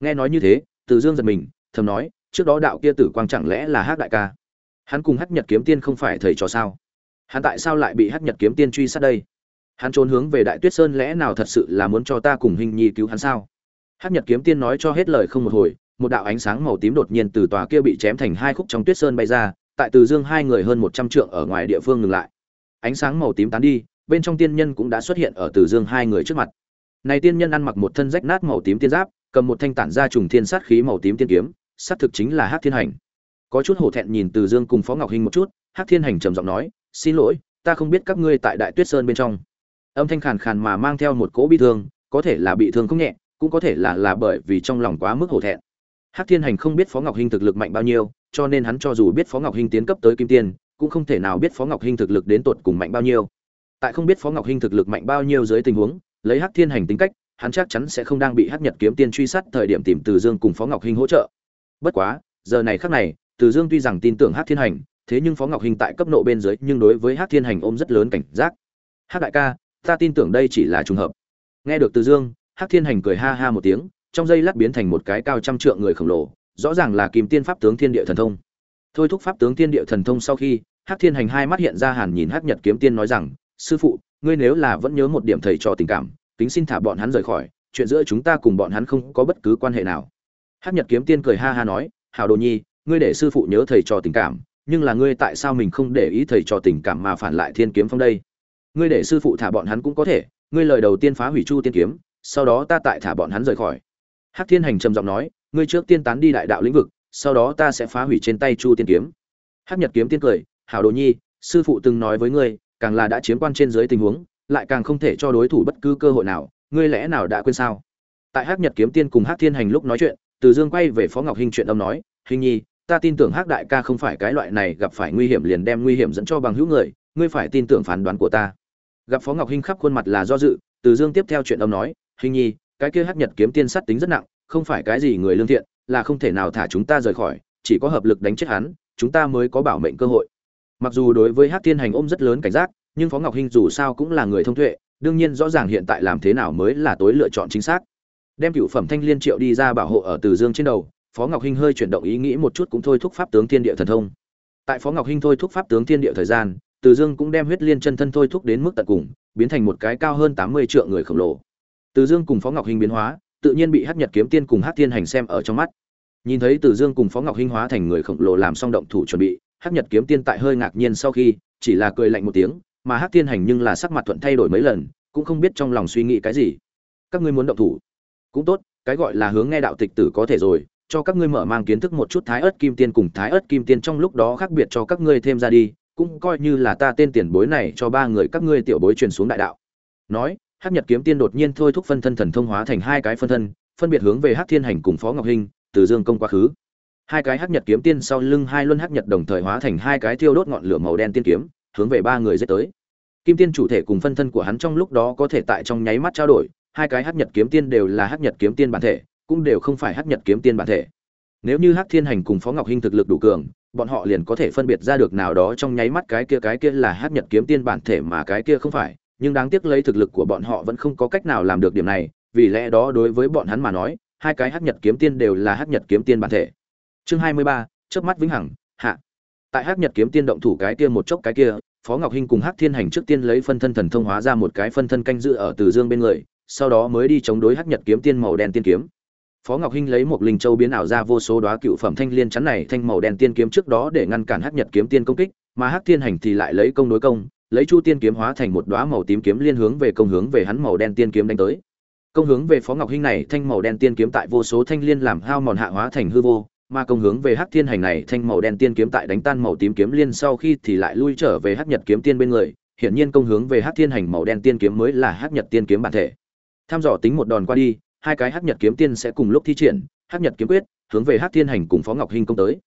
nghe nói như thế, từ dương giật mình, thầm nói, trước đó đạo kia tử quang chẳng lẽ là hắc đại ca? Hắn cùng hắc nhật kiếm tiên không phải thầy trò sao? Hắn tại sao lại bị hắc nhật kiếm tiên truy sát đây? Hắn trốn hướng về đại tuyết sơn lẽ nào thật sự là muốn cho ta cùng hình nhi cứu hắn sao? Hắc nhật kiếm tiên nói cho hết lời không một hồi, một đạo ánh sáng màu tím đột nhiên từ tòa kia bị chém thành hai khúc trong tuyết sơn bay ra, tại từ dương hai người hơn một trăm trượng ở ngoài địa phương ngừng lại. Ánh sáng màu tím tán đi, bên trong tiên nhân cũng đã xuất hiện ở từ dương hai người trước mặt. Này tiên nhân ăn mặc một thân rách nát màu tím tiên giáp cầm một thanh tản ra trùng thiên sát khí màu tím tiên kiếm, sát thực chính là hắc thiên hành. Có chút hổ thẹn nhìn từ dương cùng phó ngọc hinh một chút, hắc thiên hành trầm giọng nói, xin lỗi, ta không biết các ngươi tại đại tuyết sơn bên trong. Âm thanh khàn khàn mà mang theo một cỗ bi thương, có thể là bị thương không nhẹ, cũng có thể là là bởi vì trong lòng quá mức hổ thẹn. Hắc thiên hành không biết phó ngọc hinh thực lực mạnh bao nhiêu, cho nên hắn cho dù biết phó ngọc hinh tiến cấp tới kim tiên, cũng không thể nào biết phó ngọc hinh thực lực đến tột cùng mạnh bao nhiêu. Tại không biết phó ngọc hinh thực lực mạnh bao nhiêu dưới tình huống, lấy hắc thiên hành tính cách hắn chắc chắn sẽ không đang bị hắc nhật kiếm tiên truy sát thời điểm tìm từ dương cùng phó ngọc hinh hỗ trợ. Bất quá, giờ này khắc này, từ dương tuy rằng tin tưởng hắc thiên hành, thế nhưng phó ngọc hinh tại cấp nộ bên dưới nhưng đối với hắc thiên hành ôm rất lớn cảnh giác. Hắc đại ca, ta tin tưởng đây chỉ là trùng hợp. Nghe được từ dương, hắc thiên hành cười ha ha một tiếng, trong giây lát biến thành một cái cao trăm trượng người khổng lồ, rõ ràng là kim tiên pháp tướng thiên địa thần thông. Thôi thúc pháp tướng thiên địa thần thông sau khi, hắc thiên hành hai mắt hiện ra hàn nhìn hắc nhật kiếm tiên nói rằng, sư phụ, ngươi nếu là vẫn nhớ một điểm thầy trò tình cảm kính xin thả bọn hắn rời khỏi, chuyện giữa chúng ta cùng bọn hắn không có bất cứ quan hệ nào. Hắc nhật kiếm tiên cười ha ha nói hào đồ nhi, ngươi để sư phụ nhớ thầy trò tình cảm, nhưng là ngươi tại sao mình không để ý thầy trò tình cảm mà phản lại thiên kiếm phong đây? Ngươi để sư phụ thả bọn hắn cũng có thể, ngươi lời đầu tiên phá hủy chu tiên kiếm, sau đó ta tại thả bọn hắn rời khỏi. Hắc thiên hành trầm giọng nói, ngươi trước tiên tán đi đại đạo lĩnh vực, sau đó ta sẽ phá hủy trên tay chu tiên kiếm. Hắc nhật kiếm tiên cười, hảo đồ nhi, sư phụ từng nói với ngươi, càng là đã chiếm quan trên dưới tình huống lại càng không thể cho đối thủ bất cứ cơ hội nào, ngươi lẽ nào đã quên sao? Tại hắc nhật kiếm tiên cùng hắc thiên hành lúc nói chuyện, từ dương quay về phó ngọc hinh chuyện âm nói, hình nhi, ta tin tưởng hắc đại ca không phải cái loại này gặp phải nguy hiểm liền đem nguy hiểm dẫn cho bằng hữu người, ngươi phải tin tưởng phán đoán của ta. Gặp phó ngọc hinh khắp khuôn mặt là do dự, từ dương tiếp theo chuyện âm nói, hình nhi, cái kia hắc nhật kiếm tiên sát tính rất nặng, không phải cái gì người lương thiện, là không thể nào thả chúng ta rời khỏi, chỉ có hợp lực đánh chết hắn, chúng ta mới có bảo mệnh cơ hội. Mặc dù đối với hắc thiên hành ôm rất lớn cảnh giác nhưng phó ngọc hinh dù sao cũng là người thông tuệ, đương nhiên rõ ràng hiện tại làm thế nào mới là tối lựa chọn chính xác. Đem cựu phẩm thanh liên triệu đi ra bảo hộ ở từ dương trên đầu, phó ngọc hinh hơi chuyển động ý nghĩ một chút cũng thôi thúc pháp tướng thiên địa thần thông. Tại phó ngọc hinh thôi thúc pháp tướng thiên địa thời gian, từ dương cũng đem huyết liên chân thân thôi thúc đến mức tận cùng, biến thành một cái cao hơn tám mươi triệu người khổng lồ. Từ dương cùng phó ngọc hinh biến hóa, tự nhiên bị Hát nhật kiếm tiên cùng Hát thiên hành xem ở trong mắt. Nhìn thấy từ dương cùng phó ngọc hinh hóa thành người khổng lồ làm xong động thủ chuẩn bị hát nhật kiếm tiên tại hơi ngạc nhiên sau khi, chỉ là cười lạnh một tiếng mà hắc thiên hành nhưng là sắc mặt thuận thay đổi mấy lần, cũng không biết trong lòng suy nghĩ cái gì. Các ngươi muốn động thủ? Cũng tốt, cái gọi là hướng nghe đạo tịch tử có thể rồi, cho các ngươi mở mang kiến thức một chút thái ớt kim tiên cùng thái ớt kim tiên trong lúc đó khác biệt cho các ngươi thêm ra đi, cũng coi như là ta tên tiền bối này cho ba người các ngươi tiểu bối truyền xuống đại đạo. Nói, hắc nhật kiếm tiên đột nhiên thôi thúc phân thân thần thông hóa thành hai cái phân thân, phân biệt hướng về hắc thiên hành cùng phó ngọc hinh, từ dương công quá khứ. Hai cái hắc nhật kiếm tiên sau lưng hai luân hắc nhật đồng thời hóa thành hai cái thiêu đốt ngọn lửa màu đen tiên kiếm hướng về ba người giết tới. Kim tiên chủ thể cùng phân thân của hắn trong lúc đó có thể tại trong nháy mắt trao đổi, hai cái hắc nhật kiếm tiên đều là hắc nhật kiếm tiên bản thể, cũng đều không phải hắc nhật kiếm tiên bản thể. Nếu như hắc thiên hành cùng phó ngọc hinh thực lực đủ cường, bọn họ liền có thể phân biệt ra được nào đó trong nháy mắt cái kia cái kia là hắc nhật kiếm tiên bản thể mà cái kia không phải, nhưng đáng tiếc lấy thực lực của bọn họ vẫn không có cách nào làm được điểm này, vì lẽ đó đối với bọn hắn mà nói, hai cái hắc nhật kiếm tiên đều là hắc nhật kiếm tiên bản thể. Chương hai mươi ba, chớp mắt vĩnh hằng, hạ tại hắc nhật kiếm tiên động thủ cái kia một chốc cái kia, phó ngọc hinh cùng hắc thiên hành trước tiên lấy phân thân thần thông hóa ra một cái phân thân canh dự ở từ dương bên người, sau đó mới đi chống đối hắc nhật kiếm tiên màu đen tiên kiếm. Phó ngọc hinh lấy một linh châu biến ảo ra vô số đoá cựu phẩm thanh liên chắn này thanh màu đen tiên kiếm trước đó để ngăn cản hắc nhật kiếm tiên công kích, mà hắc thiên hành thì lại lấy công đối công, lấy chu tiên kiếm hóa thành một đoá màu tím kiếm liên hướng về công hướng về hắn màu đen tiên kiếm đánh tới. Công hướng về phó ngọc hinh này, thanh màu đen tiên kiếm tại vô số thanh liên làm hao mòn hạ hóa thành hư vô mà công hướng về hắc thiên hành này, thanh màu đen tiên kiếm tại đánh tan màu tím kiếm liên sau khi thì lại lui trở về hắc nhật kiếm tiên bên người. Hiển nhiên công hướng về hắc thiên hành màu đen tiên kiếm mới là hắc nhật tiên kiếm bản thể. Tham dò tính một đòn qua đi, hai cái hắc nhật kiếm tiên sẽ cùng lúc thi triển. Hắc nhật kiếm quyết, hướng về hắc thiên hành cùng phó ngọc hinh công tới.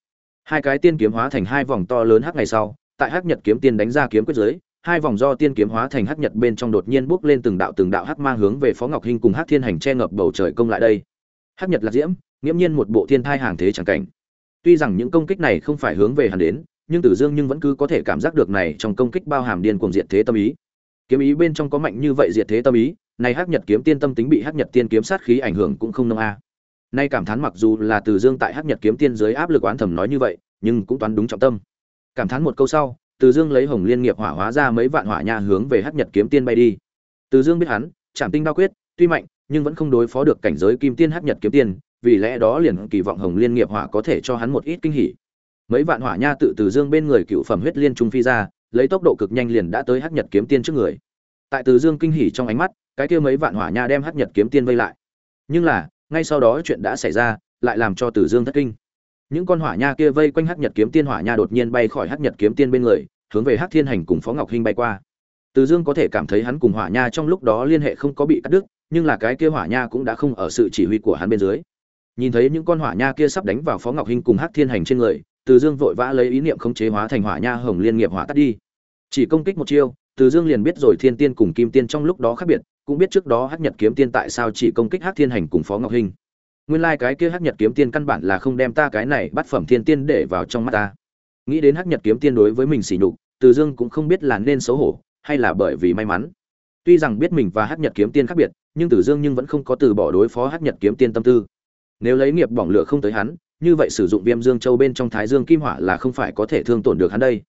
Hai cái tiên kiếm hóa thành hai vòng to lớn hắc ngày sau, tại hắc nhật kiếm tiên đánh ra kiếm quyết giới hai vòng do tiên kiếm hóa thành hắc nhật bên trong đột nhiên bước lên từng đạo từng đạo hắc mang hướng về phó ngọc hinh cùng hắc thiên hành che ngập bầu trời công lại đây. Hắc nhật lạc diễm nghiễm nhiên một bộ thiên thai hàng thế chẳng cảnh. Tuy rằng những công kích này không phải hướng về hắn đến, nhưng tử dương nhưng vẫn cứ có thể cảm giác được này trong công kích bao hàm điên cuồng diệt thế tâm ý. Kiếm ý bên trong có mạnh như vậy diệt thế tâm ý, này hắc nhật kiếm tiên tâm tính bị hắc nhật tiên kiếm sát khí ảnh hưởng cũng không nông a. Nay cảm thán mặc dù là từ dương tại hắc nhật kiếm tiên dưới áp lực oán thầm nói như vậy, nhưng cũng toán đúng trọng tâm. Cảm thán một câu sau từ dương lấy hồng liên nghiệp hỏa hóa ra mấy vạn hỏa nha hướng về hắc nhật kiếm tiên bay đi. Từ dương biết hắn chạm tinh đao quyết, tuy mạnh, nhưng vẫn không đối phó được cảnh giới kim tiên hắc nhật kiếm tiên vì lẽ đó liền kỳ vọng hồng liên nghiệp hỏa có thể cho hắn một ít kinh hỉ. Mấy vạn hỏa nha tự từ dương bên người cựu phẩm huyết liên trung phi ra, lấy tốc độ cực nhanh liền đã tới hắc nhật kiếm tiên trước người. Tại từ dương kinh hỉ trong ánh mắt, cái kia mấy vạn hỏa nha đem hắc nhật kiếm tiên vây lại. Nhưng là, ngay sau đó chuyện đã xảy ra, lại làm cho từ dương thất kinh. Những con hỏa nha kia vây quanh hắc nhật kiếm tiên hỏa nha đột nhiên bay khỏi hắc nhật kiếm tiên bên người, hướng về hắc thiên hành cùng phó ngọc hinh bay qua. Từ dương có thể cảm thấy hắn cùng hỏa nha trong lúc đó liên hệ không có bị cắt đứt, nhưng là cái kia hỏa nha cũng đã không ở sự chỉ huy của hắn bên dưới nhìn thấy những con hỏa nha kia sắp đánh vào phó ngọc hinh cùng hắc thiên hành trên người, từ dương vội vã lấy ý niệm khống chế hóa thành hỏa nha hồng liên nghiệp hỏa tắt đi. Chỉ công kích một chiêu, từ dương liền biết rồi thiên tiên cùng kim tiên trong lúc đó khác biệt, cũng biết trước đó hắc nhật kiếm tiên tại sao chỉ công kích hắc thiên hành cùng phó ngọc hinh. Nguyên lai cái kia hắc nhật kiếm tiên căn bản là không đem ta cái này bắt phẩm thiên tiên để vào trong mắt ta. Nghĩ đến hắc nhật kiếm tiên đối với mình xỉ nhục, từ dương cũng không biết là nên xấu hổ, hay là bởi vì may mắn. Tuy rằng biết mình và hắc nhật kiếm tiên khác biệt, nhưng từ dương nhưng vẫn không có từ bỏ đối phó hắc nhật kiếm tiên tâm tư nếu lấy nghiệp bỏng lửa không tới hắn, như vậy sử dụng viêm dương châu bên trong thái dương kim hỏa là không phải có thể thương tổn được hắn đây.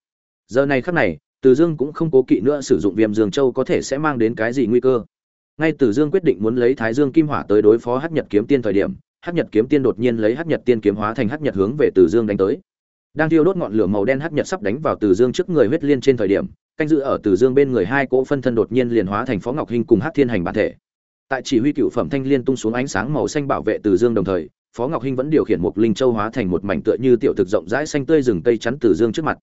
Giờ này khắc này, từ dương cũng không cố kỵ nữa sử dụng viêm dương châu có thể sẽ mang đến cái gì nguy cơ. Ngay từ dương quyết định muốn lấy thái dương kim hỏa tới đối phó hắc nhật kiếm tiên thời điểm, hắc nhật kiếm tiên đột nhiên lấy hắc nhật tiên kiếm hóa thành hắc nhật hướng về từ dương đánh tới. Đang thiêu đốt ngọn lửa màu đen hắc nhật sắp đánh vào từ dương trước người huyết liên trên thời điểm, canh giữ ở từ dương bên người hai cỗ phân thân đột nhiên liền hóa thành phó ngọc hinh cùng hắc thiên hành bản thể tại chỉ huy cựu phẩm thanh liên tung xuống ánh sáng màu xanh bảo vệ từ dương đồng thời, phó ngọc hinh vẫn điều khiển một linh châu hóa thành một mảnh tựa như tiểu thực rộng rãi xanh tươi rừng cây chắn từ dương trước mặt.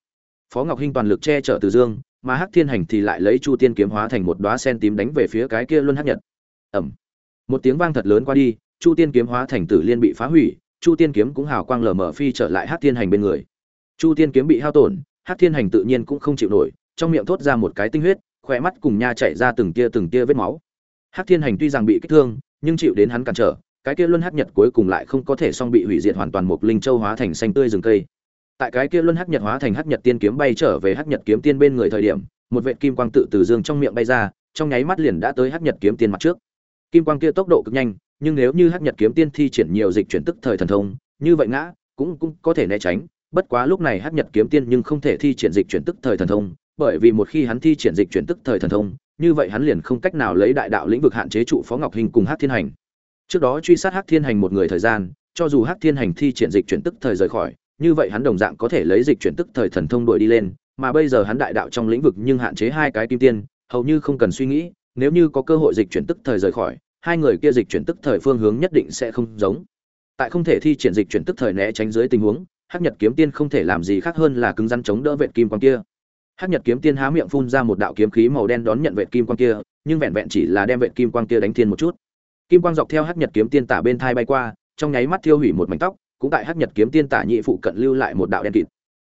Phó ngọc hinh toàn lực che chở từ dương, mà hắc thiên hành thì lại lấy chu tiên kiếm hóa thành một đóa sen tím đánh về phía cái kia luân hắc nhật. Ẩm một tiếng vang thật lớn qua đi, chu tiên kiếm hóa thành tử liên bị phá hủy, chu tiên kiếm cũng hào quang lờ mờ phi trở lại hắc thiên hành bên người. Chu tiên kiếm bị hao tổn, hắc thiên hành tự nhiên cũng không chịu nổi, trong miệng thốt ra một cái tinh huyết khỏe mắt cùng nha chảy ra từng tia từng tia vết máu hắc thiên hành tuy rằng bị kích thương, nhưng chịu đến hắn cản trở, cái kia luân hắc nhật cuối cùng lại không có thể xong bị hủy diệt hoàn toàn một linh châu hóa thành xanh tươi rừng cây. Tại cái kia luân hắc nhật hóa thành hắc nhật tiên kiếm bay trở về hắc nhật kiếm tiên bên người thời điểm, một vệt kim quang tự từ dương trong miệng bay ra, trong nháy mắt liền đã tới hắc nhật kiếm tiên mặt trước. Kim quang kia tốc độ cực nhanh, nhưng nếu như hắc nhật kiếm tiên thi triển nhiều dịch chuyển tức thời thần thông, như vậy ngã, cũng cũng có thể né tránh. Bất quá lúc này hắc nhật kiếm tiên nhưng không thể thi triển dịch chuyển tức thời thần thông, bởi vì một khi hắn thi triển dịch chuyển tức thời thần thông như vậy hắn liền không cách nào lấy đại đạo lĩnh vực hạn chế trụ phó ngọc hình cùng hắc thiên hành. Trước đó truy sát hắc thiên hành một người thời gian, cho dù hắc thiên hành thi triển dịch chuyển tức thời rời khỏi, như vậy hắn đồng dạng có thể lấy dịch chuyển tức thời thần thông đuổi đi lên, mà bây giờ hắn đại đạo trong lĩnh vực nhưng hạn chế hai cái kim tiên, hầu như không cần suy nghĩ, nếu như có cơ hội dịch chuyển tức thời rời khỏi, hai người kia dịch chuyển tức thời phương hướng nhất định sẽ không giống. Tại không thể thi triển dịch chuyển tức thời né tránh dưới tình huống, hắc nhật kiếm tiên không thể làm gì khác hơn là cứng rắn chống đỡ vệ kim quan kia hắc nhật kiếm tiên há miệng phun ra một đạo kiếm khí màu đen đón nhận vệt kim quang kia, nhưng vẹn vẹn chỉ là đem vệt kim quang kia đánh thiên một chút. Kim quang dọc theo hắc nhật kiếm tiên tả bên thai bay qua, trong nháy mắt thiêu hủy một mảnh tóc, cũng tại hắc nhật kiếm tiên tả nhị phụ cận lưu lại một đạo đen kịt.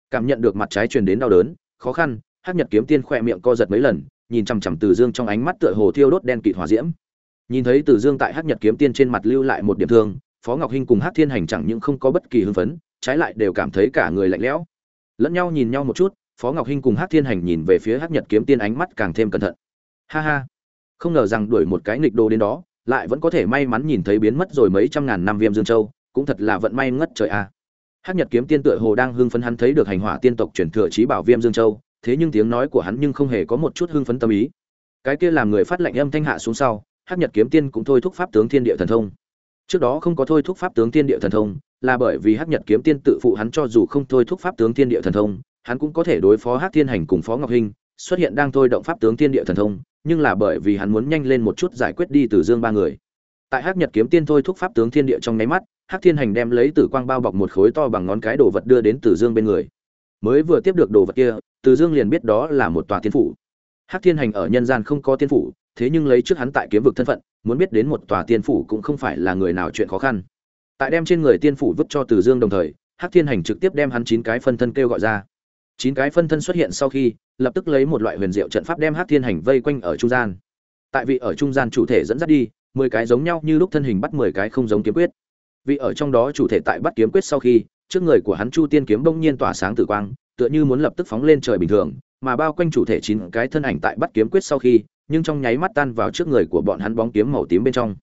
Cảm nhận được mặt trái truyền đến đau đớn, khó khăn, hắc nhật kiếm tiên khẽ miệng co giật mấy lần, nhìn chằm chằm từ dương trong ánh mắt tựa hồ thiêu đốt đen kịt hỏa diễm. Nhìn thấy từ dương tại hắc nhật kiếm tiên trên mặt lưu lại một điểm thương, phó ngọc hinh cùng hắc thiên hành chẳng những không có bất kỳ hưng phấn, trái lại đều cảm thấy cả người lạnh lẽo. Lẫn nhau nhìn nhau một chút phó ngọc hinh cùng hắc thiên hành nhìn về phía hắc nhật kiếm tiên ánh mắt càng thêm cẩn thận. Ha ha. Không ngờ rằng đuổi một cái nghịch đồ đến đó, lại vẫn có thể may mắn nhìn thấy biến mất rồi mấy trăm ngàn năm viêm dương châu, cũng thật là vận may ngất trời a. Hắc nhật kiếm tiên tựa hồ đang hưng phấn hắn thấy được hành hỏa tiên tộc truyền thừa trí bảo viêm dương châu, thế nhưng tiếng nói của hắn nhưng không hề có một chút hưng phấn tâm ý. Cái kia làm người phát lệnh âm thanh hạ xuống sau, hắc nhật kiếm tiên cũng thôi thúc pháp tướng thiên địa thần thông. Trước đó không có thôi thúc pháp tướng thiên địa thần thông, là bởi vì hắc nhật kiếm tiên tự phụ hắn cho dù không thôi thúc pháp tướng thiên địa thần thông hắn cũng có thể đối phó hắc thiên hành cùng phó ngọc hinh, xuất hiện đang thôi động pháp tướng thiên địa thần thông, nhưng là bởi vì hắn muốn nhanh lên một chút giải quyết đi Tử dương ba người. Tại hắc nhật kiếm tiên thôi thúc pháp tướng thiên địa trong nháy mắt, hắc thiên hành đem lấy tử quang bao bọc một khối to bằng ngón cái đồ vật đưa đến Tử dương bên người. Mới vừa tiếp được đồ vật kia, Tử dương liền biết đó là một tòa tiên phủ. Hắc thiên hành ở nhân gian không có tiên phủ, thế nhưng lấy trước hắn tại kiếm vực thân phận, muốn biết đến một tòa tiên phủ cũng không phải là người nào chuyện khó khăn. Tại đem trên người tiên phủ vứt cho từ dương đồng thời, hắc thiên hành trực tiếp đem hắn chín cái phân thân kêu gọi ra chín cái phân thân xuất hiện sau khi, lập tức lấy một loại huyền diệu trận pháp đem hắc thiên hành vây quanh ở trung gian. Tại vị ở trung gian chủ thể dẫn dắt đi, mười cái giống nhau như lúc thân hình bắt mười cái không giống kiếm quyết. Vị ở trong đó chủ thể tại bắt kiếm quyết sau khi, trước người của hắn chu tiên kiếm bỗng nhiên tỏa sáng tử quang, tựa như muốn lập tức phóng lên trời bình thường, mà bao quanh chủ thể chín cái thân ảnh tại bắt kiếm quyết sau khi, nhưng trong nháy mắt tan vào trước người của bọn hắn bóng kiếm màu tím bên trong.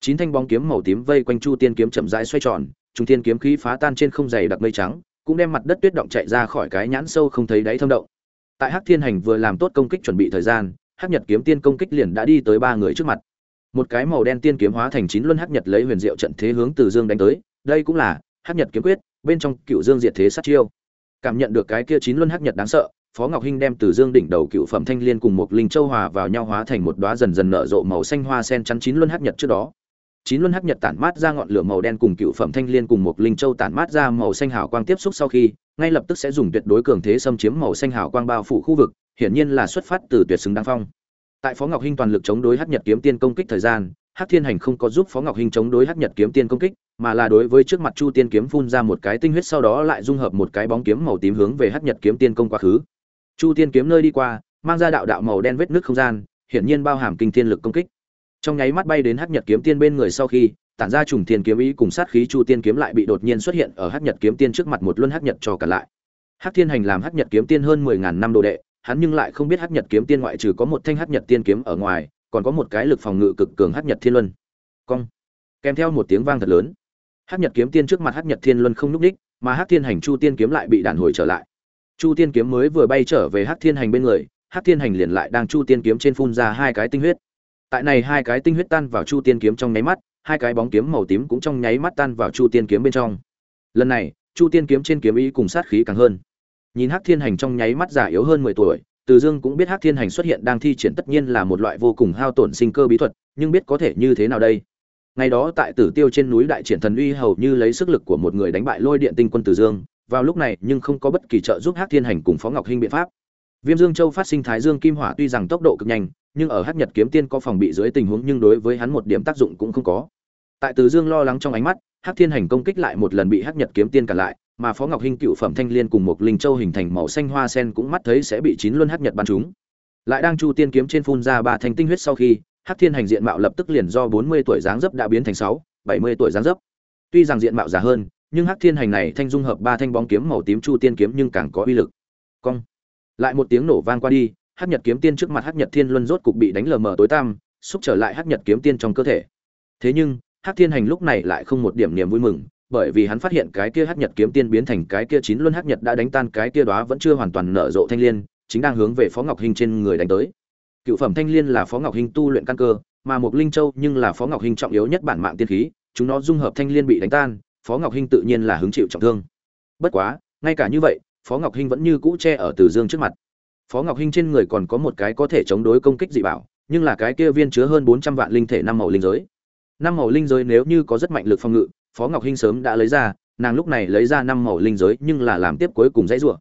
Chín thanh bóng kiếm màu tím vây quanh chu tiên kiếm chậm rãi xoay tròn, trung tiên kiếm khí phá tan trên không dày đặc mây trắng cũng đem mặt đất tuyết động chạy ra khỏi cái nhãn sâu không thấy đáy thâm động. Tại hắc thiên hành vừa làm tốt công kích chuẩn bị thời gian, hắc nhật kiếm tiên công kích liền đã đi tới ba người trước mặt. Một cái màu đen tiên kiếm hóa thành chín luân hắc nhật lấy huyền diệu trận thế hướng từ dương đánh tới, đây cũng là hắc nhật kiếm quyết, bên trong cựu dương diệt thế sát chiêu. Cảm nhận được cái kia chín luân hắc nhật đáng sợ, phó ngọc hinh đem từ dương đỉnh đầu cựu phẩm thanh liên cùng một linh châu hòa vào nhau hóa thành một đóa dần dần nở rộ màu xanh hoa sen chắn chín luân hắc nhật trước đó chín luân hắc nhật tản mát ra ngọn lửa màu đen cùng cựu phẩm thanh liên cùng một linh châu tản mát ra màu xanh hào quang tiếp xúc sau khi, ngay lập tức sẽ dùng tuyệt đối cường thế xâm chiếm màu xanh hào quang bao phủ khu vực, hiển nhiên là xuất phát từ tuyệt xứng đáng phong. Tại phó ngọc hinh toàn lực chống đối hắc nhật kiếm tiên công kích thời gian, hắc thiên hành không có giúp phó ngọc hinh chống đối hắc nhật kiếm tiên công kích, mà là đối với trước mặt chu tiên kiếm phun ra một cái tinh huyết sau đó lại dung hợp một cái bóng kiếm màu tím hướng về hắc nhật kiếm tiên công quá khứ. Chu tiên kiếm nơi đi qua, mang ra đạo đạo màu đen vết nước không gian, hiển nhiên bao hàm kinh thiên lực công kích trong nháy mắt bay đến hắc nhật kiếm tiên bên người sau khi, tản ra trùng thiên kiếm ý cùng sát khí chu tiên kiếm lại bị đột nhiên xuất hiện ở hắc nhật kiếm tiên trước mặt một luân hắc nhật cho cả lại. Hắc thiên hành làm hắc nhật kiếm tiên hơn mười ngàn năm đồ đệ, hắn nhưng lại không biết hắc nhật kiếm tiên ngoại trừ có một thanh hắc nhật tiên kiếm ở ngoài, còn có một cái lực phòng ngự cực cường hắc nhật thiên luân. Cong. Kèm theo một tiếng vang thật lớn. Hắc nhật kiếm tiên trước mặt hắc nhật thiên luân không núp đích, mà hắc thiên hành chu tiên kiếm lại bị đàn hồi trở lại. Chu tiên kiếm mới vừa bay trở về hắc thiên hành bên người, hắc thiên hành liền lại đang chu tiên kiếm trên phun ra hai cái tinh huyết tại này hai cái tinh huyết tan vào chu tiên kiếm trong nháy mắt, hai cái bóng kiếm màu tím cũng trong nháy mắt tan vào chu tiên kiếm bên trong. Lần này, chu tiên kiếm trên kiếm ý cùng sát khí càng hơn. Nhìn hắc thiên hành trong nháy mắt già yếu hơn mười tuổi, từ dương cũng biết hắc thiên hành xuất hiện đang thi triển tất nhiên là một loại vô cùng hao tổn sinh cơ bí thuật, nhưng biết có thể như thế nào đây? Ngày đó tại tử tiêu trên núi đại triển thần uy hầu như lấy sức lực của một người đánh bại lôi điện tinh quân từ dương, vào lúc này nhưng không có bất kỳ trợ giúp hắc thiên hành cùng phó ngọc hinh biện pháp. Viêm dương châu phát sinh thái dương kim hỏa tuy rằng tốc độ cực nhanh nhưng ở hắc nhật kiếm tiên có phòng bị dưới tình huống nhưng đối với hắn một điểm tác dụng cũng không có. Tại từ dương lo lắng trong ánh mắt, hắc thiên hành công kích lại một lần bị hắc nhật kiếm tiên cản lại, mà phó ngọc hinh cựu phẩm thanh liên cùng một linh châu hình thành màu xanh hoa sen cũng mắt thấy sẽ bị chín luân hắc nhật bắn chúng lại đang chu tiên kiếm trên phun ra ba thanh tinh huyết sau khi, hắc thiên hành diện mạo lập tức liền do bốn mươi tuổi dáng dấp đã biến thành sáu, bảy mươi tuổi dáng dấp. Tuy rằng diện mạo già hơn, nhưng hắc thiên hành này thanh dung hợp ba thanh bóng kiếm màu tím chu tiên kiếm nhưng càng có uy lực. Cong. Lại một tiếng nổ vang qua đi hắc nhật kiếm tiên trước mặt hắc nhật thiên luân rốt cục bị đánh lờ mờ tối tăm, xúc trở lại hắc nhật kiếm tiên trong cơ thể. Thế nhưng, hắc thiên hành lúc này lại không một điểm niềm vui mừng, bởi vì hắn phát hiện cái kia hắc nhật kiếm tiên biến thành cái kia chín luân hắc nhật đã đánh tan cái kia đóa vẫn chưa hoàn toàn nở rộ thanh liên, chính đang hướng về phó ngọc hinh trên người đánh tới. Cựu phẩm thanh liên là phó ngọc hinh tu luyện căn cơ, mà một linh châu nhưng là phó ngọc hinh trọng yếu nhất bản mạng tiên khí, chúng nó dung hợp thanh liên bị đánh tan, phó ngọc hinh tự nhiên là hứng chịu trọng thương. Bất quá, ngay cả như vậy, phó ngọc hinh vẫn như cũ che ở từ dương trước mặt phó ngọc hinh trên người còn có một cái có thể chống đối công kích dị bảo, nhưng là cái kia viên chứa hơn bốn trăm vạn linh thể năm màu linh giới. Năm màu linh giới nếu như có rất mạnh lực phòng ngự, phó ngọc hinh sớm đã lấy ra, nàng lúc này lấy ra năm màu linh giới nhưng là làm tiếp cuối cùng dãy rủa.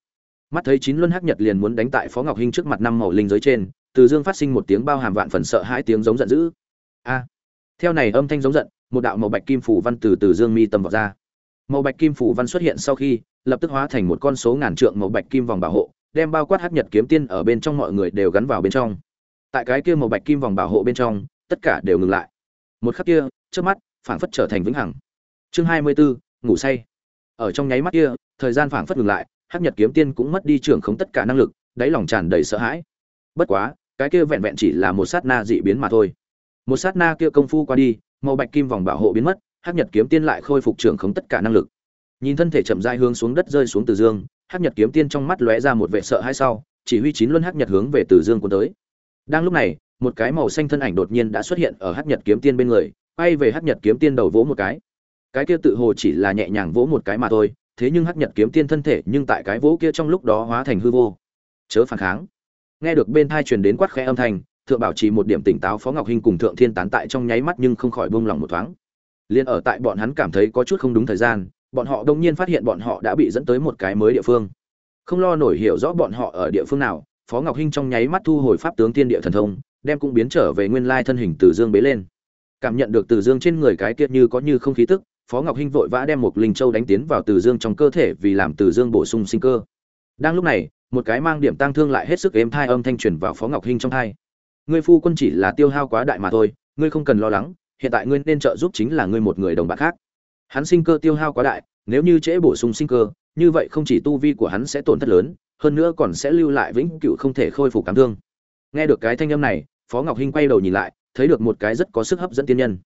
Mắt thấy chín luân hắc nhật liền muốn đánh tại phó ngọc hinh trước mặt năm màu linh giới trên, từ dương phát sinh một tiếng bao hàm vạn phần sợ hãi tiếng giống giận dữ. A! Theo này âm thanh giống giận, một đạo màu bạch kim phủ văn từ từ dương mi tầm vào ra. Màu bạch kim phủ văn xuất hiện sau khi, lập tức hóa thành một con số ngàn trượng màu bạch kim vòng bảo hộ đem bao quát hắc nhật kiếm tiên ở bên trong mọi người đều gắn vào bên trong. Tại cái kia màu bạch kim vòng bảo hộ bên trong, tất cả đều ngừng lại. Một khắc kia trước mắt, phảng phất trở thành vĩnh hằng. Chương hai mươi bốn ngủ say. Ở trong nháy mắt kia, thời gian phảng phất ngừng lại hắc nhật kiếm tiên cũng mất đi trưởng khống tất cả năng lực, đáy lòng tràn đầy sợ hãi. Bất quá, cái kia vẹn vẹn chỉ là một sát na dị biến mà thôi. Một sát na kia công phu qua đi, màu bạch kim vòng bảo hộ biến mất hắc nhật kiếm tiên lại khôi phục trưởng khống tất cả năng lực. Nhìn thân thể chậm rãi hướng xuống đất rơi xuống từ dương hắc nhật kiếm tiên trong mắt lóe ra một vẻ sợ hãi sau, chỉ huy chín luân hắc nhật hướng về từ dương cuốn tới. Đang lúc này, một cái màu xanh thân ảnh đột nhiên đã xuất hiện ở hắc nhật kiếm tiên bên người, quay về hắc nhật kiếm tiên đầu vỗ một cái. Cái kia tự hồ chỉ là nhẹ nhàng vỗ một cái mà thôi, thế nhưng hắc nhật kiếm tiên thân thể nhưng tại cái vỗ kia trong lúc đó hóa thành hư vô. Chớ phản kháng. Nghe được bên thai truyền đến quát khẽ âm thanh, thượng bảo trì một điểm tỉnh táo phó ngọc hinh cùng thượng thiên tán tại trong nháy mắt nhưng không khỏi buông lòng một thoáng. Liên ở tại bọn hắn cảm thấy có chút không đúng thời gian bọn họ đông nhiên phát hiện bọn họ đã bị dẫn tới một cái mới địa phương. Không lo nổi hiểu rõ bọn họ ở địa phương nào, phó ngọc hinh trong nháy mắt thu hồi pháp tướng tiên địa thần thông, đem cũng biến trở về nguyên lai thân hình từ dương bế lên. Cảm nhận được từ dương trên người cái kia như có như không khí tức, phó ngọc hinh vội vã đem một linh châu đánh tiến vào từ dương trong cơ thể vì làm từ dương bổ sung sinh cơ. Đang lúc này, một cái mang điểm tăng thương lại hết sức êm thai âm thanh truyền vào phó ngọc hinh trong thai. Ngươi phu quân chỉ là tiêu hao quá đại mà thôi, ngươi không cần lo lắng, hiện tại ngươi nên trợ giúp chính là ngươi một người đồng bạn khác hắn sinh cơ tiêu hao quá đại, nếu như trễ bổ sung sinh cơ, như vậy không chỉ tu vi của hắn sẽ tổn thất lớn, hơn nữa còn sẽ lưu lại vĩnh cửu không thể khôi phục cảm thương. Nghe được cái thanh âm này, phó ngọc hinh quay đầu nhìn lại, thấy được một cái rất có sức hấp dẫn tiên nhân.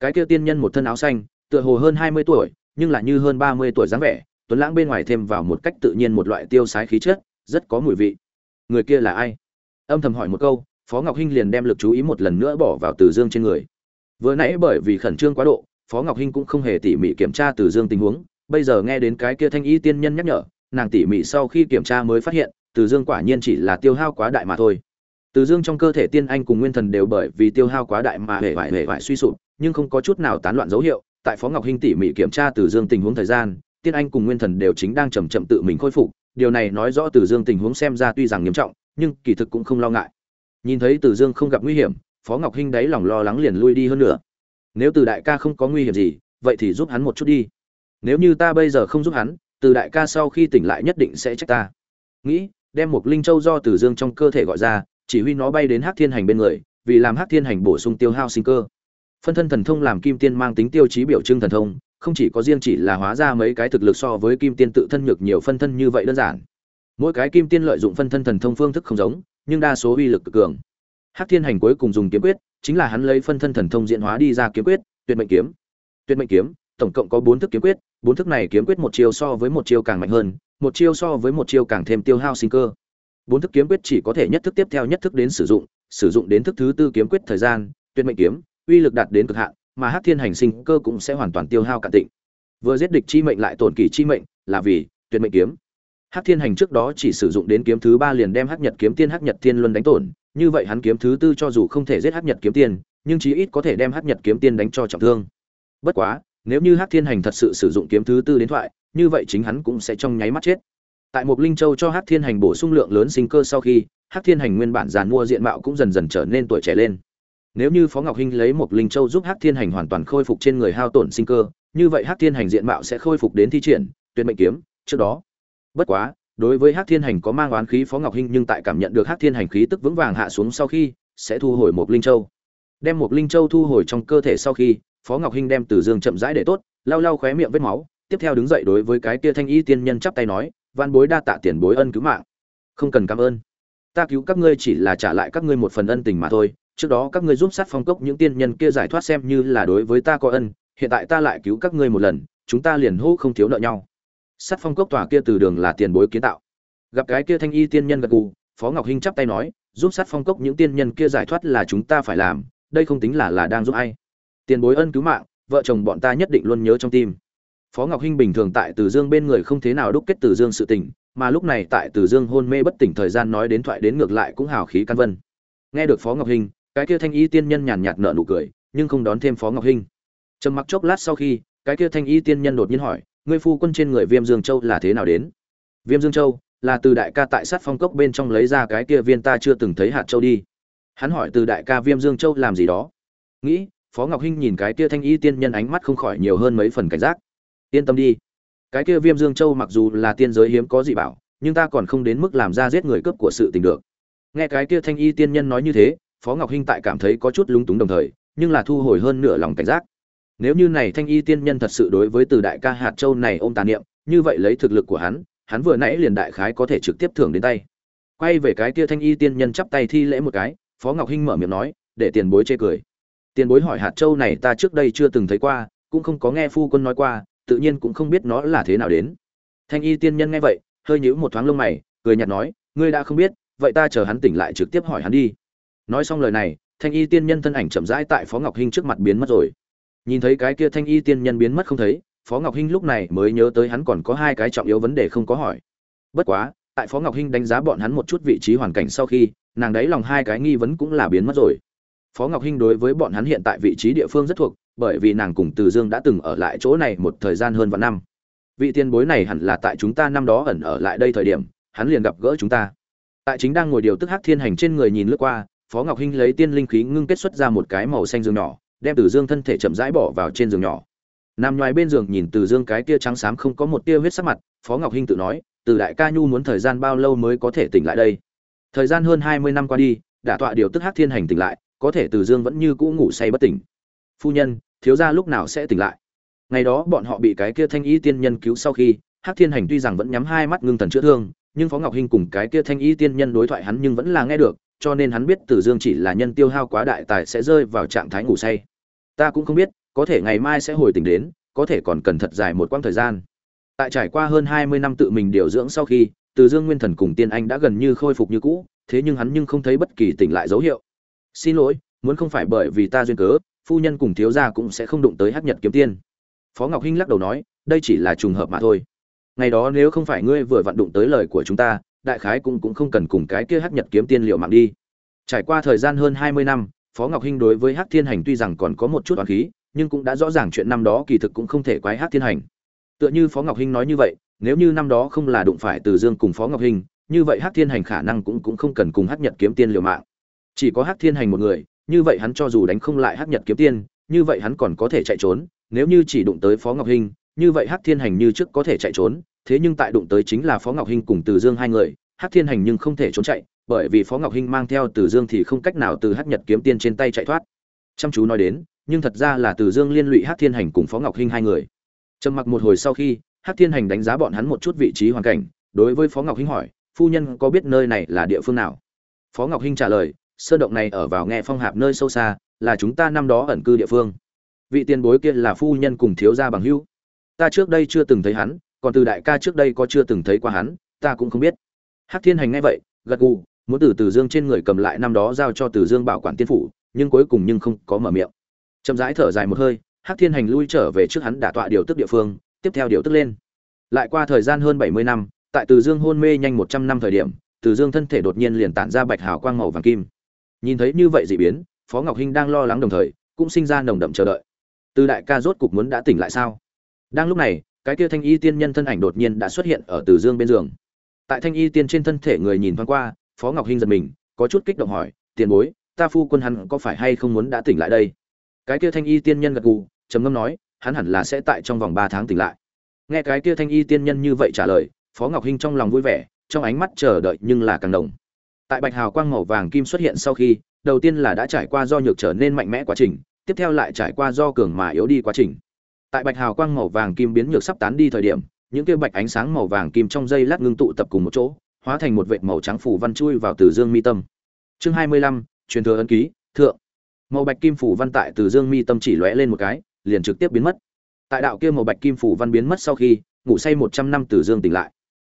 Cái kia tiên nhân một thân áo xanh, tựa hồ hơn hai mươi tuổi, nhưng là như hơn ba mươi tuổi dáng vẻ, tuấn lãng bên ngoài thêm vào một cách tự nhiên một loại tiêu sái khí chất, rất có mùi vị. Người kia là ai? Âm thầm hỏi một câu, phó ngọc hinh liền đem lực chú ý một lần nữa bỏ vào từ dương trên người. Vừa nãy bởi vì khẩn trương quá độ phó ngọc hinh cũng không hề tỉ mỉ kiểm tra từ dương tình huống, bây giờ nghe đến cái kia thanh y tiên nhân nhắc nhở, nàng tỉ mỉ sau khi kiểm tra mới phát hiện, từ dương quả nhiên chỉ là tiêu hao quá đại mà thôi. Từ dương trong cơ thể tiên anh cùng nguyên thần đều bởi vì tiêu hao quá đại mà hề vải hề vải suy sụp, nhưng không có chút nào tán loạn dấu hiệu, tại phó ngọc hinh tỉ mỉ kiểm tra từ dương tình huống thời gian, tiên anh cùng nguyên thần đều chính đang chầm chậm tự mình khôi phục. Điều này nói rõ từ dương tình huống xem ra tuy rằng nghiêm trọng, nhưng kỳ thực cũng không lo ngại. Nhìn thấy từ dương không gặp nguy hiểm, phó ngọc hinh đáy lòng lo lắng liền lui đi hơn nữa nếu từ đại ca không có nguy hiểm gì, vậy thì giúp hắn một chút đi. Nếu như ta bây giờ không giúp hắn, từ đại ca sau khi tỉnh lại nhất định sẽ trách ta. Nghĩ, đem một linh châu do từ dương trong cơ thể gọi ra, chỉ huy nó bay đến hắc thiên hành bên người, vì làm hắc thiên hành bổ sung tiêu hao sinh cơ. Phân thân thần thông làm kim tiên mang tính tiêu chí biểu trưng thần thông, không chỉ có riêng chỉ là hóa ra mấy cái thực lực so với kim tiên tự thân nhược nhiều phân thân như vậy đơn giản. Mỗi cái kim tiên lợi dụng phân thân thần thông phương thức không giống, nhưng đa số uy lực cực cường. Hắc thiên hành cuối cùng dùng kiếm quyết chính là hắn lấy phân thân thần thông diễn hóa đi ra kiếm quyết, tuyệt mệnh kiếm. Tuyệt mệnh kiếm, tổng cộng có bốn thức kiếm quyết, bốn thức này kiếm quyết một chiêu so với một chiêu càng mạnh hơn, một chiêu so với một chiêu càng thêm tiêu hao sinh cơ. Bốn thức kiếm quyết chỉ có thể nhất thức tiếp theo nhất thức đến sử dụng sử dụng đến thức thứ tư kiếm quyết thời gian, tuyệt mệnh kiếm, uy lực đạt đến cực hạn, mà hắc thiên hành sinh cơ cũng sẽ hoàn toàn tiêu hao cạn tịnh. Vừa giết địch chi mệnh lại tổn kỳ chi mệnh, là vì tuyệt mệnh kiếm. Hắc thiên hành trước đó chỉ sử dụng đến kiếm thứ ba liền đem hắc nhật kiếm tiên, hắc nhật tiên luân đánh tổn như vậy hắn kiếm thứ tư cho dù không thể giết hắc nhật kiếm tiên, nhưng chí ít có thể đem hắc nhật kiếm tiên đánh cho trọng thương. Bất quá, nếu như hắc thiên hành thật sự sử dụng kiếm thứ tư đến thoại, như vậy chính hắn cũng sẽ trong nháy mắt chết. Tại một linh châu cho hắc thiên hành bổ sung lượng lớn sinh cơ sau khi, hắc thiên hành nguyên bản giàn mua diện mạo cũng dần dần trở nên tuổi trẻ lên. Nếu như phó ngọc hinh lấy một linh châu giúp hắc thiên hành hoàn toàn khôi phục trên người hao tổn sinh cơ, như vậy hắc thiên hành diện mạo sẽ khôi phục đến thi triển, tuyệt mệnh kiếm, trước đó. Bất quá đối với hắc thiên hành có mang oán khí phó ngọc hinh nhưng tại cảm nhận được hắc thiên hành khí tức vững vàng hạ xuống sau khi, sẽ thu hồi một linh châu. Đem một linh châu thu hồi trong cơ thể sau khi, phó ngọc hinh đem từ dương chậm rãi để tốt, lau lau khóe miệng vết máu, tiếp theo đứng dậy đối với cái kia thanh y tiên nhân chắp tay nói, "Vạn bối đa tạ tiền bối ân cứu mạng. Không cần cảm ơn. Ta cứu các ngươi chỉ là trả lại các ngươi một phần ân tình mà thôi. Trước đó các ngươi giúp sát phong cốc những tiên nhân kia giải thoát xem như là đối với ta có ân, hiện tại ta lại cứu các ngươi một lần, chúng ta liền hô không thiếu nợ nhau sát phong cốc tòa kia từ đường là tiền bối kiến tạo. Gặp cái kia thanh y tiên nhân gật gù, phó ngọc hinh chắp tay nói, giúp sát phong cốc những tiên nhân kia giải thoát là chúng ta phải làm, đây không tính là là đang giúp ai. Tiền bối ân cứu mạng, vợ chồng bọn ta nhất định luôn nhớ trong tim. Phó ngọc hinh bình thường tại từ dương bên người không thế nào đúc kết từ dương sự tình, mà lúc này tại từ dương hôn mê bất tỉnh thời gian nói đến thoại đến ngược lại cũng hào khí căn vân. Nghe được phó ngọc hinh, cái kia thanh y tiên nhân nhàn nhạt nở nụ cười, nhưng không đón thêm phó ngọc hinh. Trầm mặc chốc lát sau khi, cái kia thanh y tiên nhân đột nhiên hỏi ngươi phu quân trên người viêm dương châu là thế nào đến? Viêm dương châu là từ đại ca tại sát phong cốc bên trong lấy ra cái kia viên ta chưa từng thấy hạt châu đi. Hắn hỏi từ đại ca viêm dương châu làm gì đó. Nghĩ, phó ngọc hinh nhìn cái kia thanh y tiên nhân ánh mắt không khỏi nhiều hơn mấy phần cảnh giác. Yên tâm đi. Cái kia viêm dương châu mặc dù là tiên giới hiếm có dị bảo, nhưng ta còn không đến mức làm ra giết người cướp của sự tình được. Nghe cái kia thanh y tiên nhân nói như thế, phó ngọc hinh tại cảm thấy có chút lúng túng đồng thời, nhưng là thu hồi hơn nửa lòng cảnh giác nếu như này thanh y tiên nhân thật sự đối với từ đại ca hạt châu này ôm tà niệm, như vậy lấy thực lực của hắn hắn vừa nãy liền đại khái có thể trực tiếp thưởng đến tay. Quay về cái kia thanh y tiên nhân chắp tay thi lễ một cái, phó ngọc hinh mở miệng nói, để tiền bối chê cười. Tiền bối hỏi hạt châu này ta trước đây chưa từng thấy qua, cũng không có nghe phu quân nói qua, tự nhiên cũng không biết nó là thế nào đến. Thanh y tiên nhân nghe vậy, hơi nhíu một thoáng lông mày, cười nhạt nói, ngươi đã không biết, vậy ta chờ hắn tỉnh lại trực tiếp hỏi hắn đi. Nói xong lời này, thanh y tiên nhân thân ảnh chậm rãi tại phó ngọc hinh trước mặt biến mất rồi nhìn thấy cái kia thanh y tiên nhân biến mất không thấy, phó ngọc hinh lúc này mới nhớ tới hắn còn có hai cái trọng yếu vấn đề không có hỏi. Bất quá, tại phó ngọc hinh đánh giá bọn hắn một chút vị trí hoàn cảnh sau khi, nàng đấy lòng hai cái nghi vấn cũng là biến mất rồi. Phó ngọc hinh đối với bọn hắn hiện tại vị trí địa phương rất thuộc, bởi vì nàng cùng từ dương đã từng ở lại chỗ này một thời gian hơn vạn năm. Vị tiên bối này hẳn là tại chúng ta năm đó ẩn ở lại đây thời điểm, hắn liền gặp gỡ chúng ta. Tại chính đang ngồi điều tức hắc thiên hành trên người nhìn lướt qua, phó ngọc hinh lấy tiên linh khí ngưng kết xuất ra một cái màu xanh dương nhỏ đem từ dương thân thể chậm rãi bỏ vào trên giường nhỏ. Nằm ngoài bên giường nhìn từ dương cái tia trắng xám không có một tia huyết sắc mặt, phó ngọc hinh tự nói, từ đại ca nhu muốn thời gian bao lâu mới có thể tỉnh lại đây? Thời gian hơn hai mươi năm qua đi, đã tọa điều tức hắc thiên hành tỉnh lại, có thể từ dương vẫn như cũ ngủ say bất tỉnh. Phu nhân, thiếu gia lúc nào sẽ tỉnh lại? Ngày đó bọn họ bị cái kia thanh y tiên nhân cứu sau khi, hắc thiên hành tuy rằng vẫn nhắm hai mắt ngưng thần chữa thương, nhưng phó ngọc hinh cùng cái kia thanh y tiên nhân đối thoại hắn nhưng vẫn là nghe được, cho nên hắn biết Từ Dương chỉ là nhân tiêu hao quá đại tài sẽ rơi vào trạng thái ngủ say. Ta cũng không biết, có thể ngày mai sẽ hồi tỉnh đến có thể còn cần thật dài một quãng thời gian. Tại trải qua hơn hai mươi năm tự mình điều dưỡng sau khi từ dương nguyên thần cùng tiên anh đã gần như khôi phục như cũ thế nhưng hắn nhưng không thấy bất kỳ tỉnh lại dấu hiệu. Xin lỗi muốn không phải bởi vì ta duyên cớ phu nhân cùng thiếu gia cũng sẽ không đụng tới hắc nhật kiếm tiên. Phó ngọc hinh lắc đầu nói đây chỉ là trùng hợp mà thôi. Ngày đó nếu không phải ngươi vừa vặn đụng tới lời của chúng ta đại khái cũng cũng không cần cùng cái kia hắc nhật kiếm tiên liệu mạng đi. Trải qua thời gian hơn hai mươi năm phó ngọc hinh đối với Hát thiên hành tuy rằng còn có một chút oán khí, nhưng cũng đã rõ ràng chuyện năm đó kỳ thực cũng không thể quái Hát thiên hành. Tựa như phó ngọc hinh nói như vậy, nếu như năm đó không là đụng phải từ dương cùng phó ngọc hinh, như vậy Hát thiên hành khả năng cũng cũng không cần cùng Hát nhật kiếm tiên liều mạng. Chỉ có Hát thiên hành một người, như vậy hắn cho dù đánh không lại Hát nhật kiếm tiên, như vậy hắn còn có thể chạy trốn, nếu như chỉ đụng tới phó ngọc hinh, như vậy Hát thiên hành như trước có thể chạy trốn, thế nhưng tại đụng tới chính là phó ngọc hinh cùng từ dương hai người Hát thiên hành nhưng không thể trốn chạy bởi vì phó ngọc hinh mang theo từ dương thì không cách nào từ hắc nhật kiếm tiên trên tay chạy thoát. Chăm chú nói đến, nhưng thật ra là từ dương liên lụy hắc thiên hành cùng phó ngọc hinh hai người. Trầm mặc một hồi sau khi, hắc thiên hành đánh giá bọn hắn một chút vị trí hoàn cảnh, đối với phó ngọc hinh hỏi, phu nhân có biết nơi này là địa phương nào? Phó ngọc hinh trả lời, sơn động này ở vào nghe phong hạp nơi sâu xa, là chúng ta năm đó ẩn cư địa phương. Vị tiền bối kia là phu nhân cùng thiếu gia bằng hữu. Ta trước đây chưa từng thấy hắn, còn từ đại ca trước đây có chưa từng thấy qua hắn, ta cũng không biết. Hắc thiên hành nghe vậy, gật gù muốn từ từ dương trên người cầm lại năm đó giao cho từ dương bảo quản tiên phủ, nhưng cuối cùng nhưng không có mở miệng. Chậm rãi thở dài một hơi, hắc thiên hành lui trở về trước hắn đả tọa điều tức địa phương, tiếp theo điều tức lên. Lại qua thời gian hơn bảy mươi năm, tại từ dương hôn mê nhanh một trăm năm thời điểm, từ dương thân thể đột nhiên liền tản ra bạch hào quang màu vàng kim. Nhìn thấy như vậy dị biến, phó ngọc hinh đang lo lắng đồng thời, cũng sinh ra nồng đậm chờ đợi. Từ đại ca rốt cục muốn đã tỉnh lại sao? Đang lúc này, cái kia thanh y tiên nhân thân ảnh đột nhiên đã xuất hiện ở từ dương bên giường. Tại thanh y tiên trên thân thể người nhìn thoáng qua phó ngọc hinh giật mình, có chút kích động hỏi, tiền bối, ta phu quân hắn có phải hay không muốn đã tỉnh lại đây? Cái kia thanh y tiên nhân gật gù, trầm ngâm nói, hắn hẳn là sẽ tại trong vòng ba tháng tỉnh lại. Nghe cái kia thanh y tiên nhân như vậy trả lời, phó ngọc hinh trong lòng vui vẻ, trong ánh mắt chờ đợi nhưng là càng đồng. Tại bạch hào quang màu vàng kim xuất hiện sau khi, đầu tiên là đã trải qua do nhược trở nên mạnh mẽ quá trình, tiếp theo lại trải qua do cường mà yếu đi quá trình. Tại bạch hào quang màu vàng kim biến nhược sắp tán đi thời điểm, những kia bạch ánh sáng màu vàng kim trong dây lát ngưng tụ tập cùng một chỗ hóa thành một vệt màu trắng phủ văn chui vào từ dương mi tâm. Chương hai mươi lăm, truyền thừa ấn ký, thượng. Màu bạch kim phủ văn tại từ dương mi tâm chỉ lóe lên một cái, liền trực tiếp biến mất. Tại đạo kia màu bạch kim phủ văn biến mất sau khi, ngủ say một trăm năm từ dương tỉnh lại.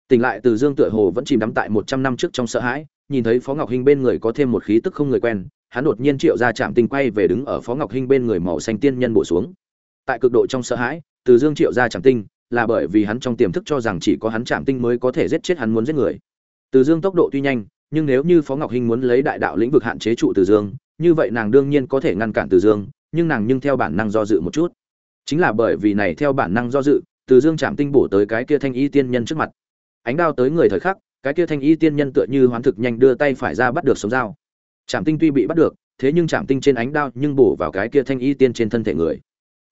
Tỉnh lại từ dương tựa hồ vẫn chìm đắm tại một trăm năm trước trong sợ hãi, nhìn thấy phó ngọc hinh bên người có thêm một khí tức không người quen, hắn đột nhiên triệu ra chạm tinh quay về đứng ở phó ngọc hinh bên người màu xanh tiên nhân bổ xuống. Tại cực độ trong sợ hãi, từ dương triệu ra chạm tinh, là bởi vì hắn trong tiềm thức cho rằng chỉ có hắn chạm tinh mới có thể giết chết hắn muốn giết người từ dương tốc độ tuy nhanh, nhưng nếu như phó ngọc hinh muốn lấy đại đạo lĩnh vực hạn chế trụ từ dương, như vậy nàng đương nhiên có thể ngăn cản từ dương, nhưng nàng nhưng theo bản năng do dự một chút. Chính là bởi vì này theo bản năng do dự, từ dương chạm tinh bổ tới cái kia thanh y tiên nhân trước mặt. Ánh đao tới người thời khắc, cái kia thanh y tiên nhân tựa như hoán thực nhanh đưa tay phải ra bắt được sống dao. Chạm tinh tuy bị bắt được, thế nhưng chạm tinh trên ánh đao nhưng bổ vào cái kia thanh y tiên trên thân thể người.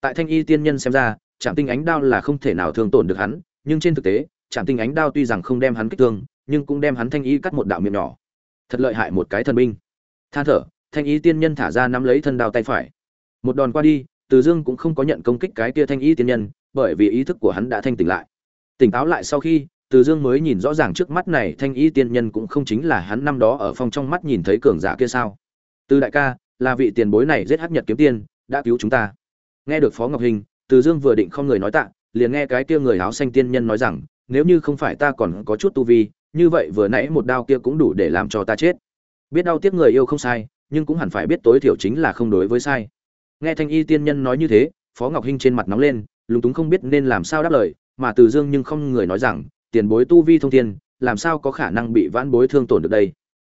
Tại thanh y tiên nhân xem ra, chạm tinh ánh đao là không thể nào thương tổn được hắn, nhưng trên thực tế, chạm tinh ánh đao tuy rằng không đem hắn kích thương nhưng cũng đem hắn thanh y cắt một đạo miệng nhỏ. Thật lợi hại một cái thần binh. Than thở, thanh y tiên nhân thả ra nắm lấy thân đao tay phải. Một đòn qua đi, từ dương cũng không có nhận công kích cái kia thanh y tiên nhân, bởi vì ý thức của hắn đã thanh tỉnh lại. Tỉnh táo lại sau khi, từ dương mới nhìn rõ ràng trước mắt này thanh y tiên nhân cũng không chính là hắn năm đó ở phong trong mắt nhìn thấy cường giả kia sao. Từ đại ca, là vị tiền bối này giết hắc nhật kiếm tiên, đã cứu chúng ta. Nghe được phó ngọc hình, từ dương vừa định không người nói tạ, liền nghe cái kia người áo xanh tiên nhân nói rằng, nếu như không phải ta còn có chút tu vi như vậy vừa nãy một đao kia cũng đủ để làm cho ta chết. Biết đau tiếc người yêu không sai, nhưng cũng hẳn phải biết tối thiểu chính là không đối với sai. Nghe thanh y tiên nhân nói như thế, phó ngọc hinh trên mặt nóng lên, lúng túng không biết nên làm sao đáp lời, mà từ dương nhưng không người nói rằng, tiền bối tu vi thông thiên, làm sao có khả năng bị vãn bối thương tổn được đây?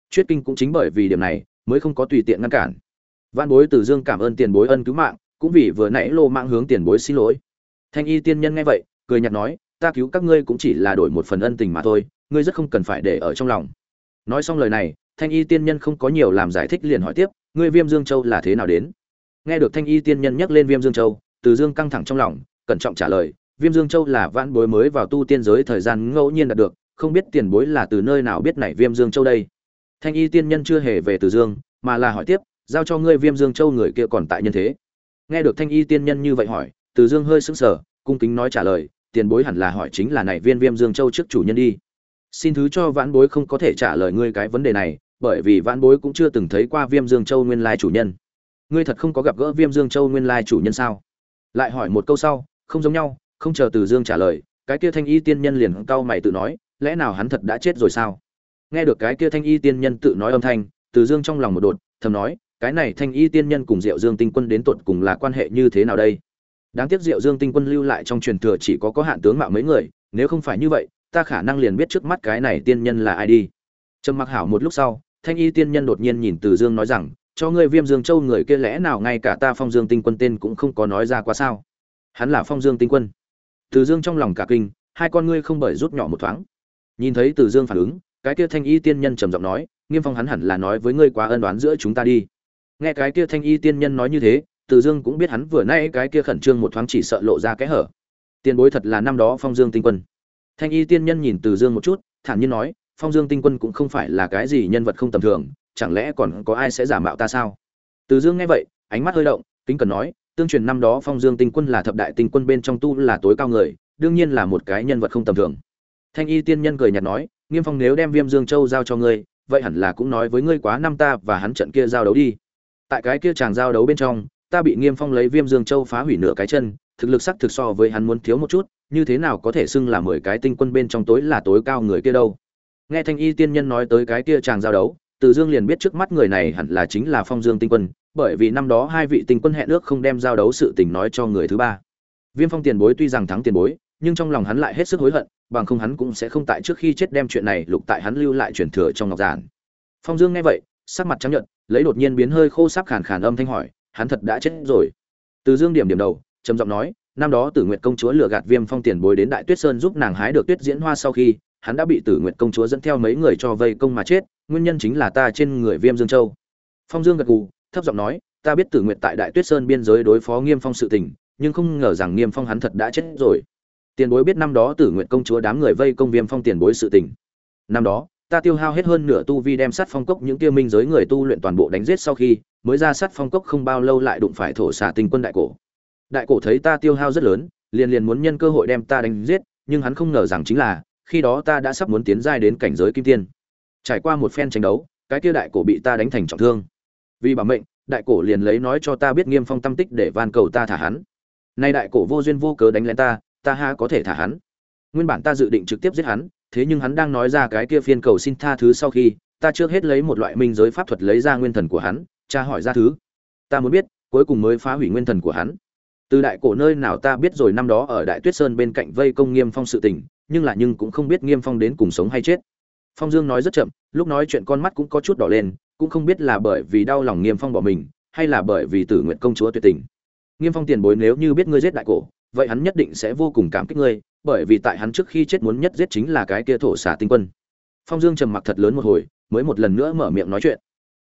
Chuyết kinh cũng chính bởi vì điểm này, mới không có tùy tiện ngăn cản. Vãn bối từ dương cảm ơn tiền bối ân cứu mạng, cũng vì vừa nãy lô mạng hướng tiền bối xin lỗi. Thanh y tiên nhân nghe vậy, cười nhạt nói, ta cứu các ngươi cũng chỉ là đổi một phần ân tình mà thôi ngươi rất không cần phải để ở trong lòng. Nói xong lời này, thanh y tiên nhân không có nhiều làm giải thích liền hỏi tiếp, ngươi viêm dương châu là thế nào đến? Nghe được thanh y tiên nhân nhắc lên viêm dương châu, từ dương căng thẳng trong lòng, cẩn trọng trả lời, viêm dương châu là vãn bối mới vào tu tiên giới thời gian ngẫu nhiên đạt được, không biết tiền bối là từ nơi nào biết này viêm dương châu đây. Thanh y tiên nhân chưa hề về từ dương, mà là hỏi tiếp, giao cho ngươi viêm dương châu người kia còn tại nhân thế? Nghe được thanh y tiên nhân như vậy hỏi, từ dương hơi sững sờ, cung kính nói trả lời, tiền bối hẳn là hỏi chính là này viên viêm dương châu trước chủ nhân đi xin thứ cho vãn bối không có thể trả lời ngươi cái vấn đề này, bởi vì vãn bối cũng chưa từng thấy qua viêm dương châu nguyên lai chủ nhân. Ngươi thật không có gặp gỡ viêm dương châu nguyên lai chủ nhân sao? Lại hỏi một câu sau, không giống nhau, không chờ từ dương trả lời, cái kia thanh y tiên nhân liền cau mày tự nói, lẽ nào hắn thật đã chết rồi sao? Nghe được cái kia thanh y tiên nhân tự nói âm thanh, từ dương trong lòng một đột, thầm nói, cái này thanh y tiên nhân cùng diệu dương tinh quân đến tột cùng là quan hệ như thế nào đây? Đáng tiếc diệu dương tinh quân lưu lại trong truyền thừa chỉ có có hạn tướng mạo mấy người, nếu không phải như vậy ta khả năng liền biết trước mắt cái này tiên nhân là ai đi. Trầm mặc hảo một lúc sau, thanh y tiên nhân đột nhiên nhìn từ dương nói rằng, cho ngươi viêm dương châu người kia lẽ nào ngay cả ta phong dương tinh quân tên cũng không có nói ra quá sao? Hắn là phong dương tinh quân. Từ dương trong lòng cả kinh, hai con ngươi không bởi rút nhỏ một thoáng. Nhìn thấy từ dương phản ứng, cái kia thanh y tiên nhân trầm giọng nói, nghiêm phong hắn hẳn là nói với ngươi quá ân đoán giữa chúng ta đi. Nghe cái kia thanh y tiên nhân nói như thế, từ dương cũng biết hắn vừa nay cái kia khẩn trương một thoáng chỉ sợ lộ ra cái hở. Tiền bối thật là năm đó phong dương tinh quân thanh y tiên nhân nhìn từ dương một chút, thản nhiên nói, phong dương tinh quân cũng không phải là cái gì nhân vật không tầm thường, chẳng lẽ còn có ai sẽ giả mạo ta sao? Từ dương nghe vậy, ánh mắt hơi động, kính cần nói, tương truyền năm đó phong dương tinh quân là thập đại tinh quân bên trong tu là tối cao người, đương nhiên là một cái nhân vật không tầm thường. Thanh y tiên nhân cười nhạt nói, nghiêm phong nếu đem viêm dương châu giao cho ngươi, vậy hẳn là cũng nói với ngươi quá năm ta và hắn trận kia giao đấu đi. Tại cái kia chàng giao đấu bên trong, ta bị nghiêm phong lấy viêm dương châu phá hủy nửa cái chân thực lực sắc thực so với hắn muốn thiếu một chút, như thế nào có thể xưng là mười cái tinh quân bên trong tối là tối cao người kia đâu. Nghe thanh y tiên nhân nói tới cái kia chàng giao đấu, từ dương liền biết trước mắt người này hẳn là chính là phong dương tinh quân, bởi vì năm đó hai vị tinh quân hẹn ước không đem giao đấu sự tình nói cho người thứ ba. Viêm phong tiền bối tuy rằng thắng tiền bối, nhưng trong lòng hắn lại hết sức hối hận, bằng không hắn cũng sẽ không tại trước khi chết đem chuyện này lục tại hắn lưu lại truyền thừa trong ngọc giản. Phong dương nghe vậy, sắc mặt trắng nhợt, lấy đột nhiên biến hơi khô sắp khàn khàn âm thanh hỏi, hắn thật đã chết rồi. Từ dương điểm điểm đầu trầm giọng nói, năm đó tử nguyệt công chúa lừa gạt viêm phong tiền bối đến đại tuyết sơn giúp nàng hái được tuyết diễn hoa sau khi, hắn đã bị tử nguyệt công chúa dẫn theo mấy người cho vây công mà chết, nguyên nhân chính là ta trên người viêm dương châu. Phong dương gật gù, thấp giọng nói, ta biết tử nguyệt tại đại tuyết sơn biên giới đối phó nghiêm phong sự tình, nhưng không ngờ rằng nghiêm phong hắn thật đã chết rồi. Tiền bối biết năm đó tử nguyệt công chúa đám người vây công viêm phong tiền bối sự tình. Năm đó, ta tiêu hao hết hơn nửa tu vi đem sát phong cốc những tiêu minh giới người tu luyện toàn bộ đánh giết sau khi, mới ra sát phong cốc không bao lâu lại đụng phải thổ xà tinh quân đại cổ đại cổ thấy ta tiêu hao rất lớn, liền liền muốn nhân cơ hội đem ta đánh giết, nhưng hắn không ngờ rằng chính là, khi đó ta đã sắp muốn tiến giai đến cảnh giới kim tiên. Trải qua một phen tranh đấu, cái kia đại cổ bị ta đánh thành trọng thương. Vì bảo mệnh, đại cổ liền lấy nói cho ta biết nghiêm phong tâm tích để van cầu ta thả hắn. Nay đại cổ vô duyên vô cớ đánh lên ta ta ha có thể thả hắn. Nguyên bản ta dự định trực tiếp giết hắn, thế nhưng hắn đang nói ra cái kia phiên cầu xin tha thứ sau khi, ta trước hết lấy một loại minh giới pháp thuật lấy ra nguyên thần của hắn, tra hỏi ra thứ. Ta muốn biết, cuối cùng mới phá hủy nguyên thần của hắn từ đại cổ nơi nào ta biết rồi năm đó ở đại tuyết sơn bên cạnh vây công nghiêm phong sự tình, nhưng là nhưng cũng không biết nghiêm phong đến cùng sống hay chết. Phong dương nói rất chậm, lúc nói chuyện con mắt cũng có chút đỏ lên, cũng không biết là bởi vì đau lòng nghiêm phong bỏ mình, hay là bởi vì tử nguyện công chúa tuyệt tình. Nghiêm phong tiền bối nếu như biết ngươi giết đại cổ, vậy hắn nhất định sẽ vô cùng cảm kích ngươi, bởi vì tại hắn trước khi chết muốn nhất giết chính là cái kia thổ xả tinh quân. Phong dương trầm mặc thật lớn một hồi, mới một lần nữa mở miệng nói chuyện.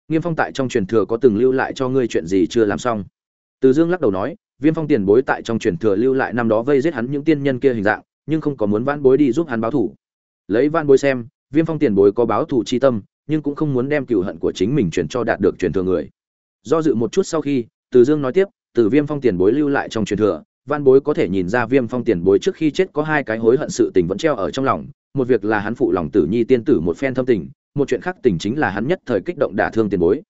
Nghiêm phong tại trong truyền thừa có từng lưu lại cho ngươi chuyện gì chưa làm xong? Từ dương lắc đầu nói viêm phong tiền bối tại trong truyền thừa lưu lại năm đó vây giết hắn những tiên nhân kia hình dạng, nhưng không có muốn van bối đi giúp hắn báo thù. lấy van bối xem, viêm phong tiền bối có báo thù chi tâm, nhưng cũng không muốn đem cừu hận của chính mình truyền cho đạt được truyền thừa người do dự một chút sau khi, từ dương nói tiếp, từ viêm phong tiền bối lưu lại trong truyền thừa van bối có thể nhìn ra viêm phong tiền bối trước khi chết có hai cái hối hận sự tình vẫn treo ở trong lòng, một việc là hắn phụ lòng tử nhi tiên tử một phen thâm tình, một chuyện khác tình chính là hắn nhất thời kích động đả thương tiền bối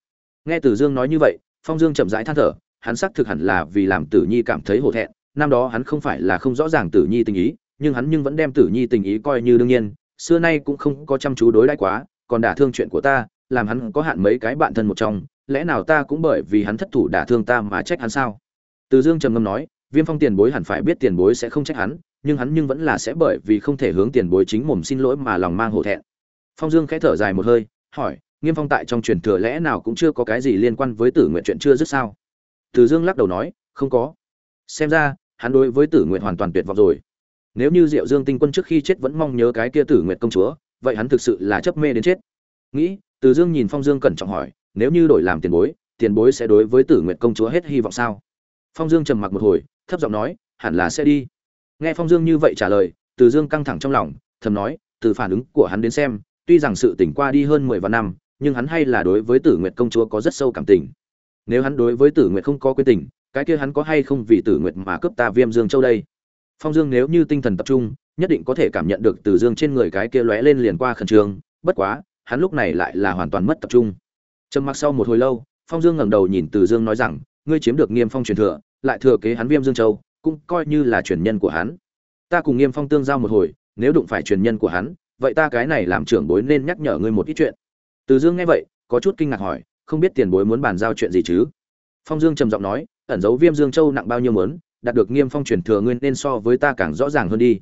nghe từ dương nói như vậy, phong dương chậm rãi than thở hắn xác thực hẳn là vì làm tử nhi cảm thấy hổ thẹn, năm đó hắn không phải là không rõ ràng tử nhi tình ý, nhưng hắn nhưng vẫn đem tử nhi tình ý coi như đương nhiên, xưa nay cũng không có chăm chú đối đãi quá, còn đả thương chuyện của ta, làm hắn có hạn mấy cái bạn thân một trong, lẽ nào ta cũng bởi vì hắn thất thủ đả thương ta mà trách hắn sao? Từ dương trầm ngâm nói, viêm phong tiền bối hẳn phải biết tiền bối sẽ không trách hắn, nhưng hắn nhưng vẫn là sẽ bởi vì không thể hướng tiền bối chính mồm xin lỗi mà lòng mang hổ thẹn. Phong dương khẽ thở dài một hơi, hỏi, nghiêm phong tại trong truyền thừa lẽ nào cũng chưa có cái gì liên quan với tử nguyện chuyện chưa dứt sao? Từ dương lắc đầu nói, không có. Xem ra, hắn đối với tử Nguyệt hoàn toàn tuyệt vọng rồi. Nếu như diệu dương tinh quân trước khi chết vẫn mong nhớ cái kia tử Nguyệt công chúa, vậy hắn thực sự là chấp mê đến chết. Nghĩ, từ dương nhìn phong dương cẩn trọng hỏi, nếu như đổi làm tiền bối tiền bối sẽ đối với tử Nguyệt công chúa hết hy vọng sao? Phong dương trầm mặc một hồi, thấp giọng nói, hẳn là sẽ đi. Nghe phong dương như vậy trả lời, từ dương căng thẳng trong lòng, thầm nói, từ phản ứng của hắn đến xem, tuy rằng sự tỉnh qua đi hơn mười vạn năm, nhưng hắn hay là đối với tử nguyệt công chúa có rất sâu cảm tình nếu hắn đối với tử nguyệt không có quyết tình, cái kia hắn có hay không vì tử nguyệt mà cướp ta viêm dương châu đây? Phong dương nếu như tinh thần tập trung, nhất định có thể cảm nhận được từ dương trên người cái kia lóe lên liền qua khẩn trương, bất quá, hắn lúc này lại là hoàn toàn mất tập trung. Trầm mặc sau một hồi lâu, phong dương ngẩng đầu nhìn từ dương nói rằng, ngươi chiếm được nghiêm phong truyền thừa, lại thừa kế hắn viêm dương châu, cũng coi như là truyền nhân của hắn. Ta cùng nghiêm phong tương giao một hồi, nếu đụng phải truyền nhân của hắn, vậy ta cái này làm trưởng bối nên nhắc nhở ngươi một ít chuyện. Từ dương nghe vậy, có chút kinh ngạc hỏi không biết tiền bối muốn bàn giao chuyện gì chứ? Phong dương trầm giọng nói, ẩn dấu viêm dương châu nặng bao nhiêu mớn đạt được nghiêm phong truyền thừa nguyên nên so với ta càng rõ ràng hơn đi.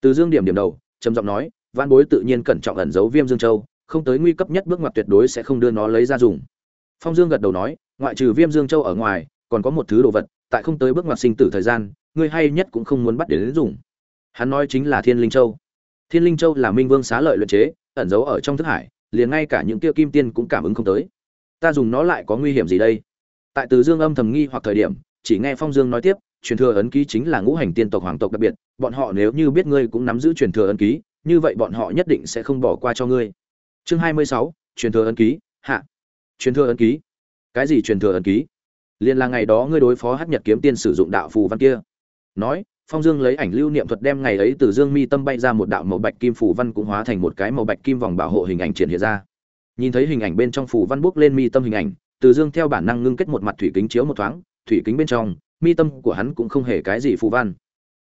Từ dương điểm điểm đầu, trầm giọng nói văn bối tự nhiên cẩn trọng ẩn giấu viêm dương châu, không tới nguy cấp nhất bước ngoặt tuyệt đối sẽ không đưa nó lấy ra dùng. Phong dương gật đầu nói, ngoại trừ viêm dương châu ở ngoài, còn có một thứ đồ vật, tại không tới bước ngoặt sinh tử thời gian, ngươi hay nhất cũng không muốn bắt để đến dùng. Hắn nói chính là thiên linh châu. Thiên linh châu là minh vương xá lợi luyện chế, ẩn giấu ở trong thức hải, liền ngay cả những kia kim tiên cũng cảm ứng không tới ta dùng nó lại có nguy hiểm gì đây? Tại từ dương âm thầm nghi hoặc thời điểm, chỉ nghe phong dương nói tiếp, truyền thừa ấn ký chính là ngũ hành tiên tộc hoàng tộc đặc biệt, bọn họ nếu như biết ngươi cũng nắm giữ truyền thừa ấn ký, như vậy bọn họ nhất định sẽ không bỏ qua cho ngươi. Chương hai mươi sáu, truyền thừa ấn ký, hạ. Truyền thừa ấn ký. Cái gì truyền thừa ấn ký? Liền là ngày đó ngươi đối phó hát nhật kiếm tiên sử dụng đạo phù văn kia. Nói, phong dương lấy ảnh lưu niệm thuật đem ngày ấy từ dương mi tâm bay ra một đạo màu bạch kim phù văn cũng hóa thành một cái màu bạch kim vòng bảo hộ hình ảnh triển hiện ra nhìn thấy hình ảnh bên trong phù văn bốc lên mi tâm hình ảnh, từ dương theo bản năng ngưng kết một mặt thủy kính chiếu một thoáng, thủy kính bên trong, mi tâm của hắn cũng không hề cái gì phù văn.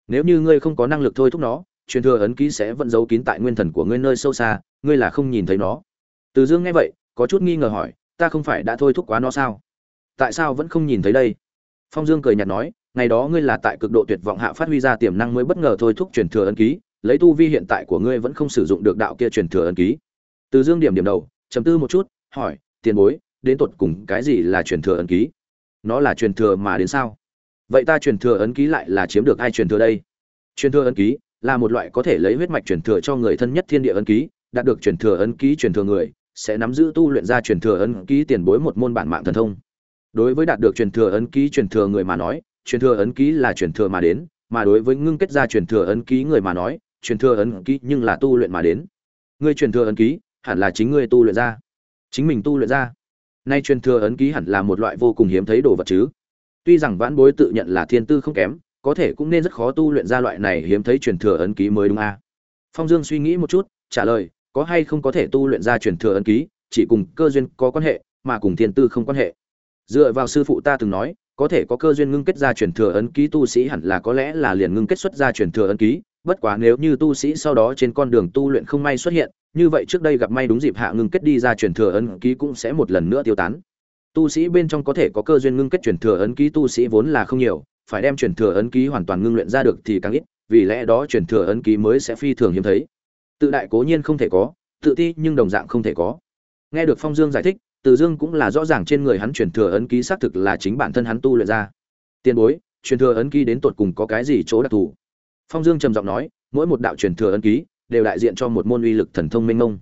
Nếu như ngươi không có năng lực thôi thúc nó, truyền thừa ấn ký sẽ vẫn giấu kín tại nguyên thần của ngươi nơi sâu xa, ngươi là không nhìn thấy nó. Từ dương nghe vậy, có chút nghi ngờ hỏi, ta không phải đã thôi thúc quá nó sao? Tại sao vẫn không nhìn thấy đây? Phong dương cười nhạt nói, ngày đó ngươi là tại cực độ tuyệt vọng hạ phát huy ra tiềm năng mới bất ngờ thôi thúc truyền thừa ấn ký, lấy tu vi hiện tại của ngươi vẫn không sử dụng được đạo kia truyền thừa ấn ký. Từ dương điểm điểm đầu chấm tư một chút hỏi tiền bối đến tột cùng cái gì là truyền thừa ấn ký nó là truyền thừa mà đến sao vậy ta truyền thừa ấn ký lại là chiếm được ai truyền thừa đây truyền thừa ấn ký là một loại có thể lấy huyết mạch truyền thừa cho người thân nhất thiên địa ấn ký đạt được truyền thừa ấn ký truyền thừa người sẽ nắm giữ tu luyện ra truyền thừa ấn ký tiền bối một môn bản mạng thần thông đối với đạt được truyền thừa ấn ký truyền thừa người mà nói truyền thừa ấn ký là truyền thừa mà đến mà đối với ngưng kết ra truyền thừa ấn ký người mà nói truyền thừa ấn ký nhưng là tu luyện mà đến người truyền thừa ấn ký hẳn là chính ngươi tu luyện ra. Chính mình tu luyện ra. Nay truyền thừa ấn ký hẳn là một loại vô cùng hiếm thấy đồ vật chứ. Tuy rằng vãn bối tự nhận là thiên tư không kém, có thể cũng nên rất khó tu luyện ra loại này hiếm thấy truyền thừa ấn ký mới đúng a. À? phong dương suy nghĩ một chút, trả lời, có hay không có thể tu luyện ra truyền thừa ấn ký, chỉ cùng cơ duyên có quan hệ, mà cùng thiên tư không quan hệ. Dựa vào sư phụ ta từng nói, có thể có cơ duyên ngưng kết ra truyền thừa ấn ký tu sĩ hẳn là có lẽ là liền ngưng kết xuất ra truyền thừa ấn ký bất quá nếu như tu sĩ sau đó trên con đường tu luyện không may xuất hiện, như vậy trước đây gặp may đúng dịp hạ ngưng kết đi ra truyền thừa ấn ký cũng sẽ một lần nữa tiêu tán. Tu sĩ bên trong có thể có cơ duyên ngưng kết truyền thừa ấn ký tu sĩ vốn là không nhiều, phải đem truyền thừa ấn ký hoàn toàn ngưng luyện ra được thì càng ít, vì lẽ đó truyền thừa ấn ký mới sẽ phi thường hiếm thấy. Tự đại cố nhiên không thể có, tự ti nhưng đồng dạng không thể có. Nghe được phong dương giải thích, từ dương cũng là rõ ràng trên người hắn truyền thừa ấn ký xác thực là chính bản thân hắn tu luyện ra. Tiền bối, truyền thừa ấn ký đến tột cùng có cái gì chỗ đặc thù? Phong dương trầm giọng nói, mỗi một đạo truyền thừa ấn ký đều đại diện cho một môn uy lực thần thông minh ngông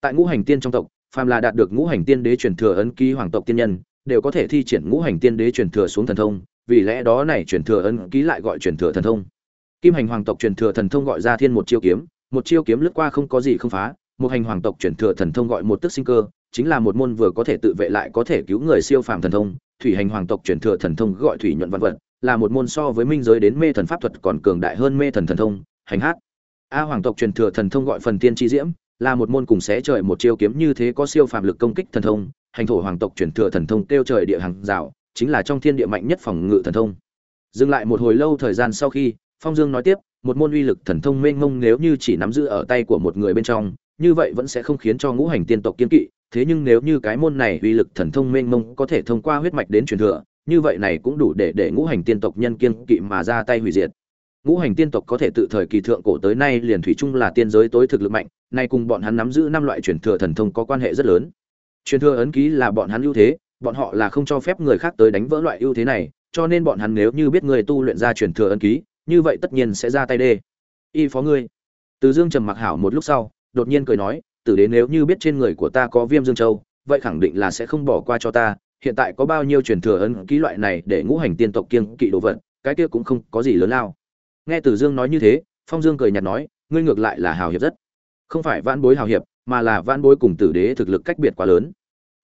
tại ngũ hành tiên trong tộc, phàm là đạt được ngũ hành tiên đế truyền thừa ấn ký hoàng tộc tiên nhân, đều có thể thi triển ngũ hành tiên đế truyền thừa xuống thần thông, vì lẽ đó này truyền thừa ấn ký lại gọi truyền thừa thần thông kim hành hoàng tộc truyền thừa thần thông gọi ra thiên một chiêu kiếm, một chiêu kiếm lướt qua không có gì không phá, một hành hoàng tộc truyền thừa thần thông gọi một tức sinh cơ, chính là một môn vừa có thể tự vệ lại có thể cứu người siêu phàm thần thông, thủy hành hoàng tộc truyền thừa thần thông gọi thủy nhuận vân vân là một môn so với minh giới đến mê thần pháp thuật còn cường đại hơn mê thần thần thông, hành hát. A hoàng tộc truyền thừa thần thông gọi phần tiên tri diễm, là một môn cùng xé trời một chiêu kiếm như thế có siêu phàm lực công kích thần thông, hành thổ hoàng tộc truyền thừa thần thông tiêu trời địa hàng rào, chính là trong thiên địa mạnh nhất phòng ngự thần thông. Dừng lại một hồi lâu thời gian sau khi, phong dương nói tiếp, một môn uy lực thần thông mênh mông nếu như chỉ nắm giữ ở tay của một người bên trong, như vậy vẫn sẽ không khiến cho ngũ hành tiên tộc kiên kỵ, thế nhưng nếu như cái môn này uy lực thần thông mênh mông có thể thông qua huyết mạch đến truyền thừa như vậy này cũng đủ để để ngũ hành tiên tộc nhân kiên kỵ mà ra tay hủy diệt. Ngũ hành tiên tộc có thể tự thời kỳ thượng cổ tới nay liền thủy chung là tiên giới tối thực lực mạnh, nay cùng bọn hắn nắm giữ năm loại truyền thừa thần thông có quan hệ rất lớn. Truyền thừa ấn ký là bọn hắn ưu thế, bọn họ là không cho phép người khác tới đánh vỡ loại ưu thế này, cho nên bọn hắn nếu như biết người tu luyện ra truyền thừa ấn ký, như vậy tất nhiên sẽ ra tay đê. Y phó ngươi. Từ dương trầm mặc hảo một lúc sau, đột nhiên cười nói, tử đế nếu như biết trên người của ta có viêm dương châu, vậy khẳng định là sẽ không bỏ qua cho ta hiện tại có bao nhiêu truyền thừa ấn ký loại này để ngũ hành tiên tộc kiêng kỵ đồ vật, cái kia cũng không có gì lớn lao. Nghe tử dương nói như thế, phong dương cười nhạt nói, ngươi ngược lại là hào hiệp rất. Không phải vãn bối hào hiệp, mà là vãn bối cùng tử đế thực lực cách biệt quá lớn.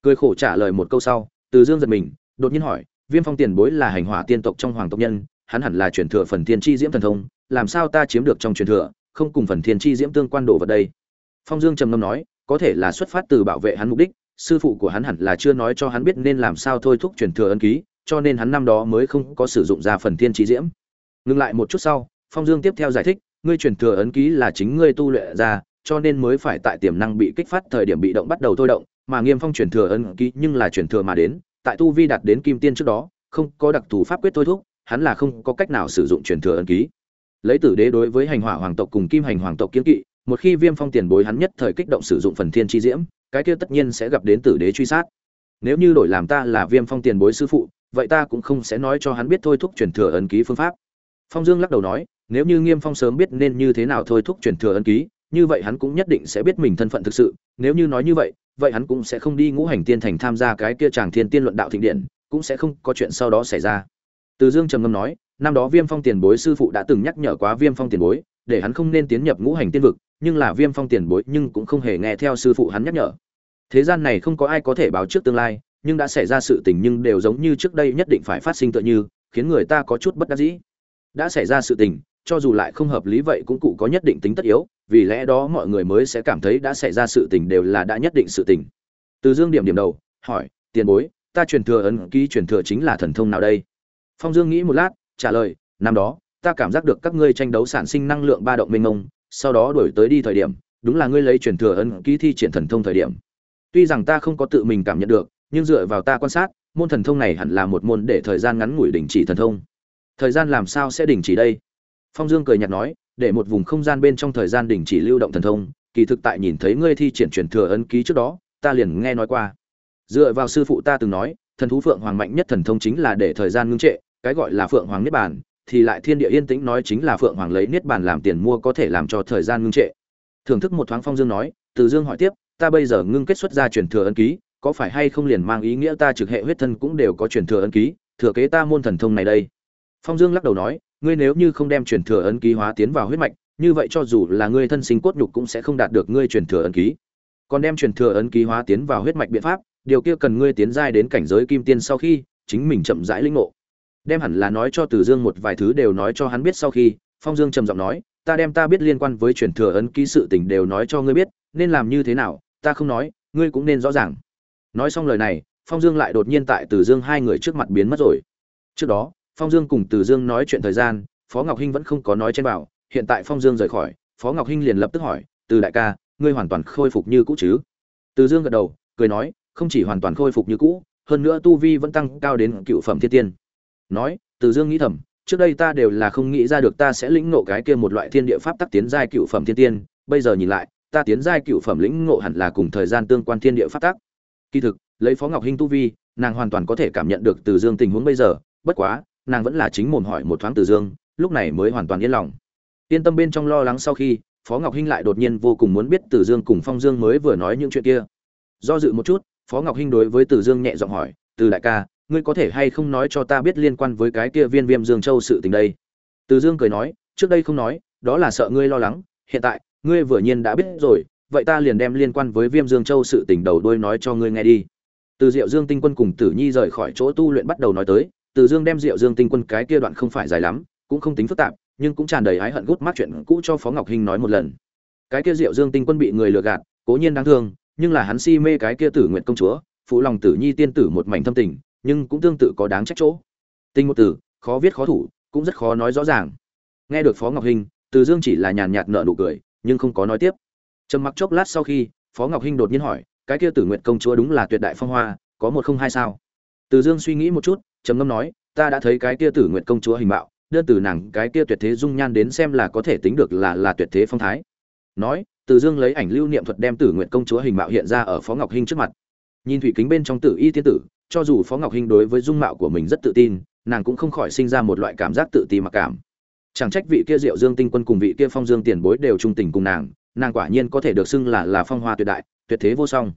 Cười khổ trả lời một câu sau, tử dương giật mình, đột nhiên hỏi, viêm phong tiền bối là hành hỏa tiên tộc trong hoàng tộc nhân, hắn hẳn là truyền thừa phần thiên chi diễm thần thông, làm sao ta chiếm được trong truyền thừa, không cùng phần thiên chi diễm tương quan đồ vật đây? Phong dương trầm ngâm nói, có thể là xuất phát từ bảo vệ hắn mục đích sư phụ của hắn hẳn là chưa nói cho hắn biết nên làm sao thôi thúc truyền thừa ân ký, cho nên hắn năm đó mới không có sử dụng ra phần thiên chi diễm. Ngừng lại một chút sau, phong dương tiếp theo giải thích, ngươi truyền thừa ấn ký là chính ngươi tu luyện ra, cho nên mới phải tại tiềm năng bị kích phát thời điểm bị động bắt đầu thôi động, mà nghiêm phong truyền thừa ấn ký nhưng là truyền thừa mà đến, tại tu vi đạt đến kim tiên trước đó, không có đặc thù pháp quyết thôi thúc, hắn là không có cách nào sử dụng truyền thừa ấn ký. Lấy tử đế đối với hành hỏa hoàng tộc cùng kim hành hoàng tộc kiến kỵ, một khi viêm phong tiền bối hắn nhất thời kích động sử dụng phần thiên chi diễm cái kia tất nhiên sẽ gặp đến tử đế truy sát. Nếu như đổi làm ta là viêm phong tiền bối sư phụ, vậy ta cũng không sẽ nói cho hắn biết thôi thúc truyền thừa ấn ký phương pháp. Phong dương lắc đầu nói, nếu như nghiêm phong sớm biết nên như thế nào thôi thúc truyền thừa ấn ký, như vậy hắn cũng nhất định sẽ biết mình thân phận thực sự. Nếu như nói như vậy vậy hắn cũng sẽ không đi ngũ hành tiên thành tham gia cái kia chàng thiên tiên luận đạo thịnh điện, cũng sẽ không có chuyện sau đó xảy ra. Từ dương trầm ngâm nói, năm đó viêm phong tiền bối sư phụ đã từng nhắc nhở quá viêm phong tiền bối, để hắn không nên tiến nhập ngũ hành tiên vực nhưng là viêm phong tiền bối nhưng cũng không hề nghe theo sư phụ hắn nhắc nhở. Thế gian này không có ai có thể báo trước tương lai, nhưng đã xảy ra sự tình nhưng đều giống như trước đây nhất định phải phát sinh tựa như, khiến người ta có chút bất đắc dĩ. Đã xảy ra sự tình, cho dù lại không hợp lý vậy cũng cụ có nhất định tính tất yếu, vì lẽ đó mọi người mới sẽ cảm thấy đã xảy ra sự tình đều là đã nhất định sự tình. Từ dương điểm điểm đầu, hỏi, tiền bối, ta truyền thừa ấn ký truyền thừa chính là thần thông nào đây? Phong dương nghĩ một lát, trả lời, năm đó, ta cảm giác được các ngươi tranh đấu sản sinh năng lượng ba động mênh mông sau đó đổi tới đi thời điểm, đúng là ngươi lấy truyền thừa ấn ký thi triển thần thông thời điểm. Tuy rằng ta không có tự mình cảm nhận được, nhưng dựa vào ta quan sát, môn thần thông này hẳn là một môn để thời gian ngắn ngủi đình chỉ thần thông. Thời gian làm sao sẽ đình chỉ đây? Phong dương cười nhạt nói, để một vùng không gian bên trong thời gian đình chỉ lưu động thần thông, kỳ thực tại nhìn thấy ngươi thi triển truyền thừa ấn ký trước đó, ta liền nghe nói qua. Dựa vào sư phụ ta từng nói, thần thú phượng hoàng mạnh nhất thần thông chính là để thời gian ngưng trệ, cái gọi là phượng hoàng niết bàn thì lại thiên địa yên tĩnh nói chính là phượng hoàng lấy niết bàn làm tiền mua có thể làm cho thời gian ngưng trệ. Thưởng thức một thoáng phong dương nói, từ dương hỏi tiếp, ta bây giờ ngưng kết xuất ra truyền thừa ân ký, có phải hay không liền mang ý nghĩa ta trực hệ huyết thân cũng đều có truyền thừa ân ký, thừa kế ta môn thần thông này đây? Phong dương lắc đầu nói, ngươi nếu như không đem truyền thừa ân ký hóa tiến vào huyết mạch, như vậy cho dù là ngươi thân sinh cốt nhục cũng sẽ không đạt được ngươi truyền thừa ân ký. Còn đem truyền thừa ấn ký hóa tiến vào huyết mạch biện pháp, điều kia cần ngươi tiến giai đến cảnh giới kim tiên sau khi chính mình chậm rãi linh ngộ đem hẳn là nói cho từ dương một vài thứ đều nói cho hắn biết sau khi, phong dương trầm giọng nói, ta đem ta biết liên quan với truyền thừa ấn ký sự tình đều nói cho ngươi biết, nên làm như thế nào, ta không nói, ngươi cũng nên rõ ràng. Nói xong lời này, phong dương lại đột nhiên tại từ dương hai người trước mặt biến mất rồi. Trước đó, phong dương cùng từ dương nói chuyện thời gian, phó ngọc hinh vẫn không có nói trên bảo, hiện tại phong dương rời khỏi, phó ngọc hinh liền lập tức hỏi, từ đại ca, ngươi hoàn toàn khôi phục như cũ chứ? Từ dương gật đầu, cười nói, không chỉ hoàn toàn khôi phục như cũ, hơn nữa tu vi vẫn tăng cao đến cựu phẩm thiên tiên nói, từ dương nghĩ thầm, trước đây ta đều là không nghĩ ra được ta sẽ lĩnh ngộ cái kia một loại thiên địa pháp tắc tiến giai cựu phẩm thiên tiên. Bây giờ nhìn lại, ta tiến giai cựu phẩm lĩnh ngộ hẳn là cùng thời gian tương quan thiên địa pháp tắc. Kỳ thực, lấy phó ngọc hinh tu vi, nàng hoàn toàn có thể cảm nhận được từ dương tình huống bây giờ, bất quá, nàng vẫn là chính mồm hỏi một thoáng từ dương, lúc này mới hoàn toàn yên lòng. Yên tâm bên trong lo lắng sau khi, phó ngọc hinh lại đột nhiên vô cùng muốn biết từ dương cùng phong dương mới vừa nói những chuyện kia. Do dự một chút, phó ngọc hinh đối với từ dương nhẹ giọng hỏi, từ đại ca ngươi có thể hay không nói cho ta biết liên quan với cái kia viên viêm dương châu sự tình đây? Từ dương cười nói, trước đây không nói, đó là sợ ngươi lo lắng, hiện tại, ngươi vừa nhiên đã biết rồi, vậy ta liền đem liên quan với viêm dương châu sự tình đầu đuôi nói cho ngươi nghe đi. Từ diệu dương tinh quân cùng tử nhi rời khỏi chỗ tu luyện bắt đầu nói tới, từ dương đem diệu dương tinh quân cái kia đoạn không phải dài lắm, cũng không tính phức tạp, nhưng cũng tràn đầy ái hận gút mắt chuyện cũ cho phó ngọc hinh nói một lần. Cái kia diệu dương tinh quân bị người lừa gạt, cố nhiên đáng thương, nhưng là hắn si mê cái kia tử nguyện công chúa, phụ lòng tử nhi tiên tử một mảnh thâm tình nhưng cũng tương tự có đáng trách chỗ. Tinh một từ, khó viết khó thủ, cũng rất khó nói rõ ràng. Nghe được phó ngọc hinh, từ dương chỉ là nhàn nhạt nợ nụ cười, nhưng không có nói tiếp. Trầm mặc chốc lát sau khi, phó ngọc hinh đột nhiên hỏi, cái kia tử nguyện công chúa đúng là tuyệt đại phong hoa, có một không hai sao? Từ dương suy nghĩ một chút, trầm ngâm nói, ta đã thấy cái kia tử nguyện công chúa hình mạo, đơn từ nàng cái kia tuyệt thế dung nhan đến xem là có thể tính được là là tuyệt thế phong thái. Nói, từ dương lấy ảnh lưu niệm thuật đem tử nguyện công chúa hình mạo hiện ra ở phó ngọc hinh trước mặt. Nhìn thủy kính bên trong tử y tiên tử cho dù phó ngọc hinh đối với dung mạo của mình rất tự tin, nàng cũng không khỏi sinh ra một loại cảm giác tự ti mặc cảm. Chẳng trách vị kia diệu dương tinh quân cùng vị kia phong dương tiền bối đều trung tình cùng nàng nàng quả nhiên có thể được xưng là là phong hoa tuyệt đại, tuyệt thế vô song.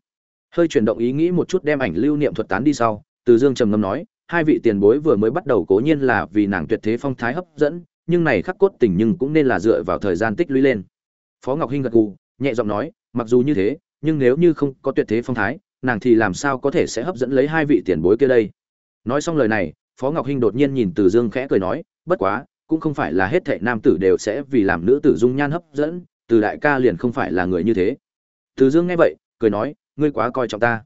Hơi chuyển động ý nghĩ một chút đem ảnh lưu niệm thuật tán đi sau, từ dương trầm ngâm nói, hai vị tiền bối vừa mới bắt đầu cố nhiên là vì nàng tuyệt thế phong thái hấp dẫn, nhưng này khắc cốt tình nhưng cũng nên là dựa vào thời gian tích lũy lên. Phó ngọc hinh gật gù, nhẹ giọng nói, mặc dù như thế, nhưng nếu như không có tuyệt thế phong thái nàng thì làm sao có thể sẽ hấp dẫn lấy hai vị tiền bối kia đây? Nói xong lời này, phó ngọc hinh đột nhiên nhìn từ dương khẽ cười nói, bất quá, cũng không phải là hết thệ nam tử đều sẽ vì làm nữ tử dung nhan hấp dẫn, từ đại ca liền không phải là người như thế. Từ dương nghe vậy, cười nói, ngươi quá coi trọng ta.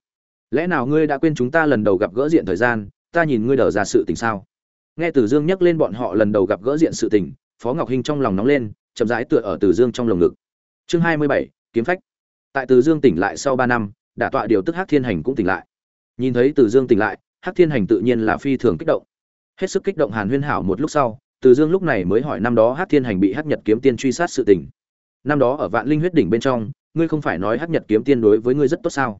Lẽ nào ngươi đã quên chúng ta lần đầu gặp gỡ diện thời gian, ta nhìn ngươi đờ ra sự tình sao? Nghe từ dương nhắc lên bọn họ lần đầu gặp gỡ diện sự tình, phó ngọc hinh trong lòng nóng lên, chậm rãi tựa ở từ dương trong lồng ngực. Chương hai mươi bảy, kiếm phách. Tại từ dương tỉnh lại sau ba năm đả tọa điều tức hắc thiên hành cũng tỉnh lại. Nhìn thấy từ dương tỉnh lại, hắc thiên hành tự nhiên là phi thường kích động. Hết sức kích động hàn huyên hảo một lúc sau, từ dương lúc này mới hỏi năm đó hắc thiên hành bị hắc nhật kiếm tiên truy sát sự tình. Năm đó ở vạn linh huyết đỉnh bên trong, ngươi không phải nói hắc nhật kiếm tiên đối với ngươi rất tốt sao?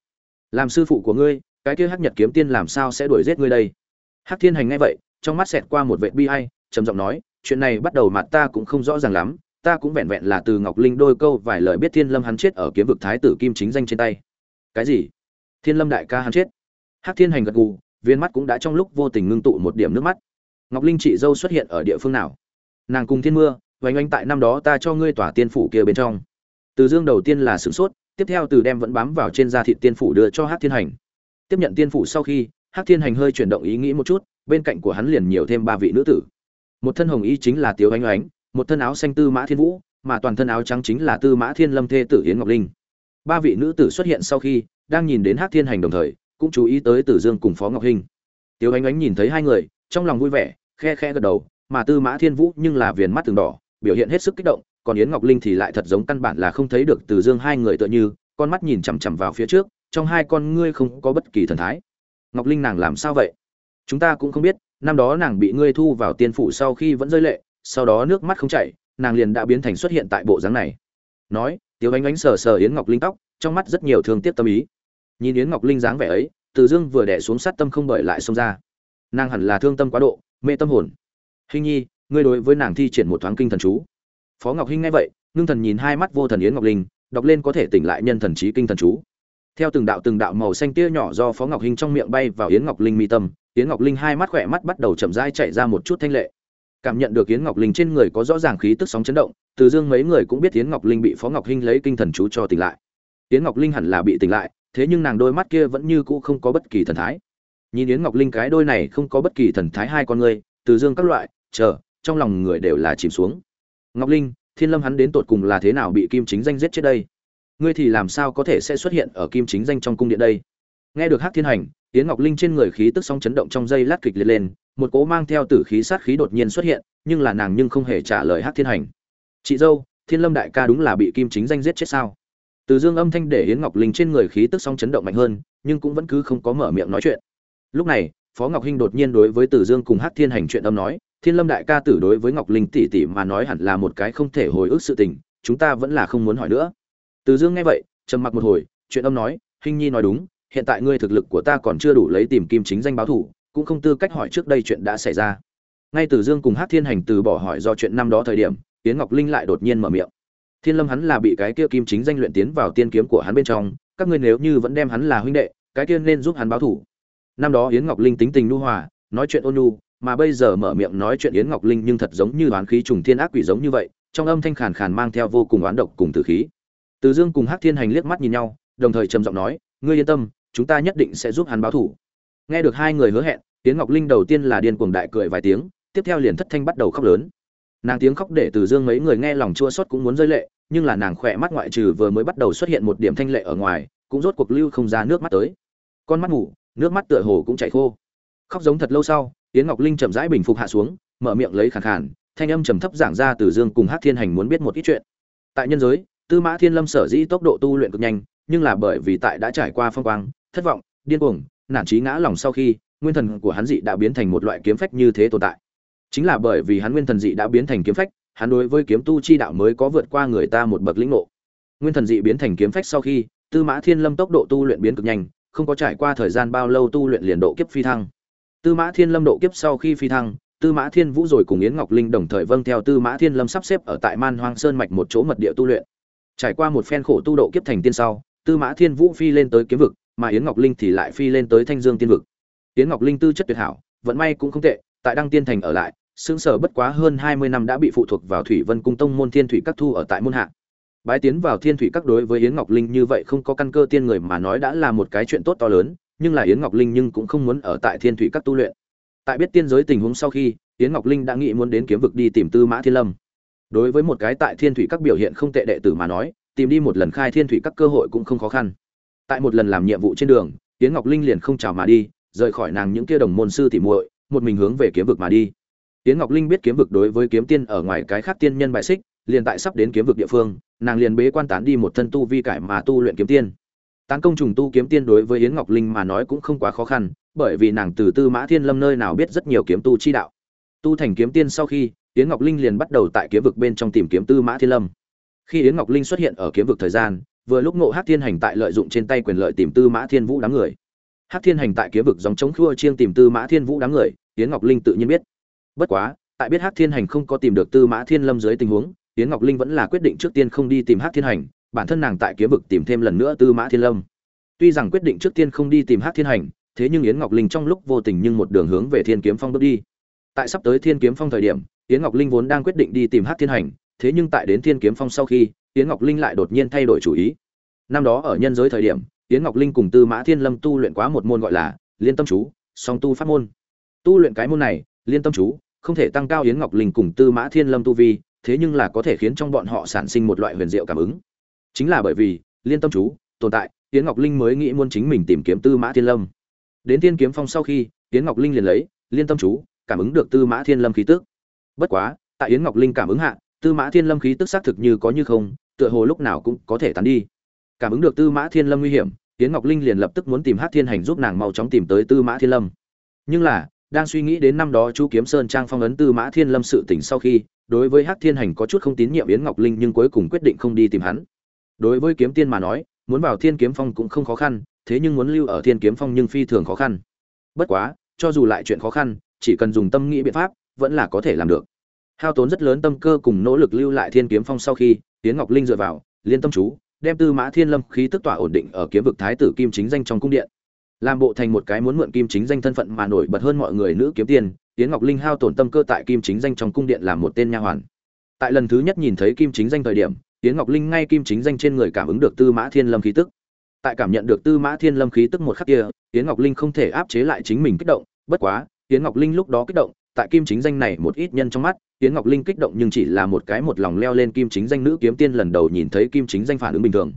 Làm sư phụ của ngươi, cái kia hắc nhật kiếm tiên làm sao sẽ đuổi giết ngươi đây? Hắc thiên hành nghe vậy, trong mắt xẹt qua một vệt bi ai, trầm giọng nói, chuyện này bắt đầu mặt ta cũng không rõ ràng lắm, ta cũng vẹn vẹn là từ ngọc linh đôi câu vài lời biết thiên lâm hắn chết ở kiếm vực thái tử kim chính danh trên tay cái gì? Thiên lâm đại ca hắn chết. Hắc thiên hành gật gù, viên mắt cũng đã trong lúc vô tình ngưng tụ một điểm nước mắt. Ngọc linh chị dâu xuất hiện ở địa phương nào? Nàng cùng thiên mưa, oanh oanh tại năm đó ta cho ngươi tỏa tiên phủ kia bên trong. Từ dương đầu tiên là sửng sốt, tiếp theo từ đem vẫn bám vào trên da thịt tiên phủ đưa cho hát thiên hành. Tiếp nhận tiên phủ sau khi hát thiên hành hơi chuyển động ý nghĩ một chút, bên cạnh của hắn liền nhiều thêm ba vị nữ tử. Một thân hồng y chính là tiếu oanh oánh, một thân áo xanh tư mã thiên vũ, mà toàn thân áo trắng chính là tư mã thiên lâm thê tử yến ngọc linh ba vị nữ tử xuất hiện sau khi, đang nhìn đến hát thiên hành đồng thời, cũng chú ý tới tử dương cùng phó ngọc hinh. Tiếu ánh Ánh nhìn thấy hai người, trong lòng vui vẻ, khe khe gật đầu, mà tư mã thiên vũ nhưng là viền mắt từng đỏ, biểu hiện hết sức kích động, còn yến ngọc linh thì lại thật giống căn bản là không thấy được Tử dương hai người tựa như, con mắt nhìn chằm chằm vào phía trước, trong hai con ngươi không có bất kỳ thần thái. Ngọc linh nàng làm sao vậy? Chúng ta cũng không biết, năm đó nàng bị ngươi thu vào tiên phủ sau khi vẫn rơi lệ, sau đó nước mắt không chảy, nàng liền đã biến thành xuất hiện tại bộ dáng này. Nói tiếu ánh ánh sờ sờ yến ngọc linh tóc, trong mắt rất nhiều thương tiếc tâm ý. Nhìn yến ngọc linh dáng vẻ ấy, từ dương vừa đẻ xuống sát tâm không bởi lại xông ra. Nàng hẳn là thương tâm quá độ, mê tâm hồn. Hình nhi, ngươi đối với nàng thi triển một thoáng kinh thần chú. Phó ngọc hinh nghe vậy, ngưng thần nhìn hai mắt vô thần yến ngọc linh, đọc lên có thể tỉnh lại nhân thần trí kinh thần chú. Theo từng đạo từng đạo màu xanh tia nhỏ do phó ngọc hinh trong miệng bay vào yến ngọc linh mi tâm, yến ngọc linh hai mắt khỏe mắt bắt đầu chậm rãi chạy ra một chút thanh lệ cảm nhận được yến ngọc linh trên người có rõ ràng khí tức sóng chấn động, từ dương mấy người cũng biết yến ngọc linh bị phó ngọc hinh lấy kinh thần chú cho tỉnh lại. Yến ngọc linh hẳn là bị tỉnh lại, thế nhưng nàng đôi mắt kia vẫn như cũ không có bất kỳ thần thái. Nhìn yến ngọc linh cái đôi này không có bất kỳ thần thái hai con người, từ dương các loại, chờ, trong lòng người đều là chìm xuống. Ngọc linh, thiên lâm hắn đến tột cùng là thế nào bị kim chính danh giết chết đây? Ngươi thì làm sao có thể sẽ xuất hiện ở kim chính danh trong cung điện đây? Nghe được hắc thiên hành, yến ngọc linh trên người khí tức sóng chấn động trong dây lát kịch liệt lên một cỗ mang theo tử khí sát khí đột nhiên xuất hiện, nhưng là nàng nhưng không hề trả lời hắc thiên hành. Chị dâu, thiên lâm đại ca đúng là bị kim chính danh giết chết sao? Từ dương âm thanh để yến ngọc linh trên người khí tức sóng chấn động mạnh hơn, nhưng cũng vẫn cứ không có mở miệng nói chuyện. Lúc này, phó ngọc hinh đột nhiên đối với từ dương cùng hắc thiên hành chuyện âm nói, thiên lâm đại ca tử đối với ngọc linh tỷ tỷ mà nói hẳn là một cái không thể hồi ức sự tình, chúng ta vẫn là không muốn hỏi nữa. Từ dương nghe vậy, trầm mặc một hồi, chuyện âm nói, hinh nhi nói đúng, hiện tại ngươi thực lực của ta còn chưa đủ lấy tìm kim chính danh báo thủ cũng không tư cách hỏi trước đây chuyện đã xảy ra. Ngay từ dương cùng hát thiên hành từ bỏ hỏi do chuyện năm đó thời điểm tiến ngọc linh lại đột nhiên mở miệng. Thiên lâm hắn là bị cái kia kim chính danh luyện tiến vào tiên kiếm của hắn bên trong, các ngươi nếu như vẫn đem hắn là huynh đệ, cái kia nên giúp hắn báo thủ. Năm đó yến ngọc linh tính tình nu hòa, nói chuyện ôn nhu, mà bây giờ mở miệng nói chuyện yến ngọc linh nhưng thật giống như đoán khí trùng thiên ác quỷ giống như vậy, trong âm thanh khàn khàn mang theo vô cùng oán độc cùng tử khí. Từ dương cùng hắc thiên hành liếc mắt nhìn nhau, đồng thời trầm giọng nói, ngươi yên tâm, chúng ta nhất định sẽ giúp hắn báo thủ nghe được hai người hứa hẹn Tiễn ngọc linh đầu tiên là điên cuồng đại cười vài tiếng, tiếp theo liền thất thanh bắt đầu khóc lớn. Nàng tiếng khóc để từ dương mấy người nghe lòng chua xót cũng muốn rơi lệ, nhưng là nàng khỏe mắt ngoại trừ vừa mới bắt đầu xuất hiện một điểm thanh lệ ở ngoài, cũng rốt cuộc lưu không ra nước mắt tới. Con mắt ngủ nước mắt tựa hồ cũng chảy khô. Khóc giống thật lâu sau Tiễn ngọc linh chậm rãi bình phục hạ xuống, mở miệng lấy khàn khàn, thanh âm trầm thấp giảng ra từ dương cùng hát thiên hành muốn biết một ít chuyện. Tại nhân giới, tư mã thiên lâm sở dĩ tốc độ tu luyện cực nhanh, nhưng là bởi vì tại đã trải qua phong quang, thất vọng, điên cuồng nản trí ngã lòng sau khi nguyên thần của hắn dị đã biến thành một loại kiếm phách như thế tồn tại. Chính là bởi vì hắn nguyên thần dị đã biến thành kiếm phách hắn đối với kiếm tu chi đạo mới có vượt qua người ta một bậc lĩnh ngộ. Nguyên thần dị biến thành kiếm phách sau khi tư mã thiên lâm tốc độ tu luyện biến cực nhanh không có trải qua thời gian bao lâu tu luyện liền độ kiếp phi thăng. Tư Mã Thiên Lâm độ kiếp sau khi phi thăng, Tư Mã Thiên Vũ rồi cùng Yến Ngọc Linh đồng thời vâng theo Tư Mã Thiên Lâm sắp xếp ở tại Man Hoang Sơn mạch một chỗ mật địa tu luyện. Trải qua một phen khổ tu độ kiếp thành tiên sau, Tư Mã Thiên Vũ phi lên tới kiếm vực, mà Yến Ngọc Linh thì lại phi lên tới Thanh Dương tiên vực. Yến Ngọc Linh tư chất tuyệt hảo, vận may cũng không tệ, tại Đăng Tiên thành ở lại, sương sở bất quá hơn 20 năm đã bị phụ thuộc vào Thủy Vân cung tông môn Thiên Thủy các thu ở tại môn hạ. Bái tiến vào Thiên Thủy các đối với Yến Ngọc Linh như vậy không có căn cơ tiên người mà nói đã là một cái chuyện tốt to lớn, nhưng là Yến Ngọc Linh nhưng cũng không muốn ở tại Thiên Thủy các tu luyện tại biết tiên giới tình huống sau khi Yến ngọc linh đã nghĩ muốn đến kiếm vực đi tìm tư mã thiên lâm đối với một cái tại thiên thủy các biểu hiện không tệ đệ tử mà nói tìm đi một lần khai thiên thủy các cơ hội cũng không khó khăn tại một lần làm nhiệm vụ trên đường tiến ngọc linh liền không chào mà đi rời khỏi nàng những kia đồng môn sư tỉ muội một mình hướng về kiếm vực mà đi tiến Ngọc Linh biết kiếm vực đối với kiếm tiên ở ngoài cái khác tiên nhân bại xích, liền tại sắp đến kiếm vực địa phương, nàng liền bế quan tán đi một thân tu vi cải mà tu luyện kiếm tiên. Tán công trùng tu kiếm tiên đối với Yến Ngọc Linh mà nói cũng không quá khó khăn, bởi vì nàng từ Tư Mã Thiên Lâm nơi nào biết rất nhiều kiếm tu chi đạo. Tu thành kiếm tiên sau khi, Yến Ngọc Linh liền bắt đầu tại kiếm vực bên trong tìm kiếm Tư Mã Thiên Lâm. Khi Yến Ngọc Linh xuất hiện ở kiếm vực thời gian, vừa lúc Ngộ Hắc Thiên Hành tại lợi dụng trên tay quyền lợi tìm Tư Mã Thiên Vũ đám người. Hắc Thiên Hành tại kiếm vực dòng chống khua chiêng tìm Tư Mã Thiên Vũ đám người, Yến Ngọc Linh tự nhiên biết. Bất quá, tại biết Hắc Thiên Hành không có tìm được Tư Mã Thiên Lâm dưới tình huống, Yến Ngọc Linh vẫn là quyết định trước tiên không đi tìm Hắc Thiên Hành, bản thân nàng tại kiếm vực tìm thêm lần nữa Tư Mã Thiên Lâm. Tuy rằng quyết định trước tiên không đi tìm Hắc Thiên Hành, thế nhưng Yến Ngọc Linh trong lúc vô tình nhưng một đường hướng về Thiên Kiếm Phong bước đi. Tại sắp tới Thiên Kiếm Phong thời điểm, Yến Ngọc Linh vốn đang quyết định đi tìm Hắc Thiên Hành, thế nhưng tại đến Thiên Kiếm Phong sau khi, Yến Ngọc Linh lại đột nhiên thay đổi chủ ý. Năm đó ở nhân giới thời điểm, Yến Ngọc Linh cùng Tư Mã Thiên Lâm tu luyện quá một môn gọi là Liên Tâm chú, song tu pháp môn. Tu luyện cái môn này, Liên Tâm chú, không thể tăng cao Yến Ngọc Linh cùng Tư Mã Thiên Lâm tu vi, thế nhưng là có thể khiến trong bọn họ sản sinh một loại huyền diệu cảm ứng. Chính là bởi vì Liên Tâm chú tồn tại, Yến Ngọc Linh mới nghĩ muốn chính mình tìm kiếm Tư Mã Thiên Lâm. Đến Tiên Kiếm Phong sau khi, Yến Ngọc Linh liền lấy Liên Tâm chú, cảm ứng được Tư Mã Thiên Lâm khí tức. Bất quá, tại Yến Ngọc Linh cảm ứng hạ, Tư Mã Thiên Lâm khí tức xác thực như có như không, tựa hồ lúc nào cũng có thể tán đi. Cảm ứng được Tư Mã Thiên Lâm nguy hiểm, Yến Ngọc Linh liền lập tức muốn tìm Hắc Thiên Hành giúp nàng mau chóng tìm tới Tư Mã Thiên Lâm. Nhưng là, đang suy nghĩ đến năm đó chú Kiếm Sơn trang phong ấn Tư Mã Thiên Lâm sự tình sau khi, đối với Hắc Thiên Hành có chút không tín nhiệm Yến Ngọc Linh nhưng cuối cùng quyết định không đi tìm hắn. Đối với kiếm tiên mà nói, muốn vào Thiên Kiếm Phong cũng không khó khăn, thế nhưng muốn lưu ở Thiên Kiếm Phong nhưng phi thường khó khăn. Bất quá, cho dù lại chuyện khó khăn, chỉ cần dùng tâm nghĩ biện pháp, vẫn là có thể làm được. Hao tốn rất lớn tâm cơ cùng nỗ lực lưu lại Thiên Kiếm Phong sau khi, Yến Ngọc Linh dựa vào, liên tâm chú, đem Tư Mã Thiên Lâm khí tức tỏa ổn định ở kiếm vực thái tử kim chính danh trong cung điện. Làm bộ thành một cái muốn mượn kim chính danh thân phận mà nổi bật hơn mọi người nữ kiếm tiên, Yến Ngọc Linh hao tổn tâm cơ tại kim chính danh trong cung điện làm một tên nha hoàn. Tại lần thứ nhất nhìn thấy kim chính danh thời điểm, Yến Ngọc Linh ngay kim chính danh trên người cảm ứng được Tư Mã Thiên Lâm khí tức. Tại cảm nhận được Tư Mã Thiên Lâm khí tức một khắc kia, Yến Ngọc Linh không thể áp chế lại chính mình kích động, bất quá, Yến Ngọc Linh lúc đó kích động, tại kim chính danh này một ít nhân trong mắt, Yến Ngọc Linh kích động nhưng chỉ là một cái một lòng leo lên kim chính danh nữ kiếm tiên lần đầu nhìn thấy kim chính danh phản ứng bình thường.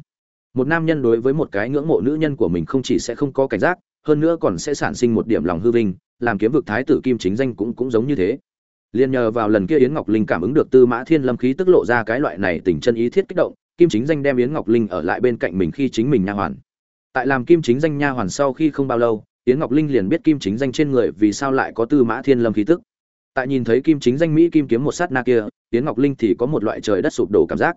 Một nam nhân đối với một cái ngưỡng mộ nữ nhân của mình không chỉ sẽ không có cảnh giác, hơn nữa còn sẽ sản sinh một điểm lòng hư vinh, làm kiếm vực thái tử kim chính danh cũng cũng giống như thế. Liên nhờ vào lần kia Yến Ngọc Linh cảm ứng được Tư Mã Thiên Lâm khí tức lộ ra cái loại này tình chân ý thiết kích động, Kim Chính Danh đem Yến Ngọc Linh ở lại bên cạnh mình khi chính mình nha hoàn. Tại làm Kim Chính Danh nha hoàn sau khi không bao lâu, Yến Ngọc Linh liền biết Kim Chính Danh trên người vì sao lại có Tư Mã Thiên Lâm khí tức. Tại nhìn thấy Kim Chính Danh Mỹ Kim kiếm một sát na kia, Yến Ngọc Linh thì có một loại trời đất sụp đổ cảm giác.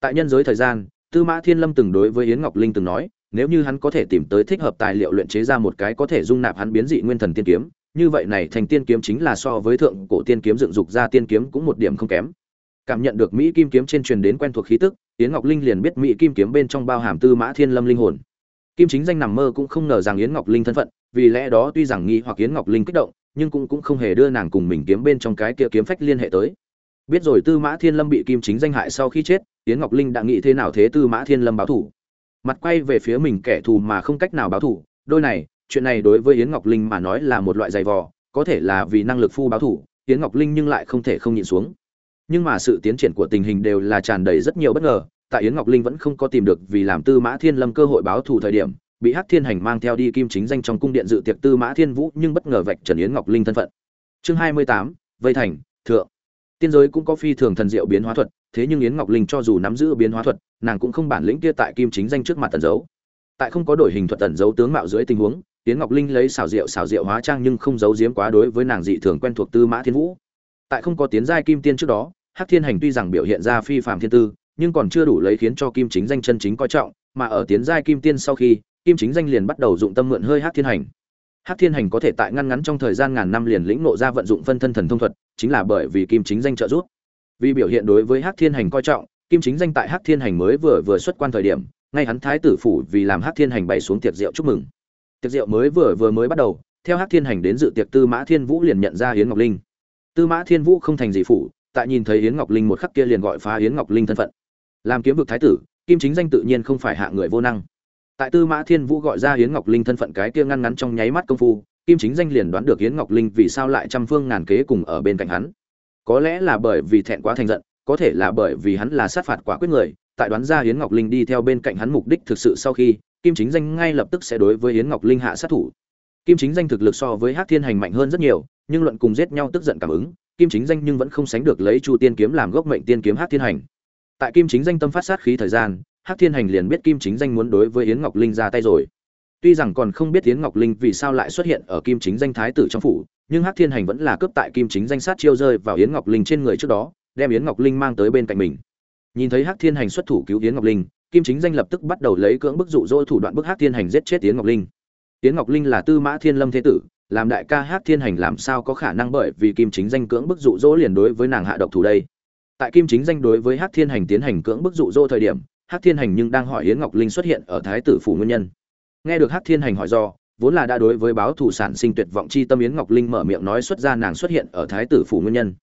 Tại nhân giới thời gian, Tư Mã Thiên Lâm từng đối với Yến Ngọc Linh từng nói, nếu như hắn có thể tìm tới thích hợp tài liệu luyện chế ra một cái có thể dung nạp hắn biến dị nguyên thần tiên kiếm, như vậy này thành tiên kiếm chính là so với thượng cổ tiên kiếm dựng dục ra tiên kiếm cũng một điểm không kém. Cảm nhận được Mỹ Kim kiếm trên truyền đến quen thuộc khí tức, Yến Ngọc Linh liền biết Mỹ Kim kiếm bên trong bao hàm Tư Mã Thiên Lâm linh hồn. Kim chính danh nằm mơ cũng không ngờ rằng Yến Ngọc Linh thân phận, vì lẽ đó tuy rằng nghi hoặc Yến Ngọc Linh kích động, nhưng cũng cũng không hề đưa nàng cùng mình kiếm bên trong cái kia kiếm phách liên hệ tới. Biết rồi Tư Mã Thiên Lâm bị Kim chính danh hại sau khi chết, Yến Ngọc Linh đã nghĩ thế nào thế Tư Mã Thiên Lâm báo thủ. Mặt quay về phía mình kẻ thù mà không cách nào báo thủ, đôi này, chuyện này đối với Yến Ngọc Linh mà nói là một loại dày vò, có thể là vì năng lực phu báo thủ, Yến Ngọc Linh nhưng lại không thể không nhịn xuống. Nhưng mà sự tiến triển của tình hình đều là tràn đầy rất nhiều bất ngờ, tại Yến Ngọc Linh vẫn không có tìm được vì làm Tư Mã Thiên Lâm cơ hội báo thù thời điểm, bị Hắc Thiên Hành mang theo đi kim chính danh trong cung điện dự tiệc Tư Mã Thiên Vũ, nhưng bất ngờ vạch Trần Yến Ngọc Linh thân phận. Chương 28, Vây thành, thượng. Tiên giới cũng có phi thường thần diệu biến hóa thuật, thế nhưng Yến Ngọc Linh cho dù nắm giữ biến hóa thuật, nàng cũng không bản lĩnh kia tại kim chính danh trước mặt tẩn giấu. Tại không có đổi hình thuật tẩn giấu tướng mạo dưới tình huống, Yến Ngọc Linh lấy xảo diệu xảo diệu hóa trang nhưng không giấu giếm quá đối với nàng dị thường quen thuộc Tư Mã Thiên Vũ. Tại không có tiến giai kim tiên trước đó, Hắc Thiên Hành tuy rằng biểu hiện ra phi phàm thiên tư, nhưng còn chưa đủ lấy khiến cho Kim Chính Danh chân chính coi trọng, mà ở tiến giai kim tiên sau khi, Kim Chính Danh liền bắt đầu dụng tâm mượn hơi Hắc Thiên Hành. Hắc Thiên Hành có thể tại ngăn ngắn trong thời gian ngàn năm liền lĩnh ngộ ra vận dụng phân thân thần thông thuật, chính là bởi vì Kim Chính Danh trợ giúp. Vì biểu hiện đối với Hắc Thiên Hành coi trọng, Kim Chính Danh tại Hắc Thiên Hành mới vừa vừa xuất quan thời điểm, ngay hắn thái tử phủ vì làm Hắc Thiên Hành bày xuống tiệc rượu chúc mừng. Tiệc rượu mới vừa vừa mới bắt đầu, theo Hắc Thiên Hành đến dự tiệc Tư Mã Thiên Vũ liền nhận ra Yến Ngọc Linh. Tư Mã Thiên Vũ không thành gì phủ, tại nhìn thấy Yến Ngọc Linh một khắc kia liền gọi phá Yến Ngọc Linh thân phận. Làm kiếm vực thái tử, Kim Chính Danh tự nhiên không phải hạ người vô năng. Tại Tư Mã Thiên Vũ gọi ra Hiến Ngọc Linh thân phận cái kia ngăn ngắn trong nháy mắt công phu, Kim Chính Danh liền đoán được Hiến Ngọc Linh vì sao lại trăm phương ngàn kế cùng ở bên cạnh hắn. Có lẽ là bởi vì thẹn quá thành giận, có thể là bởi vì hắn là sát phạt quả quyết người, tại đoán ra Hiến Ngọc Linh đi theo bên cạnh hắn mục đích thực sự sau khi, Kim Chính Danh ngay lập tức sẽ đối với Hiến Ngọc Linh hạ sát thủ. Kim Chính Danh thực lực so với Hắc Thiên Hành mạnh hơn rất nhiều, nhưng luận cùng giết nhau tức giận cảm ứng, kim chính danh nhưng vẫn không sánh được lấy chu tiên kiếm làm gốc mệnh tiên kiếm hát thiên hành tại kim chính danh tâm phát sát khí thời gian Hắc thiên hành liền biết kim chính danh muốn đối với yến ngọc linh ra tay rồi. Tuy rằng còn không biết yến ngọc linh vì sao lại xuất hiện ở kim chính danh thái tử trong phủ, nhưng Hắc thiên hành vẫn là cướp tại kim chính danh sát chiêu rơi vào yến ngọc linh trên người trước đó, đem yến ngọc linh mang tới bên cạnh mình. Nhìn thấy Hắc thiên hành xuất thủ cứu yến ngọc linh, kim chính danh lập tức bắt đầu lấy cưỡng bức dụ dỗ thủ đoạn bức Hắc thiên hành giết chết yến ngọc linh. Yến ngọc linh là tư mã thiên lâm thế tử, làm đại ca Hắc thiên hành làm sao có khả năng bởi vì kim chính danh cưỡng bức dụ dỗ liền đối với nàng hạ độc thủ đây? Tại kim chính danh đối với Hắc thiên hành tiến hành cưỡng bức dụ dỗ thời điểm Hắc thiên hành nhưng đang hỏi yến ngọc linh xuất hiện ở thái tử phủ nguyên nhân. Nghe được Hắc thiên hành hỏi do, vốn là đã đối với báo thủ sản sinh tuyệt vọng chi tâm yến ngọc linh mở miệng nói xuất ra nàng xuất hiện ở thái tử phủ nguyên nhân.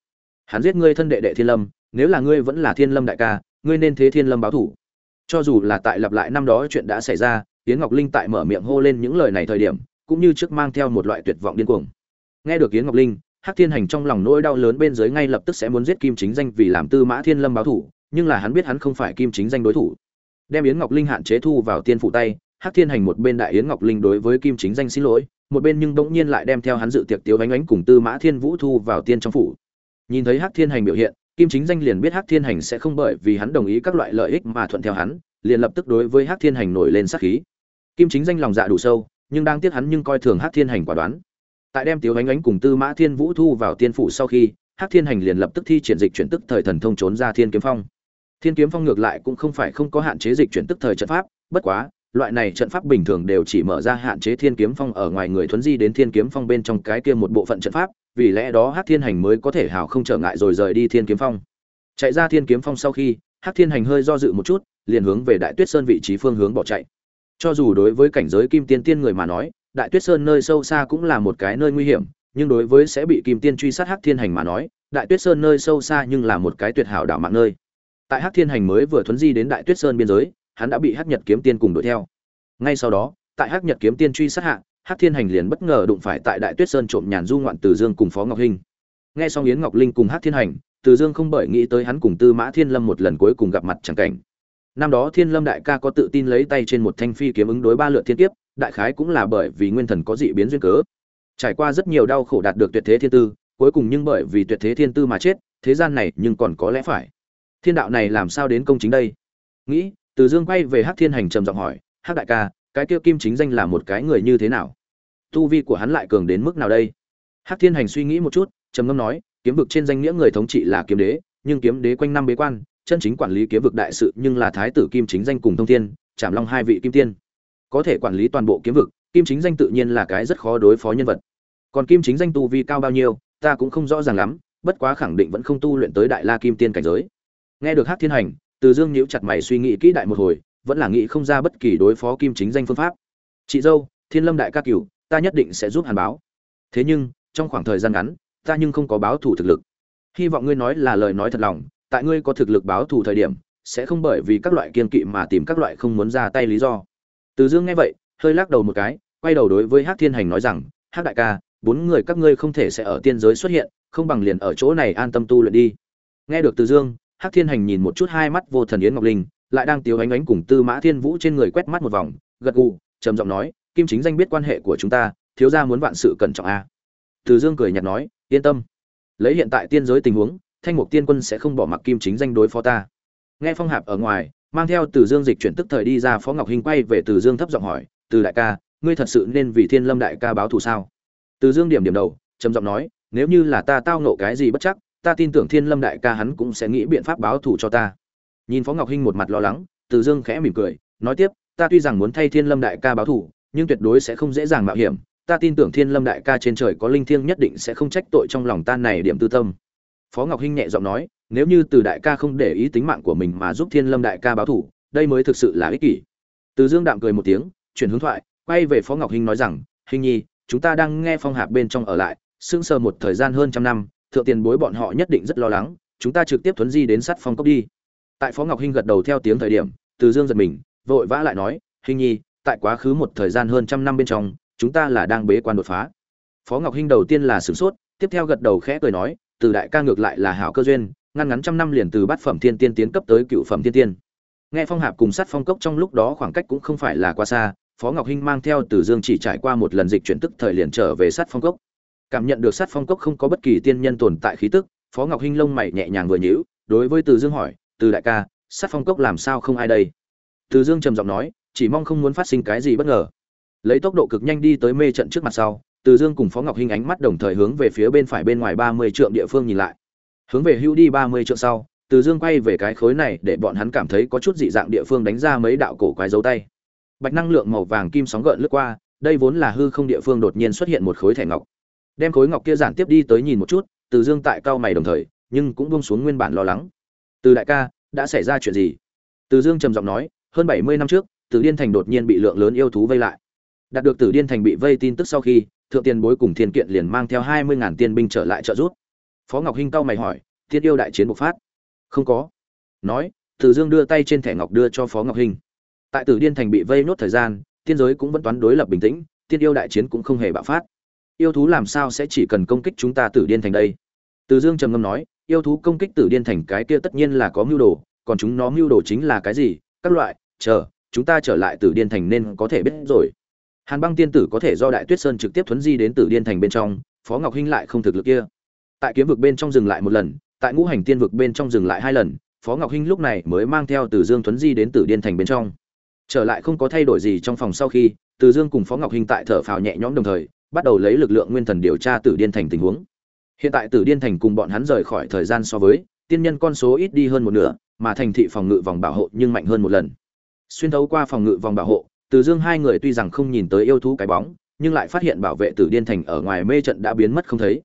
Hắn giết ngươi thân đệ đệ thiên lâm, nếu là ngươi vẫn là thiên lâm đại ca, ngươi nên thế thiên lâm báo thủ cho dù là tại lặp lại năm đó chuyện đã xảy ra, yến ngọc linh tại mở miệng hô lên những lời này thời điểm, cũng như trước mang theo một loại tuyệt vọng điên cuồng. Nghe được yến ngọc linh, hắc thiên hành trong lòng nỗi đau lớn bên dưới ngay lập tức sẽ muốn giết kim chính danh vì làm tư mã thiên lâm báo thủ nhưng là hắn biết hắn không phải kim chính danh đối thủ. Đem yến ngọc linh hạn chế thu vào tiên phụ tay, hắc thiên hành một bên đại yến ngọc linh đối với kim chính danh xin lỗi, một bên nhưng bỗng nhiên lại đem theo hắn dự tiệc tiếu bánh ánh cùng tư mã thiên vũ thu vào tiên trong phủ. Nhìn thấy hắc thiên hành biểu hiện, kim chính danh liền biết hắc thiên hành sẽ không bởi vì hắn đồng ý các loại lợi ích mà thuận theo hắn, liền lập tức đối với hắc thiên hành nổi lên sát khí. Kim chính danh lòng dạ đủ sâu, nhưng đang tiếc hắn nhưng coi thường hắc thiên hành quả đoán. Tại đem tiếu bánh ánh cùng tư mã thiên vũ thu vào tiên phủ sau khi, hắc thiên hành liền lập tức thi triển dịch chuyển tức thời thần thông trốn ra thiên kiếm phong thiên kiếm phong ngược lại cũng không phải không có hạn chế dịch chuyển tức thời trận pháp, bất quá, loại này trận pháp bình thường đều chỉ mở ra hạn chế thiên kiếm phong ở ngoài người thuấn di đến thiên kiếm phong bên trong cái kia một bộ phận trận pháp, vì lẽ đó hắc thiên hành mới có thể hào không trở ngại rồi rời đi thiên kiếm phong. Chạy ra thiên kiếm phong sau khi, hắc thiên hành hơi do dự một chút, liền hướng về đại tuyết sơn vị trí phương hướng bỏ chạy. Cho dù đối với cảnh giới kim tiên tiên người mà nói, đại tuyết sơn nơi sâu xa cũng là một cái nơi nguy hiểm, nhưng đối với sẽ bị kim tiên truy sát hắc thiên hành mà nói, đại tuyết sơn nơi sâu xa nhưng là một cái tuyệt hảo đảo mạng nơi tại hắc thiên hành mới vừa thuấn di đến đại tuyết sơn biên giới, hắn đã bị hắc nhật kiếm tiên cùng đuổi theo. Ngay sau đó, tại hắc nhật kiếm tiên truy sát hạ, hắc thiên hành liền bất ngờ đụng phải tại đại tuyết sơn trộm nhàn du ngoạn từ dương cùng phó ngọc hinh. Nghe xong yến ngọc linh cùng hắc thiên hành, từ dương không bởi nghĩ tới hắn cùng tư mã thiên lâm một lần cuối cùng gặp mặt chẳng cảnh. Năm đó thiên lâm đại ca có tự tin lấy tay trên một thanh phi kiếm ứng đối ba lượt thiên kiếp, đại khái cũng là bởi vì nguyên thần có dị biến duyên cớ. Trải qua rất nhiều đau khổ đạt được tuyệt thế thiên tư, cuối cùng nhưng bởi vì tuyệt thế thiên tư mà chết, thế gian này nhưng còn có lẽ phải thiên đạo này làm sao đến công chính đây? Nghĩ, từ dương quay về hắc thiên hành trầm giọng hỏi, hắc đại ca, cái kia kim chính danh là một cái người như thế nào? Tu vi của hắn lại cường đến mức nào đây? Hắc thiên hành suy nghĩ một chút, trầm ngâm nói, kiếm vực trên danh nghĩa người thống trị là kiếm đế, nhưng kiếm đế quanh năm bế quan, chân chính quản lý kiếm vực đại sự nhưng là thái tử kim chính danh cùng thông thiên, trảm long hai vị kim tiên. Có thể quản lý toàn bộ kiếm vực, kim chính danh tự nhiên là cái rất khó đối phó nhân vật. Còn kim chính danh tu vi cao bao nhiêu, ta cũng không rõ ràng lắm, bất quá khẳng định vẫn không tu luyện tới đại la kim tiên cảnh giới nghe được hát thiên hành, từ dương nhíu chặt mày suy nghĩ kỹ đại một hồi, vẫn là nghĩ không ra bất kỳ đối phó kim chính danh phương pháp. Chị dâu, thiên lâm đại ca cửu, ta nhất định sẽ giúp hàn báo. Thế nhưng, trong khoảng thời gian ngắn, ta nhưng không có báo thủ thực lực. Hy vọng ngươi nói là lời nói thật lòng, tại ngươi có thực lực báo thủ thời điểm, sẽ không bởi vì các loại kiên kỵ mà tìm các loại không muốn ra tay lý do. Từ dương nghe vậy, hơi lắc đầu một cái, quay đầu đối với hắc thiên hành nói rằng, hắc đại ca, bốn người các ngươi không thể sẽ ở tiên giới xuất hiện, không bằng liền ở chỗ này an tâm tu luyện đi. Nghe được từ dương hắc thiên hành nhìn một chút hai mắt vô thần yến ngọc linh, lại đang tiếu ánh ánh cùng tư mã thiên vũ trên người quét mắt một vòng, gật gù, trầm giọng nói, kim chính danh biết quan hệ của chúng ta, thiếu gia muốn vạn sự cẩn trọng a. Từ dương cười nhạt nói, yên tâm. Lấy hiện tại tiên giới tình huống, thanh mục tiên quân sẽ không bỏ mặc kim chính danh đối phó ta. Nghe phong hạp ở ngoài, mang theo từ dương dịch chuyển tức thời đi ra phó ngọc hình quay về từ dương thấp giọng hỏi, từ đại ca, ngươi thật sự nên vì thiên lâm đại ca báo thù sao? Từ dương điểm điểm đầu, trầm giọng nói, nếu như là ta tao nộ cái gì bất chắc ta tin tưởng thiên lâm đại ca hắn cũng sẽ nghĩ biện pháp báo thù cho ta. Nhìn phó ngọc hinh một mặt lo lắng từ dương khẽ mỉm cười nói tiếp ta tuy rằng muốn thay thiên lâm đại ca báo thù nhưng tuyệt đối sẽ không dễ dàng mạo hiểm. Ta tin tưởng thiên lâm đại ca trên trời có linh thiêng nhất định sẽ không trách tội trong lòng ta này điểm tư tâm. Phó ngọc hinh nhẹ giọng nói nếu như từ đại ca không để ý tính mạng của mình mà giúp thiên lâm đại ca báo thù, đây mới thực sự là ích kỷ. Từ dương đạm cười một tiếng chuyển hướng thoại quay về phó ngọc hinh nói rằng hình nhi chúng ta đang nghe phong hạp bên trong ở lại sững sờ một thời gian hơn trăm năm thượng tiền bối bọn họ nhất định rất lo lắng, chúng ta trực tiếp thuấn di đến sát phong cốc đi. Tại phó ngọc hinh gật đầu theo tiếng thời điểm, từ dương giật mình, vội vã lại nói hình nhi, tại quá khứ một thời gian hơn trăm năm bên trong, chúng ta là đang bế quan đột phá. Phó ngọc hinh đầu tiên là sửng sốt, tiếp theo gật đầu khẽ cười nói, từ đại ca ngược lại là hảo cơ duyên, ngăn ngắn trăm năm liền từ bát phẩm thiên tiên tiến cấp tới cựu phẩm thiên tiên. Nghe phong hạp cùng sát phong cốc trong lúc đó khoảng cách cũng không phải là quá xa, phó ngọc hinh mang theo từ dương chỉ trải qua một lần dịch chuyển tức thời liền trở về sát phong cốc cảm nhận được sát phong cốc không có bất kỳ tiên nhân tồn tại khí tức, phó ngọc hinh lông mày nhẹ nhàng vừa nhíu, đối với từ dương hỏi, từ đại ca, sát phong cốc làm sao không ai đây? Từ dương trầm giọng nói, chỉ mong không muốn phát sinh cái gì bất ngờ. Lấy tốc độ cực nhanh đi tới mê trận trước mặt sau, từ dương cùng phó ngọc hinh ánh mắt đồng thời hướng về phía bên phải bên ngoài ba mươi trượng địa phương nhìn lại. Hướng về hữu đi ba mươi trượng sau, từ dương quay về cái khối này để bọn hắn cảm thấy có chút dị dạng địa phương đánh ra mấy đạo cổ quái dấu tay. Bạch năng lượng màu vàng kim sóng gợn lướt qua, đây vốn là hư không địa phương đột nhiên xuất hiện một khối thẻ ngọc đem khối ngọc kia giản tiếp đi tới nhìn một chút, từ dương tại cao mày đồng thời, nhưng cũng buông xuống nguyên bản lo lắng. Từ đại ca, đã xảy ra chuyện gì? Từ dương trầm giọng nói, hơn bảy mươi năm trước, tử điên thành đột nhiên bị lượng lớn yêu thú vây lại. Đạt được tử điên thành bị vây tin tức sau khi, thượng tiền bối cùng thiên kiện liền mang theo hai mươi ngàn tiên binh trở lại trợ giúp. Phó ngọc hinh cao mày hỏi thiên yêu đại chiến bộc phát? Không có. Nói, từ dương đưa tay trên thẻ ngọc đưa cho phó ngọc hinh. Tại tử điên thành bị vây nốt thời gian, tiên giới cũng vẫn toán đối lập bình tĩnh tiên yêu đại chiến cũng không hề bạo phát yêu thú làm sao sẽ chỉ cần công kích chúng ta tử điên thành đây? Từ dương trầm ngâm nói, yêu thú công kích tử điên thành cái kia tất nhiên là có mưu đồ, còn chúng nó mưu đồ chính là cái gì? Các loại, chờ, chúng ta trở lại tử điên thành nên có thể biết rồi. Hàn băng tiên tử có thể do đại tuyết sơn trực tiếp thuấn di đến tử điên thành bên trong, phó ngọc hinh lại không thực lực kia. Tại kiếm vực bên trong dừng lại một lần, tại ngũ hành tiên vực bên trong dừng lại hai lần, phó ngọc hinh lúc này mới mang theo từ dương thuấn di đến tử điên thành bên trong. Trở lại không có thay đổi gì trong phòng sau khi, từ dương cùng phó ngọc hinh tại thở phào nhẹ nhõm đồng thời bắt đầu lấy lực lượng nguyên thần điều tra tử điên thành tình huống. Hiện tại tử điên thành cùng bọn hắn rời khỏi thời gian so với, tiên nhân con số ít đi hơn một nửa, mà thành thị phòng ngự vòng bảo hộ nhưng mạnh hơn một lần. Xuyên thấu qua phòng ngự vòng bảo hộ, từ dương hai người tuy rằng không nhìn tới yêu thú cái bóng, nhưng lại phát hiện bảo vệ tử điên thành ở ngoài mê trận đã biến mất không thấy.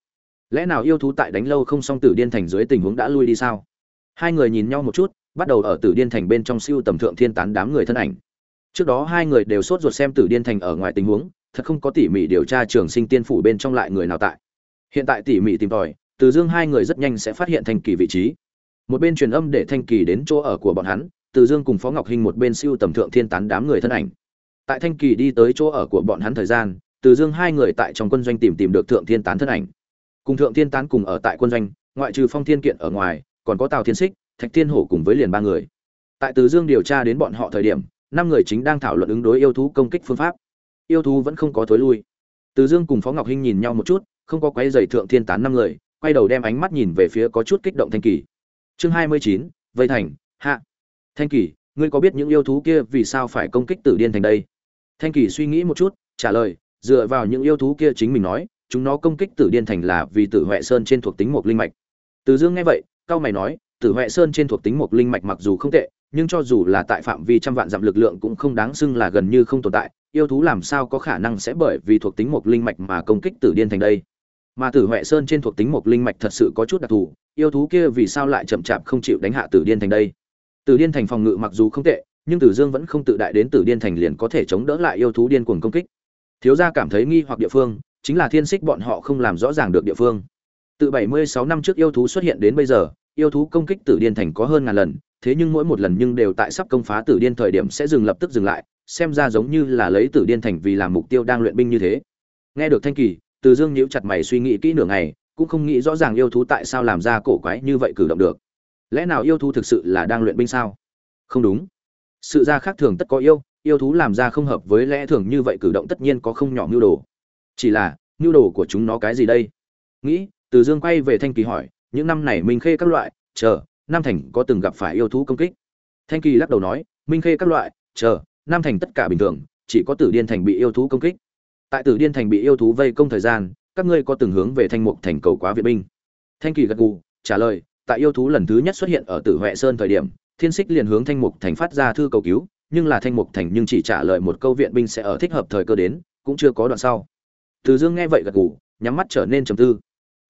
Lẽ nào yêu thú tại đánh lâu không xong tử điên thành dưới tình huống đã lui đi sao? Hai người nhìn nhau một chút, bắt đầu ở tử điên thành bên trong siêu tầm thượng thiên tán đám người thân ảnh. Trước đó hai người đều sốt ruột xem tử điên thành ở ngoài tình huống thật không có tỉ mỉ điều tra trường sinh tiên phủ bên trong lại người nào tại. Hiện tại tỉ mỉ tìm tòi, từ dương hai người rất nhanh sẽ phát hiện thanh kỳ vị trí. Một bên truyền âm để thanh kỳ đến chỗ ở của bọn hắn, từ dương cùng phó ngọc hinh một bên siêu tầm thượng thiên tán đám người thân ảnh. Tại thanh kỳ đi tới chỗ ở của bọn hắn thời gian, từ dương hai người tại trong quân doanh tìm tìm được thượng thiên tán thân ảnh. Cùng thượng thiên tán cùng ở tại quân doanh, ngoại trừ phong thiên kiện ở ngoài, còn có tào thiên xích thạch thiên hổ cùng với liền ba người. Tại từ dương điều tra đến bọn họ thời điểm, năm người chính đang thảo luận ứng đối yêu thú công kích phương pháp yêu thú vẫn không có thối lui. Từ dương cùng phó ngọc hinh nhìn nhau một chút, không có quấy giày thượng thiên tán năm người, quay đầu đem ánh mắt nhìn về phía có chút kích động thanh kỳ. Chương hai mươi chín, vây thành, hạ. Thanh kỳ, ngươi có biết những yêu thú kia vì sao phải công kích tử điên thành đây? Thanh kỳ suy nghĩ một chút, trả lời, dựa vào những yêu thú kia chính mình nói, chúng nó công kích tử điên thành là vì tử huệ sơn trên thuộc tính một linh mạch. Từ dương nghe vậy, cao mày nói, tử huệ sơn trên thuộc tính một linh mạch mặc dù không tệ, nhưng cho dù là tại phạm vi trăm vạn dặm lực lượng cũng không đáng xưng là gần như không tồn tại yêu thú làm sao có khả năng sẽ bởi vì thuộc tính một linh mạch mà công kích tử điên thành đây? Mà tử huệ sơn trên thuộc tính một linh mạch thật sự có chút đặc thù, yêu thú kia vì sao lại chậm chạp không chịu đánh hạ tử điên thành đây? Tử điên thành phòng ngự mặc dù không tệ, nhưng tử dương vẫn không tự đại đến tử điên thành liền có thể chống đỡ lại yêu thú điên cuồng công kích. Thiếu gia cảm thấy nghi hoặc địa phương, chính là thiên xích bọn họ không làm rõ ràng được địa phương. Từ 76 năm trước yêu thú xuất hiện đến bây giờ, yêu thú công kích tử điên thành có hơn ngàn lần, thế nhưng mỗi một lần nhưng đều tại sắp công phá tử điên thời điểm sẽ dừng lập tức dừng lại xem ra giống như là lấy tử điên thành vì làm mục tiêu đang luyện binh như thế. Nghe được thanh kỳ, từ dương nhíu chặt mày suy nghĩ kỹ nửa ngày, cũng không nghĩ rõ ràng yêu thú tại sao làm ra cổ quái như vậy cử động được. Lẽ nào yêu thú thực sự là đang luyện binh sao? Không đúng. Sự ra khác thường tất có yêu yêu thú làm ra không hợp với lẽ thường như vậy cử động tất nhiên có không nhỏ mưu đồ. Chỉ là, mưu đồ của chúng nó cái gì đây? Nghĩ, từ dương quay về thanh kỳ hỏi, những năm này minh khê các loại, chờ, nam thành có từng gặp phải yêu thú công kích? Thanh kỳ lắc đầu nói, minh khê các loại, chờ nam thành tất cả bình thường, chỉ có tử điên thành bị yêu thú công kích. Tại tử điên thành bị yêu thú vây công thời gian, các ngươi có từng hướng về thanh mục thành cầu quá viện binh? Thanh kỳ gật gù, trả lời, tại yêu thú lần thứ nhất xuất hiện ở tử huệ sơn thời điểm, thiên xích liền hướng thanh mục thành phát ra thư cầu cứu, nhưng là thanh mục thành nhưng chỉ trả lời một câu viện binh sẽ ở thích hợp thời cơ đến, cũng chưa có đoạn sau. Từ dương nghe vậy gật gù, nhắm mắt trở nên trầm tư.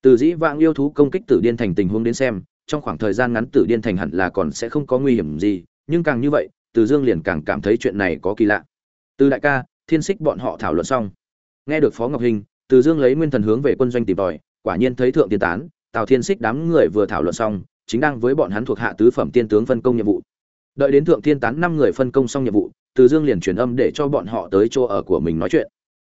Từ dĩ vãng yêu thú công kích tử điên thành tình huống đến xem, trong khoảng thời gian ngắn tử điên thành hẳn là còn sẽ không có nguy hiểm gì, nhưng càng như vậy từ dương liền càng cảm thấy chuyện này có kỳ lạ. Từ đại ca, thiên xích bọn họ thảo luận xong. Nghe được phó ngọc hình, từ dương lấy nguyên thần hướng về quân doanh tìm tòi, quả nhiên thấy thượng tiên tán, tào thiên xích đám người vừa thảo luận xong, chính đang với bọn hắn thuộc hạ tứ phẩm tiên tướng phân công nhiệm vụ. Đợi đến thượng tiên tán năm người phân công xong nhiệm vụ, từ dương liền truyền âm để cho bọn họ tới chỗ ở của mình nói chuyện.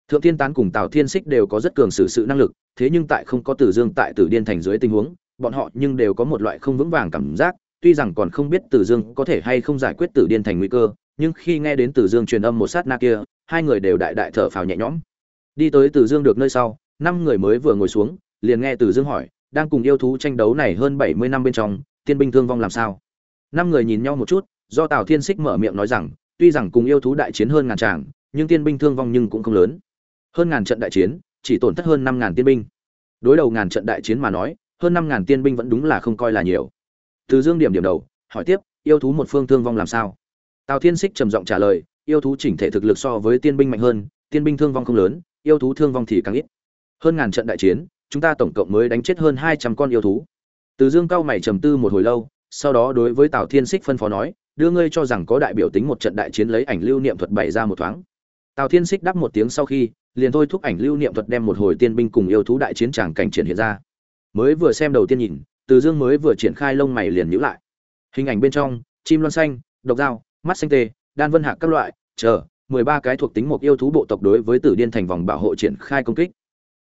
Thượng tiên tán cùng tào thiên xích đều có rất cường sử sự năng lực, thế nhưng tại không có từ dương tại tử điên thành dưới tình huống, bọn họ nhưng đều có một loại không vững vàng cảm giác tuy rằng còn không biết Tử Dương có thể hay không giải quyết Tử Điên thành nguy cơ, nhưng khi nghe đến Tử Dương truyền âm một sát na kia, hai người đều đại đại thở phào nhẹ nhõm. Đi tới Tử Dương được nơi sau, năm người mới vừa ngồi xuống liền nghe Tử dương hỏi đang cùng yêu thú tranh đấu này hơn bảy mươi năm bên trong tiên binh thương vong làm sao? Năm người nhìn nhau một chút do tào thiên xích mở miệng nói rằng tuy rằng cùng yêu thú đại chiến hơn ngàn tràng nhưng tiên binh thương vong nhưng cũng không lớn. Hơn ngàn trận đại chiến chỉ tổn thất hơn năm ngàn tiên binh. Đối đầu ngàn trận đại chiến mà nói hơn năm ngàn tiên binh vẫn đúng là không coi là nhiều từ dương điểm điểm đầu, hỏi tiếp, yêu thú một phương thương vong làm sao? Tào thiên xích trầm giọng trả lời, yêu thú chỉnh thể thực lực so với tiên binh mạnh hơn, tiên binh thương vong không lớn, yêu thú thương vong thì càng ít. Hơn ngàn trận đại chiến, chúng ta tổng cộng mới đánh chết hơn hai trăm con yêu thú. Từ dương cao mày trầm tư một hồi lâu, sau đó đối với tào thiên xích phân phó nói, đưa ngươi cho rằng có đại biểu tính một trận đại chiến lấy ảnh lưu niệm thuật bày ra một thoáng. Tào thiên xích đáp một tiếng sau khi, liền thôi thúc ảnh lưu niệm thuật đem một hồi tiên binh cùng yêu thú đại chiến tràng cảnh triển hiện ra. Mới vừa xem đầu tiên nhìn từ dương mới vừa triển khai lông mày liền nhữ lại. Hình ảnh bên trong, chim loan xanh, độc dao, mắt xanh tê, đan vân hạc các loại, chờ, mười ba cái thuộc tính một yêu thú bộ tộc đối với tử điên thành vòng bảo hộ triển khai công kích.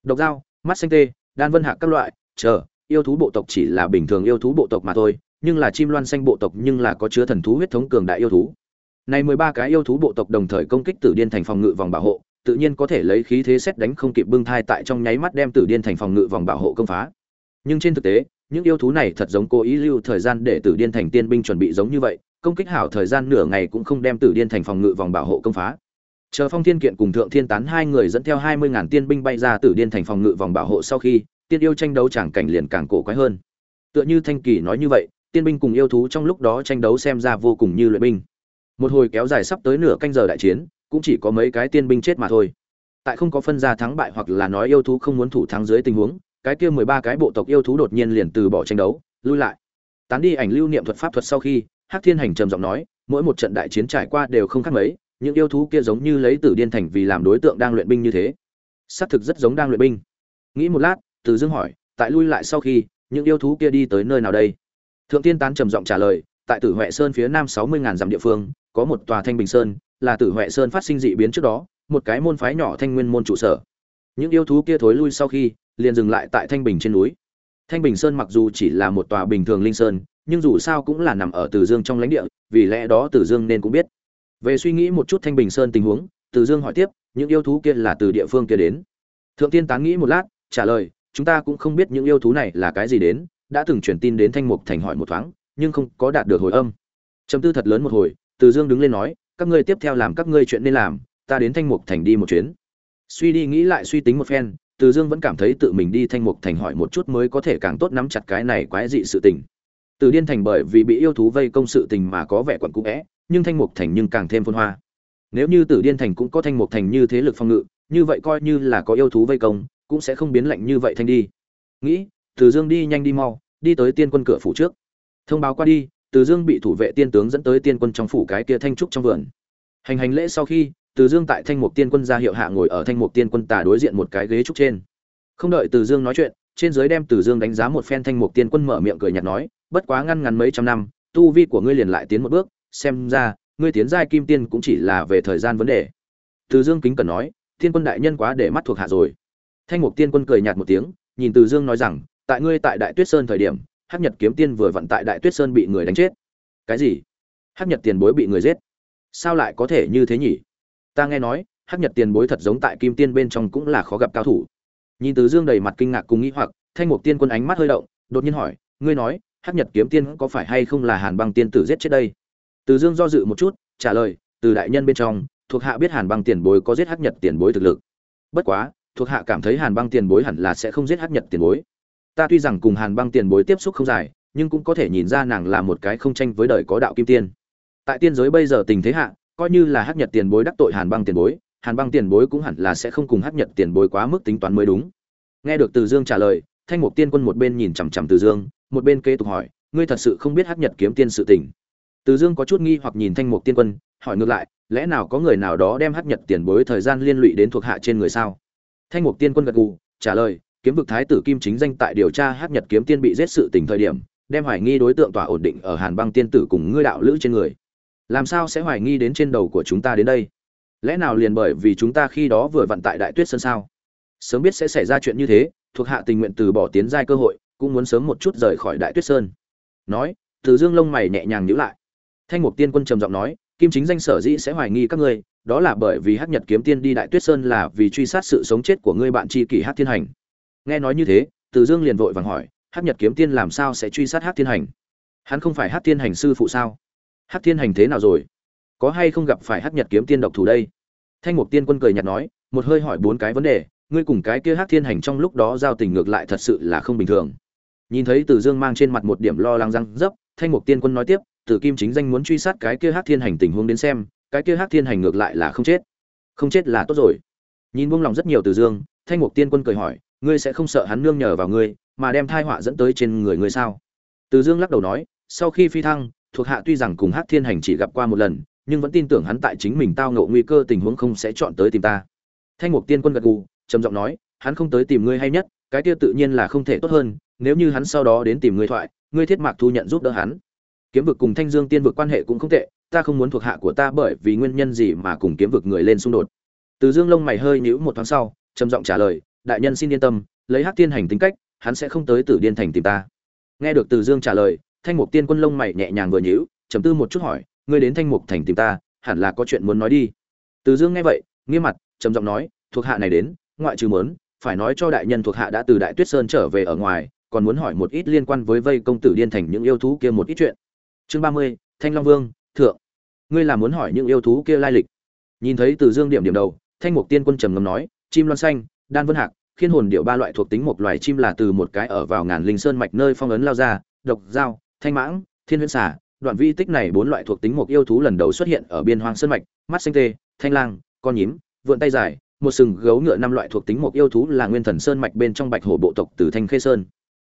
Độc dao, mắt xanh tê, đan vân hạc các loại, chờ, yêu thú bộ tộc chỉ là bình thường yêu thú bộ tộc mà thôi, nhưng là chim loan xanh bộ tộc nhưng là có chứa thần thú huyết thống cường đại yêu thú. Này mười ba cái yêu thú bộ tộc đồng thời công kích tử điên thành phòng ngự vòng bảo hộ, tự nhiên có thể lấy khí thế xét đánh không kịp bưng thai tại trong nháy mắt đem tử điên thành phòng ngự vòng bảo hộ công phá. Nhưng trên thực tế những yêu thú này thật giống cố ý lưu thời gian để tử điên thành tiên binh chuẩn bị giống như vậy, công kích hảo thời gian nửa ngày cũng không đem tử điên thành phòng ngự vòng bảo hộ công phá. Chờ phong thiên kiện cùng thượng thiên tán hai người dẫn theo hai mươi ngàn tiên binh bay ra tử điên thành phòng ngự vòng bảo hộ sau khi, tiên yêu tranh đấu chẳng cảnh liền càng cổ quái hơn. Tựa như thanh kỳ nói như vậy, tiên binh cùng yêu thú trong lúc đó tranh đấu xem ra vô cùng như luyện binh. Một hồi kéo dài sắp tới nửa canh giờ đại chiến, cũng chỉ có mấy cái tiên binh chết mà thôi. Tại không có phân ra thắng bại hoặc là nói yêu thú không muốn thủ thắng dưới tình huống cái kia mười ba cái bộ tộc yêu thú đột nhiên liền từ bỏ tranh đấu, lui lại. Tán đi ảnh lưu niệm thuật pháp thuật sau khi, hắc thiên hành trầm giọng nói, mỗi một trận đại chiến trải qua đều không khác mấy, những yêu thú kia giống như lấy tử điên thành vì làm đối tượng đang luyện binh như thế. Xác thực rất giống đang luyện binh. Nghĩ một lát, từ dương hỏi, tại lui lại sau khi, những yêu thú kia đi tới nơi nào đây? Thượng tiên tán trầm giọng trả lời, tại tử huệ sơn phía nam sáu mươi ngàn dặm địa phương, có một tòa thanh bình sơn, là tử huệ sơn phát sinh dị biến trước đó, một cái môn phái nhỏ thanh nguyên môn trụ sở. Những yêu thú kia thối lui sau khi liền dừng lại tại thanh bình trên núi. Thanh bình sơn mặc dù chỉ là một tòa bình thường linh sơn, nhưng dù sao cũng là nằm ở từ dương trong lãnh địa, vì lẽ đó từ dương nên cũng biết. Về suy nghĩ một chút thanh bình sơn tình huống, từ dương hỏi tiếp, những yêu thú kia là từ địa phương kia đến? Thượng tiên tán nghĩ một lát, trả lời, chúng ta cũng không biết những yêu thú này là cái gì đến, đã từng truyền tin đến thanh mục thành hỏi một thoáng, nhưng không có đạt được hồi âm. Trầm tư thật lớn một hồi, từ dương đứng lên nói, các ngươi tiếp theo làm các ngươi chuyện nên làm, ta đến thanh mục thành đi một chuyến. Suy đi nghĩ lại suy tính một phen từ dương vẫn cảm thấy tự mình đi thanh mục thành hỏi một chút mới có thể càng tốt nắm chặt cái này quái dị sự tình. Từ điên thành bởi vì bị yêu thú vây công sự tình mà có vẻ quẩn cũ vẽ nhưng thanh mục thành nhưng càng thêm phôn hoa. Nếu như tử điên thành cũng có thanh mục thành như thế lực phong ngự, như vậy coi như là có yêu thú vây công, cũng sẽ không biến lạnh như vậy thanh đi. Nghĩ, từ dương đi nhanh đi mau, đi tới tiên quân cửa phủ trước. Thông báo qua đi, từ dương bị thủ vệ tiên tướng dẫn tới tiên quân trong phủ cái kia thanh trúc trong vườn. Hành hành lễ sau khi từ dương tại thanh mục tiên quân ra hiệu hạ ngồi ở thanh mục tiên quân tà đối diện một cái ghế trúc trên. Không đợi từ dương nói chuyện, trên giới đem từ dương đánh giá một phen thanh mục tiên quân mở miệng cười nhạt nói, bất quá ngăn ngắn mấy trăm năm, tu vi của ngươi liền lại tiến một bước, xem ra, ngươi tiến giai kim tiên cũng chỉ là về thời gian vấn đề. Từ dương kính cẩn nói, tiên quân đại nhân quá để mắt thuộc hạ rồi. Thanh mục tiên quân cười nhạt một tiếng, nhìn từ dương nói rằng, tại ngươi tại đại tuyết sơn thời điểm, hắc nhật kiếm tiên vừa vận tại đại tuyết sơn bị người đánh chết. Cái gì? Hắc nhật tiền bối bị người giết? Sao lại có thể như thế nhỉ? Ta nghe nói, hắc nhật tiền bối thật giống tại kim tiên bên trong cũng là khó gặp cao thủ. Nhìn từ dương đầy mặt kinh ngạc cùng nghĩ hoặc, thanh mục tiên quân ánh mắt hơi động, đột nhiên hỏi, ngươi nói, hắc nhật kiếm tiên có phải hay không là hàn băng tiên tử giết chết đây? Từ dương do dự một chút, trả lời, từ đại nhân bên trong, thuộc hạ biết hàn băng tiền bối có giết hắc nhật tiền bối thực lực. Bất quá, thuộc hạ cảm thấy hàn băng tiền bối hẳn là sẽ không giết hắc nhật tiền bối. Ta tuy rằng cùng hàn băng tiền bối tiếp xúc không dài, nhưng cũng có thể nhìn ra nàng là một cái không tranh với đời có đạo kim tiên. Tại tiên giới bây giờ tình thế hạ coi như là hắc nhật tiền bối đắc tội hàn băng tiền bối, hàn băng tiền bối cũng hẳn là sẽ không cùng hắc nhật tiền bối quá mức tính toán mới đúng. Nghe được từ dương trả lời, thanh mục tiên quân một bên nhìn chằm chằm từ dương, một bên kế tục hỏi, ngươi thật sự không biết hắc nhật kiếm tiên sự tình? Từ dương có chút nghi hoặc nhìn thanh mục tiên quân, hỏi ngược lại, lẽ nào có người nào đó đem hắc nhật tiền bối thời gian liên lụy đến thuộc hạ trên người sao? Thanh mục tiên quân gật gù, trả lời, kiếm vực thái tử kim chính danh tại điều tra hắc nhật kiếm tiên bị giết sự tình thời điểm, đem hoài nghi đối tượng tỏa ổn định ở hàn băng tiên tử cùng ngươi đạo lữ trên người làm sao sẽ hoài nghi đến trên đầu của chúng ta đến đây? Lẽ nào liền bởi vì chúng ta khi đó vừa vận tại đại tuyết sơn sao? Sớm biết sẽ xảy ra chuyện như thế, thuộc hạ tình nguyện từ bỏ tiến giai cơ hội, cũng muốn sớm một chút rời khỏi đại tuyết sơn. Nói, từ dương lông mày nhẹ nhàng nhíu lại. Thanh mục tiên quân trầm giọng nói, kim chính danh sở dĩ sẽ hoài nghi các ngươi, đó là bởi vì hắc nhật kiếm tiên đi đại tuyết sơn là vì truy sát sự sống chết của ngươi bạn tri kỷ hắc thiên hành. Nghe nói như thế, từ dương liền vội vàng hỏi, hắc nhật kiếm tiên làm sao sẽ truy sát hắc thiên hành? Hắn không phải hắc thiên hành sư phụ sao? Hắc thiên hành thế nào rồi? Có hay không gặp phải hắc nhật kiếm tiên độc thủ đây? Thanh mục tiên quân cười nhạt nói, một hơi hỏi bốn cái vấn đề, ngươi cùng cái kia hắc thiên hành trong lúc đó giao tình ngược lại thật sự là không bình thường. Nhìn thấy từ dương mang trên mặt một điểm lo lắng răng dấp, thanh mục tiên quân nói tiếp, Từ kim chính danh muốn truy sát cái kia hắc thiên hành tình huống đến xem, cái kia hắc thiên hành ngược lại là không chết. Không chết là tốt rồi. Nhìn buông lòng rất nhiều từ dương, thanh mục tiên quân cười hỏi, ngươi sẽ không sợ hắn nương nhờ vào ngươi, mà đem tai họa dẫn tới trên người ngươi sao? Từ dương lắc đầu nói, sau khi phi thăng thuộc hạ tuy rằng cùng hắc thiên hành chỉ gặp qua một lần, nhưng vẫn tin tưởng hắn tại chính mình tao ngộ nguy cơ tình huống không sẽ chọn tới tìm ta. Thanh Ngục tiên quân gật gù, trầm giọng nói, hắn không tới tìm ngươi hay nhất, cái kia tự nhiên là không thể tốt hơn, nếu như hắn sau đó đến tìm ngươi thoại, ngươi thiết mạc thu nhận giúp đỡ hắn. Kiếm vực cùng thanh dương tiên vực quan hệ cũng không tệ, ta không muốn thuộc hạ của ta bởi vì nguyên nhân gì mà cùng kiếm vực người lên xung đột. Từ dương lông mày hơi nhíu một thoáng sau, trầm giọng trả lời, đại nhân xin yên tâm, lấy hắc tiên hành tính cách, hắn sẽ không tới tử điên thành tìm ta. Nghe được từ dương trả lời thanh mục tiên quân lông mày nhẹ nhàng vừa nhíu, trầm tư một chút hỏi, ngươi đến thanh mục thành tìm ta, hẳn là có chuyện muốn nói đi. Từ dương nghe vậy, nghiêm mặt, trầm giọng nói, thuộc hạ này đến, ngoại trừ mớn phải nói cho đại nhân thuộc hạ đã từ đại tuyết sơn trở về ở ngoài, còn muốn hỏi một ít liên quan với vây công tử điên thành những yêu thú kia một ít chuyện. Chương ba mươi, thanh long vương, thượng. Ngươi là muốn hỏi những yêu thú kia lai lịch. Nhìn thấy từ dương điểm điểm đầu, thanh mục tiên quân trầm ngâm nói, chim loan xanh, đan vân hạc, khiên hồn điệu ba loại thuộc tính một loài chim là từ một cái ở vào ngàn linh sơn mạch nơi phong ấn lao ra, độc, dao thanh mãng, thiên huyễn xà, đoạn vi tích này bốn loại thuộc tính mục yêu thú lần đầu xuất hiện ở biên hoang sơn mạch, mắt xanh tê, thanh lang, con nhím, vượn tay dài, một sừng gấu ngựa năm loại thuộc tính mục yêu thú là nguyên thần sơn mạch bên trong bạch hổ bộ tộc từ thanh khê sơn.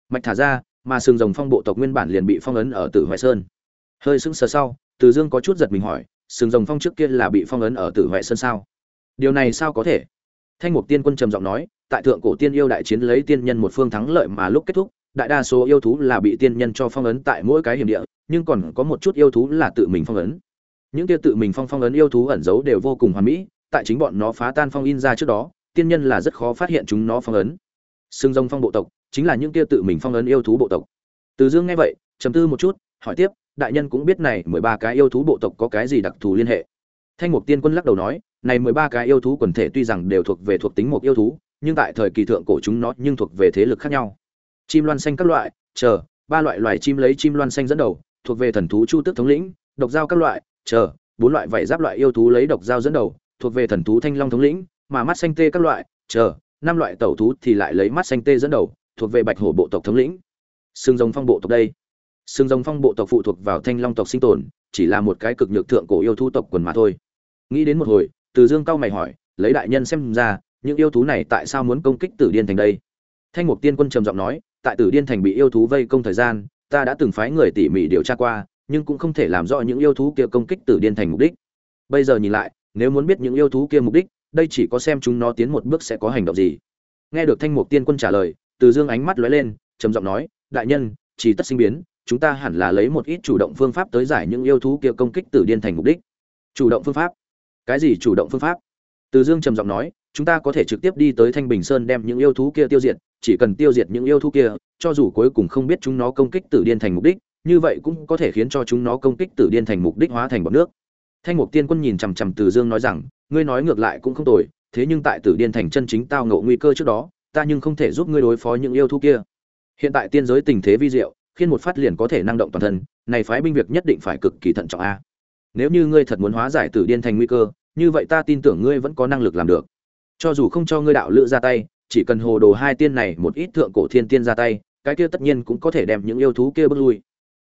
Mạch thả ra, mà sừng rồng phong bộ tộc nguyên bản liền bị phong ấn ở tử hoài sơn. Hơi sững sờ sau, từ dương có chút giật mình hỏi, sừng rồng phong trước kia là bị phong ấn ở tử hoài sơn sao? Điều này sao có thể? Thanh mục tiên quân trầm giọng nói, tại thượng cổ tiên yêu đại chiến lấy tiên nhân một phương thắng lợi mà lúc kết thúc đại đa số yêu thú là bị tiên nhân cho phong ấn tại mỗi cái hiểm địa, nhưng còn có một chút yêu thú là tự mình phong ấn. Những kia tự mình phong phong ấn yêu thú ẩn giấu đều vô cùng hoàn mỹ, tại chính bọn nó phá tan phong in ra trước đó, tiên nhân là rất khó phát hiện chúng nó phong ấn. Xương rồng phong bộ tộc chính là những kia tự mình phong ấn yêu thú bộ tộc. Từ dương nghe vậy, trầm tư một chút, hỏi tiếp, đại nhân cũng biết này mười ba cái yêu thú bộ tộc có cái gì đặc thù liên hệ? Thanh mục tiên quân lắc đầu nói, này mười ba cái yêu thú quần thể tuy rằng đều thuộc về thuộc tính một yêu thú, nhưng tại thời kỳ thượng cổ chúng nó nhưng thuộc về thế lực khác nhau chim loan xanh các loại, chờ, ba loại loài chim lấy chim loan xanh dẫn đầu, thuộc về thần thú chu tước thống lĩnh, độc giao các loại, chờ, bốn loại vảy giáp loại yêu thú lấy độc giao dẫn đầu, thuộc về thần thú thanh long thống lĩnh, mà mắt xanh tê các loại, chờ, năm loại tẩu thú thì lại lấy mắt xanh tê dẫn đầu, thuộc về bạch hổ bộ tộc thống lĩnh. Xương rồng phong bộ tộc đây. Xương rồng phong bộ tộc phụ thuộc vào thanh long tộc sinh tồn, chỉ là một cái cực nhược thượng cổ yêu thú tộc quần mà thôi. Nghĩ đến một hồi, từ dương cao mày hỏi, lấy đại nhân xem ra, những yêu thú này tại sao muốn công kích tử điên thành đây? Thanh mục tiên quân trầm giọng nói tại tử điên thành bị yêu thú vây công thời gian, ta đã từng phái người tỉ mỉ điều tra qua, nhưng cũng không thể làm rõ những yêu thú kia công kích tử điên thành mục đích. Bây giờ nhìn lại, nếu muốn biết những yêu thú kia mục đích, đây chỉ có xem chúng nó tiến một bước sẽ có hành động gì. Nghe được thanh mục tiên quân trả lời, từ dương ánh mắt lóe lên, trầm giọng nói, đại nhân, chỉ tất sinh biến, chúng ta hẳn là lấy một ít chủ động phương pháp tới giải những yêu thú kia công kích tử điên thành mục đích. Chủ động phương pháp? Cái gì chủ động phương pháp? Từ dương trầm giọng nói chúng ta có thể trực tiếp đi tới thanh bình sơn đem những yêu thú kia tiêu diệt, chỉ cần tiêu diệt những yêu thú kia, cho dù cuối cùng không biết chúng nó công kích tử điên thành mục đích, như vậy cũng có thể khiến cho chúng nó công kích tử điên thành mục đích hóa thành bọt nước. Thanh mục tiên quân nhìn chằm chằm từ dương nói rằng, ngươi nói ngược lại cũng không tồi, thế nhưng tại tử điên thành chân chính tao ngộ nguy cơ trước đó, ta nhưng không thể giúp ngươi đối phó những yêu thú kia. Hiện tại tiên giới tình thế vi diệu khiến một phát liền có thể năng động toàn thân, này phái binh việc nhất định phải cực kỳ thận trọng a. Nếu như ngươi thật muốn hóa giải tử điên thành nguy cơ, như vậy ta tin tưởng ngươi vẫn có năng lực làm được cho dù không cho ngươi đạo lữ ra tay, chỉ cần hồ đồ hai tiên này một ít thượng cổ thiên tiên ra tay, cái kia tất nhiên cũng có thể đem những yêu thú kia bước lui.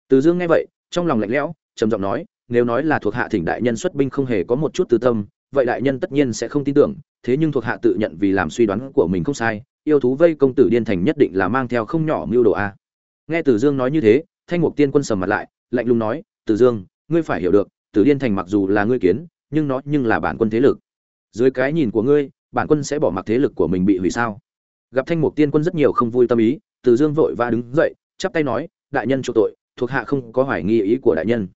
Từ dương nghe vậy, trong lòng lạnh lẽo, trầm giọng nói, nếu nói là thuộc hạ thỉnh đại nhân xuất binh không hề có một chút tư tâm, vậy đại nhân tất nhiên sẽ không tin tưởng, thế nhưng thuộc hạ tự nhận vì làm suy đoán của mình không sai, yêu thú vây công tử điên thành nhất định là mang theo không nhỏ mưu đồ a. Nghe từ dương nói như thế, thanh mục tiên quân sầm mặt lại, lạnh lùng nói, từ dương, ngươi phải hiểu được, tử điên thành mặc dù là ngươi kiến, nhưng nó nhưng là bản quân thế lực. Dưới cái nhìn của ngươi bản quân sẽ bỏ mặc thế lực của mình bị hủy sao? Gặp thanh mục tiên quân rất nhiều không vui tâm ý, từ dương vội và đứng dậy, chắp tay nói, đại nhân chỗ tội, thuộc hạ không có hoài nghi ý của đại nhân.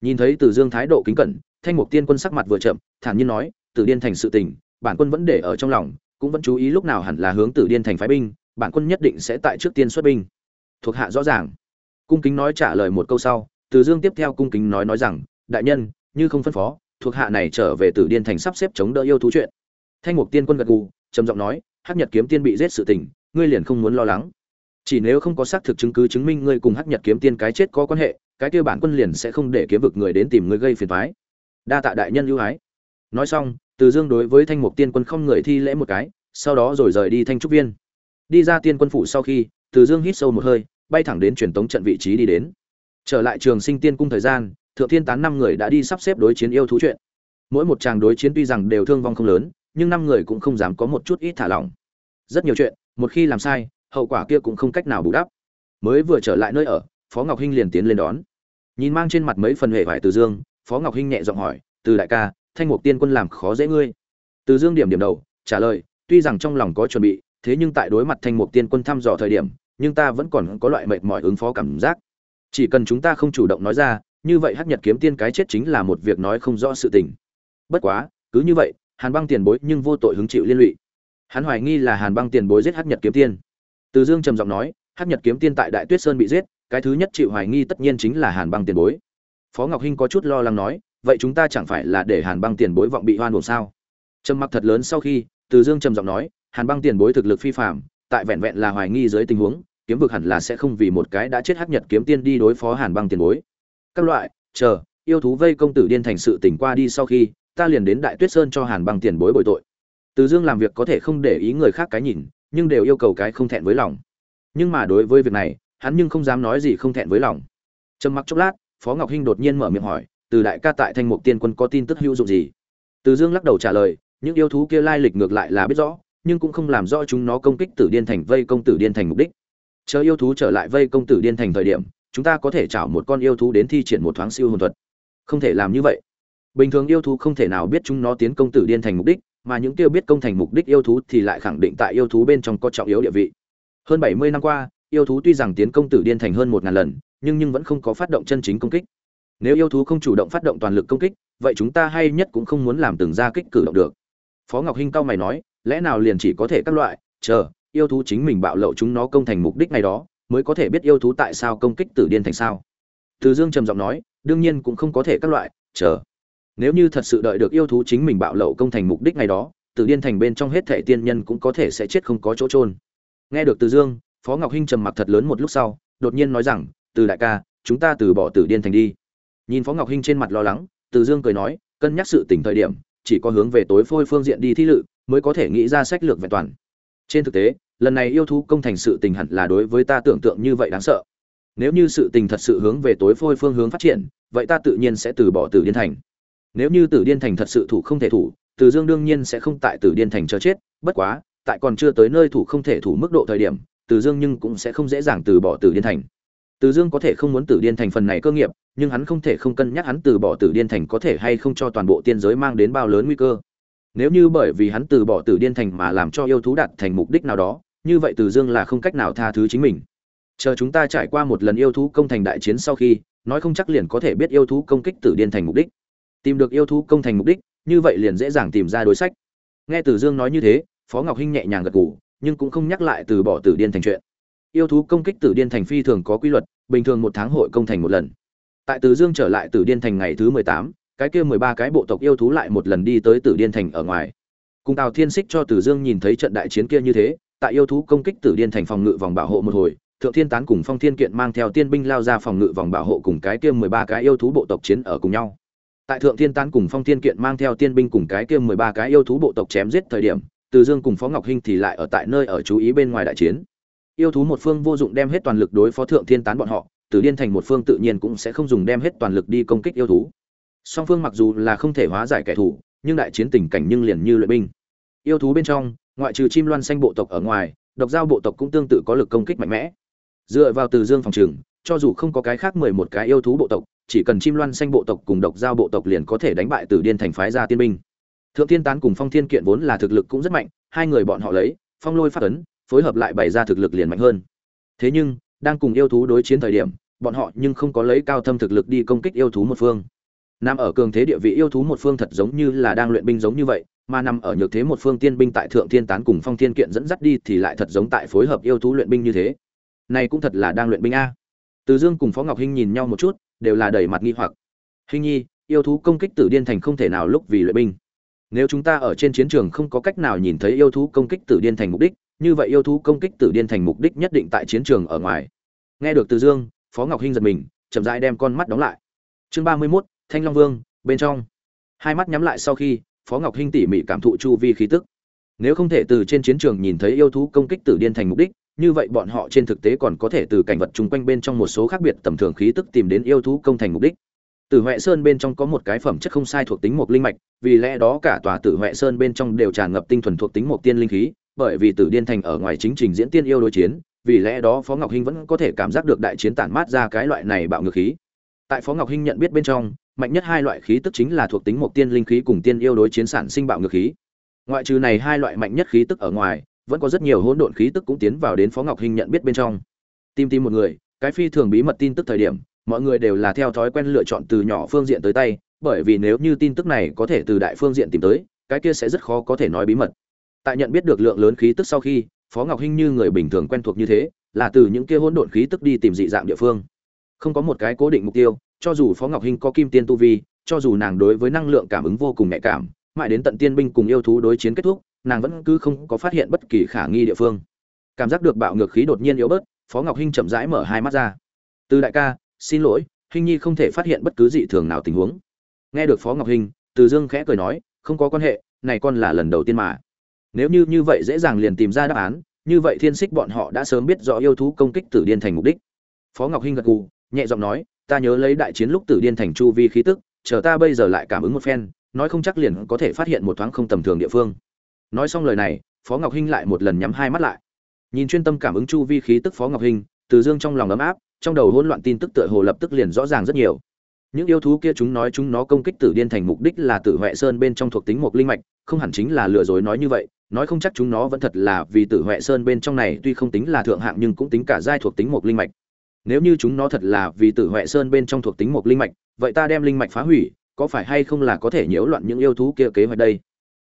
Nhìn thấy từ dương thái độ kính cẩn, thanh mục tiên quân sắc mặt vừa chậm, thản nhiên nói, tử điên thành sự tình, bản quân vẫn để ở trong lòng, cũng vẫn chú ý lúc nào hẳn là hướng tử điên thành phái binh, bản quân nhất định sẽ tại trước tiên xuất binh. Thuộc hạ rõ ràng. Cung kính nói trả lời một câu sau, từ dương tiếp theo cung kính nói nói rằng, đại nhân, như không phân phó, thuộc hạ này trở về Tử Điên thành sắp xếp chống đỡ yêu thú chuyện. Thanh Mục Tiên Quân gật gù, trầm giọng nói, Hắc Nhật kiếm tiên bị giết sự tình, ngươi liền không muốn lo lắng. Chỉ nếu không có xác thực chứng cứ chứng minh ngươi cùng Hắc Nhật kiếm tiên cái chết có quan hệ, cái kia bản quân liền sẽ không để kiếm vực người đến tìm ngươi gây phiền toái. Đa tạ đại nhân ưu ái. Nói xong, Từ Dương đối với Thanh Mục Tiên Quân không người thi lễ một cái, sau đó rồi rời đi Thanh trúc viên. Đi ra Tiên Quân phủ sau khi, Từ Dương hít sâu một hơi, bay thẳng đến truyền tống trận vị trí đi đến. Trở lại Trường Sinh Tiên cung thời gian, Thượng Thiên tán năm người đã đi sắp xếp đối chiến yêu thú chuyện. Mỗi một tràng đối chiến tuy rằng đều thương vong không lớn, nhưng năm người cũng không dám có một chút ít thả lỏng. Rất nhiều chuyện, một khi làm sai, hậu quả kia cũng không cách nào bù đắp. Mới vừa trở lại nơi ở, Phó Ngọc Hinh liền tiến lên đón. Nhìn mang trên mặt mấy phần hệ vải Từ Dương, Phó Ngọc Hinh nhẹ giọng hỏi, "Từ đại ca, Thanh Mục Tiên Quân làm khó dễ ngươi?" Từ Dương điểm điểm đầu, trả lời, tuy rằng trong lòng có chuẩn bị, thế nhưng tại đối mặt Thanh Mục Tiên Quân thăm dò thời điểm, nhưng ta vẫn còn có loại mệt mỏi ứng phó cảm giác. Chỉ cần chúng ta không chủ động nói ra, như vậy Hắc Nhật kiếm tiên cái chết chính là một việc nói không rõ sự tình. Bất quá, cứ như vậy, Hàn Băng tiền bối nhưng vô tội hứng chịu liên lụy. Hắn hoài nghi là Hàn Băng tiền bối giết Hắc Nhật kiếm tiên. Từ Dương trầm giọng nói, Hắc Nhật kiếm tiên tại Đại Tuyết Sơn bị giết, cái thứ nhất chịu hoài nghi tất nhiên chính là Hàn Băng tiền bối. Phó Ngọc Hinh có chút lo lắng nói, vậy chúng ta chẳng phải là để Hàn Băng tiền bối vọng bị hoan hồn sao? Trầm mặc thật lớn sau khi, Từ Dương trầm giọng nói, Hàn Băng tiền bối thực lực phi phàm, tại vẹn vẹn là hoài nghi dưới tình huống, kiếm vực hẳn là sẽ không vì một cái đã chết Hắc Nhật kiếm tiên đi đối phó Hàn Băng tiền bối. Các loại, chờ, yêu thú vây công tử điên thành sự tỉnh qua đi sau khi, ta liền đến Đại Tuyết Sơn cho Hàn Băng tiền bối bồi tội. Từ Dương làm việc có thể không để ý người khác cái nhìn, nhưng đều yêu cầu cái không thẹn với lòng. Nhưng mà đối với việc này, hắn nhưng không dám nói gì không thẹn với lòng. Trầm mặc chốc lát, Phó Ngọc Hinh đột nhiên mở miệng hỏi, "Từ đại ca tại Thanh Mục Tiên Quân có tin tức hữu dụng gì?" Từ Dương lắc đầu trả lời, "Những yêu thú kia lai lịch ngược lại là biết rõ, nhưng cũng không làm rõ chúng nó công kích Tử Điên Thành vây công Tử Điên Thành mục đích. Chờ yêu thú trở lại vây công Tử Điên Thành thời điểm, chúng ta có thể chảo một con yêu thú đến thi triển một thoáng siêu hồn thuật. Không thể làm như vậy. Bình thường yêu thú không thể nào biết chúng nó tiến công Tử Điên Thành mục đích, mà những tiêu biết công thành mục đích yêu thú thì lại khẳng định tại yêu thú bên trong có trọng yếu địa vị. Hơn 70 năm qua, yêu thú tuy rằng tiến công Tử Điên Thành hơn một ngàn lần, nhưng nhưng vẫn không có phát động chân chính công kích. Nếu yêu thú không chủ động phát động toàn lực công kích, vậy chúng ta hay nhất cũng không muốn làm từng ra kích cử động được. Phó Ngọc Hinh cao mày nói, lẽ nào liền chỉ có thể các loại, chờ, yêu thú chính mình bạo lộ chúng nó công thành mục đích này đó, mới có thể biết yêu thú tại sao công kích Tử Điên Thành sao? Từ Dương trầm giọng nói, đương nhiên cũng không có thể các loại, chờ. Nếu như thật sự đợi được yêu thú chính mình bạo lộ công thành mục đích ngày đó, Tử Điên Thành bên trong hết thảy tiên nhân cũng có thể sẽ chết không có chỗ trôn. Nghe được Từ Dương, Phó Ngọc Hinh trầm mặc thật lớn một lúc sau, đột nhiên nói rằng, "Từ đại ca, chúng ta từ bỏ Tử Điên Thành đi." Nhìn Phó Ngọc Hinh trên mặt lo lắng, Từ Dương cười nói, cân nhắc sự tình thời điểm, chỉ có hướng về tối phôi phương diện đi thi lự, mới có thể nghĩ ra sách lược vẹn toàn. Trên thực tế, lần này yêu thú công thành sự tình hẳn là đối với ta tưởng tượng như vậy đáng sợ. Nếu như sự tình thật sự hướng về tối phôi phương hướng phát triển, vậy ta tự nhiên sẽ từ bỏ Tử Điên Thành. Nếu như Tử Điên Thành thật sự thủ không thể thủ, Từ Dương đương nhiên sẽ không tại Tử Điên Thành chờ chết, bất quá, tại còn chưa tới nơi thủ không thể thủ mức độ thời điểm, Từ Dương nhưng cũng sẽ không dễ dàng từ bỏ Tử Điên Thành. Từ Dương có thể không muốn Tử Điên Thành phần này cơ nghiệp, nhưng hắn không thể không cân nhắc hắn từ bỏ Tử Điên Thành có thể hay không cho toàn bộ tiên giới mang đến bao lớn nguy cơ. Nếu như bởi vì hắn từ bỏ Tử Điên Thành mà làm cho yêu thú đạt thành mục đích nào đó, như vậy Từ Dương là không cách nào tha thứ chính mình. Chờ chúng ta trải qua một lần yêu thú công thành đại chiến sau khi, nói không chắc liền có thể biết yêu thú công kích Tử Điên Thành mục đích. Tìm được yêu thú công thành mục đích, như vậy liền dễ dàng tìm ra đối sách. Nghe Từ Dương nói như thế, Phó Ngọc Hinh nhẹ nhàng gật gù, nhưng cũng không nhắc lại từ bỏ Tử Điên Thành chuyện. Yêu thú công kích Tử Điên Thành phi thường có quy luật, bình thường một tháng hội công thành một lần. Tại Từ Dương trở lại Tử Điên Thành ngày thứ mười tám, cái kia mười ba cái bộ tộc yêu thú lại một lần đi tới Tử Điên Thành ở ngoài. Cùng Tào Thiên Xích cho Từ Dương nhìn thấy trận đại chiến kia như thế, tại yêu thú công kích Tử Điên Thành phòng ngự vòng bảo hộ một hồi, Thượng Thiên Tán cùng Phong Thiên Kiện mang theo tiên binh lao ra phòng ngự vòng bảo hộ cùng cái kia mười ba cái yêu thú bộ tộc chiến ở cùng nhau. Tại Thượng Thiên Tán cùng Phong Thiên Kiện mang theo tiên binh cùng cái kia mười ba cái yêu thú bộ tộc chém giết thời điểm, Từ Dương cùng Phó Ngọc Hinh thì lại ở tại nơi ở chú ý bên ngoài đại chiến. Yêu thú một phương vô dụng đem hết toàn lực đối phó Thượng Thiên Tán bọn họ, Từ Điên Thành một phương tự nhiên cũng sẽ không dùng đem hết toàn lực đi công kích yêu thú. Song phương mặc dù là không thể hóa giải kẻ thù, nhưng đại chiến tình cảnh nhưng liền như luyện binh. Yêu thú bên trong, ngoại trừ chim loan xanh bộ tộc ở ngoài, độc giao bộ tộc cũng tương tự có lực công kích mạnh mẽ. Dựa vào Từ Dương phòng trường, cho dù không có cái khác mười một cái yêu thú bộ tộc, chỉ cần chim loan xanh bộ tộc cùng độc giao bộ tộc liền có thể đánh bại Tử Điên Thành phái ra tiên binh. Thượng Thiên Tán cùng Phong Thiên Kiện vốn là thực lực cũng rất mạnh, hai người bọn họ lấy Phong Lôi phát ấn, phối hợp lại bày ra thực lực liền mạnh hơn. Thế nhưng, đang cùng yêu thú đối chiến thời điểm, bọn họ nhưng không có lấy cao thâm thực lực đi công kích yêu thú một phương. Nằm ở cường thế địa vị yêu thú một phương thật giống như là đang luyện binh giống như vậy, mà nằm ở nhược thế một phương tiên binh tại Thượng Thiên Tán cùng Phong Thiên Kiện dẫn dắt đi thì lại thật giống tại phối hợp yêu thú luyện binh như thế. Này cũng thật là đang luyện binh a. Từ Dương cùng Phó Ngọc Hinh nhìn nhau một chút, đều là đầy mặt nghi hoặc. Hinh Nhi, yêu thú công kích tử điên thành không thể nào lúc vì luyện binh. Nếu chúng ta ở trên chiến trường không có cách nào nhìn thấy yêu thú công kích tử điên thành mục đích như vậy yêu thú công kích tử điên thành mục đích nhất định tại chiến trường ở ngoài. Nghe được từ dương phó ngọc hinh giật mình chậm rãi đem con mắt đóng lại. Chương ba mươi 31, thanh long vương bên trong. Hai mắt nhắm lại sau khi phó ngọc hinh tỉ mỉ cảm thụ chu vi khí tức. Nếu không thể từ trên chiến trường nhìn thấy yêu thú công kích tử điên thành mục đích như vậy bọn họ trên thực tế còn có thể từ cảnh vật chung quanh bên trong một số khác biệt tầm thường khí tức tìm đến yêu thú công thành mục đích Tử Huệ Sơn bên trong có một cái phẩm chất không sai thuộc tính một linh mạch, vì lẽ đó cả tòa Tử Huệ Sơn bên trong đều tràn ngập tinh thuần thuộc tính một tiên linh khí, bởi vì Tử Điên Thành ở ngoài chính trình diễn tiên yêu đối chiến, vì lẽ đó Phó Ngọc Hinh vẫn có thể cảm giác được đại chiến tản mát ra cái loại này bạo ngược khí. Tại Phó Ngọc Hinh nhận biết bên trong, mạnh nhất hai loại khí tức chính là thuộc tính một tiên linh khí cùng tiên yêu đối chiến sản sinh bạo ngược khí. Ngoại trừ này hai loại mạnh nhất khí tức ở ngoài, vẫn có rất nhiều hỗn độn khí tức cũng tiến vào đến Phó Ngọc Hinh nhận biết bên trong. Tìm tìm một người, cái phi thường bí mật tin tức thời điểm, mọi người đều là theo thói quen lựa chọn từ nhỏ phương diện tới tay, bởi vì nếu như tin tức này có thể từ đại phương diện tìm tới, cái kia sẽ rất khó có thể nói bí mật. Tại nhận biết được lượng lớn khí tức sau khi, Phó Ngọc Hinh như người bình thường quen thuộc như thế, là từ những kia hỗn độn khí tức đi tìm dị dạng địa phương. Không có một cái cố định mục tiêu, cho dù Phó Ngọc Hinh có kim tiên tu vi, cho dù nàng đối với năng lượng cảm ứng vô cùng nhạy cảm, mãi đến tận tiên binh cùng yêu thú đối chiến kết thúc, nàng vẫn cứ không có phát hiện bất kỳ khả nghi địa phương. Cảm giác được bạo ngược khí đột nhiên yếu bớt, Phó Ngọc Hinh chậm rãi mở hai mắt ra. Từ đại ca, xin lỗi Hinh nhi không thể phát hiện bất cứ dị thường nào tình huống nghe được phó ngọc Hinh, từ dương khẽ cười nói không có quan hệ này con là lần đầu tiên mà nếu như như vậy dễ dàng liền tìm ra đáp án như vậy thiên xích bọn họ đã sớm biết rõ yêu thú công kích tử điên thành mục đích phó ngọc hinh gật gù nhẹ giọng nói ta nhớ lấy đại chiến lúc tử điên thành chu vi khí tức chờ ta bây giờ lại cảm ứng một phen nói không chắc liền có thể phát hiện một thoáng không tầm thường địa phương nói xong lời này, phó ngọc hinh lại một lần nhắm hai mắt lại. Nhìn chuyên tâm cảm ứng chu vi khí tức phó ngọc hinh, từ dương trong lòng ấm áp, trong đầu hỗn loạn tin tức tựa hồ lập tức liền rõ ràng rất nhiều. Những yêu thú kia chúng nói chúng nó công kích tử điên thành mục đích là tử huệ sơn bên trong thuộc tính một linh mạch, không hẳn chính là lừa dối nói như vậy, nói không chắc chúng nó vẫn thật là vì tử huệ sơn bên trong này, tuy không tính là thượng hạng nhưng cũng tính cả giai thuộc tính một linh mạch. Nếu như chúng nó thật là vì tử huệ sơn bên trong thuộc tính một linh mạch, vậy ta đem linh mạch phá hủy, có phải hay không là có thể nhiễu loạn những yêu thú kia kế hoạch đây?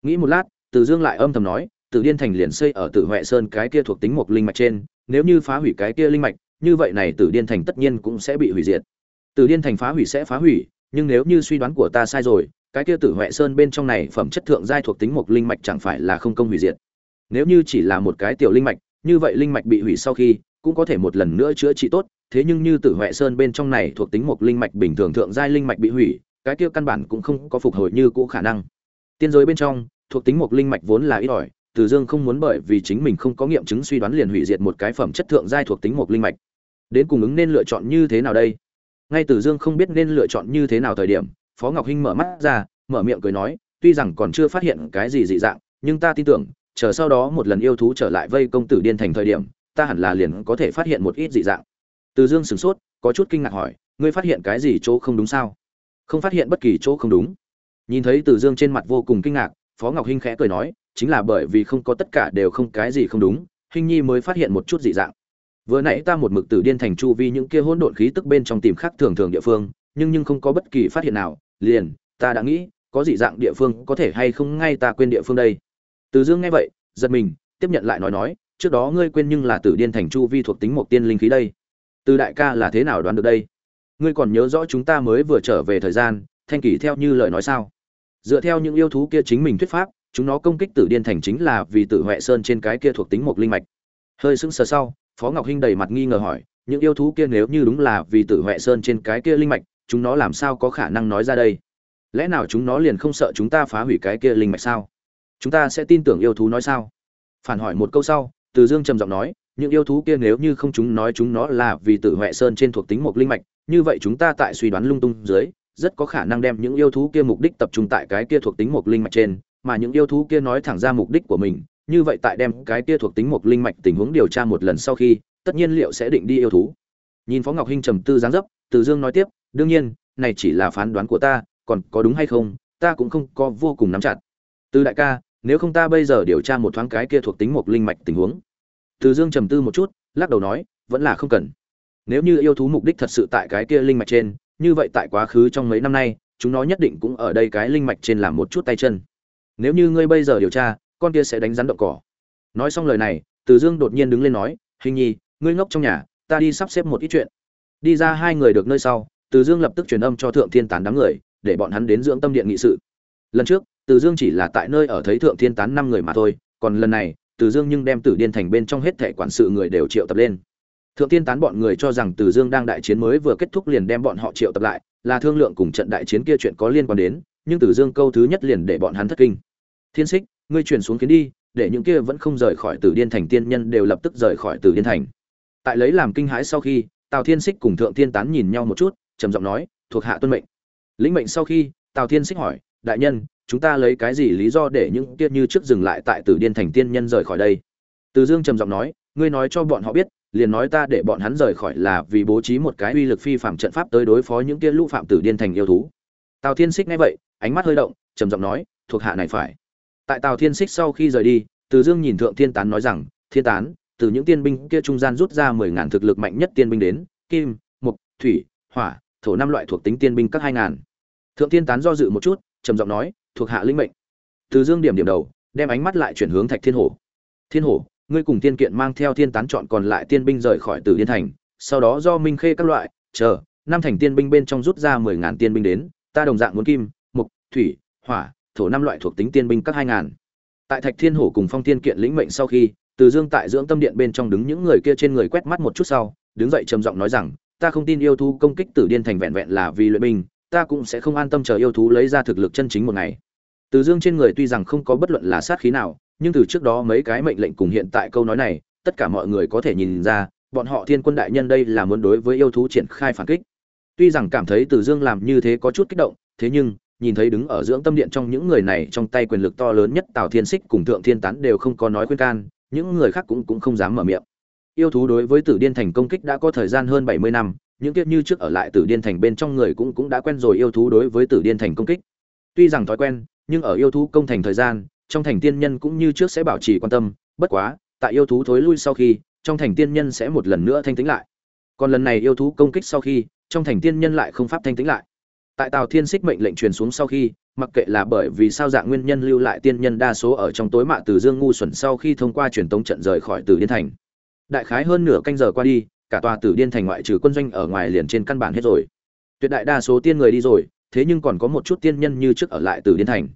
Nghĩ một lát từ dương lại âm thầm nói tử điên thành liền xây ở tử Hoè sơn cái kia thuộc tính một linh mạch trên nếu như phá hủy cái kia linh mạch như vậy này Tử Điên Thành tất nhiên cũng sẽ bị hủy diệt. Tử Điên Thành phá hủy sẽ phá hủy, nhưng nếu như suy đoán của ta sai rồi, cái kia Tử Hoè Sơn bên trong này phẩm chất thượng giai thuộc tính một linh mạch chẳng phải là không công hủy diệt. Nếu như chỉ là một cái tiểu linh mạch, như vậy linh mạch bị hủy sau khi, cũng có thể một lần nữa chữa trị tốt, thế nhưng như Tử Hoè Sơn bên trong này thuộc tính một linh mạch bình thường thượng giai linh mạch bị hủy, cái kia căn bản cũng không có phục hồi như cũ khả năng. Tiên giới bên trong, thuộc tính một linh mạch vốn là ít ỏi, Từ Dương không muốn bởi vì chính mình không có nghiệm chứng suy đoán liền hủy diệt một cái phẩm chất thượng giai thuộc tính một linh mạch. Đến cùng ứng nên lựa chọn như thế nào đây? Ngay từ dương không biết nên lựa chọn như thế nào thời điểm phó ngọc hinh mở mắt ra mở miệng cười nói tuy rằng còn chưa phát hiện cái gì dị dạng nhưng ta tin tưởng chờ sau đó một lần yêu thú trở lại vây công tử điên thành thời điểm ta hẳn là liền có thể phát hiện một ít dị dạng. Từ dương sửng sốt có chút kinh ngạc hỏi ngươi phát hiện cái gì chỗ không đúng sao? Không phát hiện bất kỳ chỗ không đúng. Nhìn thấy từ dương trên mặt vô cùng kinh ngạc phó ngọc hinh khẽ cười nói, chính là bởi vì không có tất cả đều không cái gì không đúng, hinh nhi mới phát hiện một chút dị dạng. Vừa nãy ta một mực tử điên thành chu vi những kia hỗn độn khí tức bên trong tìm khác thường thường địa phương, nhưng nhưng không có bất kỳ phát hiện nào, liền, ta đã nghĩ, có dị dạng địa phương có thể hay không ngay ta quên địa phương đây. Từ dương nghe vậy, giật mình, tiếp nhận lại nói nói, trước đó ngươi quên nhưng là tử điên thành chu vi thuộc tính một tiên linh khí đây. Từ đại ca là thế nào đoán được đây? Ngươi còn nhớ rõ chúng ta mới vừa trở về thời gian, thanh kỷ theo như lời nói sao? Dựa theo những yêu thú kia chính mình thuyết pháp, chúng nó công kích tử điên thành chính là vì tử huệ sơn trên cái kia thuộc tính một linh mạch. Hơi sững sờ sau, phó ngọc hinh đầy mặt nghi ngờ hỏi, những yêu thú kia nếu như đúng là vì tử huệ sơn trên cái kia linh mạch, chúng nó làm sao có khả năng nói ra đây? Lẽ nào chúng nó liền không sợ chúng ta phá hủy cái kia linh mạch sao? Chúng ta sẽ tin tưởng yêu thú nói sao? Phản hỏi một câu sau, từ dương trầm giọng nói, những yêu thú kia nếu như không chúng nói chúng nó là vì tử huệ sơn trên thuộc tính một linh mạch, như vậy chúng ta tại suy đoán lung tung dưới rất có khả năng đem những yêu thú kia mục đích tập trung tại cái kia thuộc tính một linh mạch trên mà những yêu thú kia nói thẳng ra mục đích của mình như vậy tại đem cái kia thuộc tính một linh mạch tình huống điều tra một lần sau khi, tất nhiên liệu sẽ định đi yêu thú. Nhìn Phó Ngọc Hinh trầm tư dáng dấp, Từ Dương nói tiếp, đương nhiên, này chỉ là phán đoán của ta, còn có đúng hay không, ta cũng không có vô cùng nắm chặt. Từ đại ca, nếu không ta bây giờ điều tra một thoáng cái kia thuộc tính một linh mạch tình huống. Từ Dương trầm tư một chút, lắc đầu nói, vẫn là không cần. Nếu như yêu thú mục đích thật sự tại cái kia linh mạch trên, như vậy tại quá khứ trong mấy năm nay, chúng nó nhất định cũng ở đây cái linh mạch trên làm một chút tay chân. Nếu như ngươi bây giờ điều tra, con kia sẽ đánh rắn động cỏ. Nói xong lời này từ dương đột nhiên đứng lên nói hình nhi ngươi ngốc trong nhà ta đi sắp xếp một ít chuyện. Đi ra hai người được nơi sau từ dương lập tức truyền âm cho thượng thiên tán đám người để bọn hắn đến dưỡng tâm điện nghị sự. Lần trước từ dương chỉ là tại nơi ở thấy thượng thiên tán năm người mà thôi còn lần này từ dương nhưng đem tử điên thành bên trong hết thẻ quản sự người đều triệu tập lên thượng thiên tán bọn người cho rằng từ dương đang đại chiến mới vừa kết thúc liền đem bọn họ triệu tập lại, là thương lượng cùng trận đại chiến kia chuyện có liên quan đến, nhưng từ dương câu thứ nhất liền để bọn hắn thất kinh. Thiên xích ngươi truyền xuống kiến đi, để những kia vẫn không rời khỏi tử điên thành tiên nhân đều lập tức rời khỏi tử điên thành. Tại lấy làm kinh hãi sau khi, tào thiên xích cùng thượng thiên tán nhìn nhau một chút, trầm giọng nói, thuộc hạ tuân mệnh. Lĩnh mệnh sau khi, tào thiên xích hỏi, đại nhân, chúng ta lấy cái gì lý do để những kia như trước dừng lại tại tử điên thành tiên nhân rời khỏi đây? Từ dương trầm giọng nói, ngươi nói cho bọn họ biết liền nói ta để bọn hắn rời khỏi là vì bố trí một cái uy lực phi phạm trận pháp tới đối phó những kia lũ phạm tử điên thành yêu thú. Tào thiên xích nghe vậy, ánh mắt hơi động, trầm giọng nói, thuộc hạ này phải. Tại tào thiên xích sau khi rời đi, từ dương nhìn thượng thiên tán nói rằng, thiên tán, từ những tiên binh kia trung gian rút ra mười ngàn thực lực mạnh nhất tiên binh đến, kim mục thủy, hỏa, thổ năm loại thuộc tính tiên binh các hai ngàn. Thượng thiên tán do dự một chút, trầm giọng nói, thuộc hạ linh mệnh. Từ dương điểm điểm đầu, đem ánh mắt lại chuyển hướng thạch thiên hổ. Thiên hổ ngươi cùng tiên kiện mang theo thiên tán chọn còn lại tiên binh rời khỏi tử điên thành sau đó do minh khê các loại chờ năm thành tiên binh bên trong rút ra mười ngàn tiên binh đến ta đồng dạng muốn kim Mộc, thủy hỏa thổ năm loại thuộc tính tiên binh các hai ngàn. Tại thạch thiên hổ cùng phong tiên kiện lĩnh mệnh sau khi từ dương tại dưỡng tâm điện bên trong đứng những người kia trên người quét mắt một chút sau đứng dậy trầm giọng nói rằng ta không tin yêu thú công kích tử điên thành vẹn vẹn là vì luyện binh ta cũng sẽ không an tâm chờ yêu thú lấy ra thực lực chân chính một ngày. Từ dương trên người tuy rằng không có bất luận là sát khí nào nhưng từ trước đó mấy cái mệnh lệnh cùng hiện tại câu nói này, tất cả mọi người có thể nhìn ra, bọn họ thiên quân đại nhân đây là muốn đối với yêu thú triển khai phản kích. Tuy rằng cảm thấy từ dương làm như thế có chút kích động, thế nhưng, nhìn thấy đứng ở dưỡng tâm điện trong những người này trong tay quyền lực to lớn nhất tào thiên xích cùng thượng thiên tán đều không có nói khuyên can, những người khác cũng cũng không dám mở miệng. Yêu thú đối với tử điên thành công kích đã có thời gian hơn bảy mươi năm, những kiếp như trước ở lại tử điên thành bên trong người cũng cũng đã quen rồi yêu thú đối với tử điên thành công kích. Tuy rằng thói quen, nhưng ở yêu thú công thành thời gian trong thành tiên nhân cũng như trước sẽ bảo trì quan tâm, bất quá, tại yêu thú thối lui sau khi, trong thành tiên nhân sẽ một lần nữa thanh tĩnh lại. Còn lần này yêu thú công kích sau khi, trong thành tiên nhân lại không pháp thanh tĩnh lại. Tại tào thiên xích mệnh lệnh truyền xuống sau khi, mặc kệ là bởi vì sao dạng nguyên nhân lưu lại tiên nhân đa số ở trong tối mạ từ dương ngu xuẩn sau khi thông qua truyền tống trận rời khỏi từ điên thành. Đại khái hơn nửa canh giờ qua đi, cả tòa tử điên thành ngoại trừ quân doanh ở ngoài liền trên căn bản hết rồi. Tuyệt đại đa số tiên người đi rồi, thế nhưng còn có một chút tiên nhân như trước ở lại tử điên thành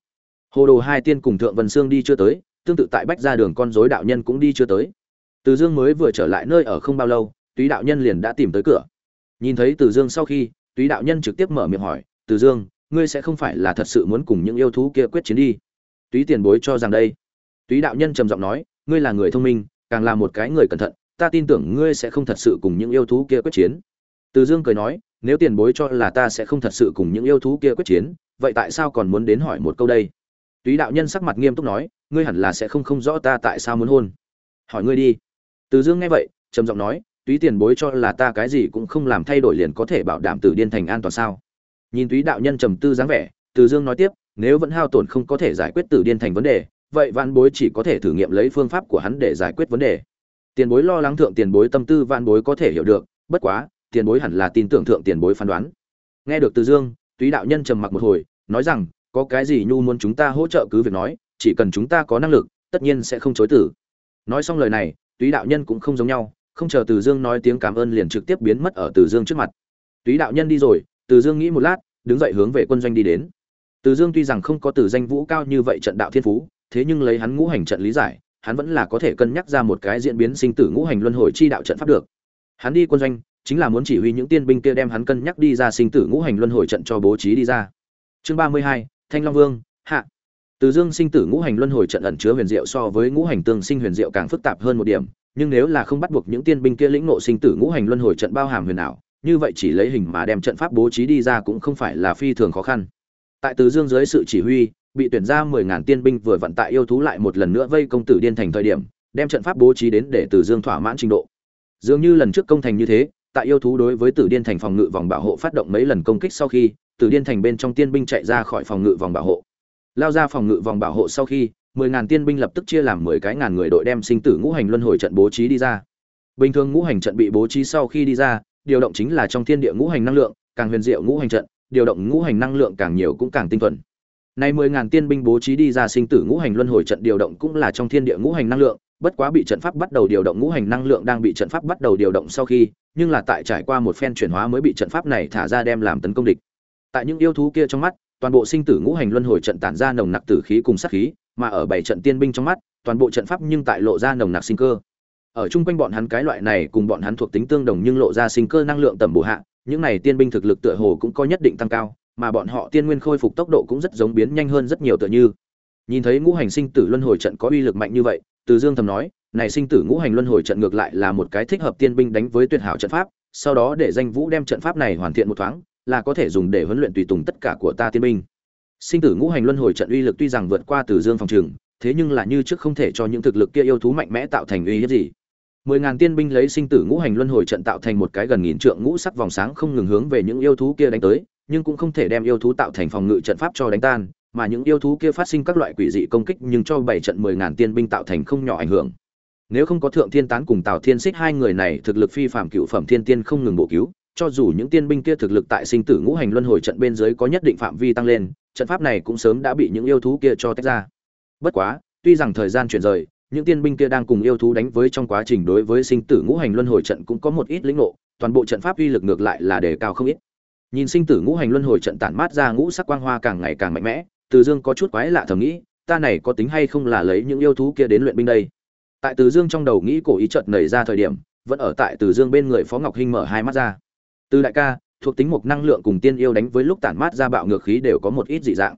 hồ đồ hai tiên cùng thượng vân sương đi chưa tới, tương tự tại bách ra đường con dối đạo nhân cũng đi chưa tới. Từ dương mới vừa trở lại nơi ở không bao lâu, túy đạo nhân liền đã tìm tới cửa. Nhìn thấy từ dương sau khi, túy đạo nhân trực tiếp mở miệng hỏi, từ dương, ngươi sẽ không phải là thật sự muốn cùng những yêu thú kia quyết chiến đi? Túy tiền bối cho rằng đây. Túy đạo nhân trầm giọng nói, ngươi là người thông minh, càng là một cái người cẩn thận, ta tin tưởng ngươi sẽ không thật sự cùng những yêu thú kia quyết chiến. Từ dương cười nói, nếu tiền bối cho là ta sẽ không thật sự cùng những yêu thú kia quyết chiến, vậy tại sao còn muốn đến hỏi một câu đây? Túy đạo nhân sắc mặt nghiêm túc nói, ngươi hẳn là sẽ không không rõ ta tại sao muốn hôn. Hỏi ngươi đi. Từ dương nghe vậy, trầm giọng nói, túy tiền bối cho là ta cái gì cũng không làm thay đổi liền có thể bảo đảm từ điên thành an toàn sao? Nhìn túy đạo nhân trầm tư dáng vẻ, từ dương nói tiếp, nếu vẫn hao tổn không có thể giải quyết từ điên thành vấn đề, vậy vạn bối chỉ có thể thử nghiệm lấy phương pháp của hắn để giải quyết vấn đề. Tiền bối lo lắng thượng tiền bối tâm tư vạn bối có thể hiểu được, bất quá, tiền bối hẳn là tin tưởng thượng tiền bối phán đoán. Nghe được từ dương, túy đạo nhân trầm mặc một hồi, nói rằng có cái gì nhu muốn chúng ta hỗ trợ cứ việc nói, chỉ cần chúng ta có năng lực, tất nhiên sẽ không chối tử nói xong lời này, túy đạo nhân cũng không giống nhau, không chờ từ dương nói tiếng cảm ơn liền trực tiếp biến mất ở từ dương trước mặt. Túy đạo nhân đi rồi, từ dương nghĩ một lát, đứng dậy hướng về quân doanh đi đến. Từ dương tuy rằng không có từ danh vũ cao như vậy trận đạo thiên phú, thế nhưng lấy hắn ngũ hành trận lý giải, hắn vẫn là có thể cân nhắc ra một cái diễn biến sinh tử ngũ hành luân hồi chi đạo trận pháp được. Hắn đi quân doanh, chính là muốn chỉ huy những tiên binh kia đem hắn cân nhắc đi ra sinh tử ngũ hành luân hồi trận cho bố trí đi ra. Chương ba mươi hai thanh long vương, hạ. Từ dương sinh tử ngũ hành luân hồi trận ẩn chứa huyền diệu so với ngũ hành tương sinh huyền diệu càng phức tạp hơn một điểm, nhưng nếu là không bắt buộc những tiên binh kia lĩnh ngộ sinh tử ngũ hành luân hồi trận bao hàm huyền ảo, như vậy chỉ lấy hình mà đem trận pháp bố trí đi ra cũng không phải là phi thường khó khăn. Tại từ dương dưới sự chỉ huy, bị tuyển ra mười ngàn tiên binh vừa vận tại yêu thú lại một lần nữa vây công tử điên thành thời điểm, đem trận pháp bố trí đến để từ dương thỏa mãn trình độ. Dường như lần trước công thành như thế, tại yêu thú đối với tử điên thành phòng ngự vòng bảo hộ phát động mấy lần công kích sau khi từ điên thành bên trong tiên binh chạy ra khỏi phòng ngự vòng bảo hộ. Lao ra phòng ngự vòng bảo hộ sau khi mười ngàn tiên binh lập tức chia làm mười cái ngàn người đội đem sinh tử ngũ hành luân hồi trận bố trí đi ra. Bình thường ngũ hành trận bị bố trí sau khi đi ra điều động chính là trong thiên địa ngũ hành năng lượng càng huyền diệu ngũ hành trận điều động ngũ hành năng lượng càng nhiều cũng càng tinh thuần. Nay mười ngàn tiên binh bố trí đi ra sinh tử ngũ hành luân hồi trận điều động cũng là trong thiên địa ngũ hành năng lượng, bất quá bị trận pháp bắt đầu điều động ngũ hành năng lượng đang bị trận pháp bắt đầu điều động sau khi, nhưng là tại trải qua một phen chuyển hóa mới bị trận pháp này thả ra đem làm tấn công địch tại những yêu thú kia trong mắt, toàn bộ sinh tử ngũ hành luân hồi trận tản ra nồng nặc tử khí cùng sát khí, mà ở bảy trận tiên binh trong mắt, toàn bộ trận pháp nhưng tại lộ ra nồng nặc sinh cơ. Ở chung quanh bọn hắn cái loại này cùng bọn hắn thuộc tính tương đồng nhưng lộ ra sinh cơ năng lượng tầm bổ hạ, những này tiên binh thực lực tựa hồ cũng có nhất định tăng cao, mà bọn họ tiên nguyên khôi phục tốc độ cũng rất giống biến nhanh hơn rất nhiều tựa như. Nhìn thấy ngũ hành sinh tử luân hồi trận có uy lực mạnh như vậy, từ dương thầm nói, này sinh tử ngũ hành luân hồi trận ngược lại là một cái thích hợp tiên binh đánh với tuyệt hảo trận pháp, sau đó để danh vũ đem trận pháp này hoàn thiện một thoáng là có thể dùng để huấn luyện tùy tùng tất cả của ta tiên binh. Sinh tử ngũ hành luân hồi trận uy lực tuy rằng vượt qua từ dương phòng trường, thế nhưng là như trước không thể cho những thực lực kia yêu thú mạnh mẽ tạo thành uy hiếp gì. Mười ngàn tiên binh lấy sinh tử ngũ hành luân hồi trận tạo thành một cái gần nghìn trượng ngũ sắc vòng sáng không ngừng hướng về những yêu thú kia đánh tới, nhưng cũng không thể đem yêu thú tạo thành phòng ngự trận pháp cho đánh tan, mà những yêu thú kia phát sinh các loại quỷ dị công kích nhưng cho bảy trận mười ngàn tiên binh tạo thành không nhỏ ảnh hưởng. Nếu không có thượng thiên tán cùng tào thiên xích hai người này thực lực phi phạm cựu phẩm thiên tiên không ngừng bổ cứu cho dù những tiên binh kia thực lực tại sinh tử ngũ hành luân hồi trận bên dưới có nhất định phạm vi tăng lên, trận pháp này cũng sớm đã bị những yêu thú kia cho tách ra. Bất quá, tuy rằng thời gian chuyển rời, những tiên binh kia đang cùng yêu thú đánh với trong quá trình đối với sinh tử ngũ hành luân hồi trận cũng có một ít lĩnh ngộ, toàn bộ trận pháp uy lực ngược lại là đề cao không ít. Nhìn sinh tử ngũ hành luân hồi trận tản mát ra ngũ sắc quang hoa càng ngày càng mạnh mẽ, từ dương có chút quái lạ thầm nghĩ, ta này có tính hay không là lấy những yêu thú kia đến luyện binh đây? Tại từ dương trong đầu nghĩ cổ ý trận nảy ra thời điểm, vẫn ở tại từ dương bên người phó ngọc hinh mở hai mắt ra từ đại ca, thuộc tính một năng lượng cùng tiên yêu đánh với lúc tản mát ra bạo ngược khí đều có một ít dị dạng.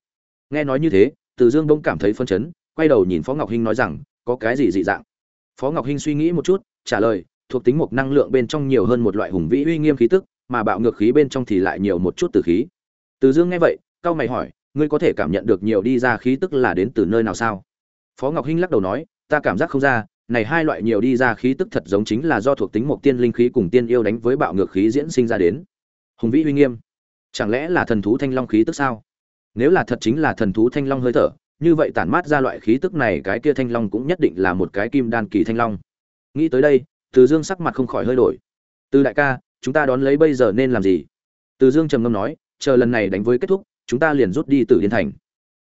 Nghe nói như thế, từ dương bỗng cảm thấy phân chấn, quay đầu nhìn phó ngọc hinh nói rằng, có cái gì dị dạng? Phó ngọc hinh suy nghĩ một chút, trả lời, thuộc tính một năng lượng bên trong nhiều hơn một loại hùng vĩ uy nghiêm khí tức, mà bạo ngược khí bên trong thì lại nhiều một chút từ khí. Từ dương nghe vậy cao mày hỏi, ngươi có thể cảm nhận được nhiều đi ra khí tức là đến từ nơi nào sao? Phó ngọc hinh lắc đầu nói, ta cảm giác không ra này hai loại nhiều đi ra khí tức thật giống chính là do thuộc tính một tiên linh khí cùng tiên yêu đánh với bạo ngược khí diễn sinh ra đến. Hùng vĩ uy nghiêm. Chẳng lẽ là thần thú thanh long khí tức sao? Nếu là thật chính là thần thú thanh long hơi thở, như vậy tản mát ra loại khí tức này, cái kia thanh long cũng nhất định là một cái kim đan kỳ thanh long. Nghĩ tới đây, từ dương sắc mặt không khỏi hơi đổi. Từ đại ca, chúng ta đón lấy bây giờ nên làm gì? Từ dương trầm ngâm nói, chờ lần này đánh với kết thúc, chúng ta liền rút đi từ điên thành.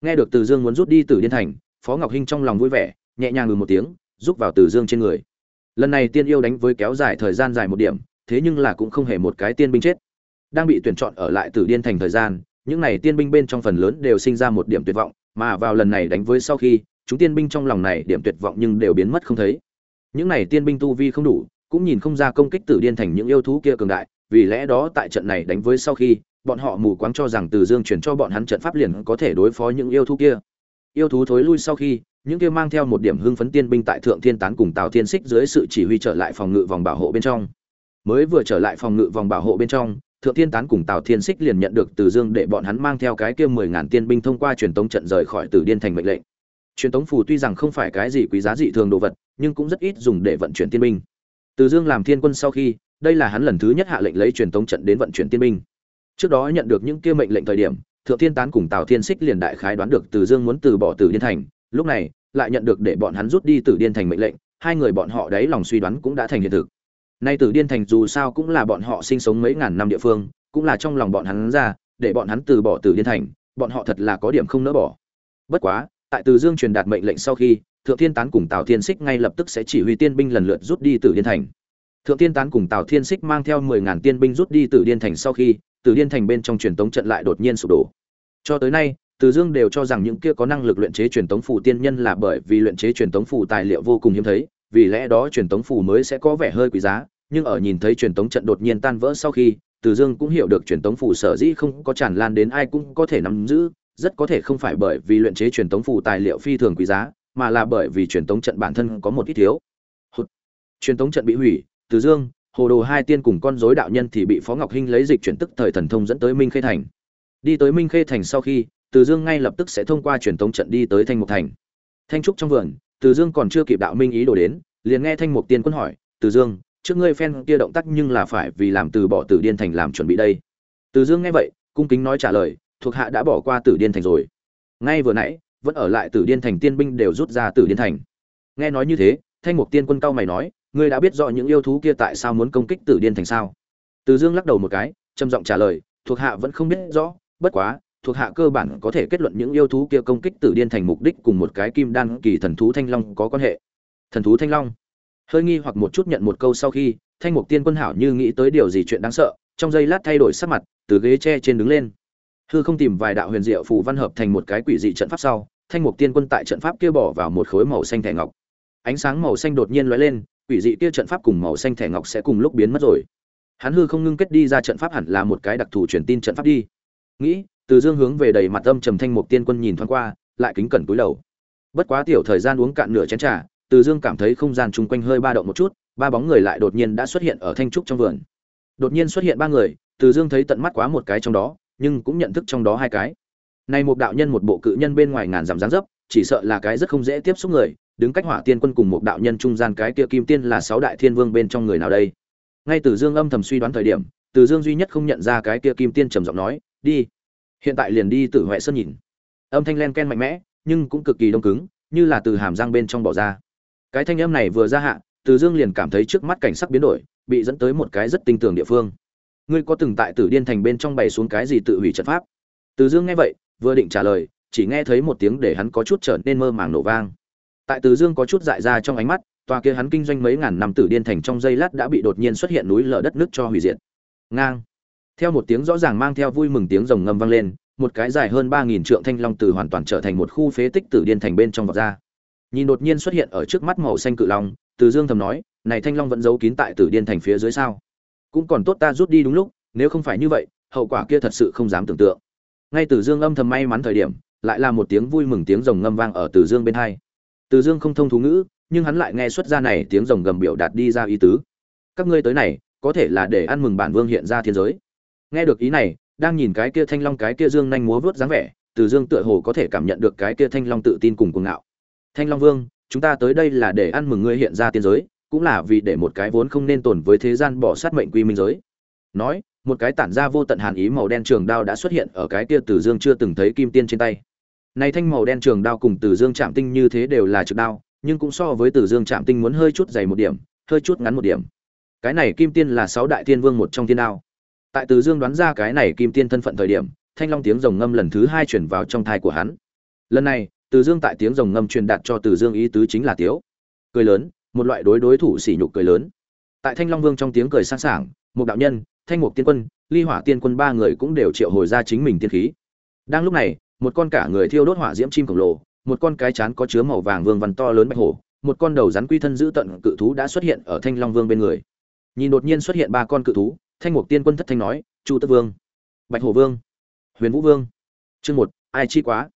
Nghe được từ dương muốn rút đi từ điên thành, phó ngọc hinh trong lòng vui vẻ, nhẹ nhàng ngừ một tiếng giúp vào từ dương trên người. Lần này tiên yêu đánh với kéo dài thời gian dài một điểm, thế nhưng là cũng không hề một cái tiên binh chết. Đang bị tuyển chọn ở lại từ điên thành thời gian, những này tiên binh bên trong phần lớn đều sinh ra một điểm tuyệt vọng, mà vào lần này đánh với sau khi, chúng tiên binh trong lòng này điểm tuyệt vọng nhưng đều biến mất không thấy. Những này tiên binh tu vi không đủ, cũng nhìn không ra công kích tử điên thành những yêu thú kia cường đại, vì lẽ đó tại trận này đánh với sau khi, bọn họ mù quáng cho rằng từ dương chuyển cho bọn hắn trận pháp liền có thể đối phó những yêu thú kia. Yêu thú thối lui sau khi những kia mang theo một điểm hưng phấn tiên binh tại thượng thiên tán cùng tào thiên xích dưới sự chỉ huy trở lại phòng ngự vòng bảo hộ bên trong. Mới vừa trở lại phòng ngự vòng bảo hộ bên trong, thượng thiên tán cùng tào thiên xích liền nhận được từ dương để bọn hắn mang theo cái kia mười ngàn tiên binh thông qua truyền tống trận rời khỏi tử điên thành mệnh lệnh. Truyền tống phù tuy rằng không phải cái gì quý giá dị thường đồ vật, nhưng cũng rất ít dùng để vận chuyển tiên binh. Từ dương làm thiên quân sau khi, đây là hắn lần thứ nhất hạ lệnh lấy truyền tống trận đến vận chuyển tiên binh. Trước đó nhận được những kia mệnh lệnh thời điểm, thượng thiên tán cùng tào thiên xích liền đại khái đoán được từ dương muốn từ bỏ tử điên thành. Lúc này lại nhận được để bọn hắn rút đi từ điên thành mệnh lệnh, hai người bọn họ đấy lòng suy đoán cũng đã thành hiện thực. Nay Từ điên thành dù sao cũng là bọn họ sinh sống mấy ngàn năm địa phương, cũng là trong lòng bọn hắn ra, để bọn hắn từ bỏ Từ điên thành, bọn họ thật là có điểm không nỡ bỏ. Bất quá, tại từ dương truyền đạt mệnh lệnh sau khi, thượng thiên tán cùng tào thiên xích ngay lập tức sẽ chỉ huy tiên binh lần lượt rút đi Từ điên thành. Thượng thiên tán cùng tào thiên xích mang theo mười ngàn tiên binh rút đi Từ điên thành sau khi Từ điên thành bên trong truyền tống trận lại đột nhiên sụp đổ. Cho tới nay từ dương đều cho rằng những kia có năng lực luyện chế truyền tống phù tiên nhân là bởi vì luyện chế truyền tống phù tài liệu vô cùng hiếm thấy, vì lẽ đó truyền tống phù mới sẽ có vẻ hơi quý giá, nhưng ở nhìn thấy truyền tống trận đột nhiên tan vỡ sau khi, từ dương cũng hiểu được truyền tống phù sở dĩ không có tràn lan đến ai cũng có thể nắm giữ, rất có thể không phải bởi vì luyện chế truyền tống phù tài liệu phi thường quý giá, mà là bởi vì truyền tống trận bản thân có một ít thiếu Hụt. truyền tống trận bị hủy, từ dương, hồ đồ hai tiên cùng con rối đạo nhân thì bị phó ngọc hinh lấy dịch chuyển tức thời thần thông dẫn tới minh khê thành đi tới minh khê thành sau khi từ dương ngay lập tức sẽ thông qua truyền tống trận đi tới thanh mục thành. Thanh trúc trong vườn, từ dương còn chưa kịp đạo minh ý đồ đến, liền nghe thanh mục tiên quân hỏi, từ dương, trước ngươi phen kia động tác nhưng là phải vì làm từ bỏ tử điên thành làm chuẩn bị đây? Từ dương nghe vậy, cung kính nói trả lời, thuộc hạ đã bỏ qua tử điên thành rồi. Ngay vừa nãy, vẫn ở lại tử điên thành tiên binh đều rút ra tử điên thành. Nghe nói như thế, thanh mục tiên quân cao mày nói, ngươi đã biết rõ những yêu thú kia tại sao muốn công kích tử điên thành sao? Từ dương lắc đầu một cái, trầm giọng trả lời, thuộc hạ vẫn không biết rõ, bất quá thuộc hạ cơ bản có thể kết luận những yêu thú kia công kích tử điên thành mục đích cùng một cái kim đan kỳ thần thú thanh long có quan hệ. Thần thú thanh long. Hơi nghi hoặc một chút nhận một câu sau khi, thanh mục tiên quân hảo như nghĩ tới điều gì chuyện đáng sợ, trong giây lát thay đổi sắc mặt, từ ghế tre trên đứng lên. Hư không tìm vài đạo huyền diệu phù văn hợp thành một cái quỷ dị trận pháp sau, thanh mục tiên quân tại trận pháp kia bỏ vào một khối màu xanh thẻ ngọc. Ánh sáng màu xanh đột nhiên lóe lên, quỷ dị kia trận pháp cùng màu xanh thẻ ngọc sẽ cùng lúc biến mất rồi. Hắn hư không ngưng kết đi ra trận pháp hẳn là một cái đặc thù truyền tin trận pháp đi. Nghĩ từ dương hướng về đầy mặt âm trầm thanh mục tiên quân nhìn thoáng qua, lại kính cẩn cúi đầu. Bất quá tiểu thời gian uống cạn nửa chén trà, từ dương cảm thấy không gian chung quanh hơi ba động một chút, ba bóng người lại đột nhiên đã xuất hiện ở thanh trúc trong vườn. Đột nhiên xuất hiện ba người, từ dương thấy tận mắt quá một cái trong đó, nhưng cũng nhận thức trong đó hai cái. Này một đạo nhân một bộ cự nhân bên ngoài ngàn dặm dáng dấp, chỉ sợ là cái rất không dễ tiếp xúc người, đứng cách hỏa tiên quân cùng một đạo nhân trung gian cái kia kim tiên là sáu đại thiên vương bên trong người nào đây? Ngay từ dương âm thầm suy đoán thời điểm, từ dương duy nhất không nhận ra cái kia kim tiên trầm giọng nói, đi hiện tại liền đi tử huệ sơn nhìn. Âm thanh len ken mạnh mẽ, nhưng cũng cực kỳ đông cứng, như là từ hàm răng bên trong bỏ ra. Cái thanh âm này vừa ra hạ, từ dương liền cảm thấy trước mắt cảnh sắc biến đổi, bị dẫn tới một cái rất tinh tường địa phương. Ngươi có từng tại tử điên thành bên trong bày xuống cái gì tự hủy trận pháp? Từ dương nghe vậy, vừa định trả lời, chỉ nghe thấy một tiếng để hắn có chút trở nên mơ màng nổ vang. Tại từ dương có chút dại ra trong ánh mắt, tòa kia hắn kinh doanh mấy ngàn năm tử điên thành trong giây lát đã bị đột nhiên xuất hiện núi lở đất nước cho hủy diệt. Ngang theo một tiếng rõ ràng mang theo vui mừng tiếng rồng ngâm vang lên, một cái dài hơn ba nghìn trượng thanh long từ hoàn toàn trở thành một khu phế tích tử điên thành bên trong vọt ra. Nhìn đột nhiên xuất hiện ở trước mắt màu xanh cự long, từ dương thầm nói, này thanh long vẫn giấu kín tại tử điên thành phía dưới sao? Cũng còn tốt ta rút đi đúng lúc, nếu không phải như vậy, hậu quả kia thật sự không dám tưởng tượng. Ngay từ dương âm thầm may mắn thời điểm, lại là một tiếng vui mừng tiếng rồng ngâm vang ở từ dương bên hai. Từ dương không thông thú ngữ, nhưng hắn lại nghe xuất ra này tiếng rồng gầm biểu đạt đi ra ý tứ. Các ngươi tới này, có thể là để ăn mừng bản vương hiện ra thiên giới nghe được ý này, đang nhìn cái kia thanh long, cái kia dương nhanh múa vớt dáng vẻ, từ dương tựa hồ có thể cảm nhận được cái kia thanh long tự tin cùng cuồng ngạo. Thanh long vương, chúng ta tới đây là để ăn mừng ngươi hiện ra tiên giới, cũng là vì để một cái vốn không nên tồn với thế gian bỏ sát mệnh quy minh giới. Nói, một cái tản ra vô tận hàn ý màu đen trường đao đã xuất hiện ở cái kia từ dương chưa từng thấy kim tiên trên tay. Này thanh màu đen trường đao cùng từ dương chạm tinh như thế đều là trực đao, nhưng cũng so với từ dương chạm tinh muốn hơi chút dày một điểm, hơi chút ngắn một điểm. Cái này kim tiên là sáu đại tiên vương một trong tiên đao tại từ dương đoán ra cái này kim tiên thân phận thời điểm thanh long tiếng rồng ngâm lần thứ hai chuyển vào trong thai của hắn. Lần này từ dương tại tiếng rồng ngâm truyền đạt cho từ dương ý tứ chính là tiếu. Cười lớn một loại đối đối thủ sỉ nhục cười lớn. Tại thanh long vương trong tiếng cười sẵn sàng, một đạo nhân thanh mục tiên quân ly hỏa tiên quân ba người cũng đều triệu hồi ra chính mình tiên khí. Đang lúc này một con cả người thiêu đốt hỏa diễm chim khổng lồ một con cái chán có chứa màu vàng vương văn to lớn bạch hổ một con đầu rắn quy thân giữ tận cự thú đã xuất hiện ở thanh long vương bên người. Nhìn đột nhiên xuất hiện ba con cự thú thanh mục tiên quân thất thanh nói, chu tất vương, bạch hổ vương, huyền vũ vương, chương một, ai chi quá?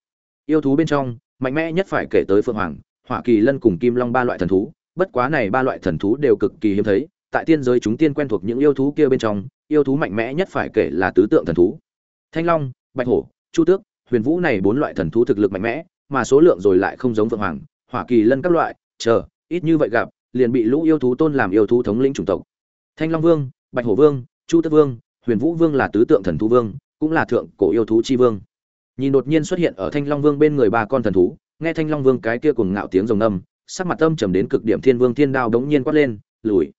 Yêu thú bên trong, mạnh mẽ nhất phải kể tới phượng hoàng, hỏa kỳ lân cùng kim long ba loại thần thú, bất quá này ba loại thần thú đều cực kỳ hiếm thấy, tại tiên giới chúng tiên quen thuộc những yêu thú kia bên trong, yêu thú mạnh mẽ nhất phải kể là tứ tượng thần thú. Thanh long, bạch hổ, chu tước, huyền vũ này bốn loại thần thú thực lực mạnh mẽ, mà số lượng rồi lại không giống phượng hoàng, hỏa kỳ lân các loại, chờ, ít như vậy gặp, liền bị lũ yêu thú tôn làm yêu thú thống lĩnh chủng tộc. Thanh long vương, bạch hổ vương chu tước vương, huyền vũ vương là tứ tượng thần thú vương, cũng là thượng cổ yêu thú chi vương. Nhìn đột nhiên xuất hiện ở thanh long vương bên người ba con thần thú, nghe thanh long vương cái kia cùng ngạo tiếng rồng âm, sắc mặt tâm trầm đến cực điểm thiên vương thiên đao đống nhiên quát lên, lùi!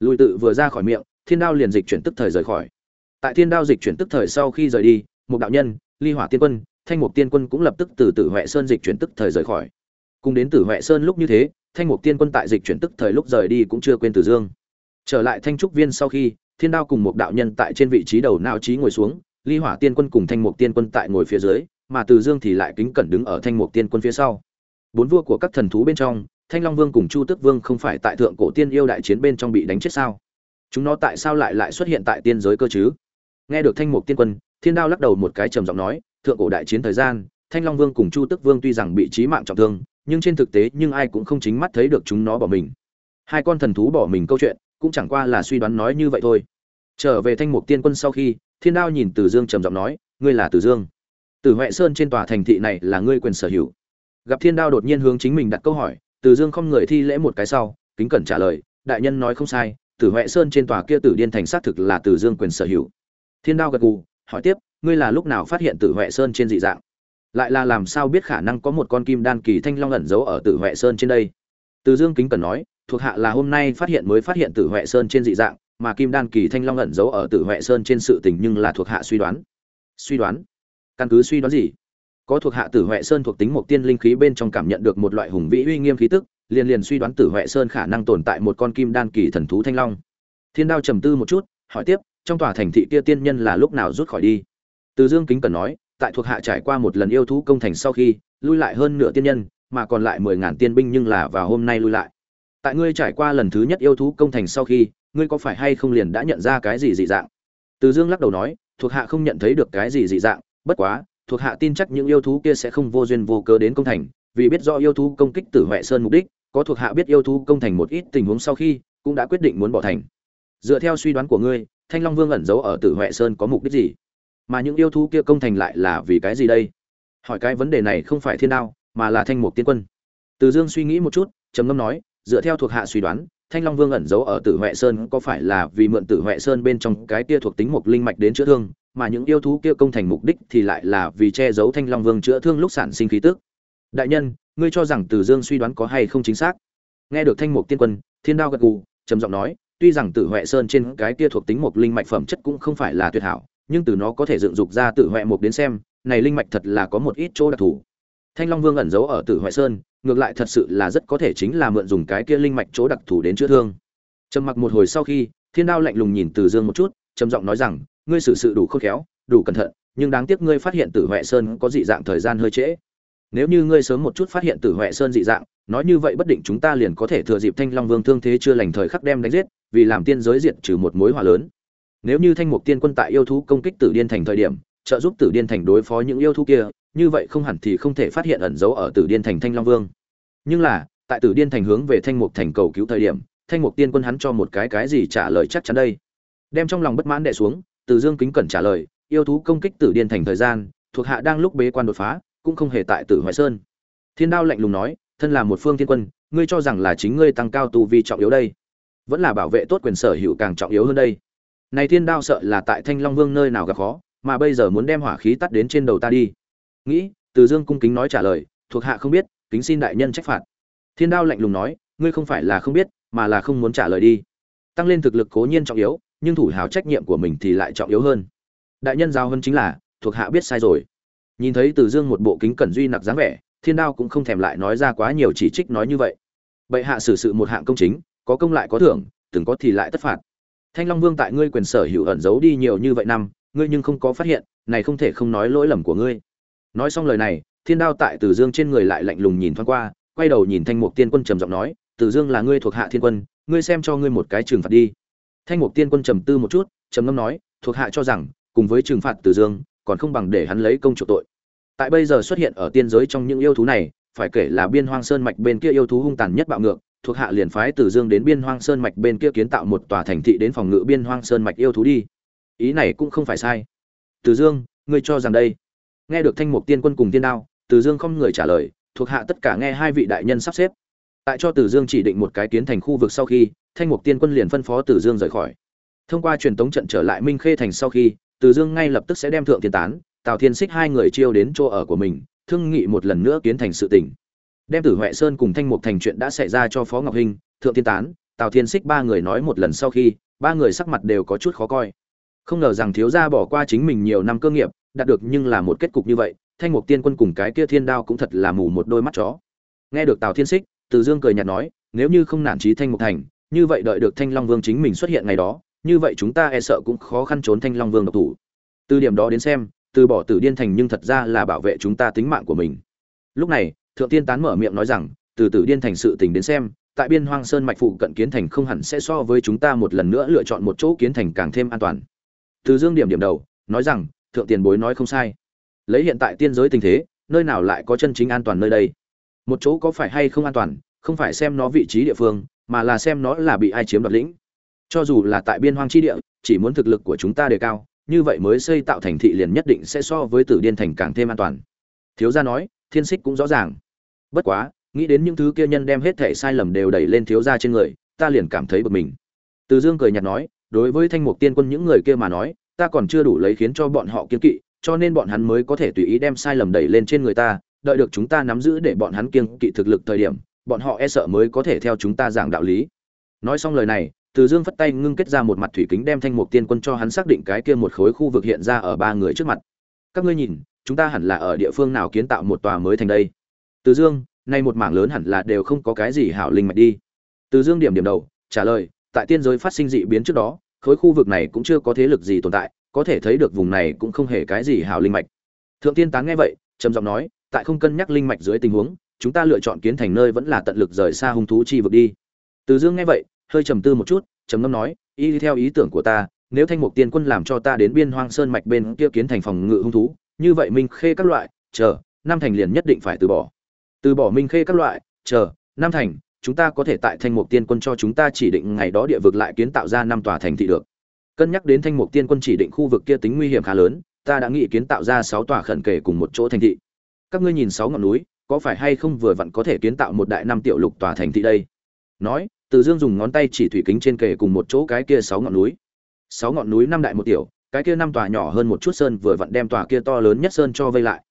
Lùi tự vừa ra khỏi miệng, thiên đao liền dịch chuyển tức thời rời khỏi. Tại thiên đao dịch chuyển tức thời sau khi rời đi, một đạo nhân, ly hỏa tiên quân, thanh mục tiên quân cũng lập tức từ tử huệ sơn dịch chuyển tức thời rời khỏi. Cùng đến tử huệ sơn lúc như thế, thanh mục tiên quân tại dịch chuyển tức thời lúc rời đi cũng chưa quên tử dương. Trở lại thanh trúc viên sau khi thiên đao cùng một đạo nhân tại trên vị trí đầu não trí ngồi xuống, ly hỏa tiên quân cùng thanh mục tiên quân tại ngồi phía dưới, mà từ dương thì lại kính cẩn đứng ở thanh mục tiên quân phía sau. Bốn vua của các thần thú bên trong, thanh long vương cùng chu tước vương không phải tại thượng cổ tiên yêu đại chiến bên trong bị đánh chết sao? Chúng nó tại sao lại lại xuất hiện tại tiên giới cơ chứ? Nghe được thanh mục tiên quân, thiên đao lắc đầu một cái trầm giọng nói, thượng cổ đại chiến thời gian, thanh long vương cùng chu tước vương tuy rằng bị trí mạng trọng thương, nhưng trên thực tế nhưng ai cũng không chính mắt thấy được chúng nó bỏ mình. Hai con thần thú bỏ mình câu chuyện cũng chẳng qua là suy đoán nói như vậy thôi. Trở về thanh mục tiên quân sau khi, thiên đao nhìn từ dương trầm giọng nói, ngươi là từ dương? Từ huệ sơn trên tòa thành thị này là ngươi quyền sở hữu? Gặp thiên đao đột nhiên hướng chính mình đặt câu hỏi, từ dương không người thi lễ một cái sau, kính cẩn trả lời, đại nhân nói không sai tử huệ sơn trên tòa kia tử điên thành xác thực là từ dương quyền sở hữu. Thiên đao gật gù, hỏi tiếp, ngươi là lúc nào phát hiện tử huệ sơn trên dị dạng? Lại là làm sao biết khả năng có một con kim đan kỳ thanh long ẩn giấu ở tử huệ sơn trên đây? Từ dương kính cẩn nói thuộc hạ là hôm nay phát hiện mới phát hiện tử huệ sơn trên dị dạng, mà kim đan kỳ thanh long ẩn giấu ở tử huệ sơn trên sự tình nhưng là thuộc hạ suy đoán. Suy đoán? Căn cứ suy đoán gì? Có thuộc hạ tử huệ sơn thuộc tính một tiên linh khí bên trong cảm nhận được một loại hùng vĩ uy nghiêm khí tức, liền liền suy đoán tử huệ sơn khả năng tồn tại một con kim đan kỳ thần thú thanh long. Thiên đao trầm tư một chút, hỏi tiếp, trong tòa thành thị kia tiên nhân là lúc nào rút khỏi đi? Từ dương kính cần nói, tại thuộc hạ trải qua một lần yêu thú công thành sau khi, lui lại hơn nửa tiên nhân, mà còn lại mười ngàn tiên binh nhưng là vào hôm nay lui lại tại ngươi trải qua lần thứ nhất yêu thú công thành sau khi, ngươi có phải hay không liền đã nhận ra cái gì dị dạng? Từ dương lắc đầu nói, thuộc hạ không nhận thấy được cái gì dị dạng, bất quá, thuộc hạ tin chắc những yêu thú kia sẽ không vô duyên vô cớ đến công thành, vì biết do yêu thú công kích tử huệ sơn mục đích, có thuộc hạ biết yêu thú công thành một ít tình huống sau khi, cũng đã quyết định muốn bỏ thành. Dựa theo suy đoán của ngươi, thanh long vương ẩn giấu ở tử huệ sơn có mục đích gì? Mà những yêu thú kia công thành lại là vì cái gì đây? Hỏi cái vấn đề này không phải thiên đao, mà là thanh mục tiên quân. Từ dương suy nghĩ một chút, trầm ngâm nói dựa theo thuộc hạ suy đoán, thanh long vương ẩn giấu ở tử huệ sơn có phải là vì mượn tử huệ sơn bên trong cái kia thuộc tính mục linh mạch đến chữa thương, mà những yêu thú kia công thành mục đích thì lại là vì che giấu thanh long vương chữa thương lúc sản sinh khí tức. Đại nhân, ngươi cho rằng từ dương suy đoán có hay không chính xác? Nghe được thanh mục tiên quân, thiên đao gật gù, trầm giọng nói, tuy rằng tử huệ sơn trên cái kia thuộc tính mục linh mạch phẩm chất cũng không phải là tuyệt hảo, nhưng từ nó có thể dựng dục ra tử huệ mục đến xem, này linh mạch thật là có một ít chỗ đặc thù thanh long vương ẩn giấu ở tử Hoại sơn, ngược lại thật sự là rất có thể chính là mượn dùng cái kia linh mạch chỗ đặc thù đến chữa thương. Trầm mặc một hồi sau khi, thiên đao lạnh lùng nhìn từ dương một chút, trầm giọng nói rằng, ngươi xử sự đủ khôn khéo, đủ cẩn thận, nhưng đáng tiếc ngươi phát hiện tử Hoại sơn có dị dạng thời gian hơi trễ. Nếu như ngươi sớm một chút phát hiện tử Hoại sơn dị dạng, nói như vậy bất định chúng ta liền có thể thừa dịp thanh long vương thương thế chưa lành thời khắc đem đánh giết, vì làm tiên giới diệt trừ một mối họa lớn. Nếu như thanh mục tiên quân tại yêu thú công kích tử điên thành thời điểm, trợ giúp tử điên thành đối phó những yêu thú kia như vậy không hẳn thì không thể phát hiện ẩn dấu ở tử điên thành thanh long vương. Nhưng là, tại tử điên thành hướng về thanh mục thành cầu cứu thời điểm, thanh mục tiên quân hắn cho một cái cái gì trả lời chắc chắn đây? Đem trong lòng bất mãn đệ xuống, từ dương kính cẩn trả lời, yêu thú công kích tử điên thành thời gian, thuộc hạ đang lúc bế quan đột phá, cũng không hề tại tử hoài sơn. Thiên đao lạnh lùng nói, thân là một phương thiên quân, ngươi cho rằng là chính ngươi tăng cao tu vi trọng yếu đây? Vẫn là bảo vệ tốt quyền sở hữu càng trọng yếu hơn đây. Này thiên đao sợ là tại thanh long vương nơi nào gặp khó, mà bây giờ muốn đem hỏa khí tắt đến trên đầu ta đi nghĩ, từ dương cung kính nói trả lời, thuộc hạ không biết, kính xin đại nhân trách phạt. Thiên đao lạnh lùng nói, ngươi không phải là không biết, mà là không muốn trả lời đi. Tăng lên thực lực cố nhiên trọng yếu, nhưng thủ hào trách nhiệm của mình thì lại trọng yếu hơn. Đại nhân giao hơn chính là, thuộc hạ biết sai rồi. Nhìn thấy từ dương một bộ kính cẩn duy nặc dáng vẻ, thiên đao cũng không thèm lại nói ra quá nhiều chỉ trích nói như vậy. Bệ hạ xử sự một hạng công chính, có công lại có thưởng, từng có thì lại tất phạt. Thanh long vương tại ngươi quyền sở hữu ẩn giấu đi nhiều như vậy năm, ngươi nhưng không có phát hiện, này không thể không nói lỗi lầm của ngươi nói xong lời này, thiên đao tại tử dương trên người lại lạnh lùng nhìn thoáng qua, quay đầu nhìn thanh mục tiên quân trầm giọng nói tử dương là ngươi thuộc hạ thiên quân, ngươi xem cho ngươi một cái trừng phạt đi. Thanh mục tiên quân trầm tư một chút, trầm ngâm nói, thuộc hạ cho rằng, cùng với trừng phạt tử dương, còn không bằng để hắn lấy công chủ tội. Tại bây giờ xuất hiện ở tiên giới trong những yêu thú này, phải kể là biên hoang sơn mạch bên kia yêu thú hung tàn nhất bạo ngược, thuộc hạ liền phái tử dương đến biên hoang sơn mạch bên kia kiến tạo một tòa thành thị đến phòng ngự biên hoang sơn mạch yêu thú đi. Ý này cũng không phải sai. Tử dương, ngươi cho rằng đây nghe được thanh mục tiên quân cùng tiên đao, từ dương không người trả lời, thuộc hạ tất cả nghe hai vị đại nhân sắp xếp. Tại cho từ dương chỉ định một cái kiến thành khu vực sau khi, thanh mục tiên quân liền phân phó từ dương rời khỏi. Thông qua truyền tống trận trở lại minh khê thành sau khi, từ dương ngay lập tức sẽ đem thượng tiên tán, tào thiên xích hai người chiêu đến chỗ ở của mình, thương nghị một lần nữa kiến thành sự tỉnh đem tử huệ sơn cùng thanh mục thành chuyện đã xảy ra cho phó ngọc hinh, thượng tiên tán, tào thiên xích ba người nói một lần sau khi, ba người sắc mặt đều có chút khó coi. Không ngờ rằng thiếu gia bỏ qua chính mình nhiều năm cơ nghiệp đạt được nhưng là một kết cục như vậy, thanh mục tiên quân cùng cái kia thiên đao cũng thật là mù một đôi mắt chó. Nghe được tào thiên xích từ dương cười nhạt nói, nếu như không nản trí thanh mục thành, như vậy đợi được thanh long vương chính mình xuất hiện ngày đó, như vậy chúng ta e sợ cũng khó khăn trốn thanh long vương độc thủ. Từ điểm đó đến xem, từ bỏ tử điên thành nhưng thật ra là bảo vệ chúng ta tính mạng của mình. Lúc này, thượng tiên tán mở miệng nói rằng, từ tử điên thành sự tình đến xem, tại biên hoang sơn mạch phụ cận kiến thành không hẳn sẽ so với chúng ta một lần nữa lựa chọn một chỗ kiến thành càng thêm an toàn. Từ dương điểm điểm đầu, nói rằng thượng tiền bối nói không sai. Lấy hiện tại tiên giới tình thế, nơi nào lại có chân chính an toàn nơi đây? Một chỗ có phải hay không an toàn, không phải xem nó vị trí địa phương, mà là xem nó là bị ai chiếm đoạt lĩnh. Cho dù là tại biên hoang chi địa, chỉ muốn thực lực của chúng ta đề cao, như vậy mới xây tạo thành thị liền nhất định sẽ so với tử điên thành càng thêm an toàn. Thiếu gia nói, thiên xích cũng rõ ràng. Bất quá, nghĩ đến những thứ kia nhân đem hết thể sai lầm đều đẩy lên thiếu gia trên người, ta liền cảm thấy bực mình. Từ dương cười nhạt nói, đối với thanh mục tiên quân những người kia mà nói ta còn chưa đủ lấy khiến cho bọn họ kiên kỵ, cho nên bọn hắn mới có thể tùy ý đem sai lầm đẩy lên trên người ta, đợi được chúng ta nắm giữ để bọn hắn kiên kỵ thực lực thời điểm, bọn họ e sợ mới có thể theo chúng ta giảng đạo lý. Nói xong lời này, từ dương phất tay ngưng kết ra một mặt thủy kính đem thanh mục tiên quân cho hắn xác định cái kia một khối khu vực hiện ra ở ba người trước mặt. Các ngươi nhìn, chúng ta hẳn là ở địa phương nào kiến tạo một tòa mới thành đây? Từ dương, nay một mảng lớn hẳn là đều không có cái gì hảo linh mạch đi. Từ dương điểm điểm đầu, trả lời, tại tiên giới phát sinh dị biến trước đó khối khu vực này cũng chưa có thế lực gì tồn tại, có thể thấy được vùng này cũng không hề cái gì hảo linh mạch. Thượng tiên tán nghe vậy, trầm giọng nói, tại không cân nhắc linh mạch dưới tình huống, chúng ta lựa chọn kiến thành nơi vẫn là tận lực rời xa hung thú chi vực đi. Từ dương nghe vậy, hơi trầm tư một chút, trầm ngâm nói, y theo ý tưởng của ta, nếu thanh mục tiên quân làm cho ta đến biên hoang sơn mạch bên kia kiến thành phòng ngự hung thú, như vậy minh khê các loại, chờ, nam thành liền nhất định phải từ bỏ. Từ bỏ minh khê các loại, chờ, nam thành chúng ta có thể tại thanh mục tiên quân cho chúng ta chỉ định ngày đó địa vực lại kiến tạo ra năm tòa thành thị được. Cân nhắc đến thanh mục tiên quân chỉ định khu vực kia tính nguy hiểm khá lớn, ta đã nghĩ kiến tạo ra sáu tòa khẩn kể cùng một chỗ thành thị. Các ngươi nhìn sáu ngọn núi, có phải hay không vừa vặn có thể kiến tạo một đại năm tiểu lục tòa thành thị đây? Nói, từ dương dùng ngón tay chỉ thủy kính trên kề cùng một chỗ cái kia sáu ngọn núi. Sáu ngọn núi năm đại một tiểu, cái kia năm tòa nhỏ hơn một chút sơn vừa vặn đem tòa kia to lớn nhất sơn cho vây lại.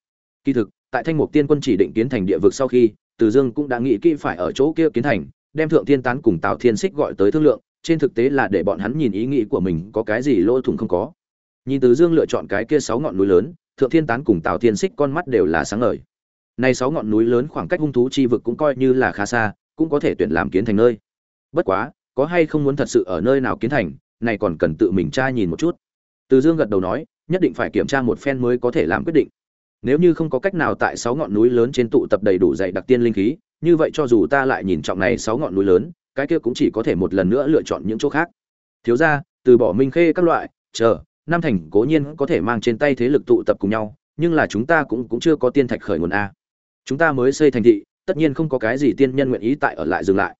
Kỳ thực, tại thanh mục tiên quân chỉ định kiến thành địa vực sau khi từ dương cũng đã nghĩ kỹ phải ở chỗ kia kiến thành, đem thượng thiên tán cùng tào thiên xích gọi tới thương lượng, trên thực tế là để bọn hắn nhìn ý nghĩ của mình có cái gì lỗ thủng không có. Nhìn từ dương lựa chọn cái kia sáu ngọn núi lớn, thượng thiên tán cùng tào thiên xích con mắt đều là sáng ngời. Này sáu ngọn núi lớn khoảng cách hung thú chi vực cũng coi như là khá xa, cũng có thể tuyển làm kiến thành nơi. Bất quá, có hay không muốn thật sự ở nơi nào kiến thành, này còn cần tự mình tra nhìn một chút. Từ dương gật đầu nói, nhất định phải kiểm tra một phen mới có thể làm quyết định nếu như không có cách nào tại sáu ngọn núi lớn trên tụ tập đầy đủ dày đặc tiên linh khí, như vậy cho dù ta lại nhìn trọng này sáu ngọn núi lớn, cái kia cũng chỉ có thể một lần nữa lựa chọn những chỗ khác. Thiếu ra từ bỏ minh khê các loại, chờ nam thành cố nhiên có thể mang trên tay thế lực tụ tập cùng nhau, nhưng là chúng ta cũng cũng chưa có tiên thạch khởi nguồn a. Chúng ta mới xây thành thị, tất nhiên không có cái gì tiên nhân nguyện ý tại ở lại dừng lại.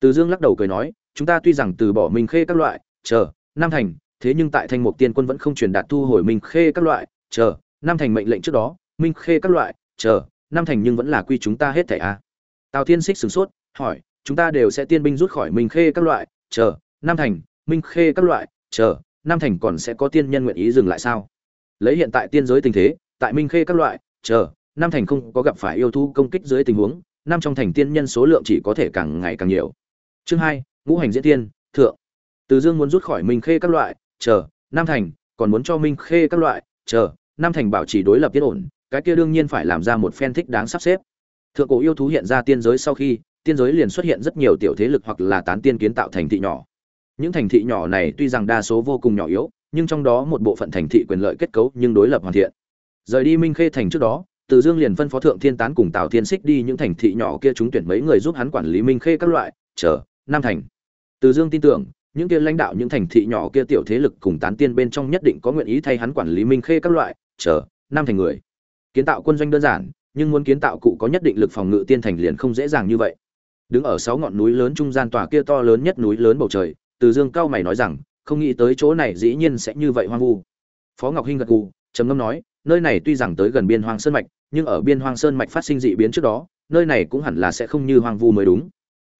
Từ dương lắc đầu cười nói, chúng ta tuy rằng từ bỏ minh khê các loại, chờ nam thành, thế nhưng tại thanh mục tiên quân vẫn không truyền đạt thu hồi minh khê các loại, chờ nam thành mệnh lệnh trước đó minh khê các loại, chờ, năm thành nhưng vẫn là quy chúng ta hết thảy a. Tào thiên xích sửng sốt, hỏi, chúng ta đều sẽ tiên binh rút khỏi minh khê các loại, chờ, năm thành, minh khê các loại, chờ, năm thành còn sẽ có tiên nhân nguyện ý dừng lại sao? Lấy hiện tại tiên giới tình thế, tại minh khê các loại, chờ, năm thành không có gặp phải yêu thú công kích dưới tình huống, năm trong thành tiên nhân số lượng chỉ có thể càng ngày càng nhiều. Chương hai, ngũ hành diễn tiên, thượng. Từ dương muốn rút khỏi minh khê các loại, chờ, năm thành, còn muốn cho minh khê các loại, chờ, năm thành bảo trì đối lập tiết ổn cái kia đương nhiên phải làm ra một phen thích đáng sắp xếp. Thượng cổ yêu thú hiện ra tiên giới sau khi, tiên giới liền xuất hiện rất nhiều tiểu thế lực hoặc là tán tiên kiến tạo thành thị nhỏ. Những thành thị nhỏ này tuy rằng đa số vô cùng nhỏ yếu, nhưng trong đó một bộ phận thành thị quyền lợi kết cấu nhưng đối lập hoàn thiện. Rời đi minh khê thành trước đó, từ dương liền phân phó thượng thiên tán cùng tào thiên xích đi những thành thị nhỏ kia chúng tuyển mấy người giúp hắn quản lý minh khê các loại, chờ, nam thành. Từ dương tin tưởng, những kia lãnh đạo những thành thị nhỏ kia tiểu thế lực cùng tán tiên bên trong nhất định có nguyện ý thay hắn quản lý minh khê các loại, chờ, nam thành người kiến tạo quân doanh đơn giản, nhưng muốn kiến tạo cụ có nhất định lực phòng ngự tiên thành liền không dễ dàng như vậy. Đứng ở sáu ngọn núi lớn trung gian tòa kia to lớn nhất núi lớn bầu trời, từ dương cao mày nói rằng, không nghĩ tới chỗ này dĩ nhiên sẽ như vậy hoang vu. Phó ngọc hinh gật gù, trầm ngâm nói, nơi này tuy rằng tới gần biên hoang sơn mạch, nhưng ở biên hoang sơn mạch phát sinh dị biến trước đó, nơi này cũng hẳn là sẽ không như hoang vu mới đúng.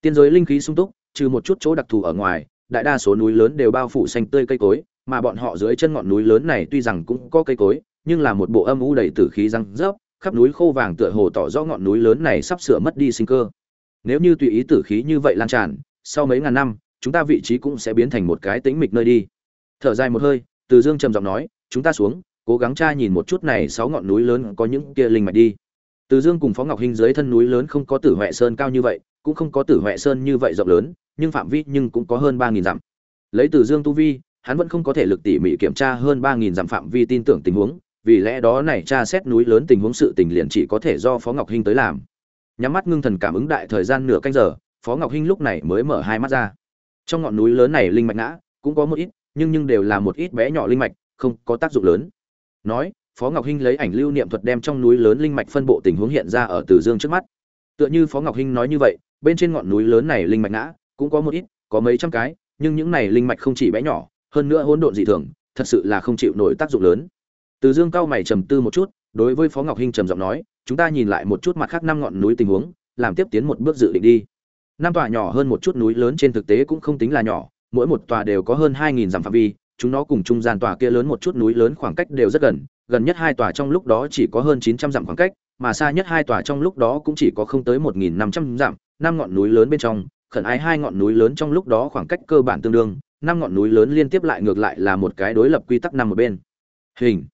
Tiên giới linh khí sung túc, trừ một chút chỗ đặc thù ở ngoài, đại đa số núi lớn đều bao phủ xanh tươi cây cối, mà bọn họ dưới chân ngọn núi lớn này tuy rằng cũng có cây cối nhưng là một bộ âm u đầy tử khí răng rớp, khắp núi khô vàng tựa hồ tỏ rõ ngọn núi lớn này sắp sửa mất đi sinh cơ. Nếu như tùy ý tử khí như vậy lan tràn, sau mấy ngàn năm, chúng ta vị trí cũng sẽ biến thành một cái tĩnh mịch nơi đi. Thở dài một hơi, từ dương trầm giọng nói, chúng ta xuống, cố gắng tra nhìn một chút này sáu ngọn núi lớn có những kia linh mạch đi. Từ dương cùng phó ngọc hinh dưới thân núi lớn không có tử huệ sơn cao như vậy, cũng không có tử huệ sơn như vậy rộng lớn, nhưng phạm vi nhưng cũng có hơn ba nghìn dặm. Lấy từ dương tu vi, hắn vẫn không có thể lực tỉ mỉ kiểm tra hơn ba nghìn dặm phạm vi tin tưởng tình huống vì lẽ đó này tra xét núi lớn tình huống sự tình liền chỉ có thể do phó ngọc hinh tới làm. Nhắm mắt ngưng thần cảm ứng đại thời gian nửa canh giờ, phó ngọc hinh lúc này mới mở hai mắt ra. Trong ngọn núi lớn này linh mạch ngã, cũng có một ít, nhưng nhưng đều là một ít bé nhỏ linh mạch, không có tác dụng lớn. Nói, phó ngọc hinh lấy ảnh lưu niệm thuật đem trong núi lớn linh mạch phân bộ tình huống hiện ra ở từ dương trước mắt. Tựa như phó ngọc hinh nói như vậy, bên trên ngọn núi lớn này linh mạch ngã, cũng có một ít, có mấy trăm cái, nhưng những này linh mạch không chỉ bé nhỏ, hơn nữa hỗn độn dị thường, thật sự là không chịu nổi tác dụng lớn từ dương cao mày trầm tư một chút, đối với phó ngọc hinh trầm giọng nói, chúng ta nhìn lại một chút mặt khác năm ngọn núi tình huống, làm tiếp tiến một bước dự định đi. Năm tòa nhỏ hơn một chút núi lớn trên thực tế cũng không tính là nhỏ, mỗi một tòa đều có hơn hai nghìn dặm phạm vi, chúng nó cùng trung gian tòa kia lớn một chút núi lớn khoảng cách đều rất gần gần nhất hai tòa trong lúc đó chỉ có hơn chín trăm dặm khoảng cách, mà xa nhất hai tòa trong lúc đó cũng chỉ có không tới một nghìn năm trăm dặm, năm ngọn núi lớn bên trong, khẩn ái hai ngọn núi lớn trong lúc đó khoảng cách cơ bản tương đương, năm ngọn núi lớn liên tiếp lại ngược lại là một cái đối lập quy tắc năm ở bên. Hình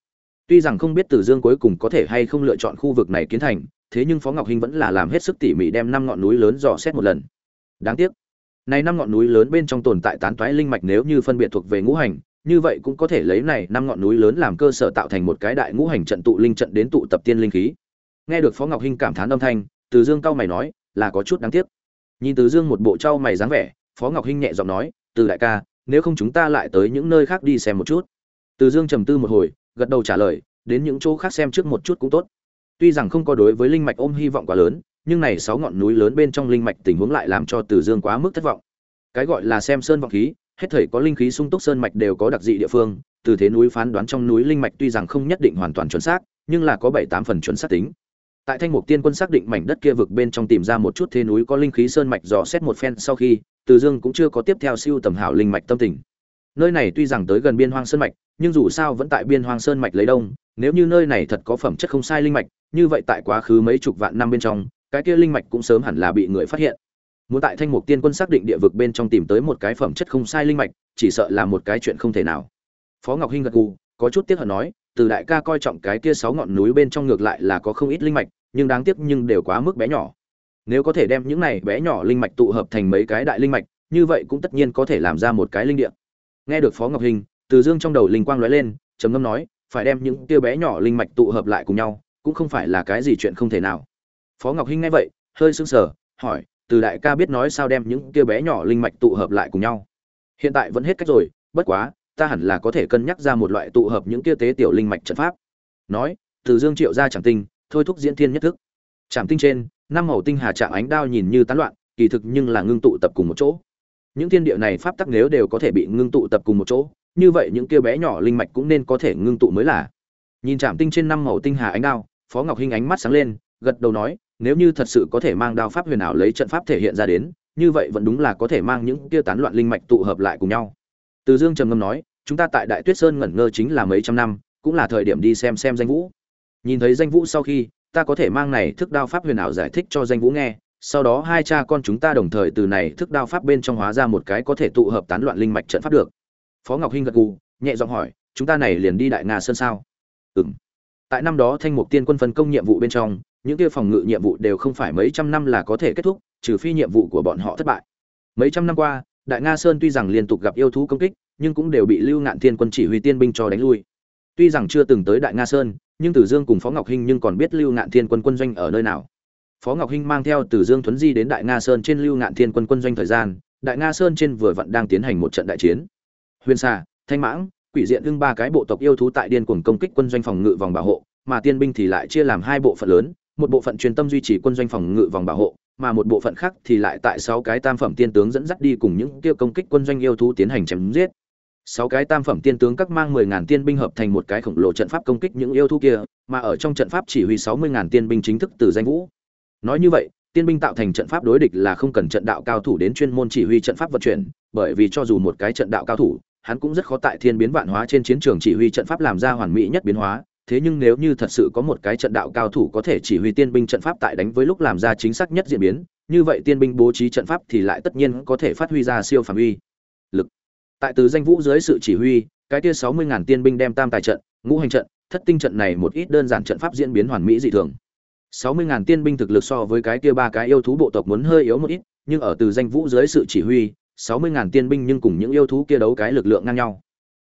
tuy rằng không biết tử dương cuối cùng có thể hay không lựa chọn khu vực này kiến thành, thế nhưng phó ngọc hinh vẫn là làm hết sức tỉ mỉ đem năm ngọn núi lớn dò xét một lần. Đáng tiếc, này năm ngọn núi lớn bên trong tồn tại tán toái linh mạch nếu như phân biệt thuộc về ngũ hành, như vậy cũng có thể lấy này năm ngọn núi lớn làm cơ sở tạo thành một cái đại ngũ hành trận tụ linh trận đến tụ tập tiên linh khí. Nghe được phó ngọc hinh cảm thán âm thanh từ dương cau mày nói, là có chút đáng tiếc. Nhìn từ dương một bộ trao mày dáng vẻ, phó ngọc hinh nhẹ giọng nói, từ đại ca, nếu không chúng ta lại tới những nơi khác đi xem một chút. Từ dương trầm tư một hồi gật đầu trả lời, đến những chỗ khác xem trước một chút cũng tốt. Tuy rằng không có đối với linh mạch ôm hy vọng quá lớn, nhưng này sáu ngọn núi lớn bên trong linh mạch tình huống lại làm cho từ dương quá mức thất vọng. Cái gọi là xem sơn vọng khí, hết thảy có linh khí sung túc sơn mạch đều có đặc dị địa phương, từ thế núi phán đoán trong núi linh mạch tuy rằng không nhất định hoàn toàn chuẩn xác, nhưng là có bảy tám phần chuẩn xác tính. Tại thanh mục tiên quân xác định mảnh đất kia vực bên trong tìm ra một chút thế núi có linh khí sơn mạch dò xét một phen sau khi, từ dương cũng chưa có tiếp theo siêu tầm hảo linh mạch tâm tình. Nơi này tuy rằng tới gần biên hoang sơn mạch nhưng dù sao vẫn tại biên hoang sơn mạch lấy đông, nếu như nơi này thật có phẩm chất không sai linh mạch, như vậy tại quá khứ mấy chục vạn năm bên trong, cái kia linh mạch cũng sớm hẳn là bị người phát hiện. Muốn tại thanh mục tiên quân xác định địa vực bên trong tìm tới một cái phẩm chất không sai linh mạch, chỉ sợ là một cái chuyện không thể nào. Phó ngọc hinh gật gù, có chút tiếc hận nói, từ đại ca coi trọng cái kia sáu ngọn núi bên trong ngược lại là có không ít linh mạch, nhưng đáng tiếc nhưng đều quá mức bé nhỏ. Nếu có thể đem những này bé nhỏ linh mạch tụ hợp thành mấy cái đại linh mạch, như vậy cũng tất nhiên có thể làm ra một cái linh địa. Nghe được phó ngọc hinh từ dương trong đầu linh quang lóe lên, trầm ngâm nói, phải đem những kia bé nhỏ linh mạch tụ hợp lại cùng nhau, cũng không phải là cái gì chuyện không thể nào. Phó ngọc hinh nghe vậy, hơi sững sờ, hỏi, từ đại ca biết nói sao đem những kia bé nhỏ linh mạch tụ hợp lại cùng nhau? Hiện tại vẫn hết cách rồi, bất quá, ta hẳn là có thể cân nhắc ra một loại tụ hợp những kia tế tiểu linh mạch trận pháp. Nói, từ dương triệu ra chẳng tinh, thôi thúc diễn thiên nhất thức. Trảm tinh trên, năm màu tinh hà trạng ánh đao nhìn như tán loạn, kỳ thực nhưng là ngưng tụ tập cùng một chỗ. Những thiên địa này pháp tắc nếu đều có thể bị ngưng tụ tập cùng một chỗ như vậy những kia bé nhỏ linh mạch cũng nên có thể ngưng tụ mới là. Nhìn chạm tinh trên năm màu tinh hà ánh đao, phó ngọc hinh ánh mắt sáng lên, gật đầu nói, nếu như thật sự có thể mang đao pháp huyền ảo lấy trận pháp thể hiện ra đến, như vậy vẫn đúng là có thể mang những kia tán loạn linh mạch tụ hợp lại cùng nhau. Từ dương trầm ngâm nói, chúng ta tại đại tuyết sơn ngẩn ngơ chính là mấy trăm năm, cũng là thời điểm đi xem xem danh vũ. Nhìn thấy danh vũ sau khi, ta có thể mang này thức đao pháp huyền ảo giải thích cho danh vũ nghe, sau đó hai cha con chúng ta đồng thời từ này thức đao pháp bên trong hóa ra một cái có thể tụ hợp tán loạn linh mạch trận pháp được phó ngọc hinh gật gù nhẹ giọng hỏi chúng ta này liền đi đại nga sơn sao ừm tại năm đó thanh mục tiên quân phân công nhiệm vụ bên trong những kia phòng ngự nhiệm vụ đều không phải mấy trăm năm là có thể kết thúc trừ phi nhiệm vụ của bọn họ thất bại mấy trăm năm qua đại nga sơn tuy rằng liên tục gặp yêu thú công kích nhưng cũng đều bị lưu ngạn thiên quân chỉ huy tiên binh cho đánh lui tuy rằng chưa từng tới đại nga sơn nhưng Tử Dương cùng Phó Ngọc Hinh nhưng còn biết Lưu Ngạn Thiên quân quân doanh ở nơi nào. Phó Ngọc Hinh mang theo Tử Dương Thuấn Di đến Đại Nga Sơn trên Lưu Ngạn Thiên quân quân doanh thời gian, Đại Nga Sơn trên vừa vặn đang tiến hành một trận đại chiến. Huyền Xà, Thanh Mãng, Quỷ Diện hưng ba cái bộ tộc yêu thú tại điên cuồng công kích quân doanh phòng ngự vòng bảo hộ, mà tiên binh thì lại chia làm hai bộ phận lớn, một bộ phận truyền tâm duy trì quân doanh phòng ngự vòng bảo hộ, mà một bộ phận khác thì lại tại sáu cái tam phẩm tiên tướng dẫn dắt đi cùng những tiêu công kích quân doanh yêu thú tiến hành chém giết. Sáu cái tam phẩm tiên tướng các mang mười ngàn tiên binh hợp thành một cái khổng lồ trận pháp công kích những yêu thú kia mà ở trong trận pháp chỉ huy sáu mươi ngàn tiên binh chính thức từ danh vũ. Nói như vậy tiên binh tạo thành trận pháp đối địch là không cần trận đạo cao thủ đến chuyên môn chỉ huy trận pháp vận chuyển bởi vì cho dù một cái trận đạo cao thủ hắn cũng rất khó tại thiên biến vạn hóa trên chiến trường chỉ huy trận pháp làm ra hoàn mỹ nhất biến hóa, thế nhưng nếu như thật sự có một cái trận đạo cao thủ có thể chỉ huy tiên binh trận pháp tại đánh với lúc làm ra chính xác nhất diễn biến, như vậy tiên binh bố trí trận pháp thì lại tất nhiên có thể phát huy ra siêu phàm uy lực. Tại từ danh vũ dưới sự chỉ huy, cái kia sáu mươi ngàn tiên binh đem tam tài trận, ngũ hành trận, thất tinh trận này một ít đơn giản trận pháp diễn biến hoàn mỹ dị thường. sáu mươi ngàn tiên binh thực lực so với cái kia ba cái yêu thú bộ tộc muốn hơi yếu một ít, nhưng ở từ danh vũ dưới sự chỉ huy sáu mươi ngàn tiên binh nhưng cùng những yêu thú kia đấu cái lực lượng ngang nhau.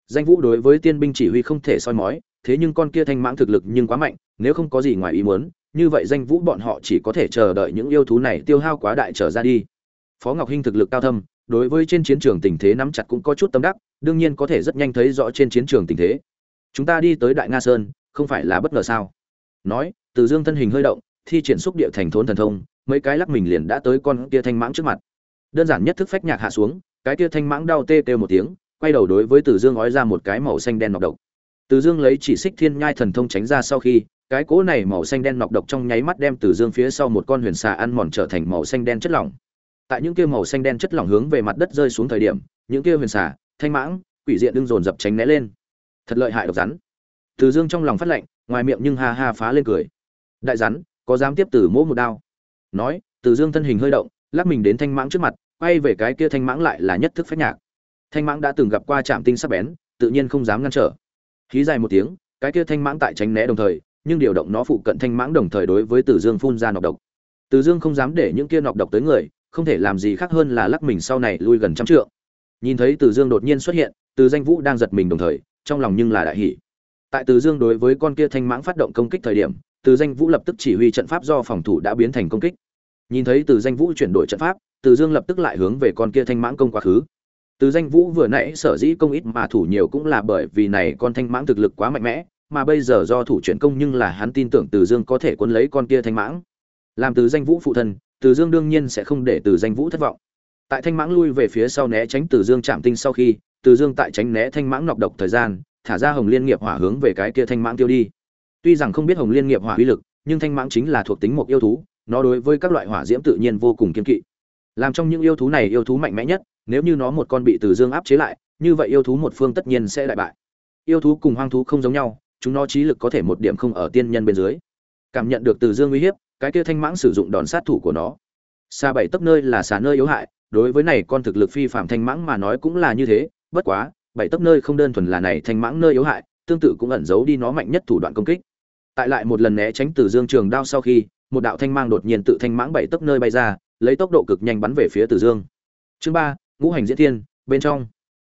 Danh vũ đối với tiên binh chỉ huy không thể soi mói, thế nhưng con kia thanh mãng thực lực nhưng quá mạnh, nếu không có gì ngoài ý muốn, như vậy danh vũ bọn họ chỉ có thể chờ đợi những yêu thú này tiêu hao quá đại trở ra đi. Phó ngọc hinh thực lực cao thâm, đối với trên chiến trường tình thế nắm chặt cũng có chút tâm đắc, đương nhiên có thể rất nhanh thấy rõ trên chiến trường tình thế. Chúng ta đi tới đại nga sơn, không phải là bất ngờ sao? Nói, từ dương thân hình hơi động, thi triển xúc địa thành thốn thần thông, mấy cái lắc mình liền đã tới con kia thanh mãng trước mặt đơn giản nhất thức phách nhạc hạ xuống, cái kia thanh mãng đau tê tê một tiếng, quay đầu đối với từ dương ói ra một cái màu xanh đen nọc độc. Từ dương lấy chỉ xích thiên nhai thần thông tránh ra sau khi, cái cỗ này màu xanh đen nọc độc trong nháy mắt đem từ dương phía sau một con huyền xà ăn mòn trở thành màu xanh đen chất lỏng. Tại những kia màu xanh đen chất lỏng hướng về mặt đất rơi xuống thời điểm, những kia huyền xà, thanh mãng, quỷ diện đương dồn dập tránh né lên. Thật lợi hại độc rắn. Từ dương trong lòng phát lạnh ngoài miệng nhưng ha ha phá lên cười. Đại rắn, có dám tiếp từ mỗ một đao? Nói, từ dương thân hình hơi động lắc mình đến thanh mãng trước mặt, quay về cái kia thanh mãng lại là nhất thức phách nhạc. Thanh mãng đã từng gặp qua trạm tinh sắp bén, tự nhiên không dám ngăn trở. Khí dài một tiếng, cái kia thanh mãng tại tránh né đồng thời, nhưng điều động nó phụ cận thanh mãng đồng thời đối với tử dương phun ra nọc độc. Tử dương không dám để những kia nọc độc tới người, không thể làm gì khác hơn là lắc mình sau này lui gần trăm trượng. Nhìn thấy tử dương đột nhiên xuất hiện, từ danh vũ đang giật mình đồng thời, trong lòng nhưng là đại hỷ tại từ dương đối với con kia thanh mãng phát động công kích thời điểm, từ danh vũ lập tức chỉ huy trận pháp do phòng thủ đã biến thành công kích nhìn thấy từ danh vũ chuyển đổi trận pháp, từ dương lập tức lại hướng về con kia thanh mãng công quá khứ. Từ danh vũ vừa nãy sở dĩ công ít mà thủ nhiều cũng là bởi vì này con thanh mãng thực lực quá mạnh mẽ, mà bây giờ do thủ chuyển công nhưng là hắn tin tưởng từ dương có thể quân lấy con kia thanh mãng. Làm từ danh vũ phụ thân, từ dương đương nhiên sẽ không để từ danh vũ thất vọng. Tại thanh mãng lui về phía sau né tránh từ dương chạm tinh sau khi, từ dương tại tránh né thanh mãng nọc độc thời gian, thả ra hồng liên nghiệp hỏa hướng về cái kia thanh mãng tiêu đi. Tuy rằng không biết hồng liên nghiệp hỏa uy lực, nhưng thanh mãng chính là thuộc tính một yêu thú nó đối với các loại hỏa diễm tự nhiên vô cùng kiên kỵ. Làm trong những yêu thú này yêu thú mạnh mẽ nhất, nếu như nó một con bị từ dương áp chế lại, như vậy yêu thú một phương tất nhiên sẽ đại bại. Yêu thú cùng hoang thú không giống nhau, chúng nó trí lực có thể một điểm không ở tiên nhân bên dưới. Cảm nhận được từ dương uy hiếp, cái kia thanh mãng sử dụng đòn sát thủ của nó. Xa bảy tấc nơi là xà nơi yếu hại, đối với này con thực lực phi phạm thanh mãng mà nói cũng là như thế, bất quá, bảy tấc nơi không đơn thuần là này thanh mãng nơi yếu hại, tương tự cũng ẩn giấu đi nó mạnh nhất thủ đoạn công kích. Tại lại một lần né tránh từ dương trường đao sau khi một đạo thanh mang đột nhiên tự thanh mãng bảy tấc nơi bay ra, lấy tốc độ cực nhanh bắn về phía từ dương. Chương ba, ngũ hành diễn thiên, bên trong.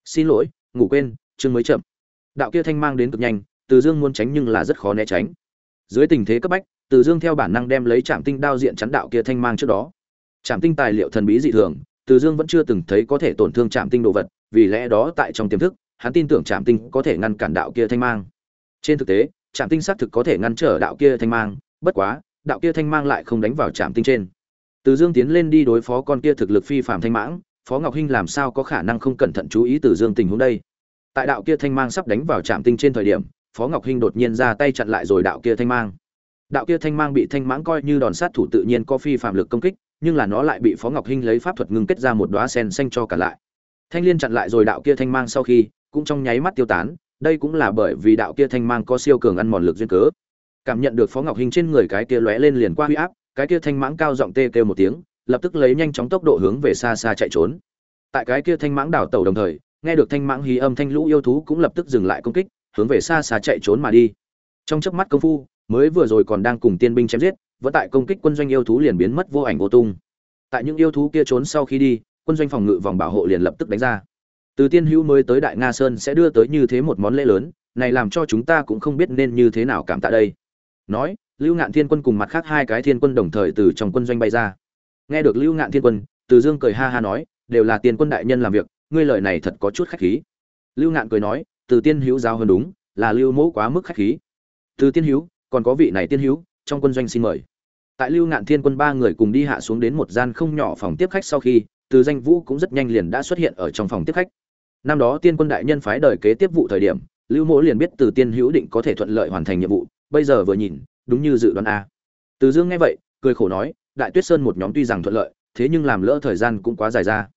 Xin lỗi, ngủ quên, chương mới chậm. Đạo kia thanh mang đến cực nhanh, từ dương muốn tránh nhưng là rất khó né tránh. Dưới tình thế cấp bách, từ dương theo bản năng đem lấy Trảm tinh đao diện chắn đạo kia thanh mang trước đó. Trảm tinh tài liệu thần bí dị thường, từ dương vẫn chưa từng thấy có thể tổn thương Trảm tinh đồ vật, vì lẽ đó tại trong tiềm thức, hắn tin tưởng Trảm tinh có thể ngăn cản đạo kia thanh mang. Trên thực tế, Trảm tinh xác thực có thể ngăn trở đạo kia thanh mang, bất quá đạo kia thanh mang lại không đánh vào trạm tinh trên. Từ dương tiến lên đi đối phó con kia thực lực phi phạm thanh mãng, phó ngọc hinh làm sao có khả năng không cẩn thận chú ý từ dương tình huống đây? Tại đạo kia thanh mang sắp đánh vào trạm tinh trên thời điểm, phó ngọc hinh đột nhiên ra tay chặn lại rồi đạo kia thanh mang. Đạo kia thanh mang bị thanh mãng coi như đòn sát thủ tự nhiên có phi phạm lực công kích, nhưng là nó lại bị phó ngọc hinh lấy pháp thuật ngưng kết ra một đóa sen xanh cho cả lại. Thanh liên chặn lại rồi đạo kia thanh mang sau khi, cũng trong nháy mắt tiêu tán, đây cũng là bởi vì đạo kia thanh mang có siêu cường ăn mòn lực duyên cớ cảm nhận được phó ngọc hình trên người cái kia lóe lên liền qua huy áp, cái kia thanh mãng cao giọng tê kêu một tiếng, lập tức lấy nhanh chóng tốc độ hướng về xa xa chạy trốn. Tại cái kia thanh mãng đảo tàu đồng thời, nghe được thanh mãng hí âm thanh lũ yêu thú cũng lập tức dừng lại công kích, hướng về xa xa chạy trốn mà đi. Trong chớp mắt công phu, mới vừa rồi còn đang cùng tiên binh chém giết, vẫn tại công kích quân doanh yêu thú liền biến mất vô ảnh vô tung. Tại những yêu thú kia trốn sau khi đi, quân doanh phòng ngự vòng bảo hộ liền lập tức đánh ra. Từ tiên hữu mới tới đại nga sơn sẽ đưa tới như thế một món lễ lớn, này làm cho chúng ta cũng không biết nên như thế nào cảm tạ đây nói, lưu ngạn thiên quân cùng mặt khác hai cái thiên quân đồng thời từ trong quân doanh bay ra. Nghe được lưu ngạn thiên quân, từ dương cười ha ha nói, đều là tiền quân đại nhân làm việc, ngươi lời này thật có chút khách khí. Lưu ngạn cười nói, từ tiên hữu giao hơn đúng, là lưu mẫu quá mức khách khí. Từ tiên hữu, còn có vị này tiên hữu, trong quân doanh xin mời. Tại lưu ngạn thiên quân ba người cùng đi hạ xuống đến một gian không nhỏ phòng tiếp khách sau khi, từ danh vũ cũng rất nhanh liền đã xuất hiện ở trong phòng tiếp khách. Năm đó tiên quân đại nhân phái đời kế tiếp vụ thời điểm, lưu mỗ liền biết từ tiên hữu định có thể thuận lợi hoàn thành nhiệm vụ bây giờ vừa nhìn, đúng như dự đoán a. Từ dương nghe vậy, cười khổ nói, đại tuyết sơn một nhóm tuy rằng thuận lợi, thế nhưng làm lỡ thời gian cũng quá dài ra.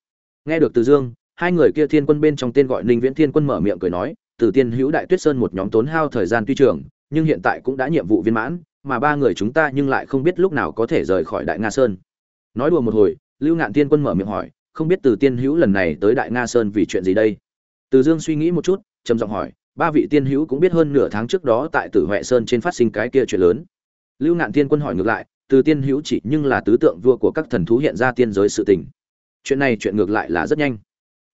Nghe được từ dương, hai người kia thiên quân bên trong tên gọi ninh viễn thiên quân mở miệng cười nói, từ tiên hữu đại tuyết sơn một nhóm tốn hao thời gian tuy trường, nhưng hiện tại cũng đã nhiệm vụ viên mãn, mà ba người chúng ta nhưng lại không biết lúc nào có thể rời khỏi đại nga sơn. Nói đùa một hồi, lưu ngạn tiên quân mở miệng hỏi, không biết từ tiên hữu lần này tới đại nga sơn vì chuyện gì đây? Từ dương suy nghĩ một chút, trầm giọng hỏi ba vị tiên hữu cũng biết hơn nửa tháng trước đó tại tử huệ sơn trên phát sinh cái kia chuyện lớn. Lưu ngạn tiên quân hỏi ngược lại, từ tiên hữu chỉ nhưng là tứ tượng vua của các thần thú hiện ra tiên giới sự tình. Chuyện này chuyện ngược lại là rất nhanh.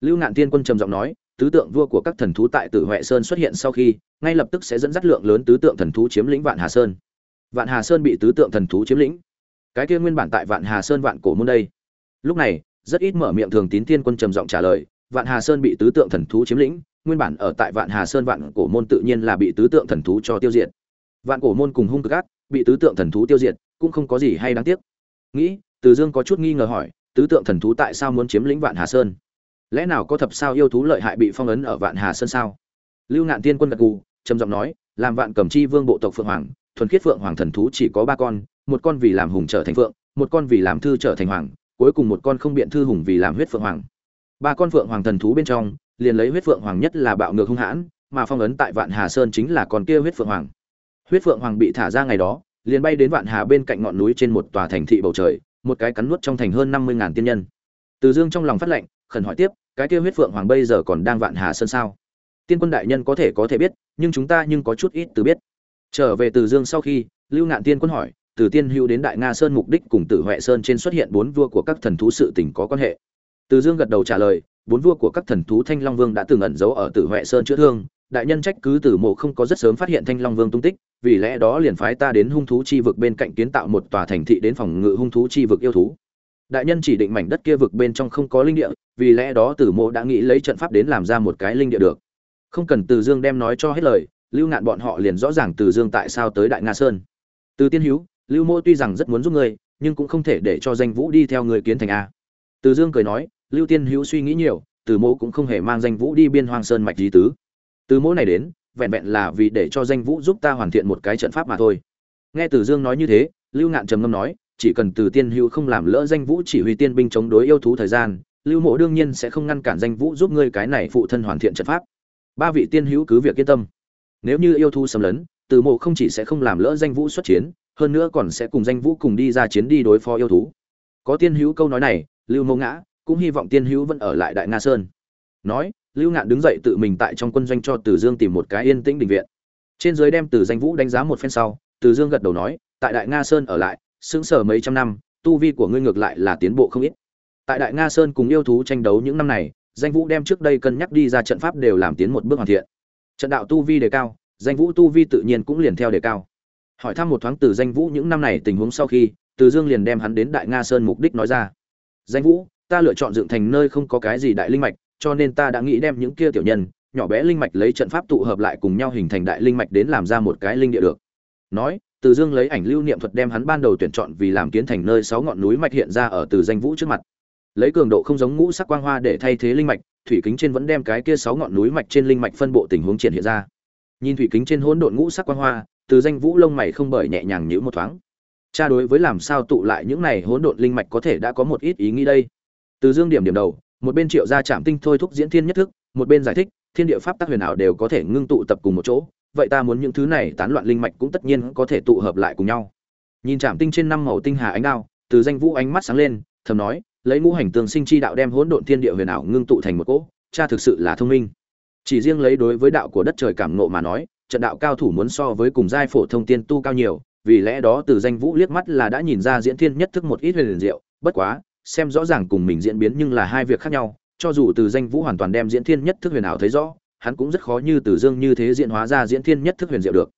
Lưu ngạn tiên quân trầm giọng nói, tứ tượng vua của các thần thú tại tử huệ sơn xuất hiện sau khi, ngay lập tức sẽ dẫn dắt lượng lớn tứ tượng thần thú chiếm lĩnh vạn hà sơn. Vạn hà sơn bị tứ tượng thần thú chiếm lĩnh. Cái kia nguyên bản tại vạn hà sơn vạn cổ môn đây. Lúc này, rất ít mở miệng thường tín tiên quân trầm giọng trả lời, vạn hà sơn bị tứ tượng thần thú chiếm lĩnh nguyên bản ở tại vạn hà sơn vạn cổ môn tự nhiên là bị tứ tượng thần thú cho tiêu diệt. Vạn cổ môn cùng hung cực ác bị tứ tượng thần thú tiêu diệt, cũng không có gì hay đáng tiếc. Nghĩ, từ dương có chút nghi ngờ hỏi, tứ tượng thần thú tại sao muốn chiếm lĩnh vạn hà sơn? Lẽ nào có thập sao yêu thú lợi hại bị phong ấn ở vạn hà sơn sao? Lưu ngạn tiên quân gật gù, trầm giọng nói, làm vạn cầm chi vương bộ tộc phượng hoàng, thuần khiết phượng hoàng thần thú chỉ có ba con, một con vì làm hùng trở thành phượng, một con vì làm thư trở thành hoàng, cuối cùng một con không biện thư hùng vì làm huyết phượng hoàng. Ba con phượng hoàng thần thú bên trong liền lấy huyết phượng hoàng nhất là bạo ngược hung hãn, mà phong ấn tại vạn hà sơn chính là con kia huyết phượng hoàng. Huyết phượng hoàng bị thả ra ngày đó, liền bay đến vạn hà bên cạnh ngọn núi trên một tòa thành thị bầu trời, một cái cắn nuốt trong thành hơn năm mươi ngàn tiên nhân. Từ dương trong lòng phát lệnh, khẩn hỏi tiếp, cái kia huyết phượng hoàng bây giờ còn đang vạn hà sơn sao? Tiên quân đại nhân có thể có thể biết, nhưng chúng ta nhưng có chút ít từ biết. Trở về từ dương sau khi, lưu ngạn tiên quân hỏi, từ tiên hữu đến đại nga sơn mục đích cùng tử huệ sơn trên xuất hiện bốn vua của các thần thú sự tình có quan hệ? Từ dương gật đầu trả lời bốn vua của các thần thú thanh long vương đã từng ẩn giấu ở tử huệ sơn chữa thương. Đại nhân trách cứ tử mộ không có rất sớm phát hiện thanh long vương tung tích, vì lẽ đó liền phái ta đến hung thú chi vực bên cạnh kiến tạo một tòa thành thị đến phòng ngự hung thú chi vực yêu thú. Đại nhân chỉ định mảnh đất kia vực bên trong không có linh địa, vì lẽ đó tử mộ đã nghĩ lấy trận pháp đến làm ra một cái linh địa được. Không cần từ dương đem nói cho hết lời, lưu ngạn bọn họ liền rõ ràng từ dương tại sao tới đại nga sơn. Từ tiên hữu lưu mô tuy rằng rất muốn giúp ngươi, nhưng cũng không thể để cho danh vũ đi theo người kiến thành a. Từ dương cười nói lưu tiên hữu suy nghĩ nhiều, từ Mỗ cũng không hề mang danh vũ đi biên hoang sơn mạch lý tứ. Từ Mỗ này đến, vẹn vẹn là vì để cho danh vũ giúp ta hoàn thiện một cái trận pháp mà thôi. Nghe từ dương nói như thế, lưu ngạn trầm ngâm nói, chỉ cần từ tiên hữu không làm lỡ danh vũ chỉ huy tiên binh chống đối yêu thú thời gian, lưu mộ đương nhiên sẽ không ngăn cản danh vũ giúp ngươi cái này phụ thân hoàn thiện trận pháp. Ba vị tiên hữu cứ việc yên tâm. Nếu như yêu thú xâm lấn, từ mộ không chỉ sẽ không làm lỡ danh vũ xuất chiến, hơn nữa còn sẽ cùng danh vũ cùng đi ra chiến đi đối phó yêu thú. Có tiên hữu câu nói này, lưu mộ ngã cũng hy vọng tiên hữu vẫn ở lại đại nga sơn. Nói, lưu ngạn đứng dậy tự mình tại trong quân doanh cho tử dương tìm một cái yên tĩnh đình viện. Trên dưới đem từ danh vũ đánh giá một phen sau, từ dương gật đầu nói, tại đại nga sơn ở lại, sững sờ mấy trăm năm, tu vi của ngươi ngược lại là tiến bộ không ít. Tại đại nga sơn cùng yêu thú tranh đấu những năm này, danh vũ đem trước đây cân nhắc đi ra trận pháp đều làm tiến một bước hoàn thiện. Trận đạo tu vi đề cao, danh vũ tu vi tự nhiên cũng liền theo đề cao. Hỏi thăm một thoáng từ danh vũ những năm này tình huống sau khi, từ dương liền đem hắn đến đại nga sơn mục đích nói ra. Danh vũ ta lựa chọn dựng thành nơi không có cái gì đại linh mạch, cho nên ta đã nghĩ đem những kia tiểu nhân, nhỏ bé linh mạch lấy trận pháp tụ hợp lại cùng nhau hình thành đại linh mạch đến làm ra một cái linh địa được. Nói, từ dương lấy ảnh lưu niệm thuật đem hắn ban đầu tuyển chọn vì làm kiến thành nơi sáu ngọn núi mạch hiện ra ở từ danh vũ trước mặt. Lấy cường độ không giống ngũ sắc quang hoa để thay thế linh mạch, thủy kính trên vẫn đem cái kia sáu ngọn núi mạch trên linh mạch phân bộ tình huống triển hiện ra. Nhìn thủy kính trên hỗn độn ngũ sắc quang hoa, từ danh vũ lông mày không bởi nhẹ nhàng nhíu một thoáng. Cha đối với làm sao tụ lại những này hỗn độn linh mạch có thể đã có một ít ý nghĩ đây? Từ dương điểm điểm đầu, một bên triệu ra chạm tinh thôi thúc diễn thiên nhất thức, một bên giải thích, thiên địa pháp tác huyền ảo đều có thể ngưng tụ tập cùng một chỗ, vậy ta muốn những thứ này tán loạn linh mạch cũng tất nhiên có thể tụ hợp lại cùng nhau. Nhìn chạm tinh trên năm màu tinh hà ánh đao, từ danh vũ ánh mắt sáng lên, thầm nói, lấy ngũ hành tường sinh chi đạo đem hỗn độn thiên địa huyền ảo ngưng tụ thành một cỗ, cha thực sự là thông minh. Chỉ riêng lấy đối với đạo của đất trời cảm nộ mà nói, trận đạo cao thủ muốn so với cùng giai phổ thông tiên tu cao nhiều, vì lẽ đó từ danh vũ liếc mắt là đã nhìn ra diễn thiên nhất thức một ít huyền diệu, bất quá xem rõ ràng cùng mình diễn biến nhưng là hai việc khác nhau, cho dù từ danh vũ hoàn toàn đem diễn thiên nhất thức huyền ảo thấy rõ, hắn cũng rất khó như từ dương như thế diễn hóa ra diễn thiên nhất thức huyền diệu được.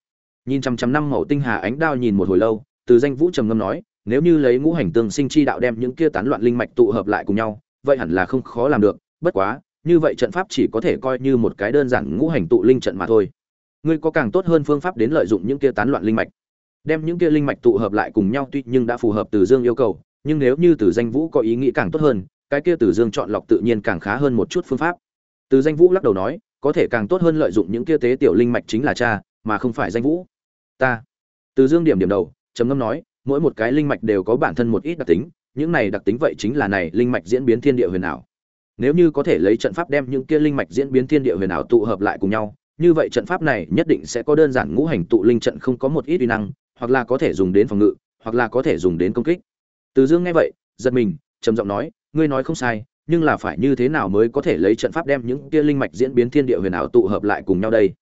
Nhìn chăm chăm năm màu tinh hà ánh đao nhìn một hồi lâu, từ danh vũ trầm ngâm nói, nếu như lấy ngũ hành tương sinh chi đạo đem những kia tán loạn linh mạch tụ hợp lại cùng nhau, vậy hẳn là không khó làm được, bất quá, như vậy trận pháp chỉ có thể coi như một cái đơn giản ngũ hành tụ linh trận mà thôi. Ngươi có càng tốt hơn phương pháp đến lợi dụng những kia tán loạn linh mạch. Đem những kia linh mạch tụ hợp lại cùng nhau tuy nhưng đã phù hợp từ dương yêu cầu nhưng nếu như từ danh vũ có ý nghĩ càng tốt hơn, cái kia từ dương chọn lọc tự nhiên càng khá hơn một chút phương pháp. Từ danh vũ lắc đầu nói, có thể càng tốt hơn lợi dụng những kia tế tiểu linh mạch chính là cha, mà không phải danh vũ. Ta. Từ dương điểm điểm đầu, trầm ngâm nói, mỗi một cái linh mạch đều có bản thân một ít đặc tính, những này đặc tính vậy chính là này linh mạch diễn biến thiên địa huyền ảo. Nếu như có thể lấy trận pháp đem những kia linh mạch diễn biến thiên địa huyền ảo tụ hợp lại cùng nhau, như vậy trận pháp này nhất định sẽ có đơn giản ngũ hành tụ linh trận không có một ít uy năng, hoặc là có thể dùng đến phòng ngự, hoặc là có thể dùng đến công kích từ dương nghe vậy giật mình trầm giọng nói ngươi nói không sai nhưng là phải như thế nào mới có thể lấy trận pháp đem những kia linh mạch diễn biến thiên địa huyền ảo tụ hợp lại cùng nhau đây?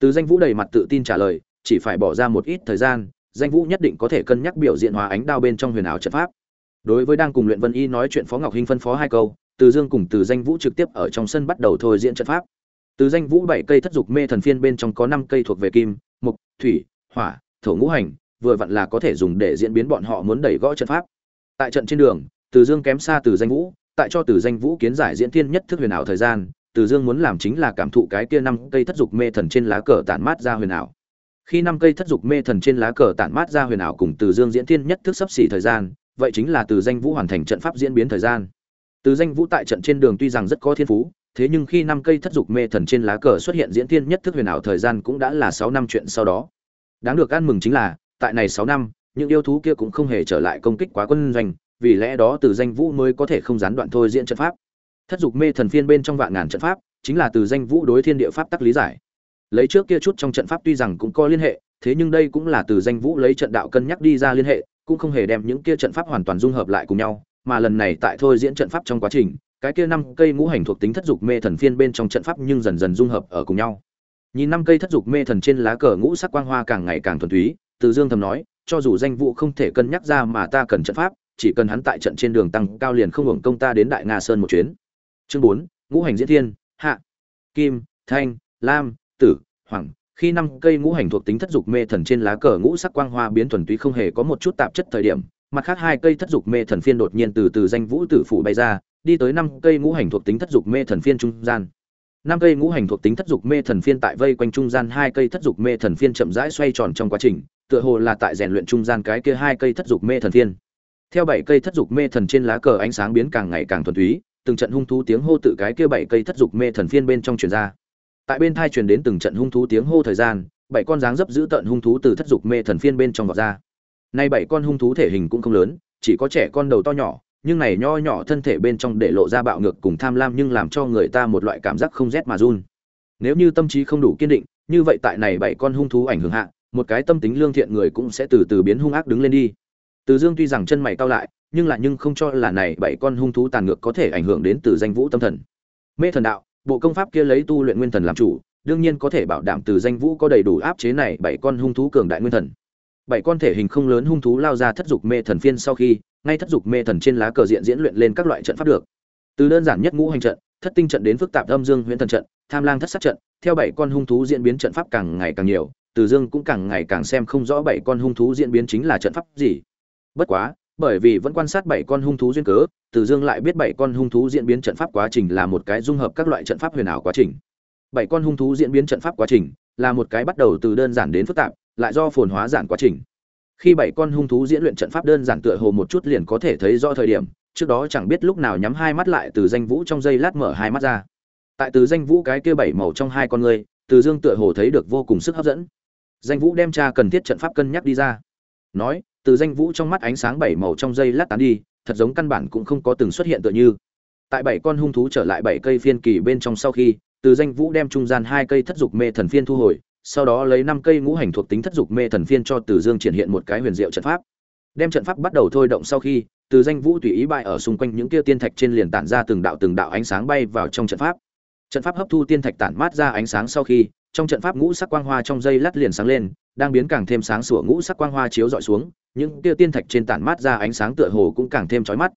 Từ danh vũ đầy mặt tự tin trả lời chỉ phải bỏ ra một ít thời gian danh vũ nhất định có thể cân nhắc biểu diện hóa ánh đao bên trong huyền ảo trận pháp. Đối với đang cùng luyện vân y nói chuyện phó ngọc hinh phân phó hai câu từ dương cùng từ danh vũ trực tiếp ở trong sân bắt đầu thôi diễn trận pháp. Từ danh vũ bảy cây thất dục mê thần phiên bên trong có năm cây thuộc về kim mộc, thủy hỏa thổ ngũ hành vừa vặn là có thể dùng để diễn biến bọn họ muốn đẩy gõ trận pháp tại trận trên đường, từ dương kém xa từ danh vũ, tại cho từ danh vũ kiến giải diễn thiên nhất thức huyền ảo thời gian, từ dương muốn làm chính là cảm thụ cái kia năm cây thất dục mê thần trên lá cờ tản mát ra huyền ảo. Khi năm cây thất dục mê thần trên lá cờ tản mát ra huyền ảo cùng từ dương diễn thiên nhất thức sắp xỉ thời gian, vậy chính là từ danh vũ hoàn thành trận pháp diễn biến thời gian. Từ danh vũ tại trận trên đường tuy rằng rất có thiên phú, thế nhưng khi năm cây thất dục mê thần trên lá cờ xuất hiện diễn thiên nhất thức huyền ảo thời gian cũng đã là sáu năm chuyện sau đó. Đáng được ăn mừng chính là, tại này sáu năm những yêu thú kia cũng không hề trở lại công kích quá quân doanh, vì lẽ đó từ danh vũ mới có thể không gián đoạn thôi diễn trận pháp. Thất dục mê thần phiên bên trong vạn ngàn trận pháp, chính là từ danh vũ đối thiên địa pháp tắc lý giải. Lấy trước kia chút trong trận pháp tuy rằng cũng có liên hệ, thế nhưng đây cũng là từ danh vũ lấy trận đạo cân nhắc đi ra liên hệ, cũng không hề đem những kia trận pháp hoàn toàn dung hợp lại cùng nhau, mà lần này tại thôi diễn trận pháp trong quá trình, cái kia năm cây ngũ hành thuộc tính thất dục mê thần phiên bên trong trận pháp nhưng dần dần dung hợp ở cùng nhau. Nhìn năm cây thất dục mê thần trên lá cờ ngũ sắc quang hoa càng ngày càng thuần túy, từ dương thầm nói cho dù danh vụ không thể cân nhắc ra mà ta cần trận pháp, chỉ cần hắn tại trận trên đường tăng cao liền không hưởng công ta đến đại nga sơn một chuyến. Chương bốn, ngũ hành diễn thiên, hạ. Kim, thanh, lam, tử, hoàng. Khi năm cây ngũ hành thuộc tính thất dục mê thần trên lá cờ ngũ sắc quang hoa biến thuần túy không hề có một chút tạp chất thời điểm, mặt khác hai cây thất dục mê thần phiên đột nhiên từ từ danh vũ tử phủ bay ra, đi tới năm cây ngũ hành thuộc tính thất dục mê thần phiên trung gian. Năm cây ngũ hành thuộc tính thất dục mê thần phiên tại vây quanh trung gian hai cây thất dục mê thần phiên chậm rãi xoay tròn trong quá trình tựa hồ là tại rèn luyện trung gian cái kia hai cây thất dục mê thần thiên. theo bảy cây thất dục mê thần trên lá cờ ánh sáng biến càng ngày càng thuần túy, từng trận hung thú tiếng hô tự cái kia bảy cây thất dục mê thần phiên bên trong truyền ra. Tại bên thai truyền đến từng trận hung thú tiếng hô thời gian, bảy con dáng dấp giữ tận hung thú từ thất dục mê thần phiên bên trong vọt ra. Nay bảy con hung thú thể hình cũng không lớn, chỉ có trẻ con đầu to nhỏ, nhưng này nho nhỏ thân thể bên trong để lộ ra bạo ngược cùng tham lam nhưng làm cho người ta một loại cảm giác không rét mà run. Nếu như tâm trí không đủ kiên định, như vậy tại này bảy con hung thú ảnh hưởng hạ một cái tâm tính lương thiện người cũng sẽ từ từ biến hung ác đứng lên đi. Từ dương tuy rằng chân mày cao lại, nhưng lại nhưng không cho là này bảy con hung thú tàn ngược có thể ảnh hưởng đến từ danh vũ tâm thần. Mê thần đạo, bộ công pháp kia lấy tu luyện nguyên thần làm chủ, đương nhiên có thể bảo đảm từ danh vũ có đầy đủ áp chế này bảy con hung thú cường đại nguyên thần. Bảy con thể hình không lớn hung thú lao ra thất dục mê thần phiên sau khi, ngay thất dục mê thần trên lá cờ diện diễn luyện lên các loại trận pháp được. Từ đơn giản nhất ngũ hành trận, thất tinh trận đến phức tạp âm dương huyễn thần trận, tham lang thất sát trận, theo bảy con hung thú diễn biến trận pháp càng ngày càng nhiều từ dương cũng càng ngày càng xem không rõ bảy con hung thú diễn biến chính là trận pháp gì. Bất quá, bởi vì vẫn quan sát bảy con hung thú duyên cớ, từ dương lại biết bảy con hung thú diễn biến trận pháp quá trình là một cái dung hợp các loại trận pháp huyền ảo quá trình. Bảy con hung thú diễn biến trận pháp quá trình là một cái bắt đầu từ đơn giản đến phức tạp, lại do phồn hóa giản quá trình. Khi bảy con hung thú diễn luyện trận pháp đơn giản tựa hồ một chút liền có thể thấy rõ thời điểm, trước đó chẳng biết lúc nào nhắm hai mắt lại từ danh vũ trong giây lát mở hai mắt ra. Tại từ danh vũ cái kia bảy màu trong hai con người, từ dương tựa hồ thấy được vô cùng sức hấp dẫn danh vũ đem tra cần thiết trận pháp cân nhắc đi ra. Nói, từ danh vũ trong mắt ánh sáng bảy màu trong giây lát tán đi, thật giống căn bản cũng không có từng xuất hiện tựa như. Tại bảy con hung thú trở lại bảy cây phiên kỳ bên trong sau khi, từ danh vũ đem trung gian hai cây thất dục mê thần phiên thu hồi, sau đó lấy năm cây ngũ hành thuộc tính thất dục mê thần phiên cho từ dương triển hiện một cái huyền diệu trận pháp. Đem trận pháp bắt đầu thôi động sau khi, từ danh vũ tùy ý bại ở xung quanh những kia tiên thạch trên liền tản ra từng đạo từng đạo ánh sáng bay vào trong trận pháp. Trận pháp hấp thu tiên thạch tản mát ra ánh sáng sau khi trong trận pháp ngũ sắc quang hoa trong dây lát liền sáng lên, đang biến càng thêm sáng sủa ngũ sắc quang hoa chiếu dọi xuống, những kia tiên thạch trên tản mát ra ánh sáng tựa hồ cũng càng thêm chói mắt.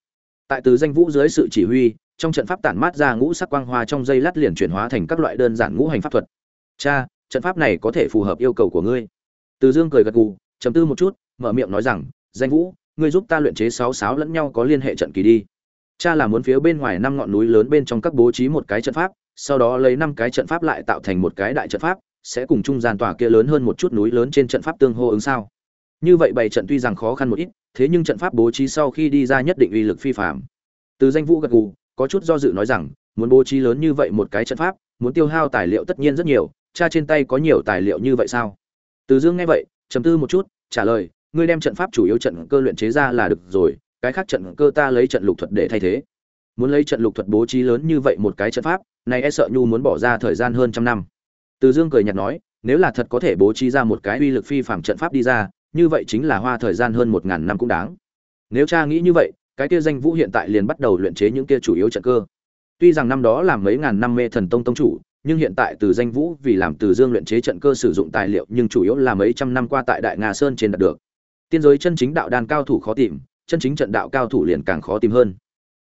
Tại từ danh vũ dưới sự chỉ huy, trong trận pháp tản mát ra ngũ sắc quang hoa trong dây lát liền chuyển hóa thành các loại đơn giản ngũ hành pháp thuật. Cha, trận pháp này có thể phù hợp yêu cầu của ngươi. Từ dương cười gật gù, trầm tư một chút, mở miệng nói rằng, danh vũ, ngươi giúp ta luyện chế sáu sáo lẫn nhau có liên hệ trận kỳ đi. Cha là muốn phía bên ngoài năm ngọn núi lớn bên trong các bố trí một cái trận pháp sau đó lấy năm cái trận pháp lại tạo thành một cái đại trận pháp, sẽ cùng trung gian tòa kia lớn hơn một chút núi lớn trên trận pháp tương hô ứng sao? Như vậy bảy trận tuy rằng khó khăn một ít, thế nhưng trận pháp bố trí sau khi đi ra nhất định uy lực phi phạm từ danh vũ gật gù, có chút do dự nói rằng, muốn bố trí lớn như vậy một cái trận pháp, muốn tiêu hao tài liệu tất nhiên rất nhiều, cha trên tay có nhiều tài liệu như vậy sao? Từ dương nghe vậy, trầm tư một chút, trả lời, ngươi đem trận pháp chủ yếu trận cơ luyện chế ra là được rồi, cái khác trận cơ ta lấy trận lục thuật để thay thế muốn lấy trận lục thuật bố trí lớn như vậy một cái trận pháp, này e sợ nhu muốn bỏ ra thời gian hơn trăm năm. Từ dương cười nhạt nói, nếu là thật có thể bố trí ra một cái uy lực phi phạm trận pháp đi ra, như vậy chính là hoa thời gian hơn một ngàn năm cũng đáng. Nếu cha nghĩ như vậy, cái kia danh vũ hiện tại liền bắt đầu luyện chế những kia chủ yếu trận cơ. Tuy rằng năm đó làm mấy ngàn năm mê thần tông tông chủ, nhưng hiện tại từ danh vũ vì làm từ dương luyện chế trận cơ sử dụng tài liệu nhưng chủ yếu là mấy trăm năm qua tại đại nga sơn trên đạt được. Tiên giới chân chính đạo đan cao thủ khó tìm, chân chính trận đạo cao thủ liền càng khó tìm hơn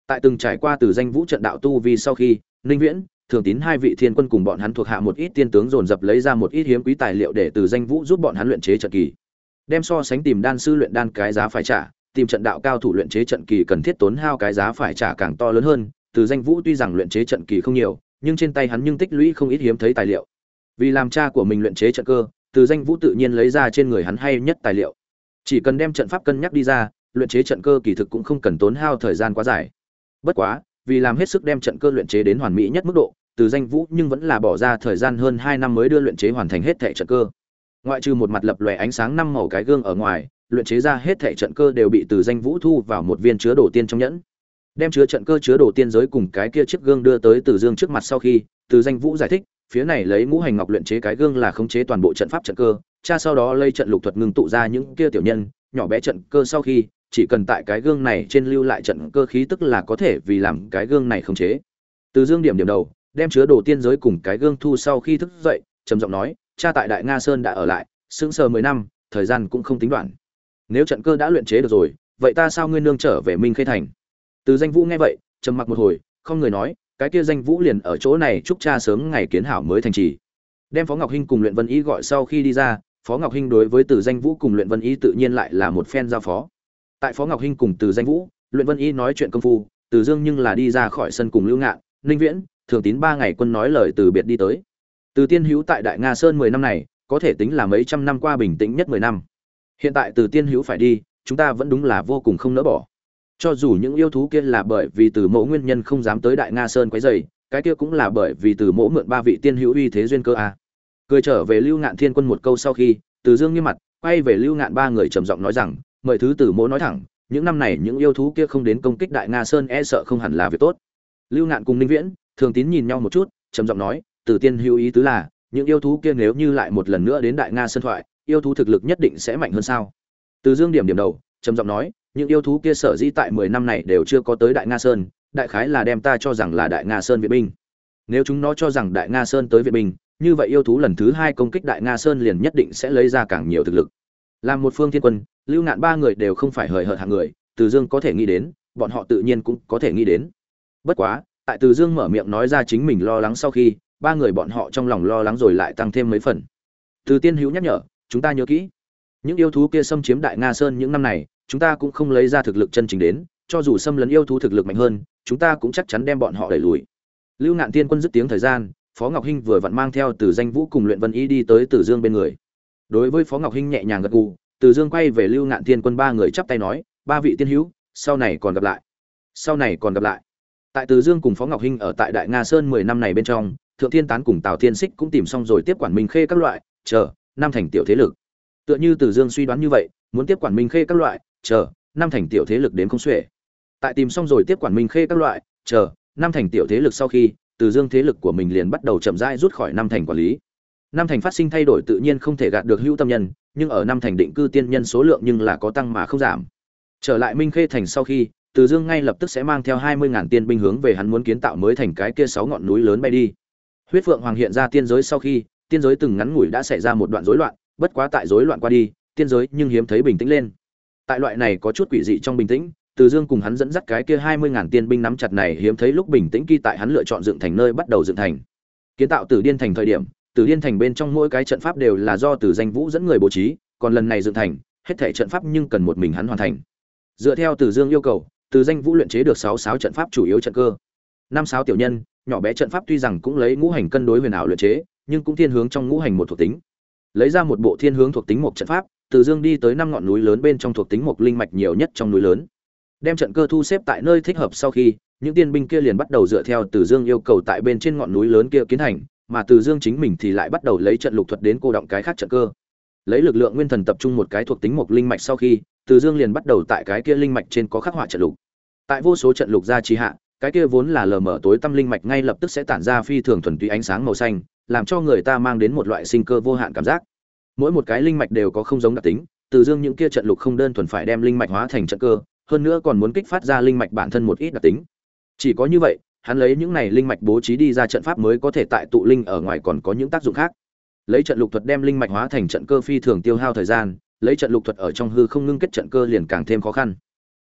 tại từng trải qua từ danh vũ trận đạo tu vì sau khi, ninh viễn, thường tín hai vị thiên quân cùng bọn hắn thuộc hạ một ít tiên tướng dồn dập lấy ra một ít hiếm quý tài liệu để từ danh vũ giúp bọn hắn luyện chế trận kỳ. Đem so sánh tìm đan sư luyện đan cái giá phải trả, tìm trận đạo cao thủ luyện chế trận kỳ cần thiết tốn hao cái giá phải trả càng to lớn hơn, từ danh vũ tuy rằng luyện chế trận kỳ không nhiều, nhưng trên tay hắn nhưng tích lũy không ít hiếm thấy tài liệu. Vì làm cha của mình luyện chế trận cơ, từ danh vũ tự nhiên lấy ra trên người hắn hay nhất tài liệu. Chỉ cần đem trận pháp cân nhắc đi ra, luyện chế trận cơ kỳ thực cũng không cần tốn hao thời gian quá dài bất quá, vì làm hết sức đem trận cơ luyện chế đến hoàn mỹ nhất mức độ, từ danh vũ nhưng vẫn là bỏ ra thời gian hơn hai năm mới đưa luyện chế hoàn thành hết thẻ trận cơ. Ngoại trừ một mặt lập lòe ánh sáng năm màu cái gương ở ngoài, luyện chế ra hết thẻ trận cơ đều bị từ danh vũ thu vào một viên chứa đồ tiên trong nhẫn. Đem chứa trận cơ chứa đồ tiên giới cùng cái kia chiếc gương đưa tới từ dương trước mặt sau khi, từ danh vũ giải thích, phía này lấy ngũ hành ngọc luyện chế cái gương là khống chế toàn bộ trận pháp trận cơ, cha sau đó lây trận lục thuật ngưng tụ ra những kia tiểu nhân, nhỏ bé trận cơ sau khi chỉ cần tại cái gương này trên lưu lại trận cơ khí tức là có thể vì làm cái gương này khống chế. Từ dương điểm điểm đầu, đem chứa đồ tiên giới cùng cái gương thu sau khi thức dậy, trầm giọng nói, cha tại đại nga sơn đã ở lại, sững sờ mười năm, thời gian cũng không tính đoạn. Nếu trận cơ đã luyện chế được rồi, vậy ta sao ngươi nương trở về minh khê thành? Từ danh vũ nghe vậy, trầm mặc một hồi, không người nói, cái kia danh vũ liền ở chỗ này chúc cha sớm ngày kiến hảo mới thành trì. Đem phó ngọc hinh cùng luyện vân ý gọi sau khi đi ra, phó ngọc hinh đối với từ danh vũ cùng luyện vân ý tự nhiên lại là một phen giao phó tại phó ngọc hinh cùng từ danh vũ, luyện vân y nói chuyện công phu, từ dương nhưng là đi ra khỏi sân cùng lưu ngạn, ninh viễn, thường tín ba ngày quân nói lời từ biệt đi tới. Từ tiên hữu tại đại nga sơn mười năm này, có thể tính là mấy trăm năm qua bình tĩnh nhất mười năm. Hiện tại từ tiên hữu phải đi, chúng ta vẫn đúng là vô cùng không nỡ bỏ. Cho dù những yêu thú kia là bởi vì từ mẫu nguyên nhân không dám tới đại nga sơn quấy dày cái kia cũng là bởi vì từ mẫu mượn ba vị tiên hữu uy thế duyên cơ a. Cười trở về lưu ngạn thiên quân một câu sau khi, từ dương nghiêm mặt, quay về lưu ngạn ba người trầm giọng nói rằng mời thứ tử mẫu nói thẳng, những năm này những yêu thú kia không đến công kích đại nga sơn e sợ không hẳn là việc tốt. Lưu ngạn cùng ninh viễn, thường tín nhìn nhau một chút, trầm giọng nói từ tiên hữu ý tứ là, những yêu thú kia nếu như lại một lần nữa đến đại nga sơn thoại, yêu thú thực lực nhất định sẽ mạnh hơn sao? Từ dương điểm điểm đầu, trầm giọng nói, những yêu thú kia sở dĩ tại mười năm này đều chưa có tới đại nga sơn, đại khái là đem ta cho rằng là đại nga sơn viện binh. Nếu chúng nó cho rằng đại nga sơn tới viện binh, như vậy yêu thú lần thứ hai công kích đại nga sơn liền nhất định sẽ lấy ra càng nhiều thực lực. Làm một phương thiên quân lưu nạn ba người đều không phải hời hợt hạng người, từ dương có thể nghĩ đến, bọn họ tự nhiên cũng có thể nghĩ đến. Bất quá, tại từ dương mở miệng nói ra chính mình lo lắng sau khi, ba người bọn họ trong lòng lo lắng rồi lại tăng thêm mấy phần. Từ tiên hữu nhắc nhở, chúng ta nhớ kỹ, những yêu thú kia xâm chiếm đại nga sơn những năm này, chúng ta cũng không lấy ra thực lực chân chính đến, cho dù xâm lấn yêu thú thực lực mạnh hơn, chúng ta cũng chắc chắn đem bọn họ đẩy lùi. Lưu ngạn tiên quân dứt tiếng thời gian, phó ngọc hinh vừa vặn mang theo từ danh vũ cùng luyện vân y đi tới từ dương bên người. Đối với phó ngọc hinh nhẹ nhàng gật gù từ dương quay về lưu ngạn Thiên quân ba người chắp tay nói, ba vị tiên hữu, sau này còn gặp lại. Sau này còn gặp lại. Tại từ dương cùng phó ngọc hinh ở tại đại nga sơn mười năm này bên trong, thượng thiên tán cùng tào thiên xích cũng tìm xong rồi tiếp quản minh khê các loại, chờ, năm thành tiểu thế lực. Tựa như từ dương suy đoán như vậy, muốn tiếp quản minh khê các loại, chờ, năm thành tiểu thế lực đến không xuể. Tại tìm xong rồi tiếp quản minh khê các loại, chờ, năm thành tiểu thế lực sau khi, từ dương thế lực của mình liền bắt đầu chậm rãi rút khỏi năm thành quản lý. Năm thành phát sinh thay đổi tự nhiên không thể gạt được hữu tâm nhân nhưng ở năm thành định cư tiên nhân số lượng nhưng là có tăng mà không giảm. Trở lại minh khê thành sau khi, từ dương ngay lập tức sẽ mang theo hai mươi ngàn tiên binh hướng về hắn muốn kiến tạo mới thành cái kia sáu ngọn núi lớn bay đi. Huyết phượng hoàng hiện ra tiên giới sau khi, tiên giới từng ngắn ngủi đã xảy ra một đoạn rối loạn, bất quá tại rối loạn qua đi, tiên giới nhưng hiếm thấy bình tĩnh lên. Tại loại này có chút quỷ dị trong bình tĩnh, từ dương cùng hắn dẫn dắt cái kia hai mươi ngàn tiên binh nắm chặt này hiếm thấy lúc bình tĩnh khi tại hắn lựa chọn dựng thành nơi bắt đầu dựng thành. Kiến tạo tử điên thành thời điểm tử điên thành bên trong mỗi cái trận pháp đều là do từ danh vũ dẫn người bố trí, còn lần này dựng thành, hết thể trận pháp nhưng cần một mình hắn hoàn thành. Dựa theo từ dương yêu cầu, từ danh vũ luyện chế được sáu sáu trận pháp chủ yếu trận cơ. Năm sáu tiểu nhân, nhỏ bé trận pháp tuy rằng cũng lấy ngũ hành cân đối huyền ảo luyện chế, nhưng cũng thiên hướng trong ngũ hành một thuộc tính. Lấy ra một bộ thiên hướng thuộc tính một trận pháp, từ dương đi tới năm ngọn núi lớn bên trong thuộc tính một linh mạch nhiều nhất trong núi lớn. Đem trận cơ thu xếp tại nơi thích hợp sau khi, những tiên binh kia liền bắt đầu dựa theo từ dương yêu cầu tại bên trên ngọn núi lớn kia kiến hành mà từ dương chính mình thì lại bắt đầu lấy trận lục thuật đến cô động cái khác trận cơ. Lấy lực lượng nguyên thần tập trung một cái thuộc tính một linh mạch sau khi, từ dương liền bắt đầu tại cái kia linh mạch trên có khắc họa trận lục. Tại vô số trận lục ra trì hạ, cái kia vốn là lờ mờ tối tâm linh mạch ngay lập tức sẽ tản ra phi thường thuần túy ánh sáng màu xanh, làm cho người ta mang đến một loại sinh cơ vô hạn cảm giác. Mỗi một cái linh mạch đều có không giống đặc tính, từ dương những kia trận lục không đơn thuần phải đem linh mạch hóa thành trận cơ, hơn nữa còn muốn kích phát ra linh mạch bản thân một ít đặc tính. Chỉ có như vậy hắn lấy những này linh mạch bố trí đi ra trận pháp mới có thể tại tụ linh ở ngoài còn có những tác dụng khác. Lấy trận lục thuật đem linh mạch hóa thành trận cơ phi thường tiêu hao thời gian, lấy trận lục thuật ở trong hư không ngưng kết trận cơ liền càng thêm khó khăn.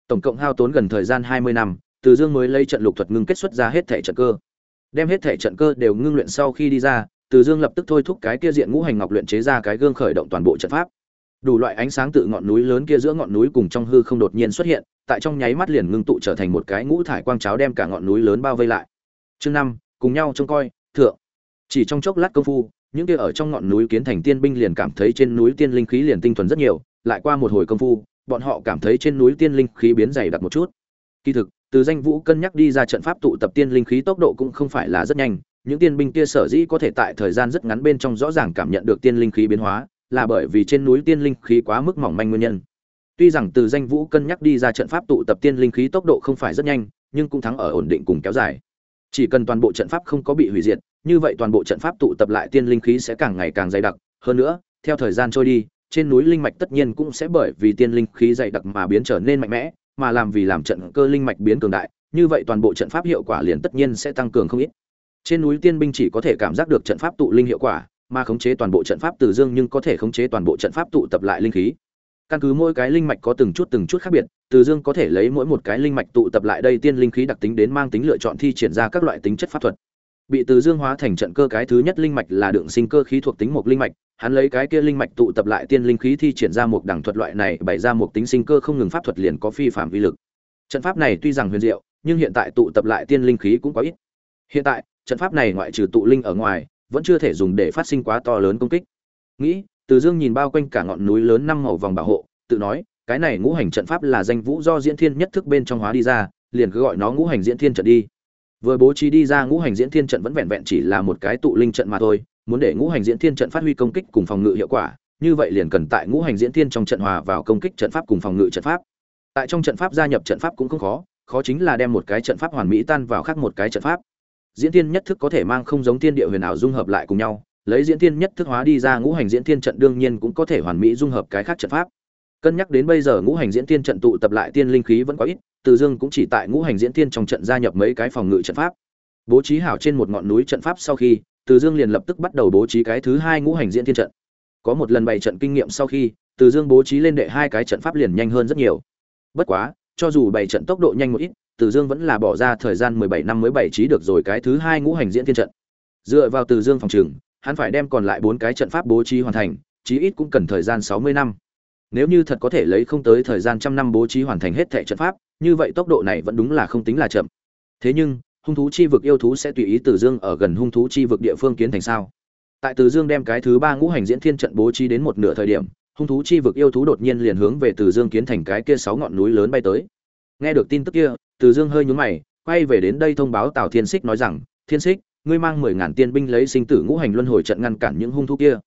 Tổng cộng hao tốn gần thời gian hai mươi năm, từ dương mới lấy trận lục thuật ngưng kết xuất ra hết thể trận cơ. Đem hết thể trận cơ đều ngưng luyện sau khi đi ra, từ dương lập tức thôi thúc cái kia diện ngũ hành ngọc luyện chế ra cái gương khởi động toàn bộ trận pháp đủ loại ánh sáng tự ngọn núi lớn kia giữa ngọn núi cùng trong hư không đột nhiên xuất hiện, tại trong nháy mắt liền ngưng tụ trở thành một cái ngũ thải quang cháo đem cả ngọn núi lớn bao vây lại. Chương năm, cùng nhau trông coi, thượng. Chỉ trong chốc lát công phu, những kia ở trong ngọn núi kiến thành tiên binh liền cảm thấy trên núi tiên linh khí liền tinh thuần rất nhiều, lại qua một hồi công phu, bọn họ cảm thấy trên núi tiên linh khí biến dày đặc một chút. Kỳ thực, từ danh vũ cân nhắc đi ra trận pháp tụ tập tiên linh khí tốc độ cũng không phải là rất nhanh, những tiên binh kia sở dĩ có thể tại thời gian rất ngắn bên trong rõ ràng cảm nhận được tiên linh khí biến hóa là bởi vì trên núi tiên linh khí quá mức mỏng manh nguyên nhân. Tuy rằng từ danh vũ cân nhắc đi ra trận pháp tụ tập tiên linh khí tốc độ không phải rất nhanh, nhưng cũng thắng ở ổn định cùng kéo dài. Chỉ cần toàn bộ trận pháp không có bị hủy diệt, như vậy toàn bộ trận pháp tụ tập lại tiên linh khí sẽ càng ngày càng dày đặc. Hơn nữa, theo thời gian trôi đi, trên núi linh mạch tất nhiên cũng sẽ bởi vì tiên linh khí dày đặc mà biến trở nên mạnh mẽ, mà làm vì làm trận cơ linh mạch biến cường đại, như vậy toàn bộ trận pháp hiệu quả liền tất nhiên sẽ tăng cường không ít. Trên núi tiên binh chỉ có thể cảm giác được trận pháp tụ linh hiệu quả mà khống chế toàn bộ trận pháp từ dương nhưng có thể khống chế toàn bộ trận pháp tụ tập lại linh khí. Căn cứ mỗi cái linh mạch có từng chút từng chút khác biệt, từ dương có thể lấy mỗi một cái linh mạch tụ tập lại đây tiên linh khí đặc tính đến mang tính lựa chọn thi triển ra các loại tính chất pháp thuật. Bị từ dương hóa thành trận cơ cái thứ nhất linh mạch là đường sinh cơ khí thuộc tính một linh mạch, hắn lấy cái kia linh mạch tụ tập lại tiên linh khí thi triển ra một đẳng thuật loại này bày ra một tính sinh cơ không ngừng pháp thuật liền có phi phạm vi lực. Trận pháp này tuy rằng huyền diệu, nhưng hiện tại tụ tập lại tiên linh khí cũng có ít. Hiện tại, trận pháp này ngoại trừ tụ linh ở ngoài vẫn chưa thể dùng để phát sinh quá to lớn công kích. Nghĩ, từ dương nhìn bao quanh cả ngọn núi lớn năm màu vòng bảo hộ, tự nói, cái này ngũ hành trận pháp là danh vũ do diễn thiên nhất thức bên trong hóa đi ra, liền cứ gọi nó ngũ hành diễn thiên trận đi. Vừa bố trí đi ra ngũ hành diễn thiên trận vẫn vẹn vẹn chỉ là một cái tụ linh trận mà thôi, muốn để ngũ hành diễn thiên trận phát huy công kích cùng phòng ngự hiệu quả, như vậy liền cần tại ngũ hành diễn thiên trong trận hòa vào công kích trận pháp cùng phòng ngự trận pháp. Tại trong trận pháp gia nhập trận pháp cũng không khó khó chính là đem một cái trận pháp hoàn mỹ tan vào khác một cái trận pháp diễn thiên nhất thức có thể mang không giống thiên địa huyền ảo dung hợp lại cùng nhau, lấy diễn thiên nhất thức hóa đi ra ngũ hành diễn thiên trận đương nhiên cũng có thể hoàn mỹ dung hợp cái khác trận pháp. Cân nhắc đến bây giờ ngũ hành diễn thiên trận tụ tập lại tiên linh khí vẫn có ít, từ dương cũng chỉ tại ngũ hành diễn thiên trong trận gia nhập mấy cái phòng ngự trận pháp. Bố trí hảo trên một ngọn núi trận pháp sau khi, từ dương liền lập tức bắt đầu bố trí cái thứ hai ngũ hành diễn thiên trận. Có một lần bày trận kinh nghiệm sau khi, từ dương bố trí lên đệ hai cái trận pháp liền nhanh hơn rất nhiều. Bất quá, cho dù bày trận tốc độ nhanh một ít từ dương vẫn là bỏ ra thời gian mười bảy năm mới bày trí được rồi cái thứ hai ngũ hành diễn thiên trận. Dựa vào từ dương phòng trường, hắn phải đem còn lại bốn cái trận pháp bố trí hoàn thành, chí ít cũng cần thời gian sáu mươi năm. Nếu như thật có thể lấy không tới thời gian trăm năm bố trí hoàn thành hết thảy trận pháp, như vậy tốc độ này vẫn đúng là không tính là chậm. Thế nhưng, hung thú chi vực yêu thú sẽ tùy ý từ dương ở gần hung thú chi vực địa phương kiến thành sao? Tại từ dương đem cái thứ ba ngũ hành diễn thiên trận bố trí đến một nửa thời điểm, hung thú chi vực yêu thú đột nhiên liền hướng về từ dương kiến thành cái kia sáu ngọn núi lớn bay tới. Nghe được tin tức kia từ dương hơi nhún mày, quay về đến đây thông báo tào thiên xích nói rằng, thiên xích ngươi mang mười ngàn tiên binh lấy sinh tử ngũ hành luân hồi trận ngăn cản những hung thú kia.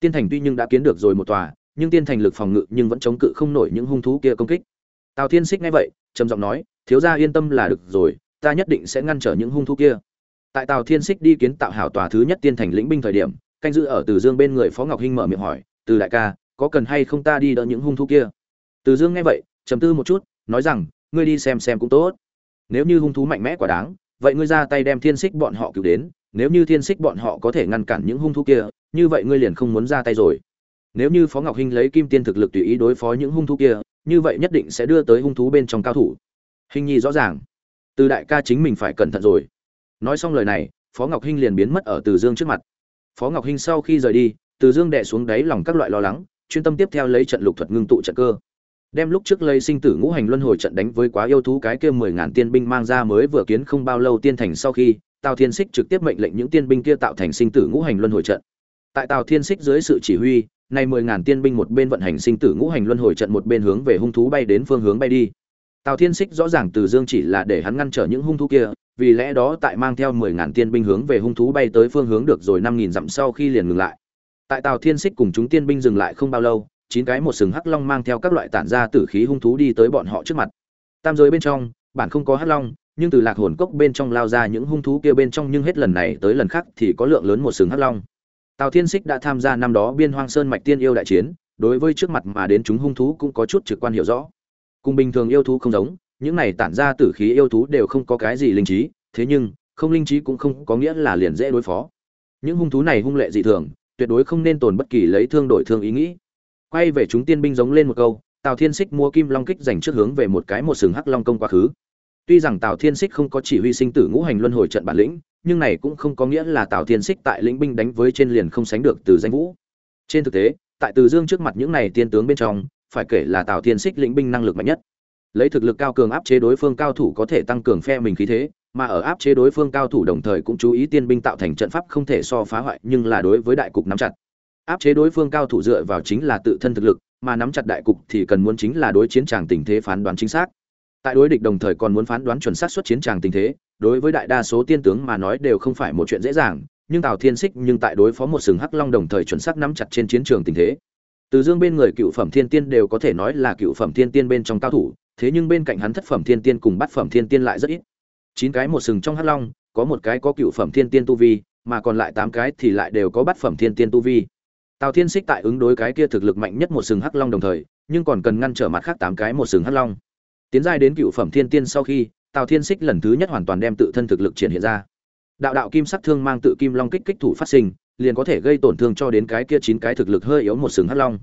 Tiên thành tuy nhưng đã kiến được rồi một tòa, nhưng tiên thành lực phòng ngự nhưng vẫn chống cự không nổi những hung thú kia công kích. Tào thiên xích nghe vậy, trầm giọng nói, thiếu gia yên tâm là được rồi, ta nhất định sẽ ngăn trở những hung thú kia. Tại tào thiên xích đi kiến tạo hảo tòa thứ nhất tiên thành lĩnh binh thời điểm, canh giữ ở từ dương bên người phó ngọc hinh mở miệng hỏi, từ đại ca, có cần hay không ta đi đỡ những hung thú kia? Từ dương nghe vậy, trầm tư một chút, nói rằng ngươi đi xem xem cũng tốt. Nếu như hung thú mạnh mẽ quá đáng, vậy ngươi ra tay đem thiên xích bọn họ cứu đến. Nếu như thiên xích bọn họ có thể ngăn cản những hung thú kia, như vậy ngươi liền không muốn ra tay rồi. Nếu như phó ngọc hinh lấy kim tiên thực lực tùy ý đối phó những hung thú kia, như vậy nhất định sẽ đưa tới hung thú bên trong cao thủ. Hình nhi rõ ràng. Từ đại ca chính mình phải cẩn thận rồi. Nói xong lời này, phó ngọc hinh liền biến mất ở từ dương trước mặt. Phó ngọc hinh sau khi rời đi, từ dương đệ xuống đáy lòng các loại lo lắng, chuyên tâm tiếp theo lấy trận lục thuật ngưng tụ trận cơ đem lúc trước lây sinh tử ngũ hành luân hồi trận đánh với quá yêu thú cái kia mười ngàn tiên binh mang ra mới vừa kiến không bao lâu tiên thành sau khi, tào thiên xích trực tiếp mệnh lệnh những tiên binh kia tạo thành sinh tử ngũ hành luân hồi trận. Tại tào thiên xích dưới sự chỉ huy, nay mười ngàn tiên binh một bên vận hành sinh tử ngũ hành luân hồi trận một bên hướng về hung thú bay đến phương hướng bay đi. Tào thiên xích rõ ràng từ dương chỉ là để hắn ngăn trở những hung thú kia, vì lẽ đó tại mang theo mười ngàn tiên binh hướng về hung thú bay tới phương hướng được rồi năm nghìn dặm sau khi liền ngừng lại. Tại tào thiên xích cùng chúng tiên binh dừng lại không bao lâu chín cái một sừng hắc long mang theo các loại tản ra tử khí hung thú đi tới bọn họ trước mặt. Tam giới bên trong, bản không có hắc long, nhưng từ lạc hồn cốc bên trong lao ra những hung thú kia bên trong nhưng hết lần này tới lần khác thì có lượng lớn một sừng hắc long. Tào thiên xích đã tham gia năm đó biên hoang sơn mạch tiên yêu đại chiến, đối với trước mặt mà đến chúng hung thú cũng có chút trực quan hiểu rõ. Cùng bình thường yêu thú không giống, những này tản ra tử khí yêu thú đều không có cái gì linh trí, thế nhưng, không linh trí cũng không có nghĩa là liền dễ đối phó. Những hung thú này hung lệ dị thường, tuyệt đối không nên tồn bất kỳ lấy thương đổi thương ý nghĩ quay về chúng tiên binh giống lên một câu, tào thiên xích mua kim long kích dành trước hướng về một cái một sừng hắc long công quá khứ. Tuy rằng tào thiên xích không có chỉ huy sinh tử ngũ hành luân hồi trận bản lĩnh, nhưng này cũng không có nghĩa là tào thiên xích tại lĩnh binh đánh với trên liền không sánh được từ danh vũ. Trên thực tế, tại từ dương trước mặt những này tiên tướng bên trong, phải kể là tào thiên xích lĩnh binh năng lực mạnh nhất. Lấy thực lực cao cường áp chế đối phương cao thủ có thể tăng cường phe mình khí thế, mà ở áp chế đối phương cao thủ đồng thời cũng chú ý tiên binh tạo thành trận pháp không thể so phá hoại, nhưng là đối với đại cục nắm chặt áp chế đối phương cao thủ dựa vào chính là tự thân thực lực, mà nắm chặt đại cục thì cần muốn chính là đối chiến tràng tình thế phán đoán chính xác. Tại đối địch đồng thời còn muốn phán đoán chuẩn xác xuất chiến tràng tình thế, đối với đại đa số tiên tướng mà nói đều không phải một chuyện dễ dàng, nhưng tào thiên xích nhưng tại đối phó một sừng hắc long đồng thời chuẩn xác nắm chặt trên chiến trường tình thế. Từ dương bên người cựu phẩm thiên tiên đều có thể nói là cựu phẩm thiên tiên bên trong cao thủ, thế nhưng bên cạnh hắn thất phẩm thiên tiên cùng bát phẩm thiên tiên lại rất ít. Chín cái một sừng trong hắc long, có một cái có cựu phẩm thiên tiên tu vi, mà còn lại tám cái thì lại đều có bát phẩm thiên tiên tu vi tào thiên xích tại ứng đối cái kia thực lực mạnh nhất một sừng hắc long đồng thời, nhưng còn cần ngăn trở mặt khác tám cái một sừng hắc long. Tiến giai đến cựu phẩm thiên tiên sau khi, tào thiên xích lần thứ nhất hoàn toàn đem tự thân thực lực triển hiện ra. Đạo đạo kim sắc thương mang tự kim long kích kích thủ phát sinh, liền có thể gây tổn thương cho đến cái kia chín cái thực lực hơi yếu một sừng hắc long.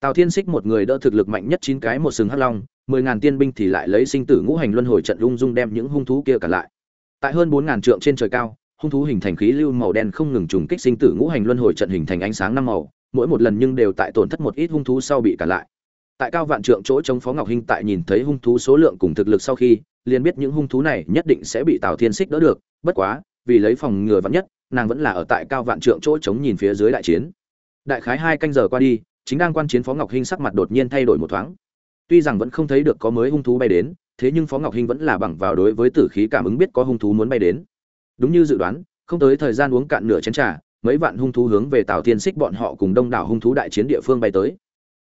Tào thiên xích một người đỡ thực lực mạnh nhất chín cái một sừng hắc long, mười ngàn tiên binh thì lại lấy sinh tử ngũ hành luân hồi trận lung dung đem những hung thú kia cả lại. Tại hơn bốn ngàn trượng trên trời cao, hung thú hình thành khí lưu màu đen không ngừng trùng kích sinh tử ngũ hành luân hồi trận hình thành ánh sáng năm màu mỗi một lần nhưng đều tại tổn thất một ít hung thú sau bị cả lại. Tại cao vạn trượng chỗ chống phó ngọc hinh tại nhìn thấy hung thú số lượng cùng thực lực sau khi, liền biết những hung thú này nhất định sẽ bị tào thiên xích đỡ được, bất quá, vì lấy phòng ngừa vắn nhất, nàng vẫn là ở tại cao vạn trượng chỗ chống nhìn phía dưới đại chiến. Đại khái hai canh giờ qua đi, chính đang quan chiến phó ngọc hinh sắc mặt đột nhiên thay đổi một thoáng. Tuy rằng vẫn không thấy được có mới hung thú bay đến, thế nhưng phó ngọc hinh vẫn là bằng vào đối với tử khí cảm ứng biết có hung thú muốn bay đến. Đúng như dự đoán, không tới thời gian uống cạn nửa chén trà mấy vạn hung thú hướng về tào thiên xích bọn họ cùng đông đảo hung thú đại chiến địa phương bay tới.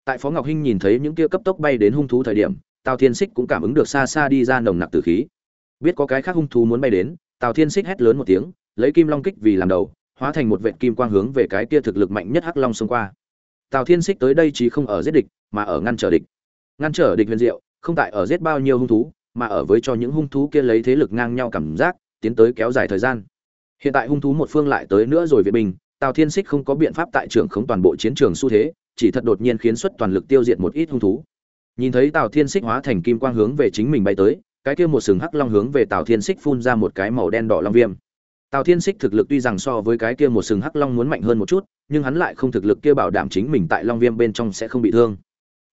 Tại phó ngọc hinh nhìn thấy những kia cấp tốc bay đến hung thú thời điểm, tào thiên xích cũng cảm ứng được xa xa đi ra nồng nặc tử khí. Biết có cái khác hung thú muốn bay đến, tào thiên xích hét lớn một tiếng, lấy kim long kích vì làm đầu, hóa thành một vệt kim quang hướng về cái kia thực lực mạnh nhất hắc long xông qua. Tào thiên xích tới đây chỉ không ở giết địch, mà ở ngăn trở địch. Ngăn trở địch huyền diệu, không tại ở giết bao nhiêu hung thú, mà ở với cho những hung thú kia lấy thế lực ngang nhau cảm giác, tiến tới kéo dài thời gian hiện tại hung thú một phương lại tới nữa rồi viện binh, tào thiên xích không có biện pháp tại trường khống toàn bộ chiến trường xu thế, chỉ thật đột nhiên khiến xuất toàn lực tiêu diệt một ít hung thú. Nhìn thấy tào thiên xích hóa thành kim quang hướng về chính mình bay tới, cái kia một sừng hắc long hướng về tào thiên xích phun ra một cái màu đen đỏ long viêm. Tào thiên xích thực lực tuy rằng so với cái kia một sừng hắc long muốn mạnh hơn một chút, nhưng hắn lại không thực lực kia bảo đảm chính mình tại long viêm bên trong sẽ không bị thương.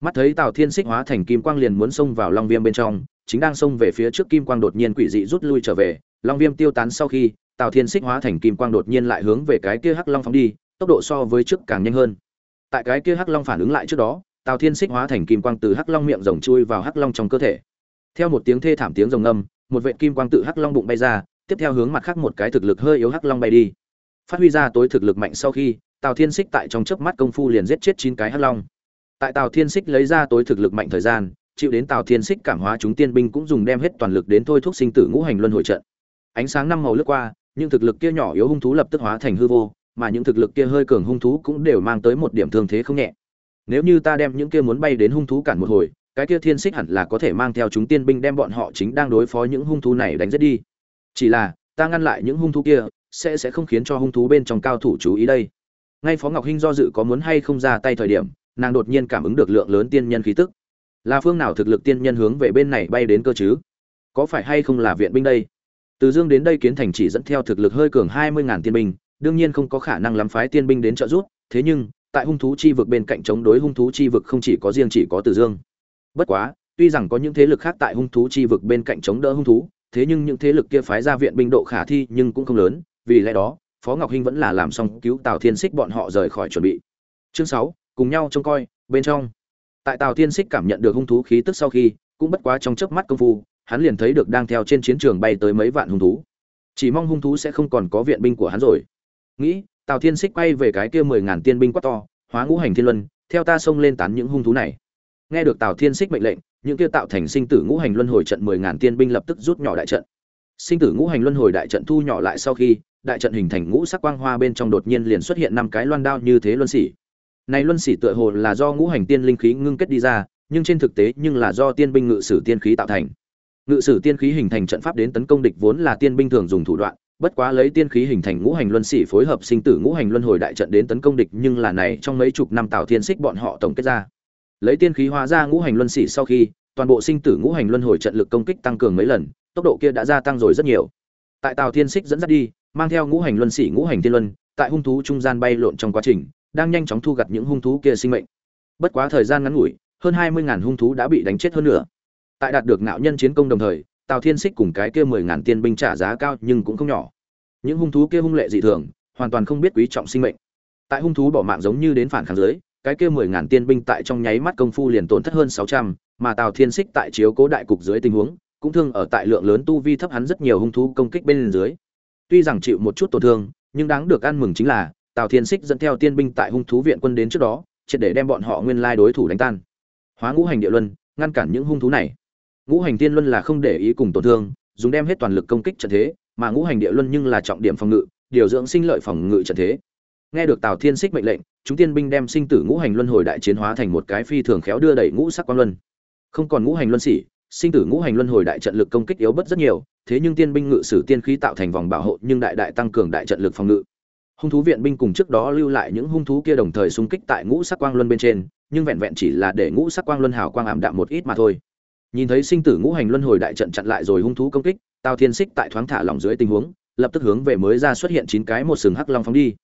Mắt thấy tào thiên xích hóa thành kim quang liền muốn xông vào long viêm bên trong, chính đang xông về phía trước kim quang đột nhiên quỷ dị rút lui trở về, long viêm tiêu tán sau khi tào thiên xích hóa thành kim quang đột nhiên lại hướng về cái kia hắc long phóng đi, tốc độ so với trước càng nhanh hơn. Tại cái kia hắc long phản ứng lại trước đó, tào thiên xích hóa thành kim quang từ hắc long miệng rồng chui vào hắc long trong cơ thể. Theo một tiếng thê thảm tiếng rồng ngâm, một vệ kim quang tự hắc long bụng bay ra, tiếp theo hướng mặt khác một cái thực lực hơi yếu hắc long bay đi. Phát huy ra tối thực lực mạnh sau khi, tào thiên xích tại trong chớp mắt công phu liền giết chết chín cái hắc long. Tại tào thiên xích lấy ra tối thực lực mạnh thời gian, chịu đến tào thiên xích cảm hóa chúng tiên binh cũng dùng đem hết toàn lực đến thôi thúc sinh tử ngũ hành luân hồi trận. Ánh sáng năm màu lướt qua những thực lực kia nhỏ yếu hung thú lập tức hóa thành hư vô, mà những thực lực kia hơi cường hung thú cũng đều mang tới một điểm thương thế không nhẹ. Nếu như ta đem những kia muốn bay đến hung thú cản một hồi, cái kia thiên xích hẳn là có thể mang theo chúng tiên binh đem bọn họ chính đang đối phó những hung thú này đánh giết đi. Chỉ là, ta ngăn lại những hung thú kia, sẽ sẽ không khiến cho hung thú bên trong cao thủ chú ý đây. Ngay phó ngọc hinh do dự có muốn hay không ra tay thời điểm, nàng đột nhiên cảm ứng được lượng lớn tiên nhân khí tức. Là phương nào thực lực tiên nhân hướng về bên này bay đến cơ chứ? Có phải hay không là viện binh đây? Từ dương đến đây kiến thành chỉ dẫn theo thực lực hơi cường hai mươi ngàn tiên binh, đương nhiên không có khả năng lắm phái tiên binh đến trợ giúp, thế nhưng, tại hung thú chi vực bên cạnh chống đối hung thú chi vực không chỉ có riêng chỉ có từ dương. Bất quá, tuy rằng có những thế lực khác tại hung thú chi vực bên cạnh chống đỡ hung thú, thế nhưng những thế lực kia phái ra viện binh độ khả thi nhưng cũng không lớn, vì lẽ đó, phó ngọc hinh vẫn là làm xong cứu tào thiên xích bọn họ rời khỏi chuẩn bị. Chương sáu, cùng nhau trông coi, bên trong. Tại tào thiên xích cảm nhận được hung thú khí tức sau khi, cũng bất quá trong chớp mắt công phu hắn liền thấy được đang theo trên chiến trường bay tới mấy vạn hung thú. Chỉ mong hung thú sẽ không còn có viện binh của hắn rồi. Nghĩ, tào thiên xích quay về cái kia mười ngàn tiên binh quát to, hóa ngũ hành thiên luân, theo ta xông lên tán những hung thú này. Nghe được tào thiên xích mệnh lệnh, những kia tạo thành sinh tử ngũ hành luân hồi trận mười ngàn tiên binh lập tức rút nhỏ đại trận. Sinh tử ngũ hành luân hồi đại trận thu nhỏ lại sau khi, đại trận hình thành ngũ sắc quang hoa bên trong đột nhiên liền xuất hiện năm cái loan đao như thế luân xỉ này luân xỉ tựa hồ là do ngũ hành tiên linh khí ngưng kết đi ra, nhưng trên thực tế nhưng là do tiên binh ngự sử tiên khí tạo thành ngự sử tiên khí hình thành trận pháp đến tấn công địch vốn là tiên binh thường dùng thủ đoạn, bất quá lấy tiên khí hình thành ngũ hành luân xỉ phối hợp sinh tử ngũ hành luân hồi đại trận đến tấn công địch, nhưng là này trong mấy chục năm tào thiên xích bọn họ tổng kết ra. Lấy tiên khí hóa ra ngũ hành luân xỉ sau khi, toàn bộ sinh tử ngũ hành luân hồi trận lực công kích tăng cường mấy lần, tốc độ kia đã gia tăng rồi rất nhiều. Tại tào thiên xích dẫn dắt đi, mang theo ngũ hành luân xỉ ngũ hành tiên luân, tại hung thú trung gian bay lộn trong quá trình, đang nhanh chóng thu gặt những hung thú kia sinh mệnh. Bất quá thời gian ngắn ngủi, hơn hai mươi ngàn hung thú đã bị đánh chết hơn nữa tại đạt được ngạo nhân chiến công đồng thời, tào thiên xích cùng cái kia mười ngàn tiên binh trả giá cao nhưng cũng không nhỏ. Những hung thú kia hung lệ dị thường, hoàn toàn không biết quý trọng sinh mệnh. Tại hung thú bỏ mạng giống như đến phản kháng dưới, cái kia mười ngàn tiên binh tại trong nháy mắt công phu liền tổn thất hơn sáu trăm, mà tào thiên xích tại chiếu cố đại cục dưới tình huống, cũng thương ở tại lượng lớn tu vi thấp hắn rất nhiều hung thú công kích bên dưới. Tuy rằng chịu một chút tổn thương, nhưng đáng được ăn mừng chính là, tào thiên xích dẫn theo tiên binh tại hung thú viện quân đến trước đó, triệt để đem bọn họ nguyên lai đối thủ đánh tan. Hóa ngũ hành địa luân, ngăn cản những hung thú này ngũ hành tiên luân là không để ý cùng tổn thương dùng đem hết toàn lực công kích trận thế mà ngũ hành địa luân nhưng là trọng điểm phòng ngự điều dưỡng sinh lợi phòng ngự trận thế. Nghe được tào thiên xích mệnh lệnh chúng tiên binh đem sinh tử ngũ hành luân hồi đại chiến hóa thành một cái phi thường khéo đưa đẩy ngũ sắc quang luân. Không còn ngũ hành luân xỉ, sinh tử ngũ hành luân hồi đại trận lực công kích yếu bất rất nhiều thế nhưng tiên binh ngự sử tiên khí tạo thành vòng bảo hộ nhưng đại đại tăng cường đại trận lực phòng ngự. Hung thú viện binh cùng trước đó lưu lại những hung thú kia đồng thời xung kích tại ngũ sắc quang luân bên trên nhưng vẹn vẹn chỉ là để ngũ sắc quang luân hào quang ảm đạm một ít mà thôi nhìn thấy sinh tử ngũ hành luân hồi đại trận chặn lại rồi hung thú công kích, tào thiên xích tại thoáng thả lỏng dưới tình huống, lập tức hướng về mới ra xuất hiện chín cái một sừng hắc long phóng đi.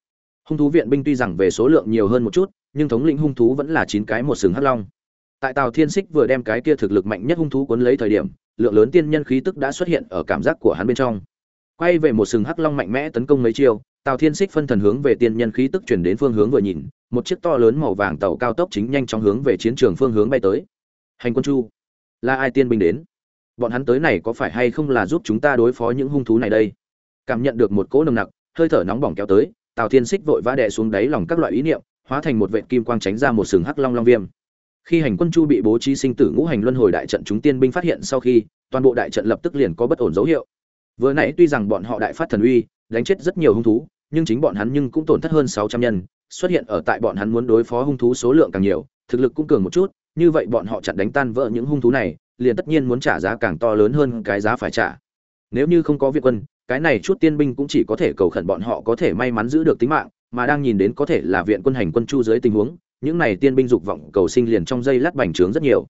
Hung thú viện binh tuy rằng về số lượng nhiều hơn một chút, nhưng thống lĩnh hung thú vẫn là chín cái một sừng hắc long. Tại tào thiên xích vừa đem cái kia thực lực mạnh nhất hung thú cuốn lấy thời điểm, lượng lớn tiên nhân khí tức đã xuất hiện ở cảm giác của hắn bên trong. Quay về một sừng hắc long mạnh mẽ tấn công mấy chiêu, tào thiên xích phân thần hướng về tiên nhân khí tức chuyển đến phương hướng vừa nhìn, một chiếc to lớn màu vàng tàu cao tốc chính nhanh chóng hướng về chiến trường phương hướng bay tới. Hành quân chu là ai tiên binh đến? Bọn hắn tới này có phải hay không là giúp chúng ta đối phó những hung thú này đây? Cảm nhận được một cỗ nồng nặc, hơi thở nóng bỏng kéo tới, tào thiên xích vội vã đè xuống đáy lòng các loại ý niệm, hóa thành một vệ kim quang tránh ra một sừng hắc long long viêm. Khi hành quân chu bị bố trí sinh tử ngũ hành luân hồi đại trận chúng tiên binh phát hiện sau khi, toàn bộ đại trận lập tức liền có bất ổn dấu hiệu. Vừa nãy tuy rằng bọn họ đại phát thần uy, đánh chết rất nhiều hung thú, nhưng chính bọn hắn nhưng cũng tổn thất hơn sáu trăm nhân, xuất hiện ở tại bọn hắn muốn đối phó hung thú số lượng càng nhiều, thực lực cũng cường một chút như vậy bọn họ chặn đánh tan vỡ những hung thú này, liền tất nhiên muốn trả giá càng to lớn hơn cái giá phải trả. Nếu như không có viện quân, cái này chút tiên binh cũng chỉ có thể cầu khẩn bọn họ có thể may mắn giữ được tính mạng, mà đang nhìn đến có thể là viện quân hành quân chu dưới tình huống, những này tiên binh dục vọng cầu sinh liền trong dây lát bành trướng rất nhiều.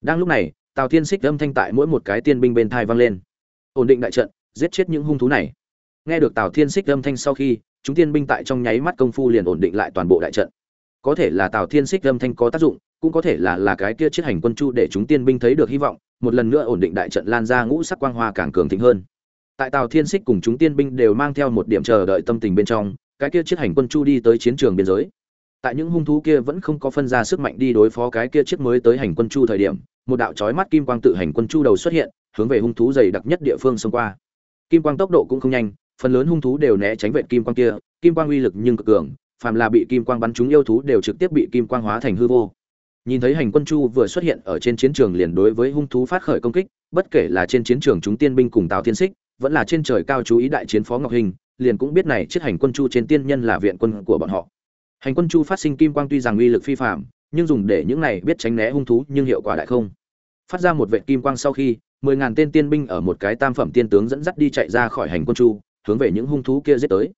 Đang lúc này, tào thiên xích âm thanh tại mỗi một cái tiên binh bên thai vang lên. Ổn định đại trận, giết chết những hung thú này. Nghe được tào thiên xích âm thanh sau khi, chúng tiên binh tại trong nháy mắt công phu liền ổn định lại toàn bộ đại trận. Có thể là tào thiên xích âm thanh có tác dụng cũng có thể là là cái kia chiết hành quân chu để chúng tiên binh thấy được hy vọng, một lần nữa ổn định đại trận lan ra ngũ sắc quang hoa càng cường thịnh hơn. Tại tào thiên xích cùng chúng tiên binh đều mang theo một điểm chờ đợi tâm tình bên trong, cái kia chiết hành quân chu đi tới chiến trường biên giới. Tại những hung thú kia vẫn không có phân ra sức mạnh đi đối phó cái kia chiếc mới tới hành quân chu thời điểm, một đạo chói mắt kim quang tự hành quân chu đầu xuất hiện, hướng về hung thú dày đặc nhất địa phương xông qua. Kim quang tốc độ cũng không nhanh, phần lớn hung thú đều né tránh vệ kim quang kia, kim quang uy lực nhưng cực cường, phàm là bị kim quang bắn trúng yêu thú đều trực tiếp bị kim quang hóa thành hư vô nhìn thấy hành quân chu vừa xuất hiện ở trên chiến trường liền đối với hung thú phát khởi công kích, bất kể là trên chiến trường chúng tiên binh cùng tào thiên xích vẫn là trên trời cao chú ý đại chiến phó ngọc hình, liền cũng biết này chiếc hành quân chu trên tiên nhân là viện quân của bọn họ. Hành quân chu phát sinh kim quang tuy rằng uy lực phi phạm nhưng dùng để những này biết tránh né hung thú nhưng hiệu quả đại không. Phát ra một vệ kim quang sau khi, mười ngàn tên tiên binh ở một cái tam phẩm tiên tướng dẫn dắt đi chạy ra khỏi hành quân chu, hướng về những hung thú kia giết tới.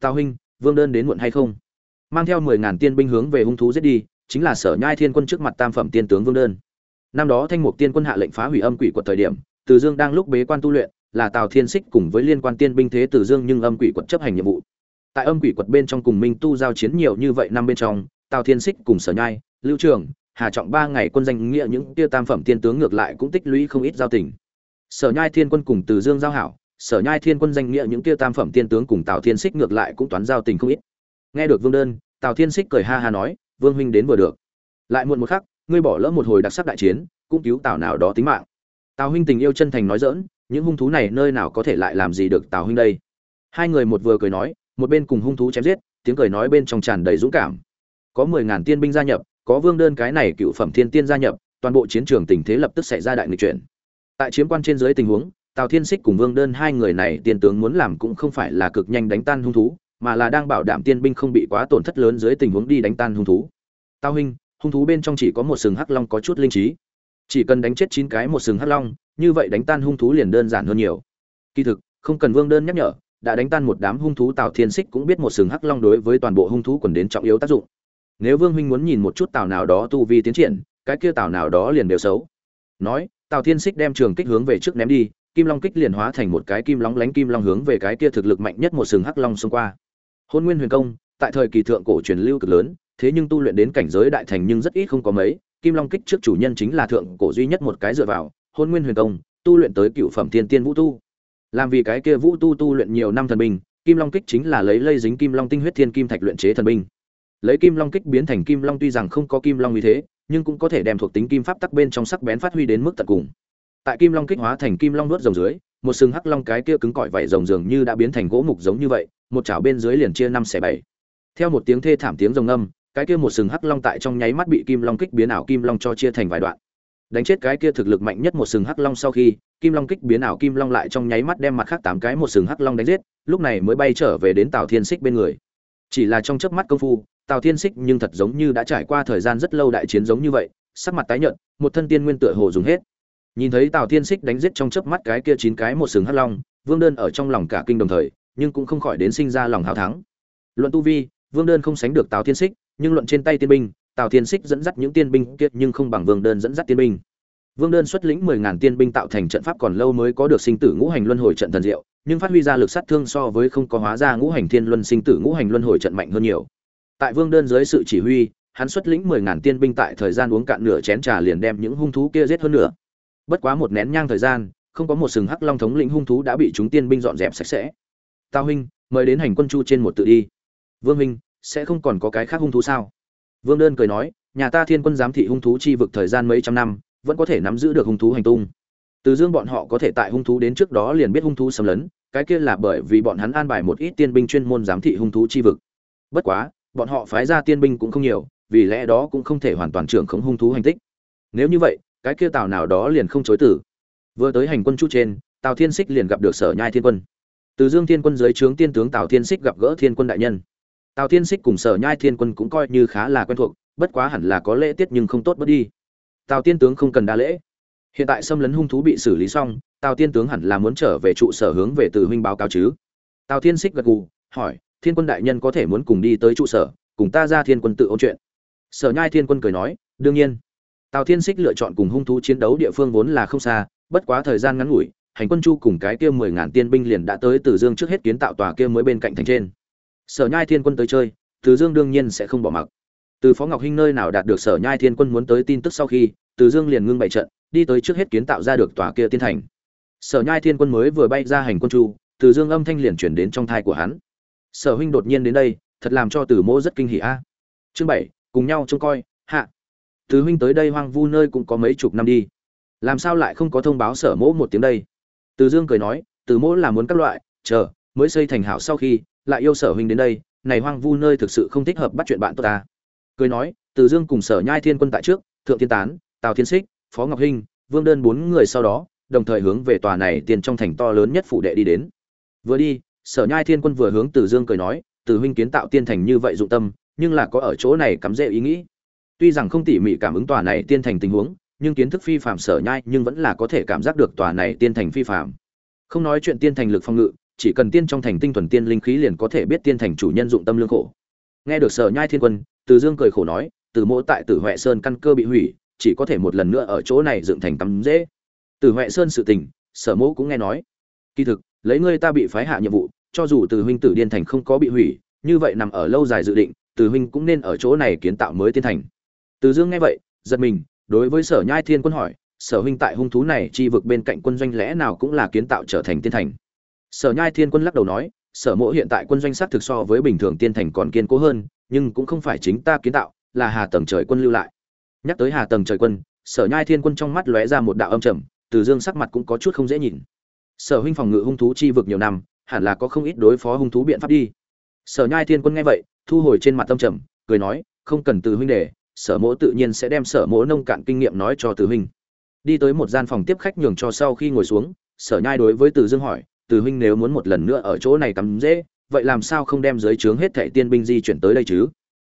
Tào huynh vương đơn đến muộn hay không? Mang theo mười ngàn tiên binh hướng về hung thú giết đi chính là sở nhai thiên quân trước mặt tam phẩm tiên tướng vương đơn. Năm đó thanh mục tiên quân hạ lệnh phá hủy âm quỷ quật thời điểm, từ dương đang lúc bế quan tu luyện, là tào thiên xích cùng với liên quan tiên binh thế từ dương nhưng âm quỷ quật chấp hành nhiệm vụ. Tại âm quỷ quật bên trong cùng minh tu giao chiến nhiều như vậy năm bên trong, tào thiên xích cùng sở nhai, lưu trường, hà trọng ba ngày quân danh nghĩa những tia tam phẩm tiên tướng ngược lại cũng tích lũy không ít giao tình. Sở nhai thiên quân cùng từ dương giao hảo, sở nhai thiên quân danh nghĩa những tia tam phẩm tiên tướng cùng tào thiên xích ngược lại cũng toán giao tình không ít. Nghe được vương đơn, tào thiên xích cười ha ha nói vương huynh đến vừa được. Lại muộn một khắc, ngươi bỏ lỡ một hồi đặc sắc đại chiến, cũng cứu tào nào đó tính mạng. Tào huynh tình yêu chân thành nói dỡn những hung thú này nơi nào có thể lại làm gì được tào huynh đây? Hai người một vừa cười nói, một bên cùng hung thú chém giết, tiếng cười nói bên trong tràn đầy dũng cảm. Có mười ngàn tiên binh gia nhập, có vương đơn cái này cựu phẩm thiên tiên gia nhập, toàn bộ chiến trường tình thế lập tức xảy ra đại nghịch chuyển. Tại chiếm quan trên dưới tình huống, tào thiên xích cùng vương đơn hai người này tiền tướng muốn làm cũng không phải là cực nhanh đánh tan hung thú mà là đang bảo đảm tiên binh không bị quá tổn thất lớn dưới tình huống đi đánh tan hung thú. Tao huynh, hung thú bên trong chỉ có một sừng hắc long có chút linh trí. Chỉ cần đánh chết chín cái một sừng hắc long, như vậy đánh tan hung thú liền đơn giản hơn nhiều. Kỳ thực, không cần vương đơn nhắc nhở, đã đánh tan một đám hung thú tào thiên xích cũng biết một sừng hắc long đối với toàn bộ hung thú còn đến trọng yếu tác dụng. Nếu vương huynh muốn nhìn một chút tào nào đó tu vi tiến triển, cái kia tào nào đó liền đều xấu. Nói, tào thiên xích đem trường kích hướng về trước ném đi, kim long kích liền hóa thành một cái kim long lánh kim long hướng về cái kia thực lực mạnh nhất một sừng hắc long xông qua hôn nguyên huyền công, tại thời kỳ thượng cổ truyền lưu cực lớn, thế nhưng tu luyện đến cảnh giới đại thành nhưng rất ít không có mấy, kim long kích trước chủ nhân chính là thượng cổ duy nhất một cái dựa vào, hôn nguyên huyền công, tu luyện tới cựu phẩm thiên tiên vũ tu. Làm vì cái kia vũ tu tu luyện nhiều năm thần binh, kim long kích chính là lấy lây dính kim long tinh huyết thiên kim thạch luyện chế thần binh. Lấy kim long kích biến thành kim long tuy rằng không có kim long như thế, nhưng cũng có thể đem thuộc tính kim pháp tắc bên trong sắc bén phát huy đến mức tận cùng. Tại kim long kích hóa thành kim long nuốt rồng dưới, một sừng hắc long cái kia cứng cỏi vảy rồng dường như đã biến thành gỗ mục giống như vậy một chảo bên dưới liền chia năm xẻ bảy. Theo một tiếng thê thảm tiếng rồng âm cái kia một sừng hắc long tại trong nháy mắt bị kim long kích biến ảo kim long cho chia thành vài đoạn. Đánh chết cái kia thực lực mạnh nhất một sừng hắc long sau khi, kim long kích biến ảo kim long lại trong nháy mắt đem mặt khác tám cái một sừng hắc long đánh giết, lúc này mới bay trở về đến tào thiên xích bên người. Chỉ là trong chớp mắt công phu, tào thiên xích nhưng thật giống như đã trải qua thời gian rất lâu đại chiến giống như vậy, sắc mặt tái nhợt, một thân tiên nguyên tựa hồ dùng hết. Nhìn thấy tào thiên xích đánh giết trong chớp mắt cái kia chín cái một sừng hắc long, vương đơn ở trong lòng cả kinh đồng thời nhưng cũng không khỏi đến sinh ra lòng hào thắng. Luận tu vi, vương đơn không sánh được tào thiên xích nhưng luận trên tay tiên binh, tào thiên xích dẫn dắt những tiên binh kia nhưng không bằng vương đơn dẫn dắt tiên binh. Vương đơn xuất lĩnh mười ngàn tiên binh tạo thành trận pháp còn lâu mới có được sinh tử ngũ hành luân hồi trận thần diệu, nhưng phát huy ra lực sát thương so với không có hóa ra ngũ hành thiên luân sinh tử ngũ hành luân hồi trận mạnh hơn nhiều. Tại vương đơn dưới sự chỉ huy, hắn xuất lĩnh mười ngàn tiên binh tại thời gian uống cạn nửa chén trà liền đem những hung thú kia giết hơn nữa bất quá một nén nhang thời gian, không có một sừng hắc long thống lĩnh hung thú đã bị chúng tiên binh dọn dẹp sạch sẽ tào huynh, mời đến hành quân chu trên một tự đi. Vương huynh, sẽ không còn có cái khác hung thú sao? Vương đơn cười nói, nhà ta thiên quân giám thị hung thú chi vực thời gian mấy trăm năm, vẫn có thể nắm giữ được hung thú hành tung. Từ dương bọn họ có thể tại hung thú đến trước đó liền biết hung thú xâm lấn, cái kia là bởi vì bọn hắn an bài một ít tiên binh chuyên môn giám thị hung thú chi vực. Bất quá, bọn họ phái ra tiên binh cũng không nhiều, vì lẽ đó cũng không thể hoàn toàn trưởng khống hung thú hành tích. Nếu như vậy, cái kia tào nào đó liền không chối tử vừa tới hành quân chu trên, tào thiên xích liền gặp được sở nhai thiên quân từ dương thiên quân dưới trướng tiên tướng tào thiên xích gặp gỡ thiên quân đại nhân. Tào thiên xích cùng sở nhai thiên quân cũng coi như khá là quen thuộc, bất quá hẳn là có lễ tiết nhưng không tốt bớt đi. Tào tiên tướng không cần đa lễ. Hiện tại xâm lấn hung thú bị xử lý xong, tào tiên tướng hẳn là muốn trở về trụ sở hướng về từ huynh báo cáo chứ. Tào thiên xích gật gù, hỏi, thiên quân đại nhân có thể muốn cùng đi tới trụ sở, cùng ta ra thiên quân tự ôn chuyện? Sở nhai thiên quân cười nói, đương nhiên. Tào thiên xích lựa chọn cùng hung thú chiến đấu địa phương vốn là không xa, bất quá thời gian ngắn ngủi hành quân chu cùng cái kia mười ngàn tiên binh liền đã tới từ dương trước hết kiến tạo tòa kia mới bên cạnh thành trên. Sở nhai thiên quân tới chơi, từ dương đương nhiên sẽ không bỏ mặc. Từ phó ngọc hinh nơi nào đạt được sở nhai thiên quân muốn tới tin tức sau khi, từ dương liền ngưng bày trận, đi tới trước hết kiến tạo ra được tòa kia tiên thành. Sở nhai thiên quân mới vừa bay ra hành quân chu, từ dương âm thanh liền chuyển đến trong thai của hắn. Sở huynh đột nhiên đến đây, thật làm cho từ Mỗ rất kinh hỉ a. Chương bảy, cùng nhau trông coi, hạ. Từ huynh tới đây hoang vu nơi cũng có mấy chục năm đi. Làm sao lại không có thông báo sở mỗ một tiếng đây? Từ dương cười nói, từ mỗ là muốn các loại, chờ, mới xây thành hảo sau khi, lại yêu sở huynh đến đây, này hoang vu nơi thực sự không thích hợp bắt chuyện bạn tốt ta. Cười nói, từ dương cùng sở nhai thiên quân tại trước, thượng thiên tán, tào thiên xích, phó ngọc hinh vương đơn bốn người sau đó, đồng thời hướng về tòa này tiền trong thành to lớn nhất phủ đệ đi đến. Vừa đi, sở nhai thiên quân vừa hướng từ dương cười nói, từ huynh kiến tạo tiên thành như vậy dụng tâm, nhưng là có ở chỗ này cắm rễ ý nghĩ. Tuy rằng không tỉ mỉ cảm ứng tòa này tiên thành tình huống nhưng kiến thức phi phạm sở nhai nhưng vẫn là có thể cảm giác được tòa này tiên thành phi phạm không nói chuyện tiên thành lực phong ngự, chỉ cần tiên trong thành tinh thuần tiên linh khí liền có thể biết tiên thành chủ nhân dụng tâm lương khổ. Nghe được sở nhai thiên quân, từ dương cười khổ nói, từ mỗ tại tử huệ sơn căn cơ bị hủy, chỉ có thể một lần nữa ở chỗ này dựng thành tắm dễ từ huệ sơn sự tình, sở mỗ cũng nghe nói. Kỳ thực, lấy ngươi ta bị phái hạ nhiệm vụ, cho dù từ huynh tử điên thành không có bị hủy, như vậy nằm ở lâu dài dự định, từ huynh cũng nên ở chỗ này kiến tạo mới tiên thành. Từ dương nghe vậy, giật mình đối với sở nhai thiên quân hỏi, sở huynh tại hung thú này chi vực bên cạnh quân doanh lẽ nào cũng là kiến tạo trở thành tiên thành? Sở nhai thiên quân lắc đầu nói, sở mộ hiện tại quân doanh sát thực so với bình thường tiên thành còn kiên cố hơn, nhưng cũng không phải chính ta kiến tạo, là hà tầng trời quân lưu lại. Nhắc tới hà tầng trời quân, sở nhai thiên quân trong mắt lóe ra một đạo âm trầm, từ dương sắc mặt cũng có chút không dễ nhìn. Sở huynh phòng ngự hung thú chi vực nhiều năm, hẳn là có không ít đối phó hung thú biện pháp đi. Sở nhai thiên quân nghe vậy, thu hồi trên mặt âm trầm, cười nói, không cần từ huynh đề sở mỗ tự nhiên sẽ đem sở mỗ nông cạn kinh nghiệm nói cho từ huynh. Đi tới một gian phòng tiếp khách nhường cho sau khi ngồi xuống, sở nhai đối với từ dương hỏi, từ huynh nếu muốn một lần nữa ở chỗ này cắm dễ vậy làm sao không đem dưới trướng hết thẻ tiên binh di chuyển tới đây chứ?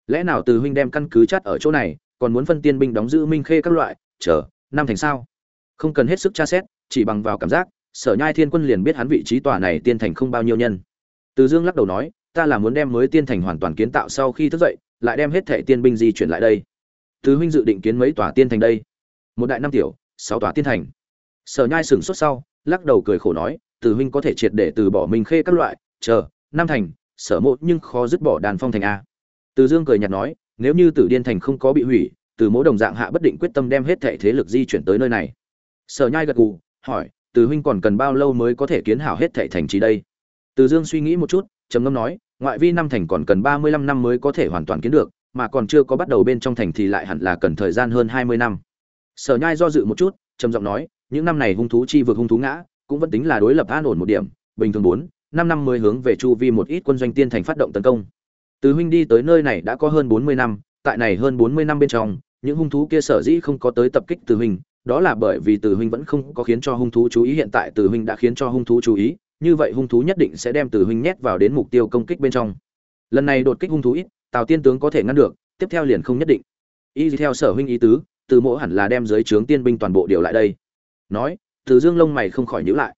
Lẽ nào từ huynh đem căn cứ chắt ở chỗ này, còn muốn phân tiên binh đóng giữ minh khê các loại, chờ, năm thành sao? Không cần hết sức tra xét, chỉ bằng vào cảm giác, sở nhai thiên quân liền biết hắn vị trí tòa này tiên thành không bao nhiêu nhân. Từ dương lắc đầu nói, ta là muốn đem mới tiên thành hoàn toàn kiến tạo sau khi thức dậy, lại đem hết thẻ tiên binh di chuyển lại đây từ huynh dự định kiến mấy tòa tiên thành đây? Một đại năm tiểu, sáu tòa tiên thành. Sở nhai sửng sốt sau, lắc đầu cười khổ nói Tử huynh có thể triệt để từ bỏ minh khê các loại, chờ, năm thành, sở mộ nhưng khó dứt bỏ đàn phong thành a. Từ dương cười nhạt nói, nếu như tử điên thành không có bị hủy, từ mỗi đồng dạng hạ bất định quyết tâm đem hết thệ thế lực di chuyển tới nơi này. Sở nhai gật gù, hỏi từ huynh còn cần bao lâu mới có thể kiến hảo hết thệ thành trì đây? Từ dương suy nghĩ một chút, trầm ngâm nói, ngoại vi năm thành còn cần ba mươi lăm năm mới có thể hoàn toàn kiến được mà còn chưa có bắt đầu bên trong thành thì lại hẳn là cần thời gian hơn hai mươi năm. Sở nhai do dự một chút, trầm giọng nói, những năm này hung thú chi vượt hung thú ngã, cũng vẫn tính là đối lập an ổn một điểm. Bình thường bốn, năm năm mới hướng về chu vi một ít quân doanh tiên thành phát động tấn công. Từ huynh đi tới nơi này đã có hơn bốn mươi năm, tại này hơn bốn mươi năm bên trong, những hung thú kia sở dĩ không có tới tập kích từ huynh, đó là bởi vì từ huynh vẫn không có khiến cho hung thú chú ý hiện tại từ huynh đã khiến cho hung thú chú ý, như vậy hung thú nhất định sẽ đem từ huynh nhét vào đến mục tiêu công kích bên trong. Lần này đột kích hung thú ít tào tiên tướng có thể ngăn được, tiếp theo liền không nhất định. Y theo sở huynh ý tứ, từ mỗ hẳn là đem dưới trướng tiên binh toàn bộ điều lại đây. Nói, từ dương lông mày không khỏi nhữ lại.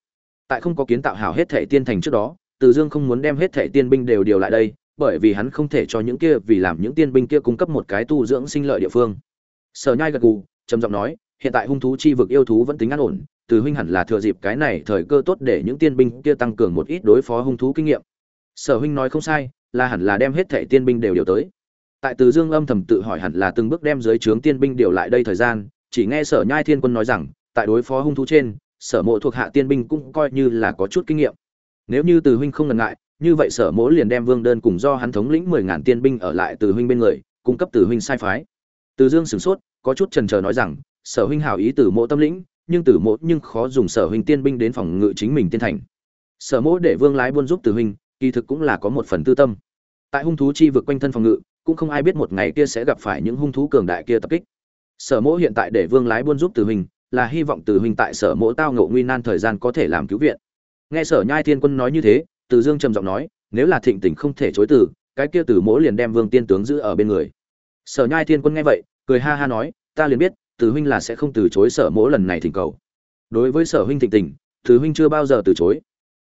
Tại không có kiến tạo hảo hết thể tiên thành trước đó, từ dương không muốn đem hết thể tiên binh đều điều lại đây, bởi vì hắn không thể cho những kia, vì làm những tiên binh kia cung cấp một cái tu dưỡng sinh lợi địa phương. Sở nhai gật gù, trầm giọng nói, hiện tại hung thú chi vực yêu thú vẫn tính an ổn, từ huynh hẳn là thừa dịp cái này thời cơ tốt để những tiên binh kia tăng cường một ít đối phó hung thú kinh nghiệm. Sở huynh nói không sai là hẳn là đem hết thẻ tiên binh đều điều tới. Tại từ dương âm thầm tự hỏi hẳn là từng bước đem dưới trướng tiên binh điều lại đây thời gian, chỉ nghe sở nhai thiên quân nói rằng, tại đối phó hung thú trên, sở mộ thuộc hạ tiên binh cũng coi như là có chút kinh nghiệm. Nếu như từ huynh không ngần ngại, như vậy sở mỗ liền đem vương đơn cùng do hắn thống lĩnh mười ngàn tiên binh ở lại từ huynh bên người, cung cấp từ huynh sai phái. Từ dương sửng sốt, có chút trần trờ nói rằng, sở huynh hảo ý từ mộ tâm lĩnh, nhưng từ mộ nhưng khó dùng sở huynh tiên binh đến phòng ngự chính mình tiên thành. Sở mỗ để vương lái buôn giúp từ huynh kỳ thực cũng là có một phần tư tâm. Tại hung thú chi vực quanh thân phòng ngự, cũng không ai biết một ngày kia sẽ gặp phải những hung thú cường đại kia tập kích. Sở mỗ hiện tại để vương lái buôn giúp từ hình là hy vọng từ hình tại sở mỗ tao ngộ nguy nan thời gian có thể làm cứu viện. Nghe sở nhai thiên quân nói như thế, từ dương trầm giọng nói, nếu là thịnh tình không thể chối từ, cái kia từ mỗ liền đem vương tiên tướng giữ ở bên người. Sở nhai thiên quân nghe vậy, cười ha ha nói, ta liền biết, từ huynh là sẽ không từ chối sở mỗ lần này thỉnh cầu. Đối với sở huynh thịnh tình, từ huynh chưa bao giờ từ chối.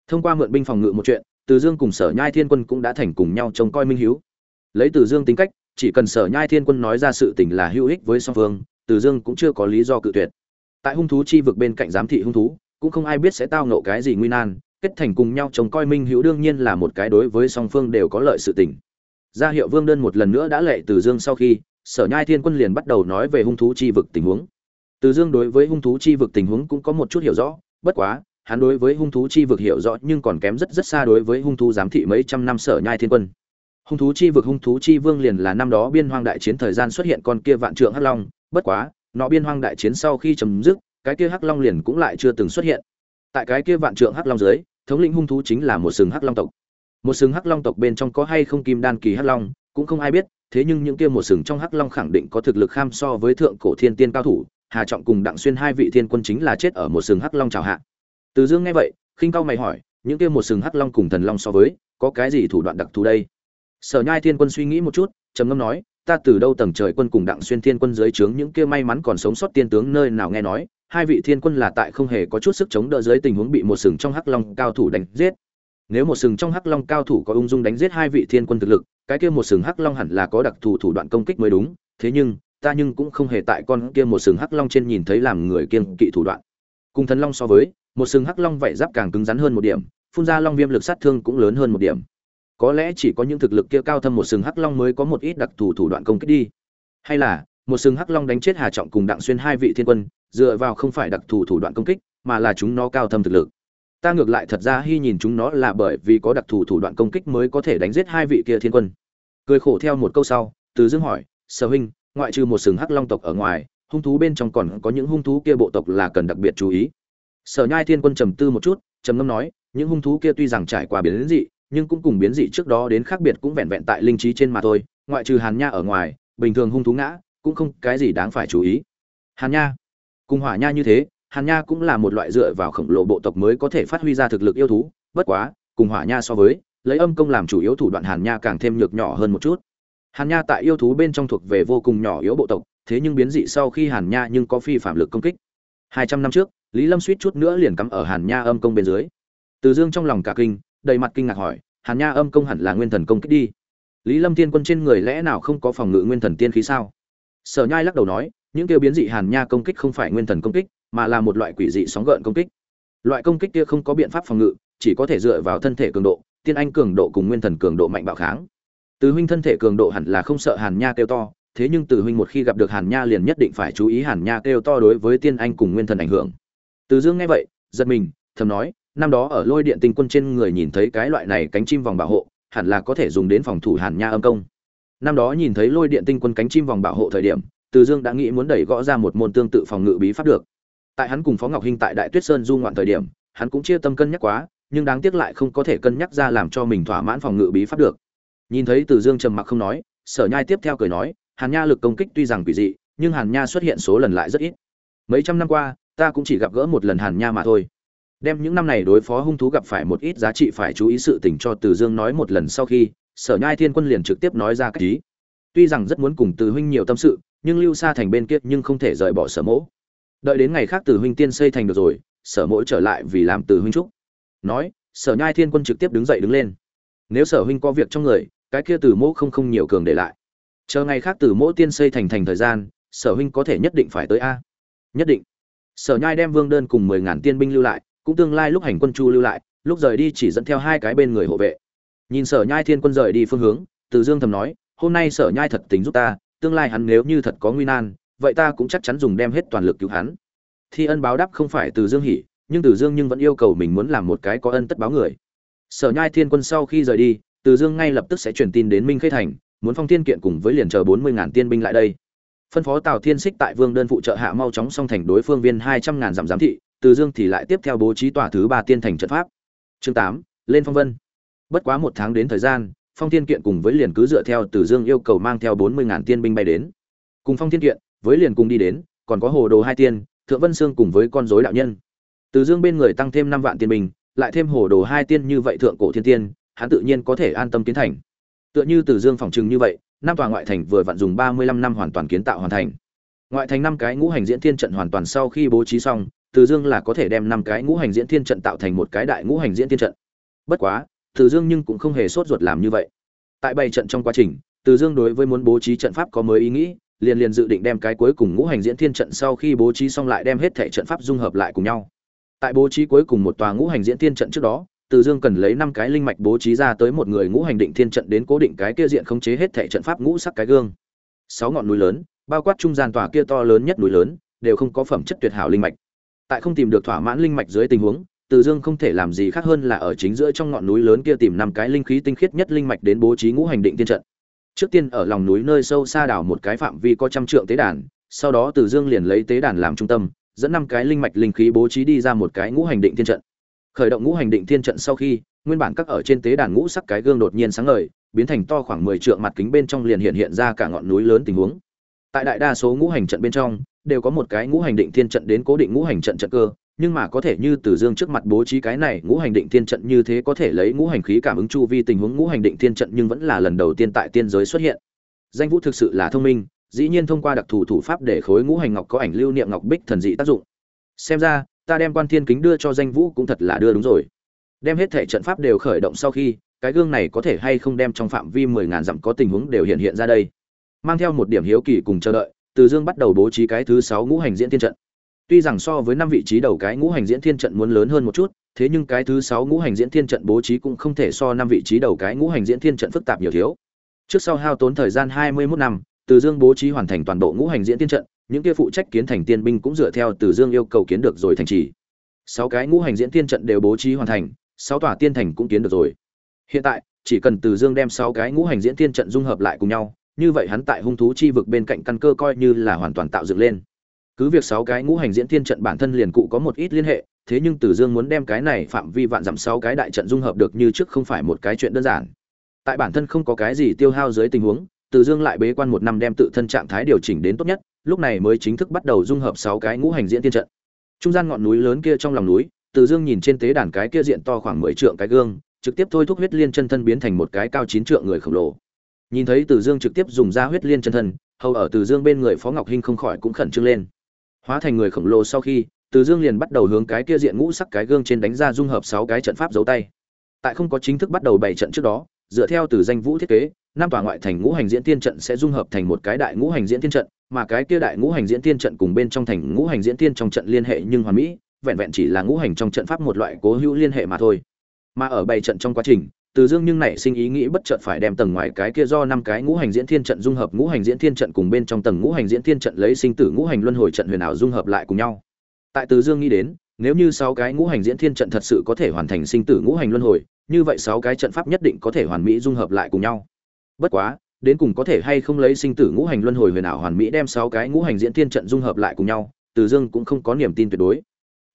Thông qua mượn binh phòng ngự một chuyện từ dương cùng sở nhai thiên quân cũng đã thành cùng nhau trông coi minh hiếu. Lấy từ dương tính cách, chỉ cần sở nhai thiên quân nói ra sự tình là hữu ích với song phương, từ dương cũng chưa có lý do cự tuyệt. Tại hung thú chi vực bên cạnh giám thị hung thú, cũng không ai biết sẽ tao nộ cái gì nguy nan, kết thành cùng nhau trông coi minh hữu đương nhiên là một cái đối với song phương đều có lợi sự tình. Gia hiệu vương đơn một lần nữa đã lệ từ dương sau khi, sở nhai thiên quân liền bắt đầu nói về hung thú chi vực tình huống. Từ dương đối với hung thú chi vực tình huống cũng có một chút hiểu rõ, bất quá hắn đối với hung thú chi vực hiểu rõ nhưng còn kém rất rất xa đối với hung thú giám thị mấy trăm năm sở nhai thiên quân. Hung thú chi vực hung thú chi vương liền là năm đó biên hoang đại chiến thời gian xuất hiện con kia vạn trượng hắc long, bất quá, nó biên hoang đại chiến sau khi chấm dứt, cái kia hắc long liền cũng lại chưa từng xuất hiện. Tại cái kia vạn trượng hắc long dưới, thống lĩnh hung thú chính là một sừng hắc long tộc. Một sừng hắc long tộc bên trong có hay không kim đan kỳ hắc long, cũng không ai biết, thế nhưng những kia một sừng trong hắc long khẳng định có thực lực kham so với thượng cổ thiên tiên cao thủ, hà trọng cùng đặng xuyên hai vị thiên quân chính là chết ở một sừng hắc long chào hạ từ dương nghe vậy, khinh cao mày hỏi, những kia một sừng hắc long cùng thần long so với, có cái gì thủ đoạn đặc thù đây? Sở nhai thiên quân suy nghĩ một chút, trầm ngâm nói, ta từ đâu tầng trời quân cùng đặng xuyên thiên quân dưới trướng những kia may mắn còn sống sót tiên tướng nơi nào nghe nói, hai vị thiên quân là tại không hề có chút sức chống đỡ dưới tình huống bị một sừng trong hắc long cao thủ đánh giết. Nếu một sừng trong hắc long cao thủ có ung dung đánh giết hai vị thiên quân thực lực, cái kia một sừng hắc long hẳn là có đặc thù thủ đoạn công kích mới đúng, thế nhưng, ta nhưng cũng không hề tại con kia một sừng hắc long trên nhìn thấy làm người kiên kỵ thủ đoạn. Cùng thần long so với một sừng hắc long vảy giáp càng cứng rắn hơn một điểm, phun ra long viêm lực sát thương cũng lớn hơn một điểm. Có lẽ chỉ có những thực lực kia cao thâm một sừng hắc long mới có một ít đặc thù thủ đoạn công kích đi. Hay là, một sừng hắc long đánh chết hà trọng cùng đặng xuyên hai vị thiên quân, dựa vào không phải đặc thù thủ đoạn công kích, mà là chúng nó cao thâm thực lực. Ta ngược lại thật ra hy nhìn chúng nó là bởi vì có đặc thù thủ đoạn công kích mới có thể đánh giết hai vị kia thiên quân. Cười khổ theo một câu sau, từ dương hỏi, sở huynh, ngoại trừ một sừng hắc long tộc ở ngoài, hung thú bên trong còn có những hung thú kia bộ tộc là cần đặc biệt chú ý? Sở nhai thiên quân trầm tư một chút, trầm ngâm nói, những hung thú kia tuy rằng trải qua biến dị, nhưng cũng cùng biến dị trước đó đến khác biệt cũng vẹn vẹn tại linh trí trên mà thôi, ngoại trừ hàn nha ở ngoài, bình thường hung thú ngã cũng không cái gì đáng phải chú ý. Hàn nha, cùng hỏa nha như thế, hàn nha cũng là một loại dựa vào khổng lồ bộ tộc mới có thể phát huy ra thực lực yêu thú, bất quá, cùng hỏa nha so với, lấy âm công làm chủ yếu thủ đoạn hàn nha càng thêm nhược nhỏ hơn một chút. Hàn nha tại yêu thú bên trong thuộc về vô cùng nhỏ yếu bộ tộc, thế nhưng biến dị sau khi hàn nha nhưng có phi phạm lực công kích. Hai trăm năm trước lý lâm suýt chút nữa liền cắm ở hàn nha âm công bên dưới. Từ dương trong lòng cả kinh, đầy mặt kinh ngạc hỏi, hàn nha âm công hẳn là nguyên thần công kích đi? Lý lâm tiên quân trên người lẽ nào không có phòng ngự nguyên thần tiên khí sao? Sở nhai lắc đầu nói, những kêu biến dị hàn nha công kích không phải nguyên thần công kích, mà là một loại quỷ dị sóng gợn công kích. Loại công kích kia không có biện pháp phòng ngự, chỉ có thể dựa vào thân thể cường độ, tiên anh cường độ cùng nguyên thần cường độ mạnh bạo kháng. Từ huynh thân thể cường độ hẳn là không sợ hàn nha kêu to, thế nhưng từ huynh một khi gặp được hàn nha liền nhất định phải chú ý hàn nha kêu to đối với tiên anh cùng nguyên thần ảnh hưởng từ dương nghe vậy, giật mình, thầm nói, năm đó ở lôi điện tinh quân trên người nhìn thấy cái loại này cánh chim vòng bảo hộ, hẳn là có thể dùng đến phòng thủ hàn nha âm công. Năm đó nhìn thấy lôi điện tinh quân cánh chim vòng bảo hộ thời điểm, từ dương đã nghĩ muốn đẩy gõ ra một môn tương tự phòng ngự bí pháp được. Tại hắn cùng phó ngọc hinh tại đại tuyết sơn du ngoạn thời điểm, hắn cũng chia tâm cân nhắc quá, nhưng đáng tiếc lại không có thể cân nhắc ra làm cho mình thỏa mãn phòng ngự bí pháp được. Nhìn thấy từ dương trầm mặc không nói, sở nhai tiếp theo cười nói, hàn nha lực công kích tuy rằng quỷ dị, nhưng hàn nha xuất hiện số lần lại rất ít. Mấy trăm năm qua ta cũng chỉ gặp gỡ một lần hàn nha mà thôi. Đem những năm này đối phó hung thú gặp phải một ít giá trị phải chú ý sự tình cho từ dương nói một lần sau khi, sở nhai thiên quân liền trực tiếp nói ra cách ý. Tuy rằng rất muốn cùng từ huynh nhiều tâm sự, nhưng lưu xa thành bên kia nhưng không thể rời bỏ sở mỗ. Đợi đến ngày khác từ huynh tiên xây thành được rồi, sở mỗ trở lại vì làm từ huynh trúc nói, sở nhai thiên quân trực tiếp đứng dậy đứng lên. Nếu sở huynh có việc trong người, cái kia từ mỗ không không nhiều cường để lại. Chờ ngày khác từ mỗ tiên xây thành thành thời gian, sở huynh có thể nhất định phải tới a. Nhất định sở nhai đem vương đơn cùng mười ngàn tiên binh lưu lại, cũng tương lai lúc hành quân chu lưu lại, lúc rời đi chỉ dẫn theo hai cái bên người hộ vệ. Nhìn sở nhai thiên quân rời đi phương hướng, từ dương thầm nói, hôm nay sở nhai thật tính giúp ta, tương lai hắn nếu như thật có nguy nan, vậy ta cũng chắc chắn dùng đem hết toàn lực cứu hắn. Thi ân báo đáp không phải từ dương hỉ, nhưng từ dương nhưng vẫn yêu cầu mình muốn làm một cái có ân tất báo người. Sở nhai thiên quân sau khi rời đi, từ dương ngay lập tức sẽ truyền tin đến minh khê thành, muốn phong thiên kiện cùng với liền chờ bốn mươi ngàn tiên binh lại đây phân phó tào thiên xích tại vương đơn phụ trợ hạ mau chóng xong thành đối phương viên hai trăm ngàn dặm giám thị, từ dương thì lại tiếp theo bố trí tòa thứ ba tiên thành trận pháp. Chương tám, lên phong vân. Bất quá một tháng đến thời gian, phong thiên kiện cùng với liền cứ dựa theo từ dương yêu cầu mang theo bốn mươi ngàn tiên binh bay đến. Cùng phong thiên kiện, với liền cùng đi đến, còn có hồ đồ hai tiên, thượng vân sương cùng với con dối đạo nhân. Từ dương bên người tăng thêm năm vạn tiên binh, lại thêm hồ đồ hai tiên như vậy thượng cổ thiên tiên, hắn tự nhiên có thể an tâm kiến thành. Tựa như từ dương phòng trừng như vậy năm tòa ngoại thành vừa vặn dùng ba mươi lăm năm hoàn toàn kiến tạo hoàn thành. Ngoại thành năm cái ngũ hành diễn thiên trận hoàn toàn sau khi bố trí xong, từ dương là có thể đem năm cái ngũ hành diễn thiên trận tạo thành một cái đại ngũ hành diễn thiên trận. Bất quá, từ dương nhưng cũng không hề sốt ruột làm như vậy. Tại bày trận trong quá trình, từ dương đối với muốn bố trí trận pháp có mới ý nghĩ, liền liền dự định đem cái cuối cùng ngũ hành diễn thiên trận sau khi bố trí xong lại đem hết thảy trận pháp dung hợp lại cùng nhau. Tại bố trí cuối cùng một tòa ngũ hành diễn thiên trận trước đó từ dương cần lấy năm cái linh mạch bố trí ra tới một người ngũ hành định thiên trận đến cố định cái kia diện khống chế hết thể trận pháp ngũ sắc cái gương. Sáu ngọn núi lớn, bao quát trung gian tòa kia to lớn nhất núi lớn, đều không có phẩm chất tuyệt hảo linh mạch. Tại không tìm được thỏa mãn linh mạch dưới tình huống, từ dương không thể làm gì khác hơn là ở chính giữa trong ngọn núi lớn kia tìm năm cái linh khí tinh khiết nhất linh mạch đến bố trí ngũ hành định thiên trận. Trước tiên ở lòng núi nơi sâu xa đảo một cái phạm vi có trăm trượng tế đàn, sau đó từ dương liền lấy tế đàn làm trung tâm, dẫn năm cái linh mạch linh khí bố trí đi ra một cái ngũ hành định thiên trận khởi động ngũ hành định thiên trận sau khi, nguyên bản các ở trên tế đàn ngũ sắc cái gương đột nhiên sáng ngời, biến thành to khoảng mười trượng mặt kính bên trong liền hiện hiện ra cả ngọn núi lớn tình huống. Tại đại đa số ngũ hành trận bên trong, đều có một cái ngũ hành định thiên trận đến cố định ngũ hành trận trận cơ, nhưng mà có thể như từ dương trước mặt bố trí cái này ngũ hành định thiên trận như thế có thể lấy ngũ hành khí cảm ứng chu vi tình huống ngũ hành định thiên trận nhưng vẫn là lần đầu tiên tại tiên giới xuất hiện. Danh vũ thực sự là thông minh, dĩ nhiên thông qua đặc thù thủ pháp để khối ngũ hành ngọc có ảnh lưu niệm ngọc bích thần dị tác dụng. Xem ra ta đem quan thiên kính đưa cho danh vũ cũng thật là đưa đúng rồi. Đem hết thể trận pháp đều khởi động sau khi, cái gương này có thể hay không đem trong phạm vi mười ngàn dặm có tình huống đều hiện hiện ra đây. Mang theo một điểm hiếu kỳ cùng chờ đợi, từ dương bắt đầu bố trí cái thứ sáu ngũ hành diễn thiên trận. Tuy rằng so với năm vị trí đầu cái ngũ hành diễn thiên trận muốn lớn hơn một chút, thế nhưng cái thứ sáu ngũ hành diễn thiên trận bố trí cũng không thể so năm vị trí đầu cái ngũ hành diễn thiên trận phức tạp nhiều thiếu. Trước sau hao tốn thời gian hai mươi mốt năm, từ dương bố trí hoàn thành toàn bộ ngũ hành diễn thiên trận những kia phụ trách kiến thành tiên binh cũng dựa theo từ dương yêu cầu kiến được rồi thành trì. Sáu cái ngũ hành diễn thiên trận đều bố trí hoàn thành, sáu tòa tiên thành cũng kiến được rồi. Hiện tại, chỉ cần từ dương đem sáu cái ngũ hành diễn thiên trận dung hợp lại cùng nhau, như vậy hắn tại hung thú chi vực bên cạnh căn cơ coi như là hoàn toàn tạo dựng lên. Cứ việc sáu cái ngũ hành diễn thiên trận bản thân liền cụ có một ít liên hệ, thế nhưng từ dương muốn đem cái này phạm vi vạn dặm sáu cái đại trận dung hợp được như trước không phải một cái chuyện đơn giản. Tại bản thân không có cái gì tiêu hao dưới tình huống từ dương lại bế quan một năm đem tự thân trạng thái điều chỉnh đến tốt nhất, lúc này mới chính thức bắt đầu dung hợp sáu cái ngũ hành diễn tiên trận. Trung gian ngọn núi lớn kia trong lòng núi, từ dương nhìn trên tế đàn cái kia diện to khoảng mười trượng cái gương, trực tiếp thôi thúc huyết liên chân thân biến thành một cái cao chín trượng người khổng lồ. Nhìn thấy từ dương trực tiếp dùng ra huyết liên chân thân, hầu ở từ dương bên người phó ngọc hinh không khỏi cũng khẩn trương lên. Hóa thành người khổng lồ sau khi, từ dương liền bắt đầu hướng cái kia diện ngũ sắc cái gương trên đánh ra dung hợp sáu cái trận pháp dấu tay. Tại không có chính thức bắt đầu bảy trận trước đó, dựa theo từ danh vũ thiết kế năm tòa ngoại thành ngũ hành diễn tiên trận sẽ dung hợp thành một cái đại ngũ hành diễn tiên trận mà cái kia đại ngũ hành diễn tiên trận cùng bên trong thành ngũ hành diễn tiên trong trận liên hệ nhưng hoàn mỹ vẹn vẹn chỉ là ngũ hành trong trận pháp một loại cố hữu liên hệ mà thôi mà ở bảy trận trong quá trình từ dương nhưng nảy sinh ý nghĩ bất chợt phải đem tầng ngoài cái kia do năm cái ngũ hành diễn thiên trận dung hợp ngũ hành diễn thiên trận cùng bên trong tầng ngũ hành diễn thiên trận lấy sinh tử ngũ hành luân hồi trận huyền ảo dung hợp lại cùng nhau tại từ dương nghĩ đến nếu như sáu cái ngũ hành diễn thiên trận thật sự có thể hoàn thành sinh tử ngũ hành luân hồi như vậy sáu cái trận pháp nhất định có thể hoàn mỹ dung hợp lại cùng nhau bất quá, đến cùng có thể hay không lấy sinh tử ngũ hành luân hồi huyền ảo hoàn mỹ đem sáu cái ngũ hành diễn thiên trận dung hợp lại cùng nhau, từ dương cũng không có niềm tin tuyệt đối.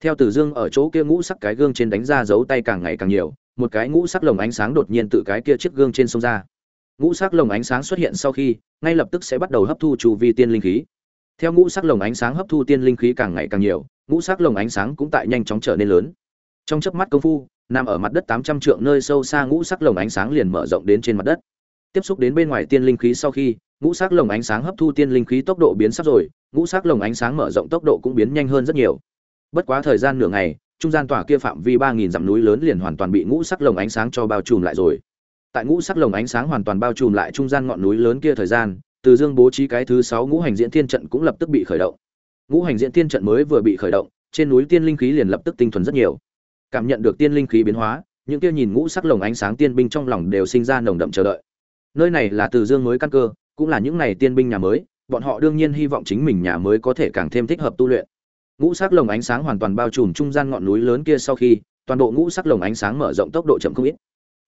Theo từ dương ở chỗ kia ngũ sắc cái gương trên đánh ra dấu tay càng ngày càng nhiều, một cái ngũ sắc lồng ánh sáng đột nhiên tự cái kia chiếc gương trên sông ra. Ngũ sắc lồng ánh sáng xuất hiện sau khi, ngay lập tức sẽ bắt đầu hấp thu chu vi tiên linh khí. Theo ngũ sắc lồng ánh sáng hấp thu tiên linh khí càng ngày càng nhiều, ngũ sắc lồng ánh sáng cũng tại nhanh chóng trở nên lớn. Trong chớp mắt công phu, nằm ở mặt đất tám trăm trượng nơi sâu xa ngũ sắc lồng ánh sáng liền mở rộng đến trên mặt đất tiếp xúc đến bên ngoài tiên linh khí sau khi, ngũ sắc lồng ánh sáng hấp thu tiên linh khí tốc độ biến sắp rồi, ngũ sắc lồng ánh sáng mở rộng tốc độ cũng biến nhanh hơn rất nhiều. Bất quá thời gian nửa ngày, trung gian tòa kia phạm vi ba nghìn dặm núi lớn liền hoàn toàn bị ngũ sắc lồng ánh sáng cho bao trùm lại rồi. Tại ngũ sắc lồng ánh sáng hoàn toàn bao trùm lại trung gian ngọn núi lớn kia thời gian, từ dương bố trí cái thứ sáu ngũ hành diễn thiên trận cũng lập tức bị khởi động. Ngũ hành diễn thiên trận mới vừa bị khởi động, trên núi tiên linh khí liền lập tức tinh thuần rất nhiều. Cảm nhận được tiên linh khí biến hóa, những kia nhìn ngũ sắc lồng ánh sáng tiên binh trong lòng đều sinh ra nồng đậm chờ đợi nơi này là từ dương mới căn cơ, cũng là những này tiên binh nhà mới, bọn họ đương nhiên hy vọng chính mình nhà mới có thể càng thêm thích hợp tu luyện. Ngũ sắc lồng ánh sáng hoàn toàn bao trùm trung gian ngọn núi lớn kia sau khi, toàn bộ ngũ sắc lồng ánh sáng mở rộng tốc độ chậm không ít.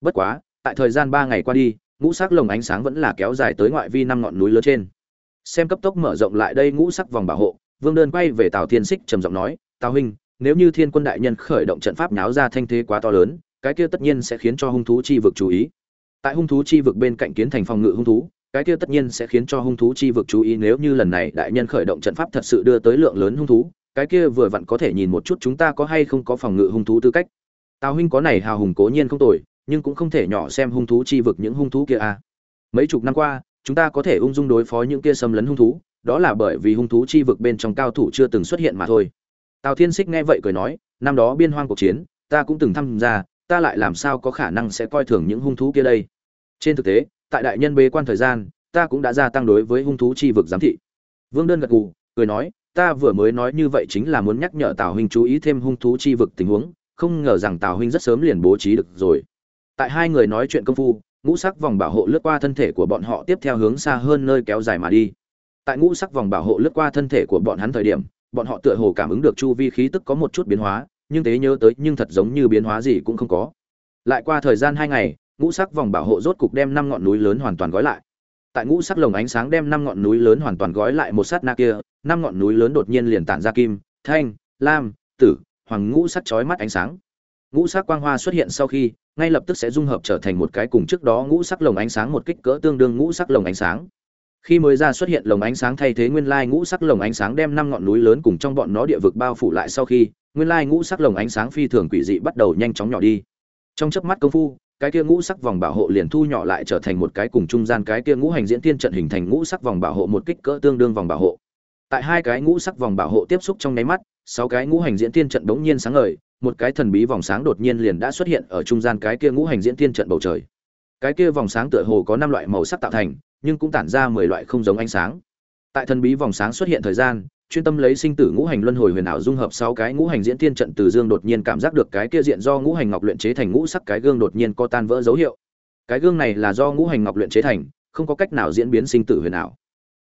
Bất quá, tại thời gian ba ngày qua đi, ngũ sắc lồng ánh sáng vẫn là kéo dài tới ngoại vi năm ngọn núi lớn trên. Xem cấp tốc mở rộng lại đây ngũ sắc vòng bảo hộ, vương đơn quay về tào thiên xích trầm giọng nói, tào huynh, nếu như thiên quân đại nhân khởi động trận pháp náo ra thanh thế quá to lớn, cái kia tất nhiên sẽ khiến cho hung thú chi vực chú ý tại hung thú chi vực bên cạnh kiến thành phòng ngự hung thú, cái kia tất nhiên sẽ khiến cho hung thú chi vực chú ý nếu như lần này đại nhân khởi động trận pháp thật sự đưa tới lượng lớn hung thú, cái kia vừa vặn có thể nhìn một chút chúng ta có hay không có phòng ngự hung thú tư cách tào huynh có này hào hùng cố nhiên không tồi, nhưng cũng không thể nhỏ xem hung thú chi vực những hung thú kia à. mấy chục năm qua, chúng ta có thể ung dung đối phó những kia xâm lấn hung thú, đó là bởi vì hung thú chi vực bên trong cao thủ chưa từng xuất hiện mà thôi tào thiên xích nghe vậy cười nói, năm đó biên hoang cuộc chiến, ta cũng từng tham gia ta lại làm sao có khả năng sẽ coi thường những hung thú kia đây? Trên thực tế, tại đại nhân bế quan thời gian, ta cũng đã gia tăng đối với hung thú chi vực giám thị. Vương đơn gật gù, cười nói, ta vừa mới nói như vậy chính là muốn nhắc nhở tào huynh chú ý thêm hung thú chi vực tình huống, không ngờ rằng tào huynh rất sớm liền bố trí được rồi. Tại hai người nói chuyện công phu, ngũ sắc vòng bảo hộ lướt qua thân thể của bọn họ tiếp theo hướng xa hơn nơi kéo dài mà đi. Tại ngũ sắc vòng bảo hộ lướt qua thân thể của bọn hắn thời điểm, bọn họ tựa hồ cảm ứng được chu vi khí tức có một chút biến hóa nhưng tế nhớ tới nhưng thật giống như biến hóa gì cũng không có. Lại qua thời gian hai ngày, ngũ sắc vòng bảo hộ rốt cục đem năm ngọn núi lớn hoàn toàn gói lại. Tại ngũ sắc lồng ánh sáng đem năm ngọn núi lớn hoàn toàn gói lại một sát na kia, năm ngọn núi lớn đột nhiên liền tản ra kim, thanh, lam, tử, hoàng ngũ sắc chói mắt ánh sáng. Ngũ sắc quang hoa xuất hiện sau khi, ngay lập tức sẽ dung hợp trở thành một cái cùng trước đó ngũ sắc lồng ánh sáng một kích cỡ tương đương ngũ sắc lồng ánh sáng. Khi mới ra xuất hiện lồng ánh sáng thay thế nguyên lai ngũ sắc lồng ánh sáng đem năm ngọn núi lớn cùng trong bọn nó địa vực bao phủ lại sau khi nguyên lai ngũ sắc lồng ánh sáng phi thường quỷ dị bắt đầu nhanh chóng nhỏ đi. Trong chớp mắt công phu, cái kia ngũ sắc vòng bảo hộ liền thu nhỏ lại trở thành một cái cùng trung gian cái kia ngũ hành diễn tiên trận hình thành ngũ sắc vòng bảo hộ một kích cỡ tương đương vòng bảo hộ. Tại hai cái ngũ sắc vòng bảo hộ tiếp xúc trong nháy mắt, sáu cái ngũ hành diễn tiên trận bỗng nhiên sáng ngời, một cái thần bí vòng sáng đột nhiên liền đã xuất hiện ở trung gian cái kia ngũ hành diễn tiên trận bầu trời. Cái kia vòng sáng tựa hồ có năm loại màu sắc tạo thành, nhưng cũng tản ra mười loại không giống ánh sáng. Tại thần bí vòng sáng xuất hiện thời gian chuyên tâm lấy sinh tử ngũ hành luân hồi huyền ảo dung hợp sáu cái ngũ hành diễn tiên trận từ dương đột nhiên cảm giác được cái kia diện do ngũ hành ngọc luyện chế thành ngũ sắc cái gương đột nhiên có tan vỡ dấu hiệu. Cái gương này là do ngũ hành ngọc luyện chế thành, không có cách nào diễn biến sinh tử huyền ảo.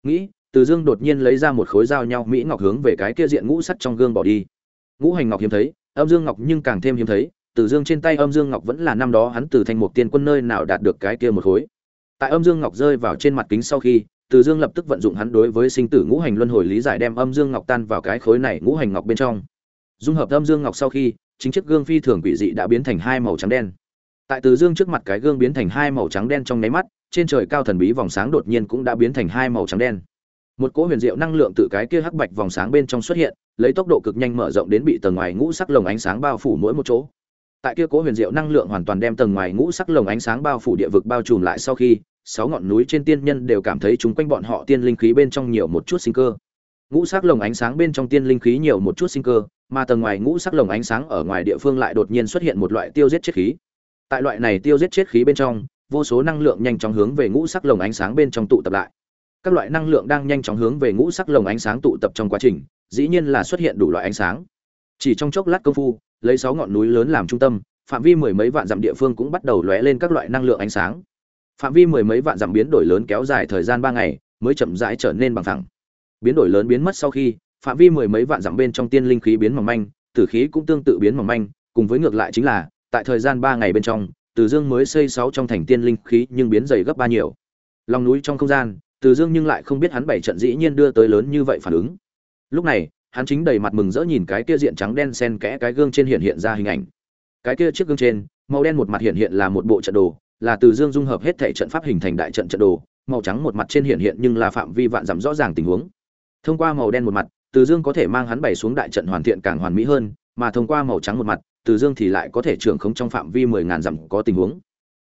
Nghĩ, từ dương đột nhiên lấy ra một khối dao nhau mỹ ngọc hướng về cái kia diện ngũ sắc trong gương bỏ đi. Ngũ hành ngọc hiếm thấy, âm dương ngọc nhưng càng thêm hiếm thấy, từ dương trên tay âm dương ngọc vẫn là năm đó hắn từ thành một tiên quân nơi nào đạt được cái kia một khối. Tại âm dương ngọc rơi vào trên mặt kính sau khi từ dương lập tức vận dụng hắn đối với sinh tử ngũ hành luân hồi lý giải đem âm dương ngọc tan vào cái khối này ngũ hành ngọc bên trong. Dung hợp âm dương ngọc sau khi, chính chiếc gương phi thường quỷ dị đã biến thành hai màu trắng đen. Tại từ dương trước mặt cái gương biến thành hai màu trắng đen trong nháy mắt, trên trời cao thần bí vòng sáng đột nhiên cũng đã biến thành hai màu trắng đen. Một cỗ huyền diệu năng lượng từ cái kia hắc bạch vòng sáng bên trong xuất hiện, lấy tốc độ cực nhanh mở rộng đến bị tầng ngoài ngũ sắc lồng ánh sáng bao phủ mỗi một chỗ. Tại kia cỗ huyền diệu năng lượng hoàn toàn đem tầng ngoài ngũ sắc lồng ánh sáng bao phủ địa vực bao trùm lại sau khi sáu ngọn núi trên tiên nhân đều cảm thấy chúng quanh bọn họ tiên linh khí bên trong nhiều một chút sinh cơ. Ngũ sắc lồng ánh sáng bên trong tiên linh khí nhiều một chút sinh cơ, mà tầng ngoài ngũ sắc lồng ánh sáng ở ngoài địa phương lại đột nhiên xuất hiện một loại tiêu giết chết khí. Tại loại này tiêu giết chết khí bên trong, vô số năng lượng nhanh chóng hướng về ngũ sắc lồng ánh sáng bên trong tụ tập lại. Các loại năng lượng đang nhanh chóng hướng về ngũ sắc lồng ánh sáng tụ tập trong quá trình, dĩ nhiên là xuất hiện đủ loại ánh sáng. Chỉ trong chốc lát công phu, lấy sáu ngọn núi lớn làm trung tâm, phạm vi mười mấy vạn dặm địa phương cũng bắt đầu lóe lên các loại năng lượng ánh sáng phạm vi mười mấy vạn dặm biến đổi lớn kéo dài thời gian ba ngày, mới chậm rãi trở nên bằng thẳng biến đổi lớn biến mất sau khi, phạm vi mười mấy vạn dặm bên trong tiên linh khí biến mỏng manh, tử khí cũng tương tự biến mỏng manh, cùng với ngược lại chính là, tại thời gian ba ngày bên trong, từ dương mới xây sáu trong thành tiên linh khí nhưng biến dày gấp ba nhiều. Lòng núi trong không gian, từ dương nhưng lại không biết hắn bảy trận dĩ nhiên đưa tới lớn như vậy phản ứng. Lúc này, hắn chính đầy mặt mừng rỡ nhìn cái kia diện trắng đen xen kẽ cái gương trên hiện hiện ra hình ảnh. Cái kia chiếc gương trên, màu đen một mặt hiện hiện là một bộ trận đồ là từ dương dung hợp hết thể trận pháp hình thành đại trận trận đồ, màu trắng một mặt trên hiện hiện nhưng là phạm vi vạn dặm rõ ràng tình huống. Thông qua màu đen một mặt, từ dương có thể mang hắn bày xuống đại trận hoàn thiện càng hoàn mỹ hơn, mà thông qua màu trắng một mặt, từ dương thì lại có thể trưởng không trong phạm vi mười ngàn dặm có tình huống.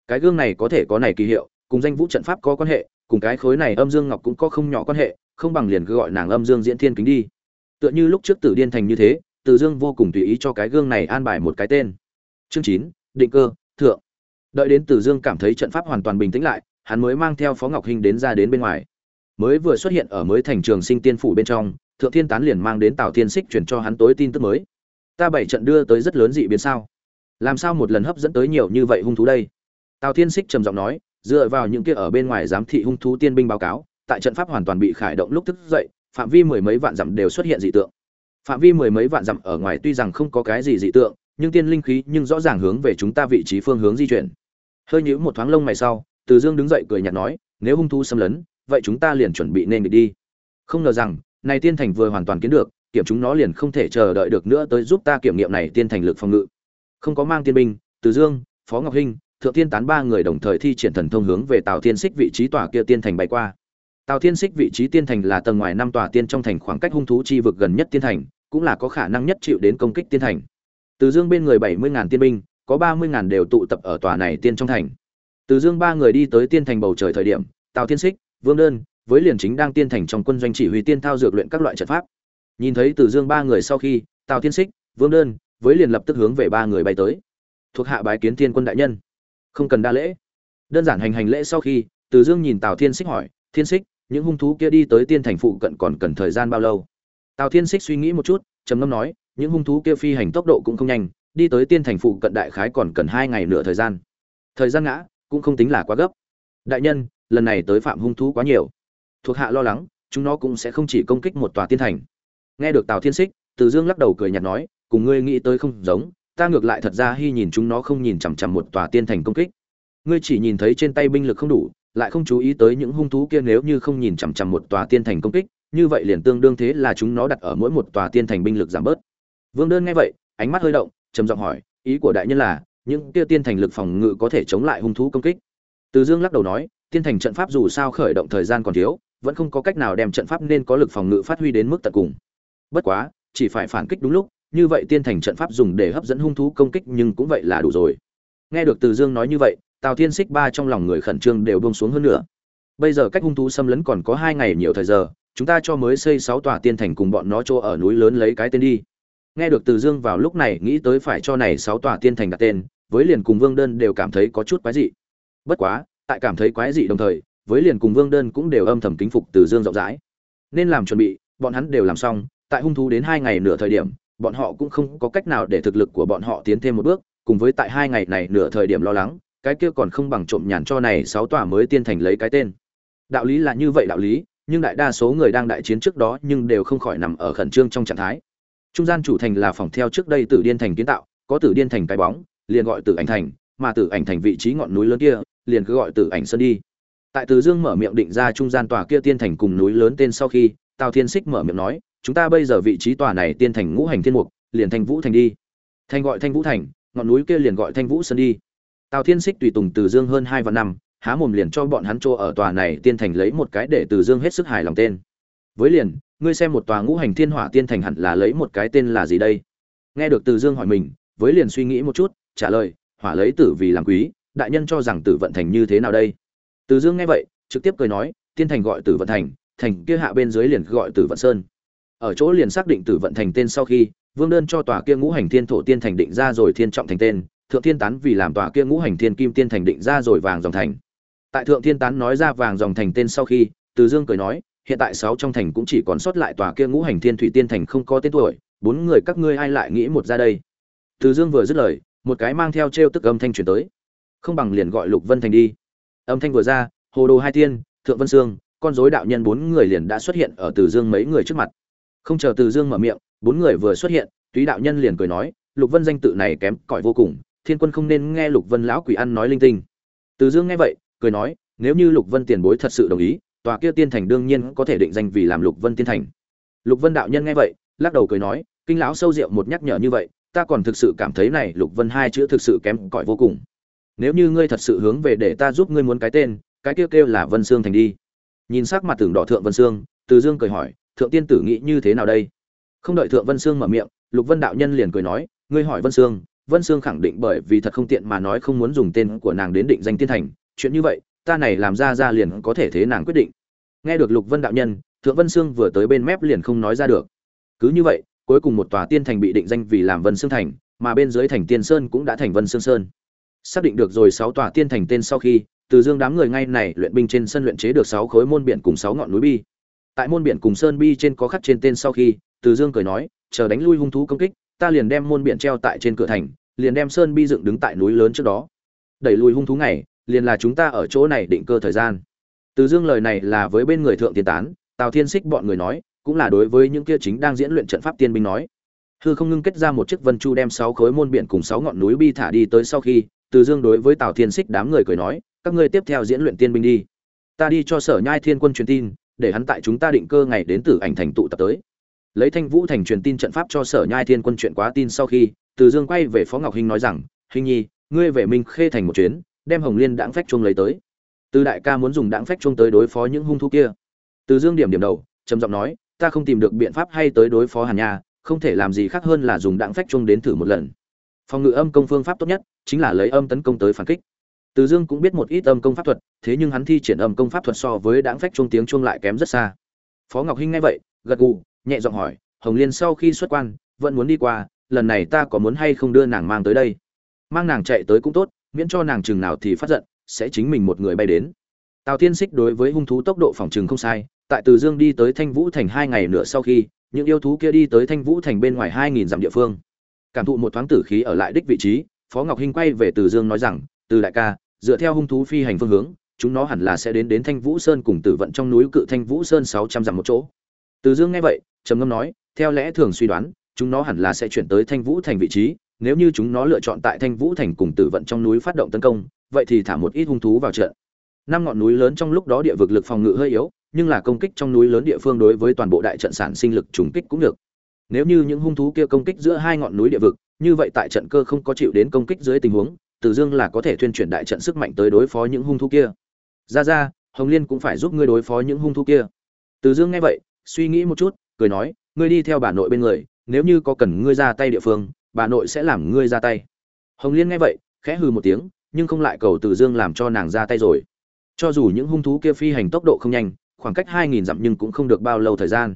Cái gương này có thể có này kỳ hiệu, cùng danh vũ trận pháp có quan hệ, cùng cái khối này âm dương ngọc cũng có không nhỏ quan hệ, không bằng liền cứ gọi nàng âm dương diễn thiên kính đi. Tựa như lúc trước tử điên thành như thế, từ dương vô cùng tùy ý cho cái gương này an bài một cái tên. Chương chín, định cơ, thượng đợi đến từ dương cảm thấy trận pháp hoàn toàn bình tĩnh lại, hắn mới mang theo phó ngọc hinh đến ra đến bên ngoài. Mới vừa xuất hiện ở mới thành trường sinh tiên phủ bên trong, thượng thiên tán liền mang đến tào thiên Sích chuyển cho hắn tối tin tức mới. Ta bảy trận đưa tới rất lớn dị biến sao? Làm sao một lần hấp dẫn tới nhiều như vậy hung thú đây? Tào thiên Sích trầm giọng nói, dựa vào những kia ở bên ngoài giám thị hung thú tiên binh báo cáo, tại trận pháp hoàn toàn bị khải động lúc thức dậy, phạm vi mười mấy vạn dặm đều xuất hiện dị tượng. Phạm vi mười mấy vạn dặm ở ngoài tuy rằng không có cái gì dị tượng, nhưng tiên linh khí nhưng rõ ràng hướng về chúng ta vị trí phương hướng di chuyển hơi nhíu một thoáng lông mày sau, từ dương đứng dậy cười nhạt nói, nếu hung thú xâm lấn, vậy chúng ta liền chuẩn bị nên đi. Không ngờ rằng, này tiên thành vừa hoàn toàn kiến được, kiểm chúng nó liền không thể chờ đợi được nữa tới giúp ta kiểm nghiệm này tiên thành lực phòng ngự. Không có mang tiên binh, từ dương, phó ngọc hinh, thượng tiên tán ba người đồng thời thi triển thần thông hướng về tào thiên xích vị trí tòa kia tiên thành bay qua. Tào thiên xích vị trí tiên thành là tầng ngoài năm tòa tiên trong thành khoảng cách hung thú chi vực gần nhất tiên thành, cũng là có khả năng nhất chịu đến công kích tiên thành. Từ dương bên người bảy mươi ngàn tiên binh có ba mươi ngàn đều tụ tập ở tòa này tiên trong thành. Từ dương ba người đi tới tiên thành bầu trời thời điểm, tào thiên xích vương đơn, với liền chính đang tiên thành trong quân doanh chỉ huy tiên thao dược luyện các loại trận pháp. Nhìn thấy từ dương ba người sau khi, tào thiên xích vương đơn, với liền lập tức hướng về ba người bay tới. Thuộc hạ bái kiến thiên quân đại nhân. Không cần đa lễ. Đơn giản hành hành lễ sau khi, từ dương nhìn tào thiên xích hỏi, thiên xích những hung thú kia đi tới tiên thành phụ cận còn cần thời gian bao lâu? Tào thiên xích suy nghĩ một chút, trầm ngâm nói, những hung thú kia phi hành tốc độ cũng không nhanh đi tới tiên thành phụ cận đại khái còn cần hai ngày nửa thời gian. Thời gian ngã, cũng không tính là quá gấp. Đại nhân, lần này tới phạm hung thú quá nhiều. Thuộc hạ lo lắng, chúng nó cũng sẽ không chỉ công kích một tòa tiên thành. Nghe được tào thiên xích từ dương lắc đầu cười nhạt nói, cùng ngươi nghĩ tới không giống, ta ngược lại thật ra hy nhìn chúng nó không nhìn chằm chằm một tòa tiên thành công kích. Ngươi chỉ nhìn thấy trên tay binh lực không đủ, lại không chú ý tới những hung thú kia nếu như không nhìn chằm chằm một tòa tiên thành công kích, như vậy liền tương đương thế là chúng nó đặt ở mỗi một tòa tiên thành binh lực giảm bớt. Vương đơn nghe vậy, ánh mắt hơi động trầm giọng hỏi, ý của đại nhân là, những kia tiên thành lực phòng ngự có thể chống lại hung thú công kích? Từ dương lắc đầu nói, tiên thành trận pháp dù sao khởi động thời gian còn thiếu, vẫn không có cách nào đem trận pháp nên có lực phòng ngự phát huy đến mức tận cùng. Bất quá, chỉ phải phản kích đúng lúc, như vậy tiên thành trận pháp dùng để hấp dẫn hung thú công kích nhưng cũng vậy là đủ rồi. Nghe được từ dương nói như vậy, tào thiên xích ba trong lòng người khẩn trương đều buông xuống hơn nữa bây giờ cách hung thú xâm lấn còn có hai ngày nhiều thời giờ, chúng ta cho mới xây sáu tòa tiên thành cùng bọn nó chỗ ở núi lớn lấy cái tên đi nghe được từ dương vào lúc này nghĩ tới phải cho này sáu tòa tiên thành đặt tên, với liền cùng vương đơn đều cảm thấy có chút quái dị. Bất quá, tại cảm thấy quái dị đồng thời, với liền cùng vương đơn cũng đều âm thầm kính phục từ dương rộng rãi. Nên làm chuẩn bị, bọn hắn đều làm xong, tại hung thú đến hai ngày nửa thời điểm, bọn họ cũng không có cách nào để thực lực của bọn họ tiến thêm một bước, cùng với tại hai ngày này nửa thời điểm lo lắng, cái kia còn không bằng trộm nhàn cho này sáu tòa mới tiên thành lấy cái tên. Đạo lý là như vậy đạo lý, nhưng đại đa số người đang đại chiến trước đó nhưng đều không khỏi nằm ở khẩn trương trong trạng thái trung gian chủ thành là phòng theo trước đây tử điên thành kiến tạo, có tử điên thành cái bóng, liền gọi tử ảnh thành, mà tử ảnh thành vị trí ngọn núi lớn kia, liền cứ gọi tử ảnh sơn đi. Tại từ dương mở miệng định ra trung gian tòa kia tiên thành cùng núi lớn tên sau khi, tào thiên xích mở miệng nói, chúng ta bây giờ vị trí tòa này tiên thành ngũ hành thiên mục, liền thành vũ thành đi. Thành gọi thanh vũ thành, ngọn núi kia liền gọi thanh vũ sơn đi. Tào thiên xích tùy tùng từ dương hơn hai vạn năm, há mồm liền cho bọn hắn chỗ ở tòa này tiên thành lấy một cái để từ dương hết sức hài lòng tên. Với liền ngươi xem một tòa ngũ hành thiên hỏa tiên thành hẳn là lấy một cái tên là gì đây? Nghe được từ dương hỏi mình, với liền suy nghĩ một chút, trả lời, hỏa lấy tử vì làm quý, đại nhân cho rằng tử vận thành như thế nào đây? Từ dương nghe vậy, trực tiếp cười nói, tiên thành gọi tử vận thành thành kia hạ bên dưới liền gọi tử vận sơn. Ở chỗ liền xác định tử vận thành tên sau khi, vương đơn cho tòa kia ngũ hành thiên thổ tiên thành định ra rồi thiên trọng thành tên, thượng thiên tán vì làm tòa kia ngũ hành thiên kim tiên thành định ra rồi vàng dòng thành. Tại thượng thiên tán nói ra vàng dòng thành tên sau khi, từ dương cười nói hiện tại sáu trong thành cũng chỉ còn sót lại tòa kia ngũ hành thiên thủy tiên thành không có tên tuổi, bốn người các ngươi ai lại nghĩ một ra đây? Từ dương vừa dứt lời, một cái mang theo t tức âm thanh truyền tới. Không bằng liền gọi lục vân thành đi. Âm thanh vừa ra, hồ đồ hai tiên, thượng vân sương, con dối đạo nhân bốn người liền đã xuất hiện ở từ dương mấy người trước mặt. Không chờ từ dương mở miệng, bốn người vừa xuất hiện, túy đạo nhân liền cười nói, lục vân danh tự này kém cỏi vô cùng, thiên quân không nên nghe lục vân lão quỷ ăn nói linh tinh. Từ dương nghe vậy, cười nói, nếu như lục vân tiền bối thật sự đồng ý tòa kia tiên thành đương nhiên có thể định danh vì làm lục vân tiên thành. Lục vân đạo nhân nghe vậy, lắc đầu cười nói, kinh lão sâu rượu một nhắc nhở như vậy, ta còn thực sự cảm thấy này lục vân hai chữ thực sự kém cỏi vô cùng. Nếu như ngươi thật sự hướng về để ta giúp ngươi muốn cái tên, cái kêu kêu là vân sương thành đi. Nhìn sắc mặt tưởng đỏ thượng vân sương từ dương cười hỏi, thượng tiên tử nghĩ như thế nào đây? Không đợi thượng vân sương mở miệng, lục vân đạo nhân liền cười nói, ngươi hỏi vân sương vân sương khẳng định bởi vì thật không tiện mà nói không muốn dùng tên của nàng đến định danh tiên thành, chuyện như vậy ta này làm ra ra liền có thể thế nàng quyết định. Nghe được lục vân đạo nhân, thượng vân sương vừa tới bên mép liền không nói ra được. Cứ như vậy, cuối cùng một tòa tiên thành bị định danh vì làm vân sương thành, mà bên dưới thành tiên sơn cũng đã thành vân sương sơn. Xác định được rồi sáu tòa tiên thành tên sau khi, từ dương đám người ngay này luyện binh trên sân luyện chế được sáu khối môn biển cùng sáu ngọn núi bi. Tại môn biển cùng sơn bi trên có khắc trên tên sau khi, từ dương cười nói, chờ đánh lui hung thú công kích, ta liền đem môn biển treo tại trên cửa thành, liền đem sơn bi dựng đứng tại núi lớn trước đó. Đẩy lùi hung thú này liền là chúng ta ở chỗ này định cơ thời gian. Từ dương lời này là với bên người thượng tiên tán, tào thiên xích bọn người nói, cũng là đối với những kia chính đang diễn luyện trận pháp tiên binh nói. Hư không ngưng kết ra một chiếc vân chu đem sáu khối môn biển cùng sáu ngọn núi bi thả đi tới sau khi, từ dương đối với tào thiên xích đám người cười nói, các ngươi tiếp theo diễn luyện tiên binh đi. Ta đi cho sở nhai thiên quân truyền tin, để hắn tại chúng ta định cơ ngày đến tử ảnh thành tụ tập tới. Lấy thanh vũ thành truyền tin trận pháp cho sở nhai thiên quân chuyện quá tin sau khi, từ dương quay về phó ngọc hinh nói rằng hình nhi, ngươi về minh khê thành một chuyến đem hồng liên đãng phách chuông lấy tới. Từ đại ca muốn dùng đãng phách chuông tới đối phó những hung thú kia. Từ dương điểm điểm đầu, trầm giọng nói, ta không tìm được biện pháp hay tới đối phó hàn nha, không thể làm gì khác hơn là dùng đãng phách chuông đến thử một lần. Phòng ngự âm công phương pháp tốt nhất chính là lấy âm tấn công tới phản kích. Từ dương cũng biết một ít âm công pháp thuật, thế nhưng hắn thi triển âm công pháp thuật so với đãng phách chuông tiếng chuông lại kém rất xa. Phó ngọc hinh nghe vậy, gật gù, nhẹ giọng hỏi, hồng liên sau khi xuất quan, vẫn muốn đi qua, lần này ta có muốn hay không đưa nàng mang tới đây? Mang nàng chạy tới cũng tốt miễn cho nàng chừng nào thì phát giận, sẽ chính mình một người bay đến. Tào tiên xích đối với hung thú tốc độ phòng chừng không sai, tại từ dương đi tới thanh vũ thành hai ngày nữa sau khi, những yêu thú kia đi tới thanh vũ thành bên ngoài hai nghìn dặm địa phương. Cảm thụ một thoáng tử khí ở lại đích vị trí, phó ngọc hinh quay về từ dương nói rằng, từ đại ca, dựa theo hung thú phi hành phương hướng, chúng nó hẳn là sẽ đến đến thanh vũ sơn cùng tử vận trong núi cự thanh vũ sơn sáu trăm dặm một chỗ. Từ dương nghe vậy, trầm ngâm nói, theo lẽ thường suy đoán, chúng nó hẳn là sẽ chuyển tới thanh vũ thành vị trí nếu như chúng nó lựa chọn tại thanh vũ thành cùng tử vận trong núi phát động tấn công vậy thì thả một ít hung thú vào trận năm ngọn núi lớn trong lúc đó địa vực lực phòng ngự hơi yếu nhưng là công kích trong núi lớn địa phương đối với toàn bộ đại trận sản sinh lực trùng kích cũng được nếu như những hung thú kia công kích giữa hai ngọn núi địa vực như vậy tại trận cơ không có chịu đến công kích dưới tình huống Từ Dương là có thể thuyên chuyển đại trận sức mạnh tới đối phó những hung thú kia. Ra ra, Hồng Liên cũng phải giúp ngươi đối phó những hung thú kia. Từ Dương nghe vậy, suy nghĩ một chút, cười nói, ngươi đi theo bà nội bên người, nếu như có cần ngươi ra tay địa phương, bà nội sẽ làm ngươi ra tay. Hồng Liên nghe vậy, khẽ hừ một tiếng, nhưng không lại cầu Từ Dương làm cho nàng ra tay rồi. Cho dù những hung thú kia phi hành tốc độ không nhanh, khoảng cách 2000 dặm nhưng cũng không được bao lâu thời gian.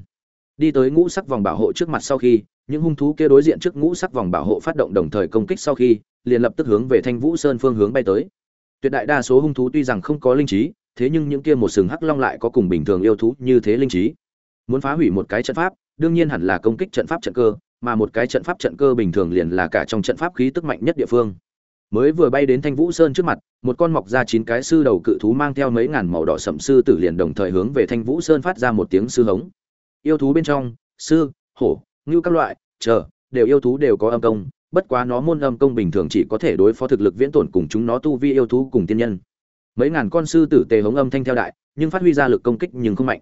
Đi tới ngũ sắc vòng bảo hộ trước mặt sau khi, những hung thú kia đối diện trước ngũ sắc vòng bảo hộ phát động đồng thời công kích sau khi, liền lập tức hướng về Thanh Vũ Sơn phương hướng bay tới. Tuyệt đại đa số hung thú tuy rằng không có linh trí, thế nhưng những kia một sừng hắc long lại có cùng bình thường yêu thú như thế linh trí. Muốn phá hủy một cái trận pháp, đương nhiên hẳn là công kích trận pháp trận cơ, mà một cái trận pháp trận cơ bình thường liền là cả trong trận pháp khí tức mạnh nhất địa phương. Mới vừa bay đến Thanh Vũ Sơn trước mặt, một con mọc ra chín cái sư đầu cự thú mang theo mấy ngàn màu đỏ sẫm sư tử liền đồng thời hướng về Thanh Vũ Sơn phát ra một tiếng sư hống. Yêu thú bên trong, sư, hổ, ngưu các loại, chờ, đều yêu thú đều có âm công, bất quá nó môn âm công bình thường chỉ có thể đối phó thực lực viễn tổn cùng chúng nó tu vi yêu thú cùng tiên nhân. Mấy ngàn con sư tử tề hống âm thanh theo đại, nhưng phát huy ra lực công kích nhưng không mạnh.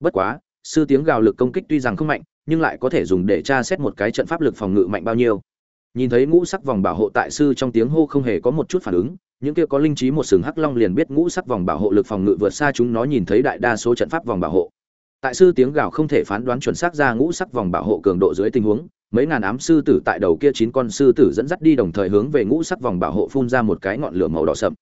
Bất quá, sư tiếng gào lực công kích tuy rằng không mạnh, nhưng lại có thể dùng để tra xét một cái trận pháp lực phòng ngự mạnh bao nhiêu. Nhìn thấy ngũ sắc vòng bảo hộ tại sư trong tiếng hô không hề có một chút phản ứng, những kia có linh trí một sừng hắc long liền biết ngũ sắc vòng bảo hộ lực phòng ngự vượt xa chúng nó nhìn thấy đại đa số trận pháp vòng bảo hộ. Tại sư tiếng gào không thể phán đoán chuẩn xác ra ngũ sắc vòng bảo hộ cường độ dưới tình huống, mấy ngàn ám sư tử tại đầu kia chín con sư tử dẫn dắt đi đồng thời hướng về ngũ sắc vòng bảo hộ phun ra một cái ngọn lửa màu đỏ sậm.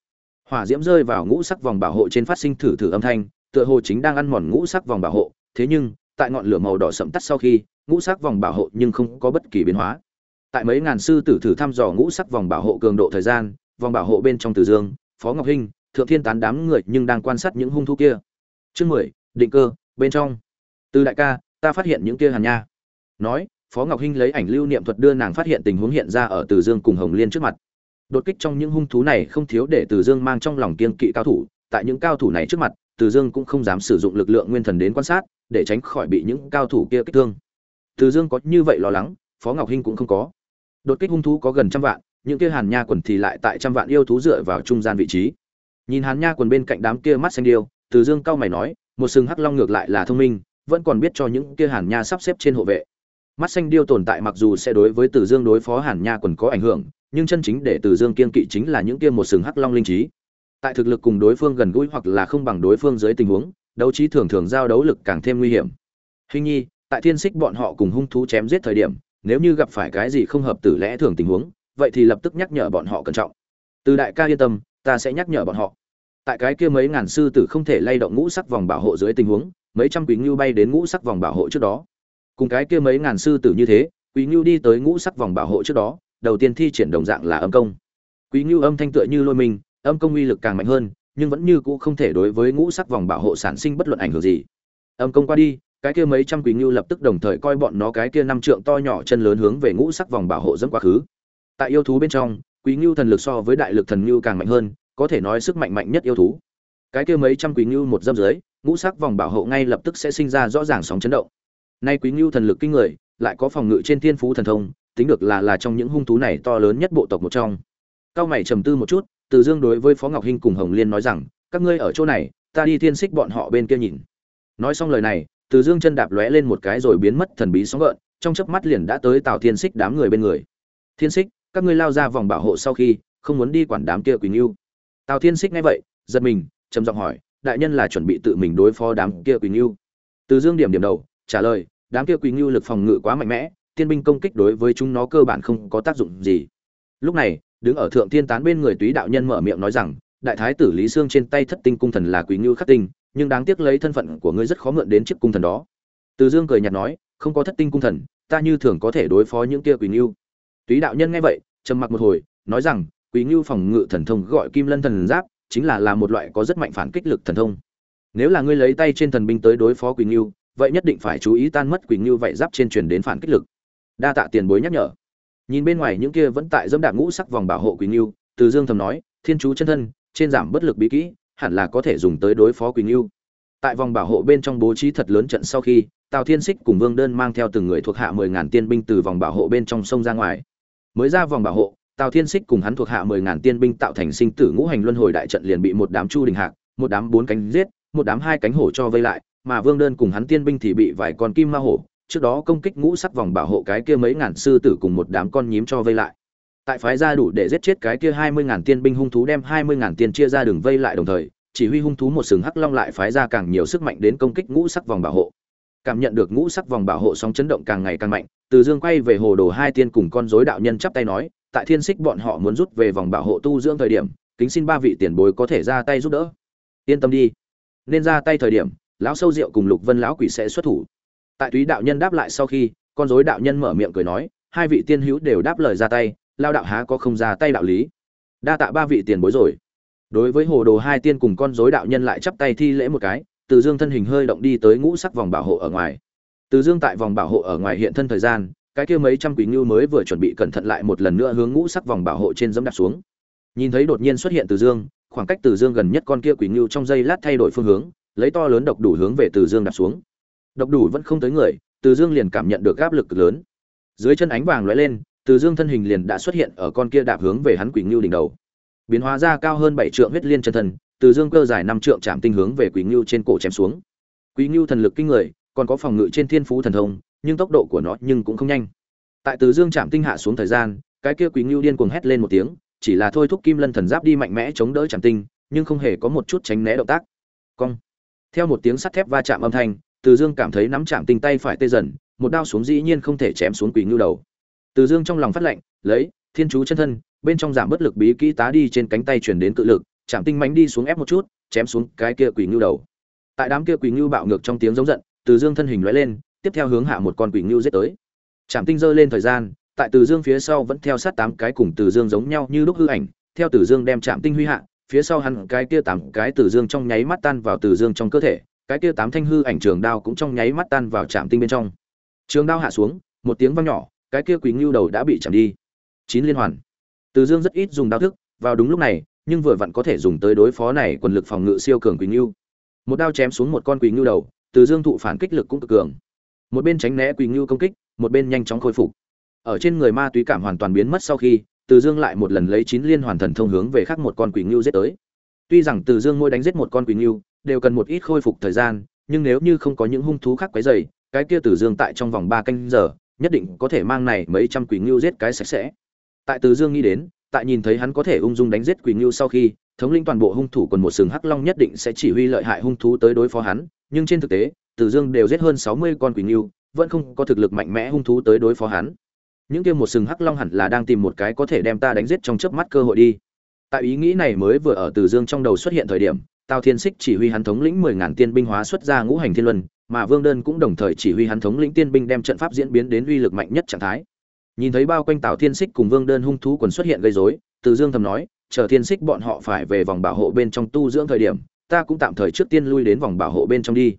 Hỏa diễm rơi vào ngũ sắc vòng bảo hộ trên phát sinh thử thử âm thanh, tựa hồ chính đang ăn mòn ngũ sắc vòng bảo hộ, thế nhưng, tại ngọn lửa màu đỏ sậm tắt sau khi, ngũ sắc vòng bảo hộ nhưng không có bất kỳ biến hóa. Tại mấy ngàn sư tử thử thăm dò ngũ sắc vòng bảo hộ cường độ thời gian, vòng bảo hộ bên trong Từ Dương, Phó Ngọc Hinh, Thượng Thiên tán đám người nhưng đang quan sát những hung thú kia. Chương mười định cơ, bên trong. Từ đại ca, ta phát hiện những kia hàn nha. Nói, Phó Ngọc Hinh lấy ảnh lưu niệm thuật đưa nàng phát hiện tình huống hiện ra ở Từ Dương cùng Hồng Liên trước mặt. Đột kích trong những hung thú này không thiếu để Từ Dương mang trong lòng kiên kỵ cao thủ, tại những cao thủ này trước mặt, Từ Dương cũng không dám sử dụng lực lượng nguyên thần đến quan sát, để tránh khỏi bị những cao thủ kia kích thương. Từ Dương có như vậy lo lắng, Phó Ngọc Hinh cũng không có. Đột kích hung thú có gần trăm vạn, những kia Hàn Nha quần thì lại tại trăm vạn yêu thú dựa vào trung gian vị trí. Nhìn Hàn Nha quần bên cạnh đám kia mắt xanh điêu, Từ Dương cao mày nói, một sừng hắc long ngược lại là thông minh, vẫn còn biết cho những kia Hàn Nha sắp xếp trên hộ vệ mắt xanh điêu tồn tại mặc dù sẽ đối với Từ Dương đối phó Hàn Nha quần có ảnh hưởng, nhưng chân chính để Từ Dương kiên kỵ chính là những kia một sừng hắc long linh trí. Tại thực lực cùng đối phương gần gũi hoặc là không bằng đối phương dưới tình huống, đấu trí thường thường giao đấu lực càng thêm nguy hiểm. Hình nhi, tại thiên xích bọn họ cùng hung thú chém giết thời điểm, nếu như gặp phải cái gì không hợp tử lẽ thường tình huống, vậy thì lập tức nhắc nhở bọn họ cẩn trọng. Từ đại ca yên tâm, ta sẽ nhắc nhở bọn họ. Tại cái kia mấy ngàn sư tử không thể lay động ngũ sắc vòng bảo hộ dưới tình huống, mấy trăm quý ngưu bay đến ngũ sắc vòng bảo hộ trước đó, cùng cái kia mấy ngàn sư tử như thế quý ngưu đi tới ngũ sắc vòng bảo hộ trước đó đầu tiên thi triển đồng dạng là âm công quý ngưu âm thanh tựa như lôi mình âm công uy lực càng mạnh hơn nhưng vẫn như cũ không thể đối với ngũ sắc vòng bảo hộ sản sinh bất luận ảnh hưởng gì. Âm công qua đi, cái kia mấy trăm quý ngưu lập tức đồng thời coi bọn nó cái kia năm trượng to nhỏ chân lớn hướng về ngũ sắc vòng bảo hộ dẫn quá khứ. Tại yêu thú bên trong quý ngưu thần lực so với đại lực thần ngưu càng mạnh hơn, có thể nói sức mạnh mạnh nhất yêu thú. Cái kia mấy trăm quý ngưu một dâm dưới, ngũ sắc vòng bảo hộ ngay lập tức sẽ sinh ra rõ ràng sóng chấn động. Nay quý ngưu thần lực kinh người, lại có phòng ngự trên thiên phú thần thông, tính được là là trong những hung thú này to lớn nhất bộ tộc một trong. Cao mày trầm tư một chút từ dương đối với phó ngọc hinh cùng hồng liên nói rằng, các ngươi ở chỗ này, ta đi thiên xích bọn họ bên kia nhìn. Nói xong lời này, từ dương chân đạp lóe lên một cái rồi biến mất thần bí sóng gợn, trong chớp mắt liền đã tới tào thiên xích đám người bên người. Thiên xích, các ngươi lao ra vòng bảo hộ sau khi, không muốn đi quản đám kia quỳnh yêu tào thiên xích nghe vậy, giật mình, trầm giọng hỏi, đại nhân là chuẩn bị tự mình đối phó đám kia quỳnh yêu từ dương điểm điểm đầu, trả lời, đám kia quỳnh yêu lực phòng ngự quá mạnh mẽ, tiên binh công kích đối với chúng nó cơ bản không có tác dụng gì. Lúc này đứng ở thượng thiên tán bên người túy đạo nhân mở miệng nói rằng, đại thái tử lý sương trên tay thất tinh cung thần là quý ngưu khắc tinh, nhưng đáng tiếc lấy thân phận của ngươi rất khó mượn đến chiếc cung thần đó. Từ dương cười nhạt nói, không có thất tinh cung thần, ta như thường có thể đối phó những kia quý ngưu. Túy đạo nhân nghe vậy, trầm mặc một hồi, nói rằng quý ngưu phòng ngự thần thông gọi kim lân thần giáp, chính là là một loại có rất mạnh phản kích lực thần thông. Nếu là ngươi lấy tay trên thần binh tới đối phó quý ngưu, vậy nhất định phải chú ý tan mất quý ngưu vậy giáp trên truyền đến phản kích lực. Đa tạ tiền bối nhắc nhở nhìn bên ngoài những kia vẫn tại dẫm đạp ngũ sắc vòng bảo hộ quý nghiêu từ dương thầm nói, thiên chú chân thân, trên giảm bất lực bí kỹ, hẳn là có thể dùng tới đối phó quỳ yêu tại vòng bảo hộ bên trong bố trí thật lớn trận sau khi, tào thiên xích cùng vương đơn mang theo từng người thuộc hạ mười ngàn tiên binh từ vòng bảo hộ bên trong sông ra ngoài. Mới ra vòng bảo hộ, tào thiên xích cùng hắn thuộc hạ mười ngàn tiên binh tạo thành sinh tử ngũ hành luân hồi đại trận liền bị một đám chu đình hạc, một đám bốn cánh giết, một đám hai cánh hổ cho vây lại, mà vương đơn cùng hắn tiên binh thì bị vài con kim ma hổ trước đó công kích ngũ sắc vòng bảo hộ cái kia mấy ngàn sư tử cùng một đám con nhím cho vây lại. Tại phái ra đủ để giết chết cái kia hai mươi ngàn tiên binh hung thú đem hai mươi ngàn tiên chia ra đường vây lại đồng thời, chỉ huy hung thú một sừng hắc long lại phái ra càng nhiều sức mạnh đến công kích ngũ sắc vòng bảo hộ. Cảm nhận được ngũ sắc vòng bảo hộ sóng chấn động càng ngày càng mạnh, từ dương quay về hồ đồ hai tiên cùng con rối đạo nhân chắp tay nói, tại thiên xích bọn họ muốn rút về vòng bảo hộ tu dưỡng thời điểm, kính xin ba vị tiền bối có thể ra tay giúp đỡ. Yên tâm đi. Nên ra tay thời điểm, lão sâu rượu cùng lục vân lão quỷ sẽ xuất thủ tại túy đạo nhân đáp lại sau khi, con rối đạo nhân mở miệng cười nói, hai vị tiên hữu đều đáp lời ra tay, lao đạo há có không ra tay đạo lý. Đa tạ ba vị tiền bối rồi. Đối với hồ đồ hai tiên cùng con rối đạo nhân lại chắp tay thi lễ một cái, từ dương thân hình hơi động đi tới ngũ sắc vòng bảo hộ ở ngoài. Từ dương tại vòng bảo hộ ở ngoài hiện thân thời gian, cái kia mấy trăm quỷ ngưu mới vừa chuẩn bị cẩn thận lại một lần nữa hướng ngũ sắc vòng bảo hộ trên dẫm đạp xuống. Nhìn thấy đột nhiên xuất hiện từ dương, khoảng cách từ dương gần nhất con kia quỷ ngưu trong giây lát thay đổi phương hướng, lấy to lớn độc đủ hướng về từ dương đạp xuống độc đủ vẫn không tới người, từ dương liền cảm nhận được áp lực cực lớn. Dưới chân ánh vàng lóe lên, từ dương thân hình liền đã xuất hiện ở con kia đạp hướng về hắn quỷ ngưu đỉnh đầu. Biến hóa ra cao hơn bảy trượng huyết liên chân thần từ dương cơ dài năm trượng chạm tinh hướng về quỷ ngưu trên cổ chém xuống. Quỷ ngưu thần lực kinh người, còn có phòng ngự trên thiên phú thần thông, nhưng tốc độ của nó nhưng cũng không nhanh. Tại từ dương chạm tinh hạ xuống thời gian, cái kia quỷ ngưu điên cuồng hét lên một tiếng, chỉ là thôi thúc kim lân thần giáp đi mạnh mẽ chống đỡ chạm tinh, nhưng không hề có một chút tránh né động tác. Cong. Theo một tiếng sắt thép va chạm âm thanh từ dương cảm thấy nắm chạm tinh tay phải tê dần, một đao xuống dĩ nhiên không thể chém xuống quỷ ngưu đầu. Từ dương trong lòng phát lệnh, lấy, thiên chú chân thân. Bên trong giảm bất lực bí kỹ tá đi trên cánh tay chuyển đến cự lực, chạm tinh mánh đi xuống ép một chút, chém xuống cái kia quỷ ngưu đầu. Tại đám kia quỷ ngưu bạo ngược trong tiếng giống giận, từ dương thân hình lóe lên, tiếp theo hướng hạ một con quỷ ngưu giết tới. Chạm tinh giơ lên thời gian, tại từ dương phía sau vẫn theo sát tám cái cùng từ dương giống nhau như lúc hư ảnh, theo từ dương đem chạm tinh huy hạ, phía sau hắn cái kia tám cái từ dương trong nháy mắt tan vào từ dương trong cơ thể cái kia tám thanh hư ảnh trường đao cũng trong nháy mắt tan vào chạm tinh bên trong. Trường đao hạ xuống, một tiếng vang nhỏ, cái kia quỳnh ngưu đầu đã bị chạm đi. Chín liên hoàn. Từ dương rất ít dùng đao thức, vào đúng lúc này, nhưng vừa vặn có thể dùng tới đối phó này quần lực phòng ngự siêu cường quỳnh ngưu. Một đao chém xuống một con quỳnh ngưu đầu, từ dương thụ phản kích lực cũng cực cường. Một bên tránh né quỳnh ngưu công kích, một bên nhanh chóng khôi phục. Ở trên người ma túy cảm hoàn toàn biến mất sau khi, từ dương lại một lần lấy chín liên hoàn thần thông hướng về khác một con quỳnh ngưu giết tới. Tuy rằng từ dương mỗi đánh giết một con quỳnh ngưu đều cần một ít khôi phục thời gian, nhưng nếu như không có những hung thú khác quấy dày cái kia Tử dương tại trong vòng ba canh giờ, nhất định có thể mang này mấy trăm quỷ ngưu giết cái sạch sẽ. Tại Tử dương nghĩ đến, tại nhìn thấy hắn có thể ung dung đánh giết quỷ ngưu sau khi, thống lĩnh toàn bộ hung thủ còn một sừng hắc long nhất định sẽ chỉ huy lợi hại hung thú tới đối phó hắn, nhưng trên thực tế Tử dương đều giết hơn sáu mươi con quỷ ngưu, vẫn không có thực lực mạnh mẽ hung thú tới đối phó hắn. Những kia một sừng hắc long hẳn là đang tìm một cái có thể đem ta đánh giết trong chớp mắt cơ hội đi. Tại ý nghĩ này mới vừa ở từ dương trong đầu xuất hiện thời điểm tào thiên Sích chỉ huy hắn thống lĩnh mười ngàn tiên binh hóa xuất ra ngũ hành thiên luân, mà vương đơn cũng đồng thời chỉ huy hắn thống lĩnh tiên binh đem trận pháp diễn biến đến uy lực mạnh nhất trạng thái. Nhìn thấy bao quanh tào thiên Sích cùng vương đơn hung thú quần xuất hiện gây rối, từ dương thầm nói, chờ thiên Sích bọn họ phải về vòng bảo hộ bên trong tu dưỡng thời điểm, ta cũng tạm thời trước tiên lui đến vòng bảo hộ bên trong đi.